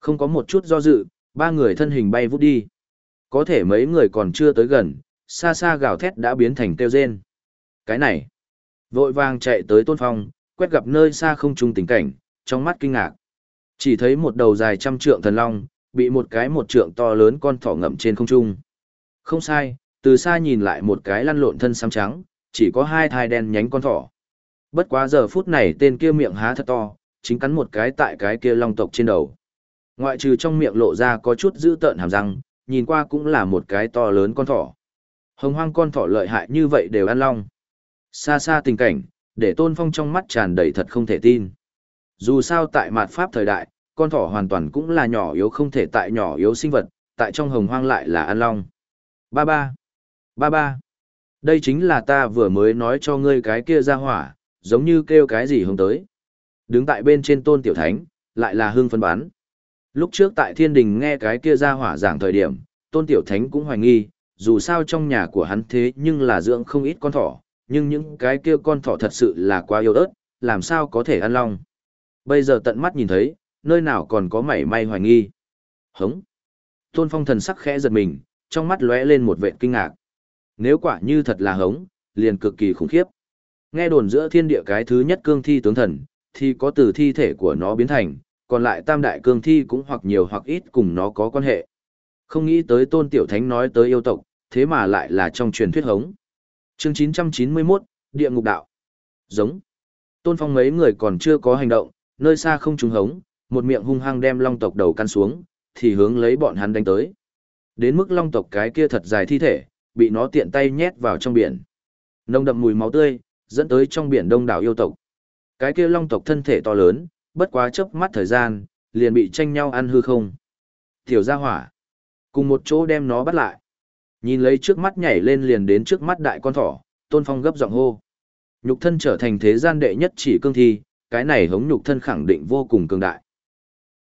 Không có một chút do dự, ba người thân hình bay vút đi. Có thể mấy người còn chưa tới gần, xa xa gào thét đã biến thành tiêu rên. Cái này, vội vàng chạy tới Tôn Phong, quét gặp nơi xa không trung tình cảnh, trong mắt kinh ngạc. Chỉ thấy một đầu dài trăm trượng thần long, bị một cái một trượng to lớn con thỏ ngậm trên không trung. Không sai, từ xa nhìn lại một cái lăn lộn thân xám trắng, chỉ có hai thai đen nhánh con thỏ. Bất quá giờ phút này tên kia miệng há thật to, chính cắn một cái tại cái kia long tộc trên đầu. Ngoại trừ trong miệng lộ ra có chút dữ tợn hàm răng, nhìn qua cũng là một cái to lớn con thỏ. Hồng hoang con thỏ lợi hại như vậy đều ăn long. Xa xa tình cảnh, để tôn phong trong mắt tràn đầy thật không thể tin. Dù sao tại mạt pháp thời đại, con thỏ hoàn toàn cũng là nhỏ yếu không thể tại nhỏ yếu sinh vật, tại trong hồng hoang lại là ăn long. Ba ba. Ba ba. Đây chính là ta vừa mới nói cho ngươi cái kia ra hỏa, giống như kêu cái gì hướng tới. Đứng tại bên trên tôn tiểu thánh, lại là hương phân bán. Lúc trước tại thiên đình nghe cái kia ra hỏa giảng thời điểm, tôn tiểu thánh cũng hoài nghi, dù sao trong nhà của hắn thế nhưng là dưỡng không ít con thỏ, nhưng những cái kia con thỏ thật sự là quá yếu ớt, làm sao có thể ăn long. Bây giờ tận mắt nhìn thấy, nơi nào còn có mảy may hoài nghi. Hống. Tôn Phong thần sắc khẽ giật mình, trong mắt lóe lên một vẻ kinh ngạc. Nếu quả như thật là hống, liền cực kỳ khủng khiếp. Nghe đồn giữa thiên địa cái thứ nhất cương thi tướng thần, thì có từ thi thể của nó biến thành, còn lại tam đại cương thi cũng hoặc nhiều hoặc ít cùng nó có quan hệ. Không nghĩ tới tôn tiểu thánh nói tới yêu tộc, thế mà lại là trong truyền thuyết hống. Chương 991, Địa ngục đạo. Giống. Tôn phong mấy người còn chưa có hành động, nơi xa không trúng hống, một miệng hung hăng đem long tộc đầu căn xuống, thì hướng lấy bọn hắn đánh tới. Đến mức long tộc cái kia thật dài thi thể, bị nó tiện tay nhét vào trong biển. Nông đậm mùi máu tươi, dẫn tới trong biển đông đảo yêu tộc. Cái kia long tộc thân thể to lớn, bất quá chớp mắt thời gian, liền bị tranh nhau ăn hư không. Tiểu gia hỏa, cùng một chỗ đem nó bắt lại. Nhìn lấy trước mắt nhảy lên liền đến trước mắt đại con thỏ, tôn phong gấp giọng hô. Nhục thân trở thành thế gian đệ nhất chỉ cương thi, cái này hống nhục thân khẳng định vô cùng cường đại.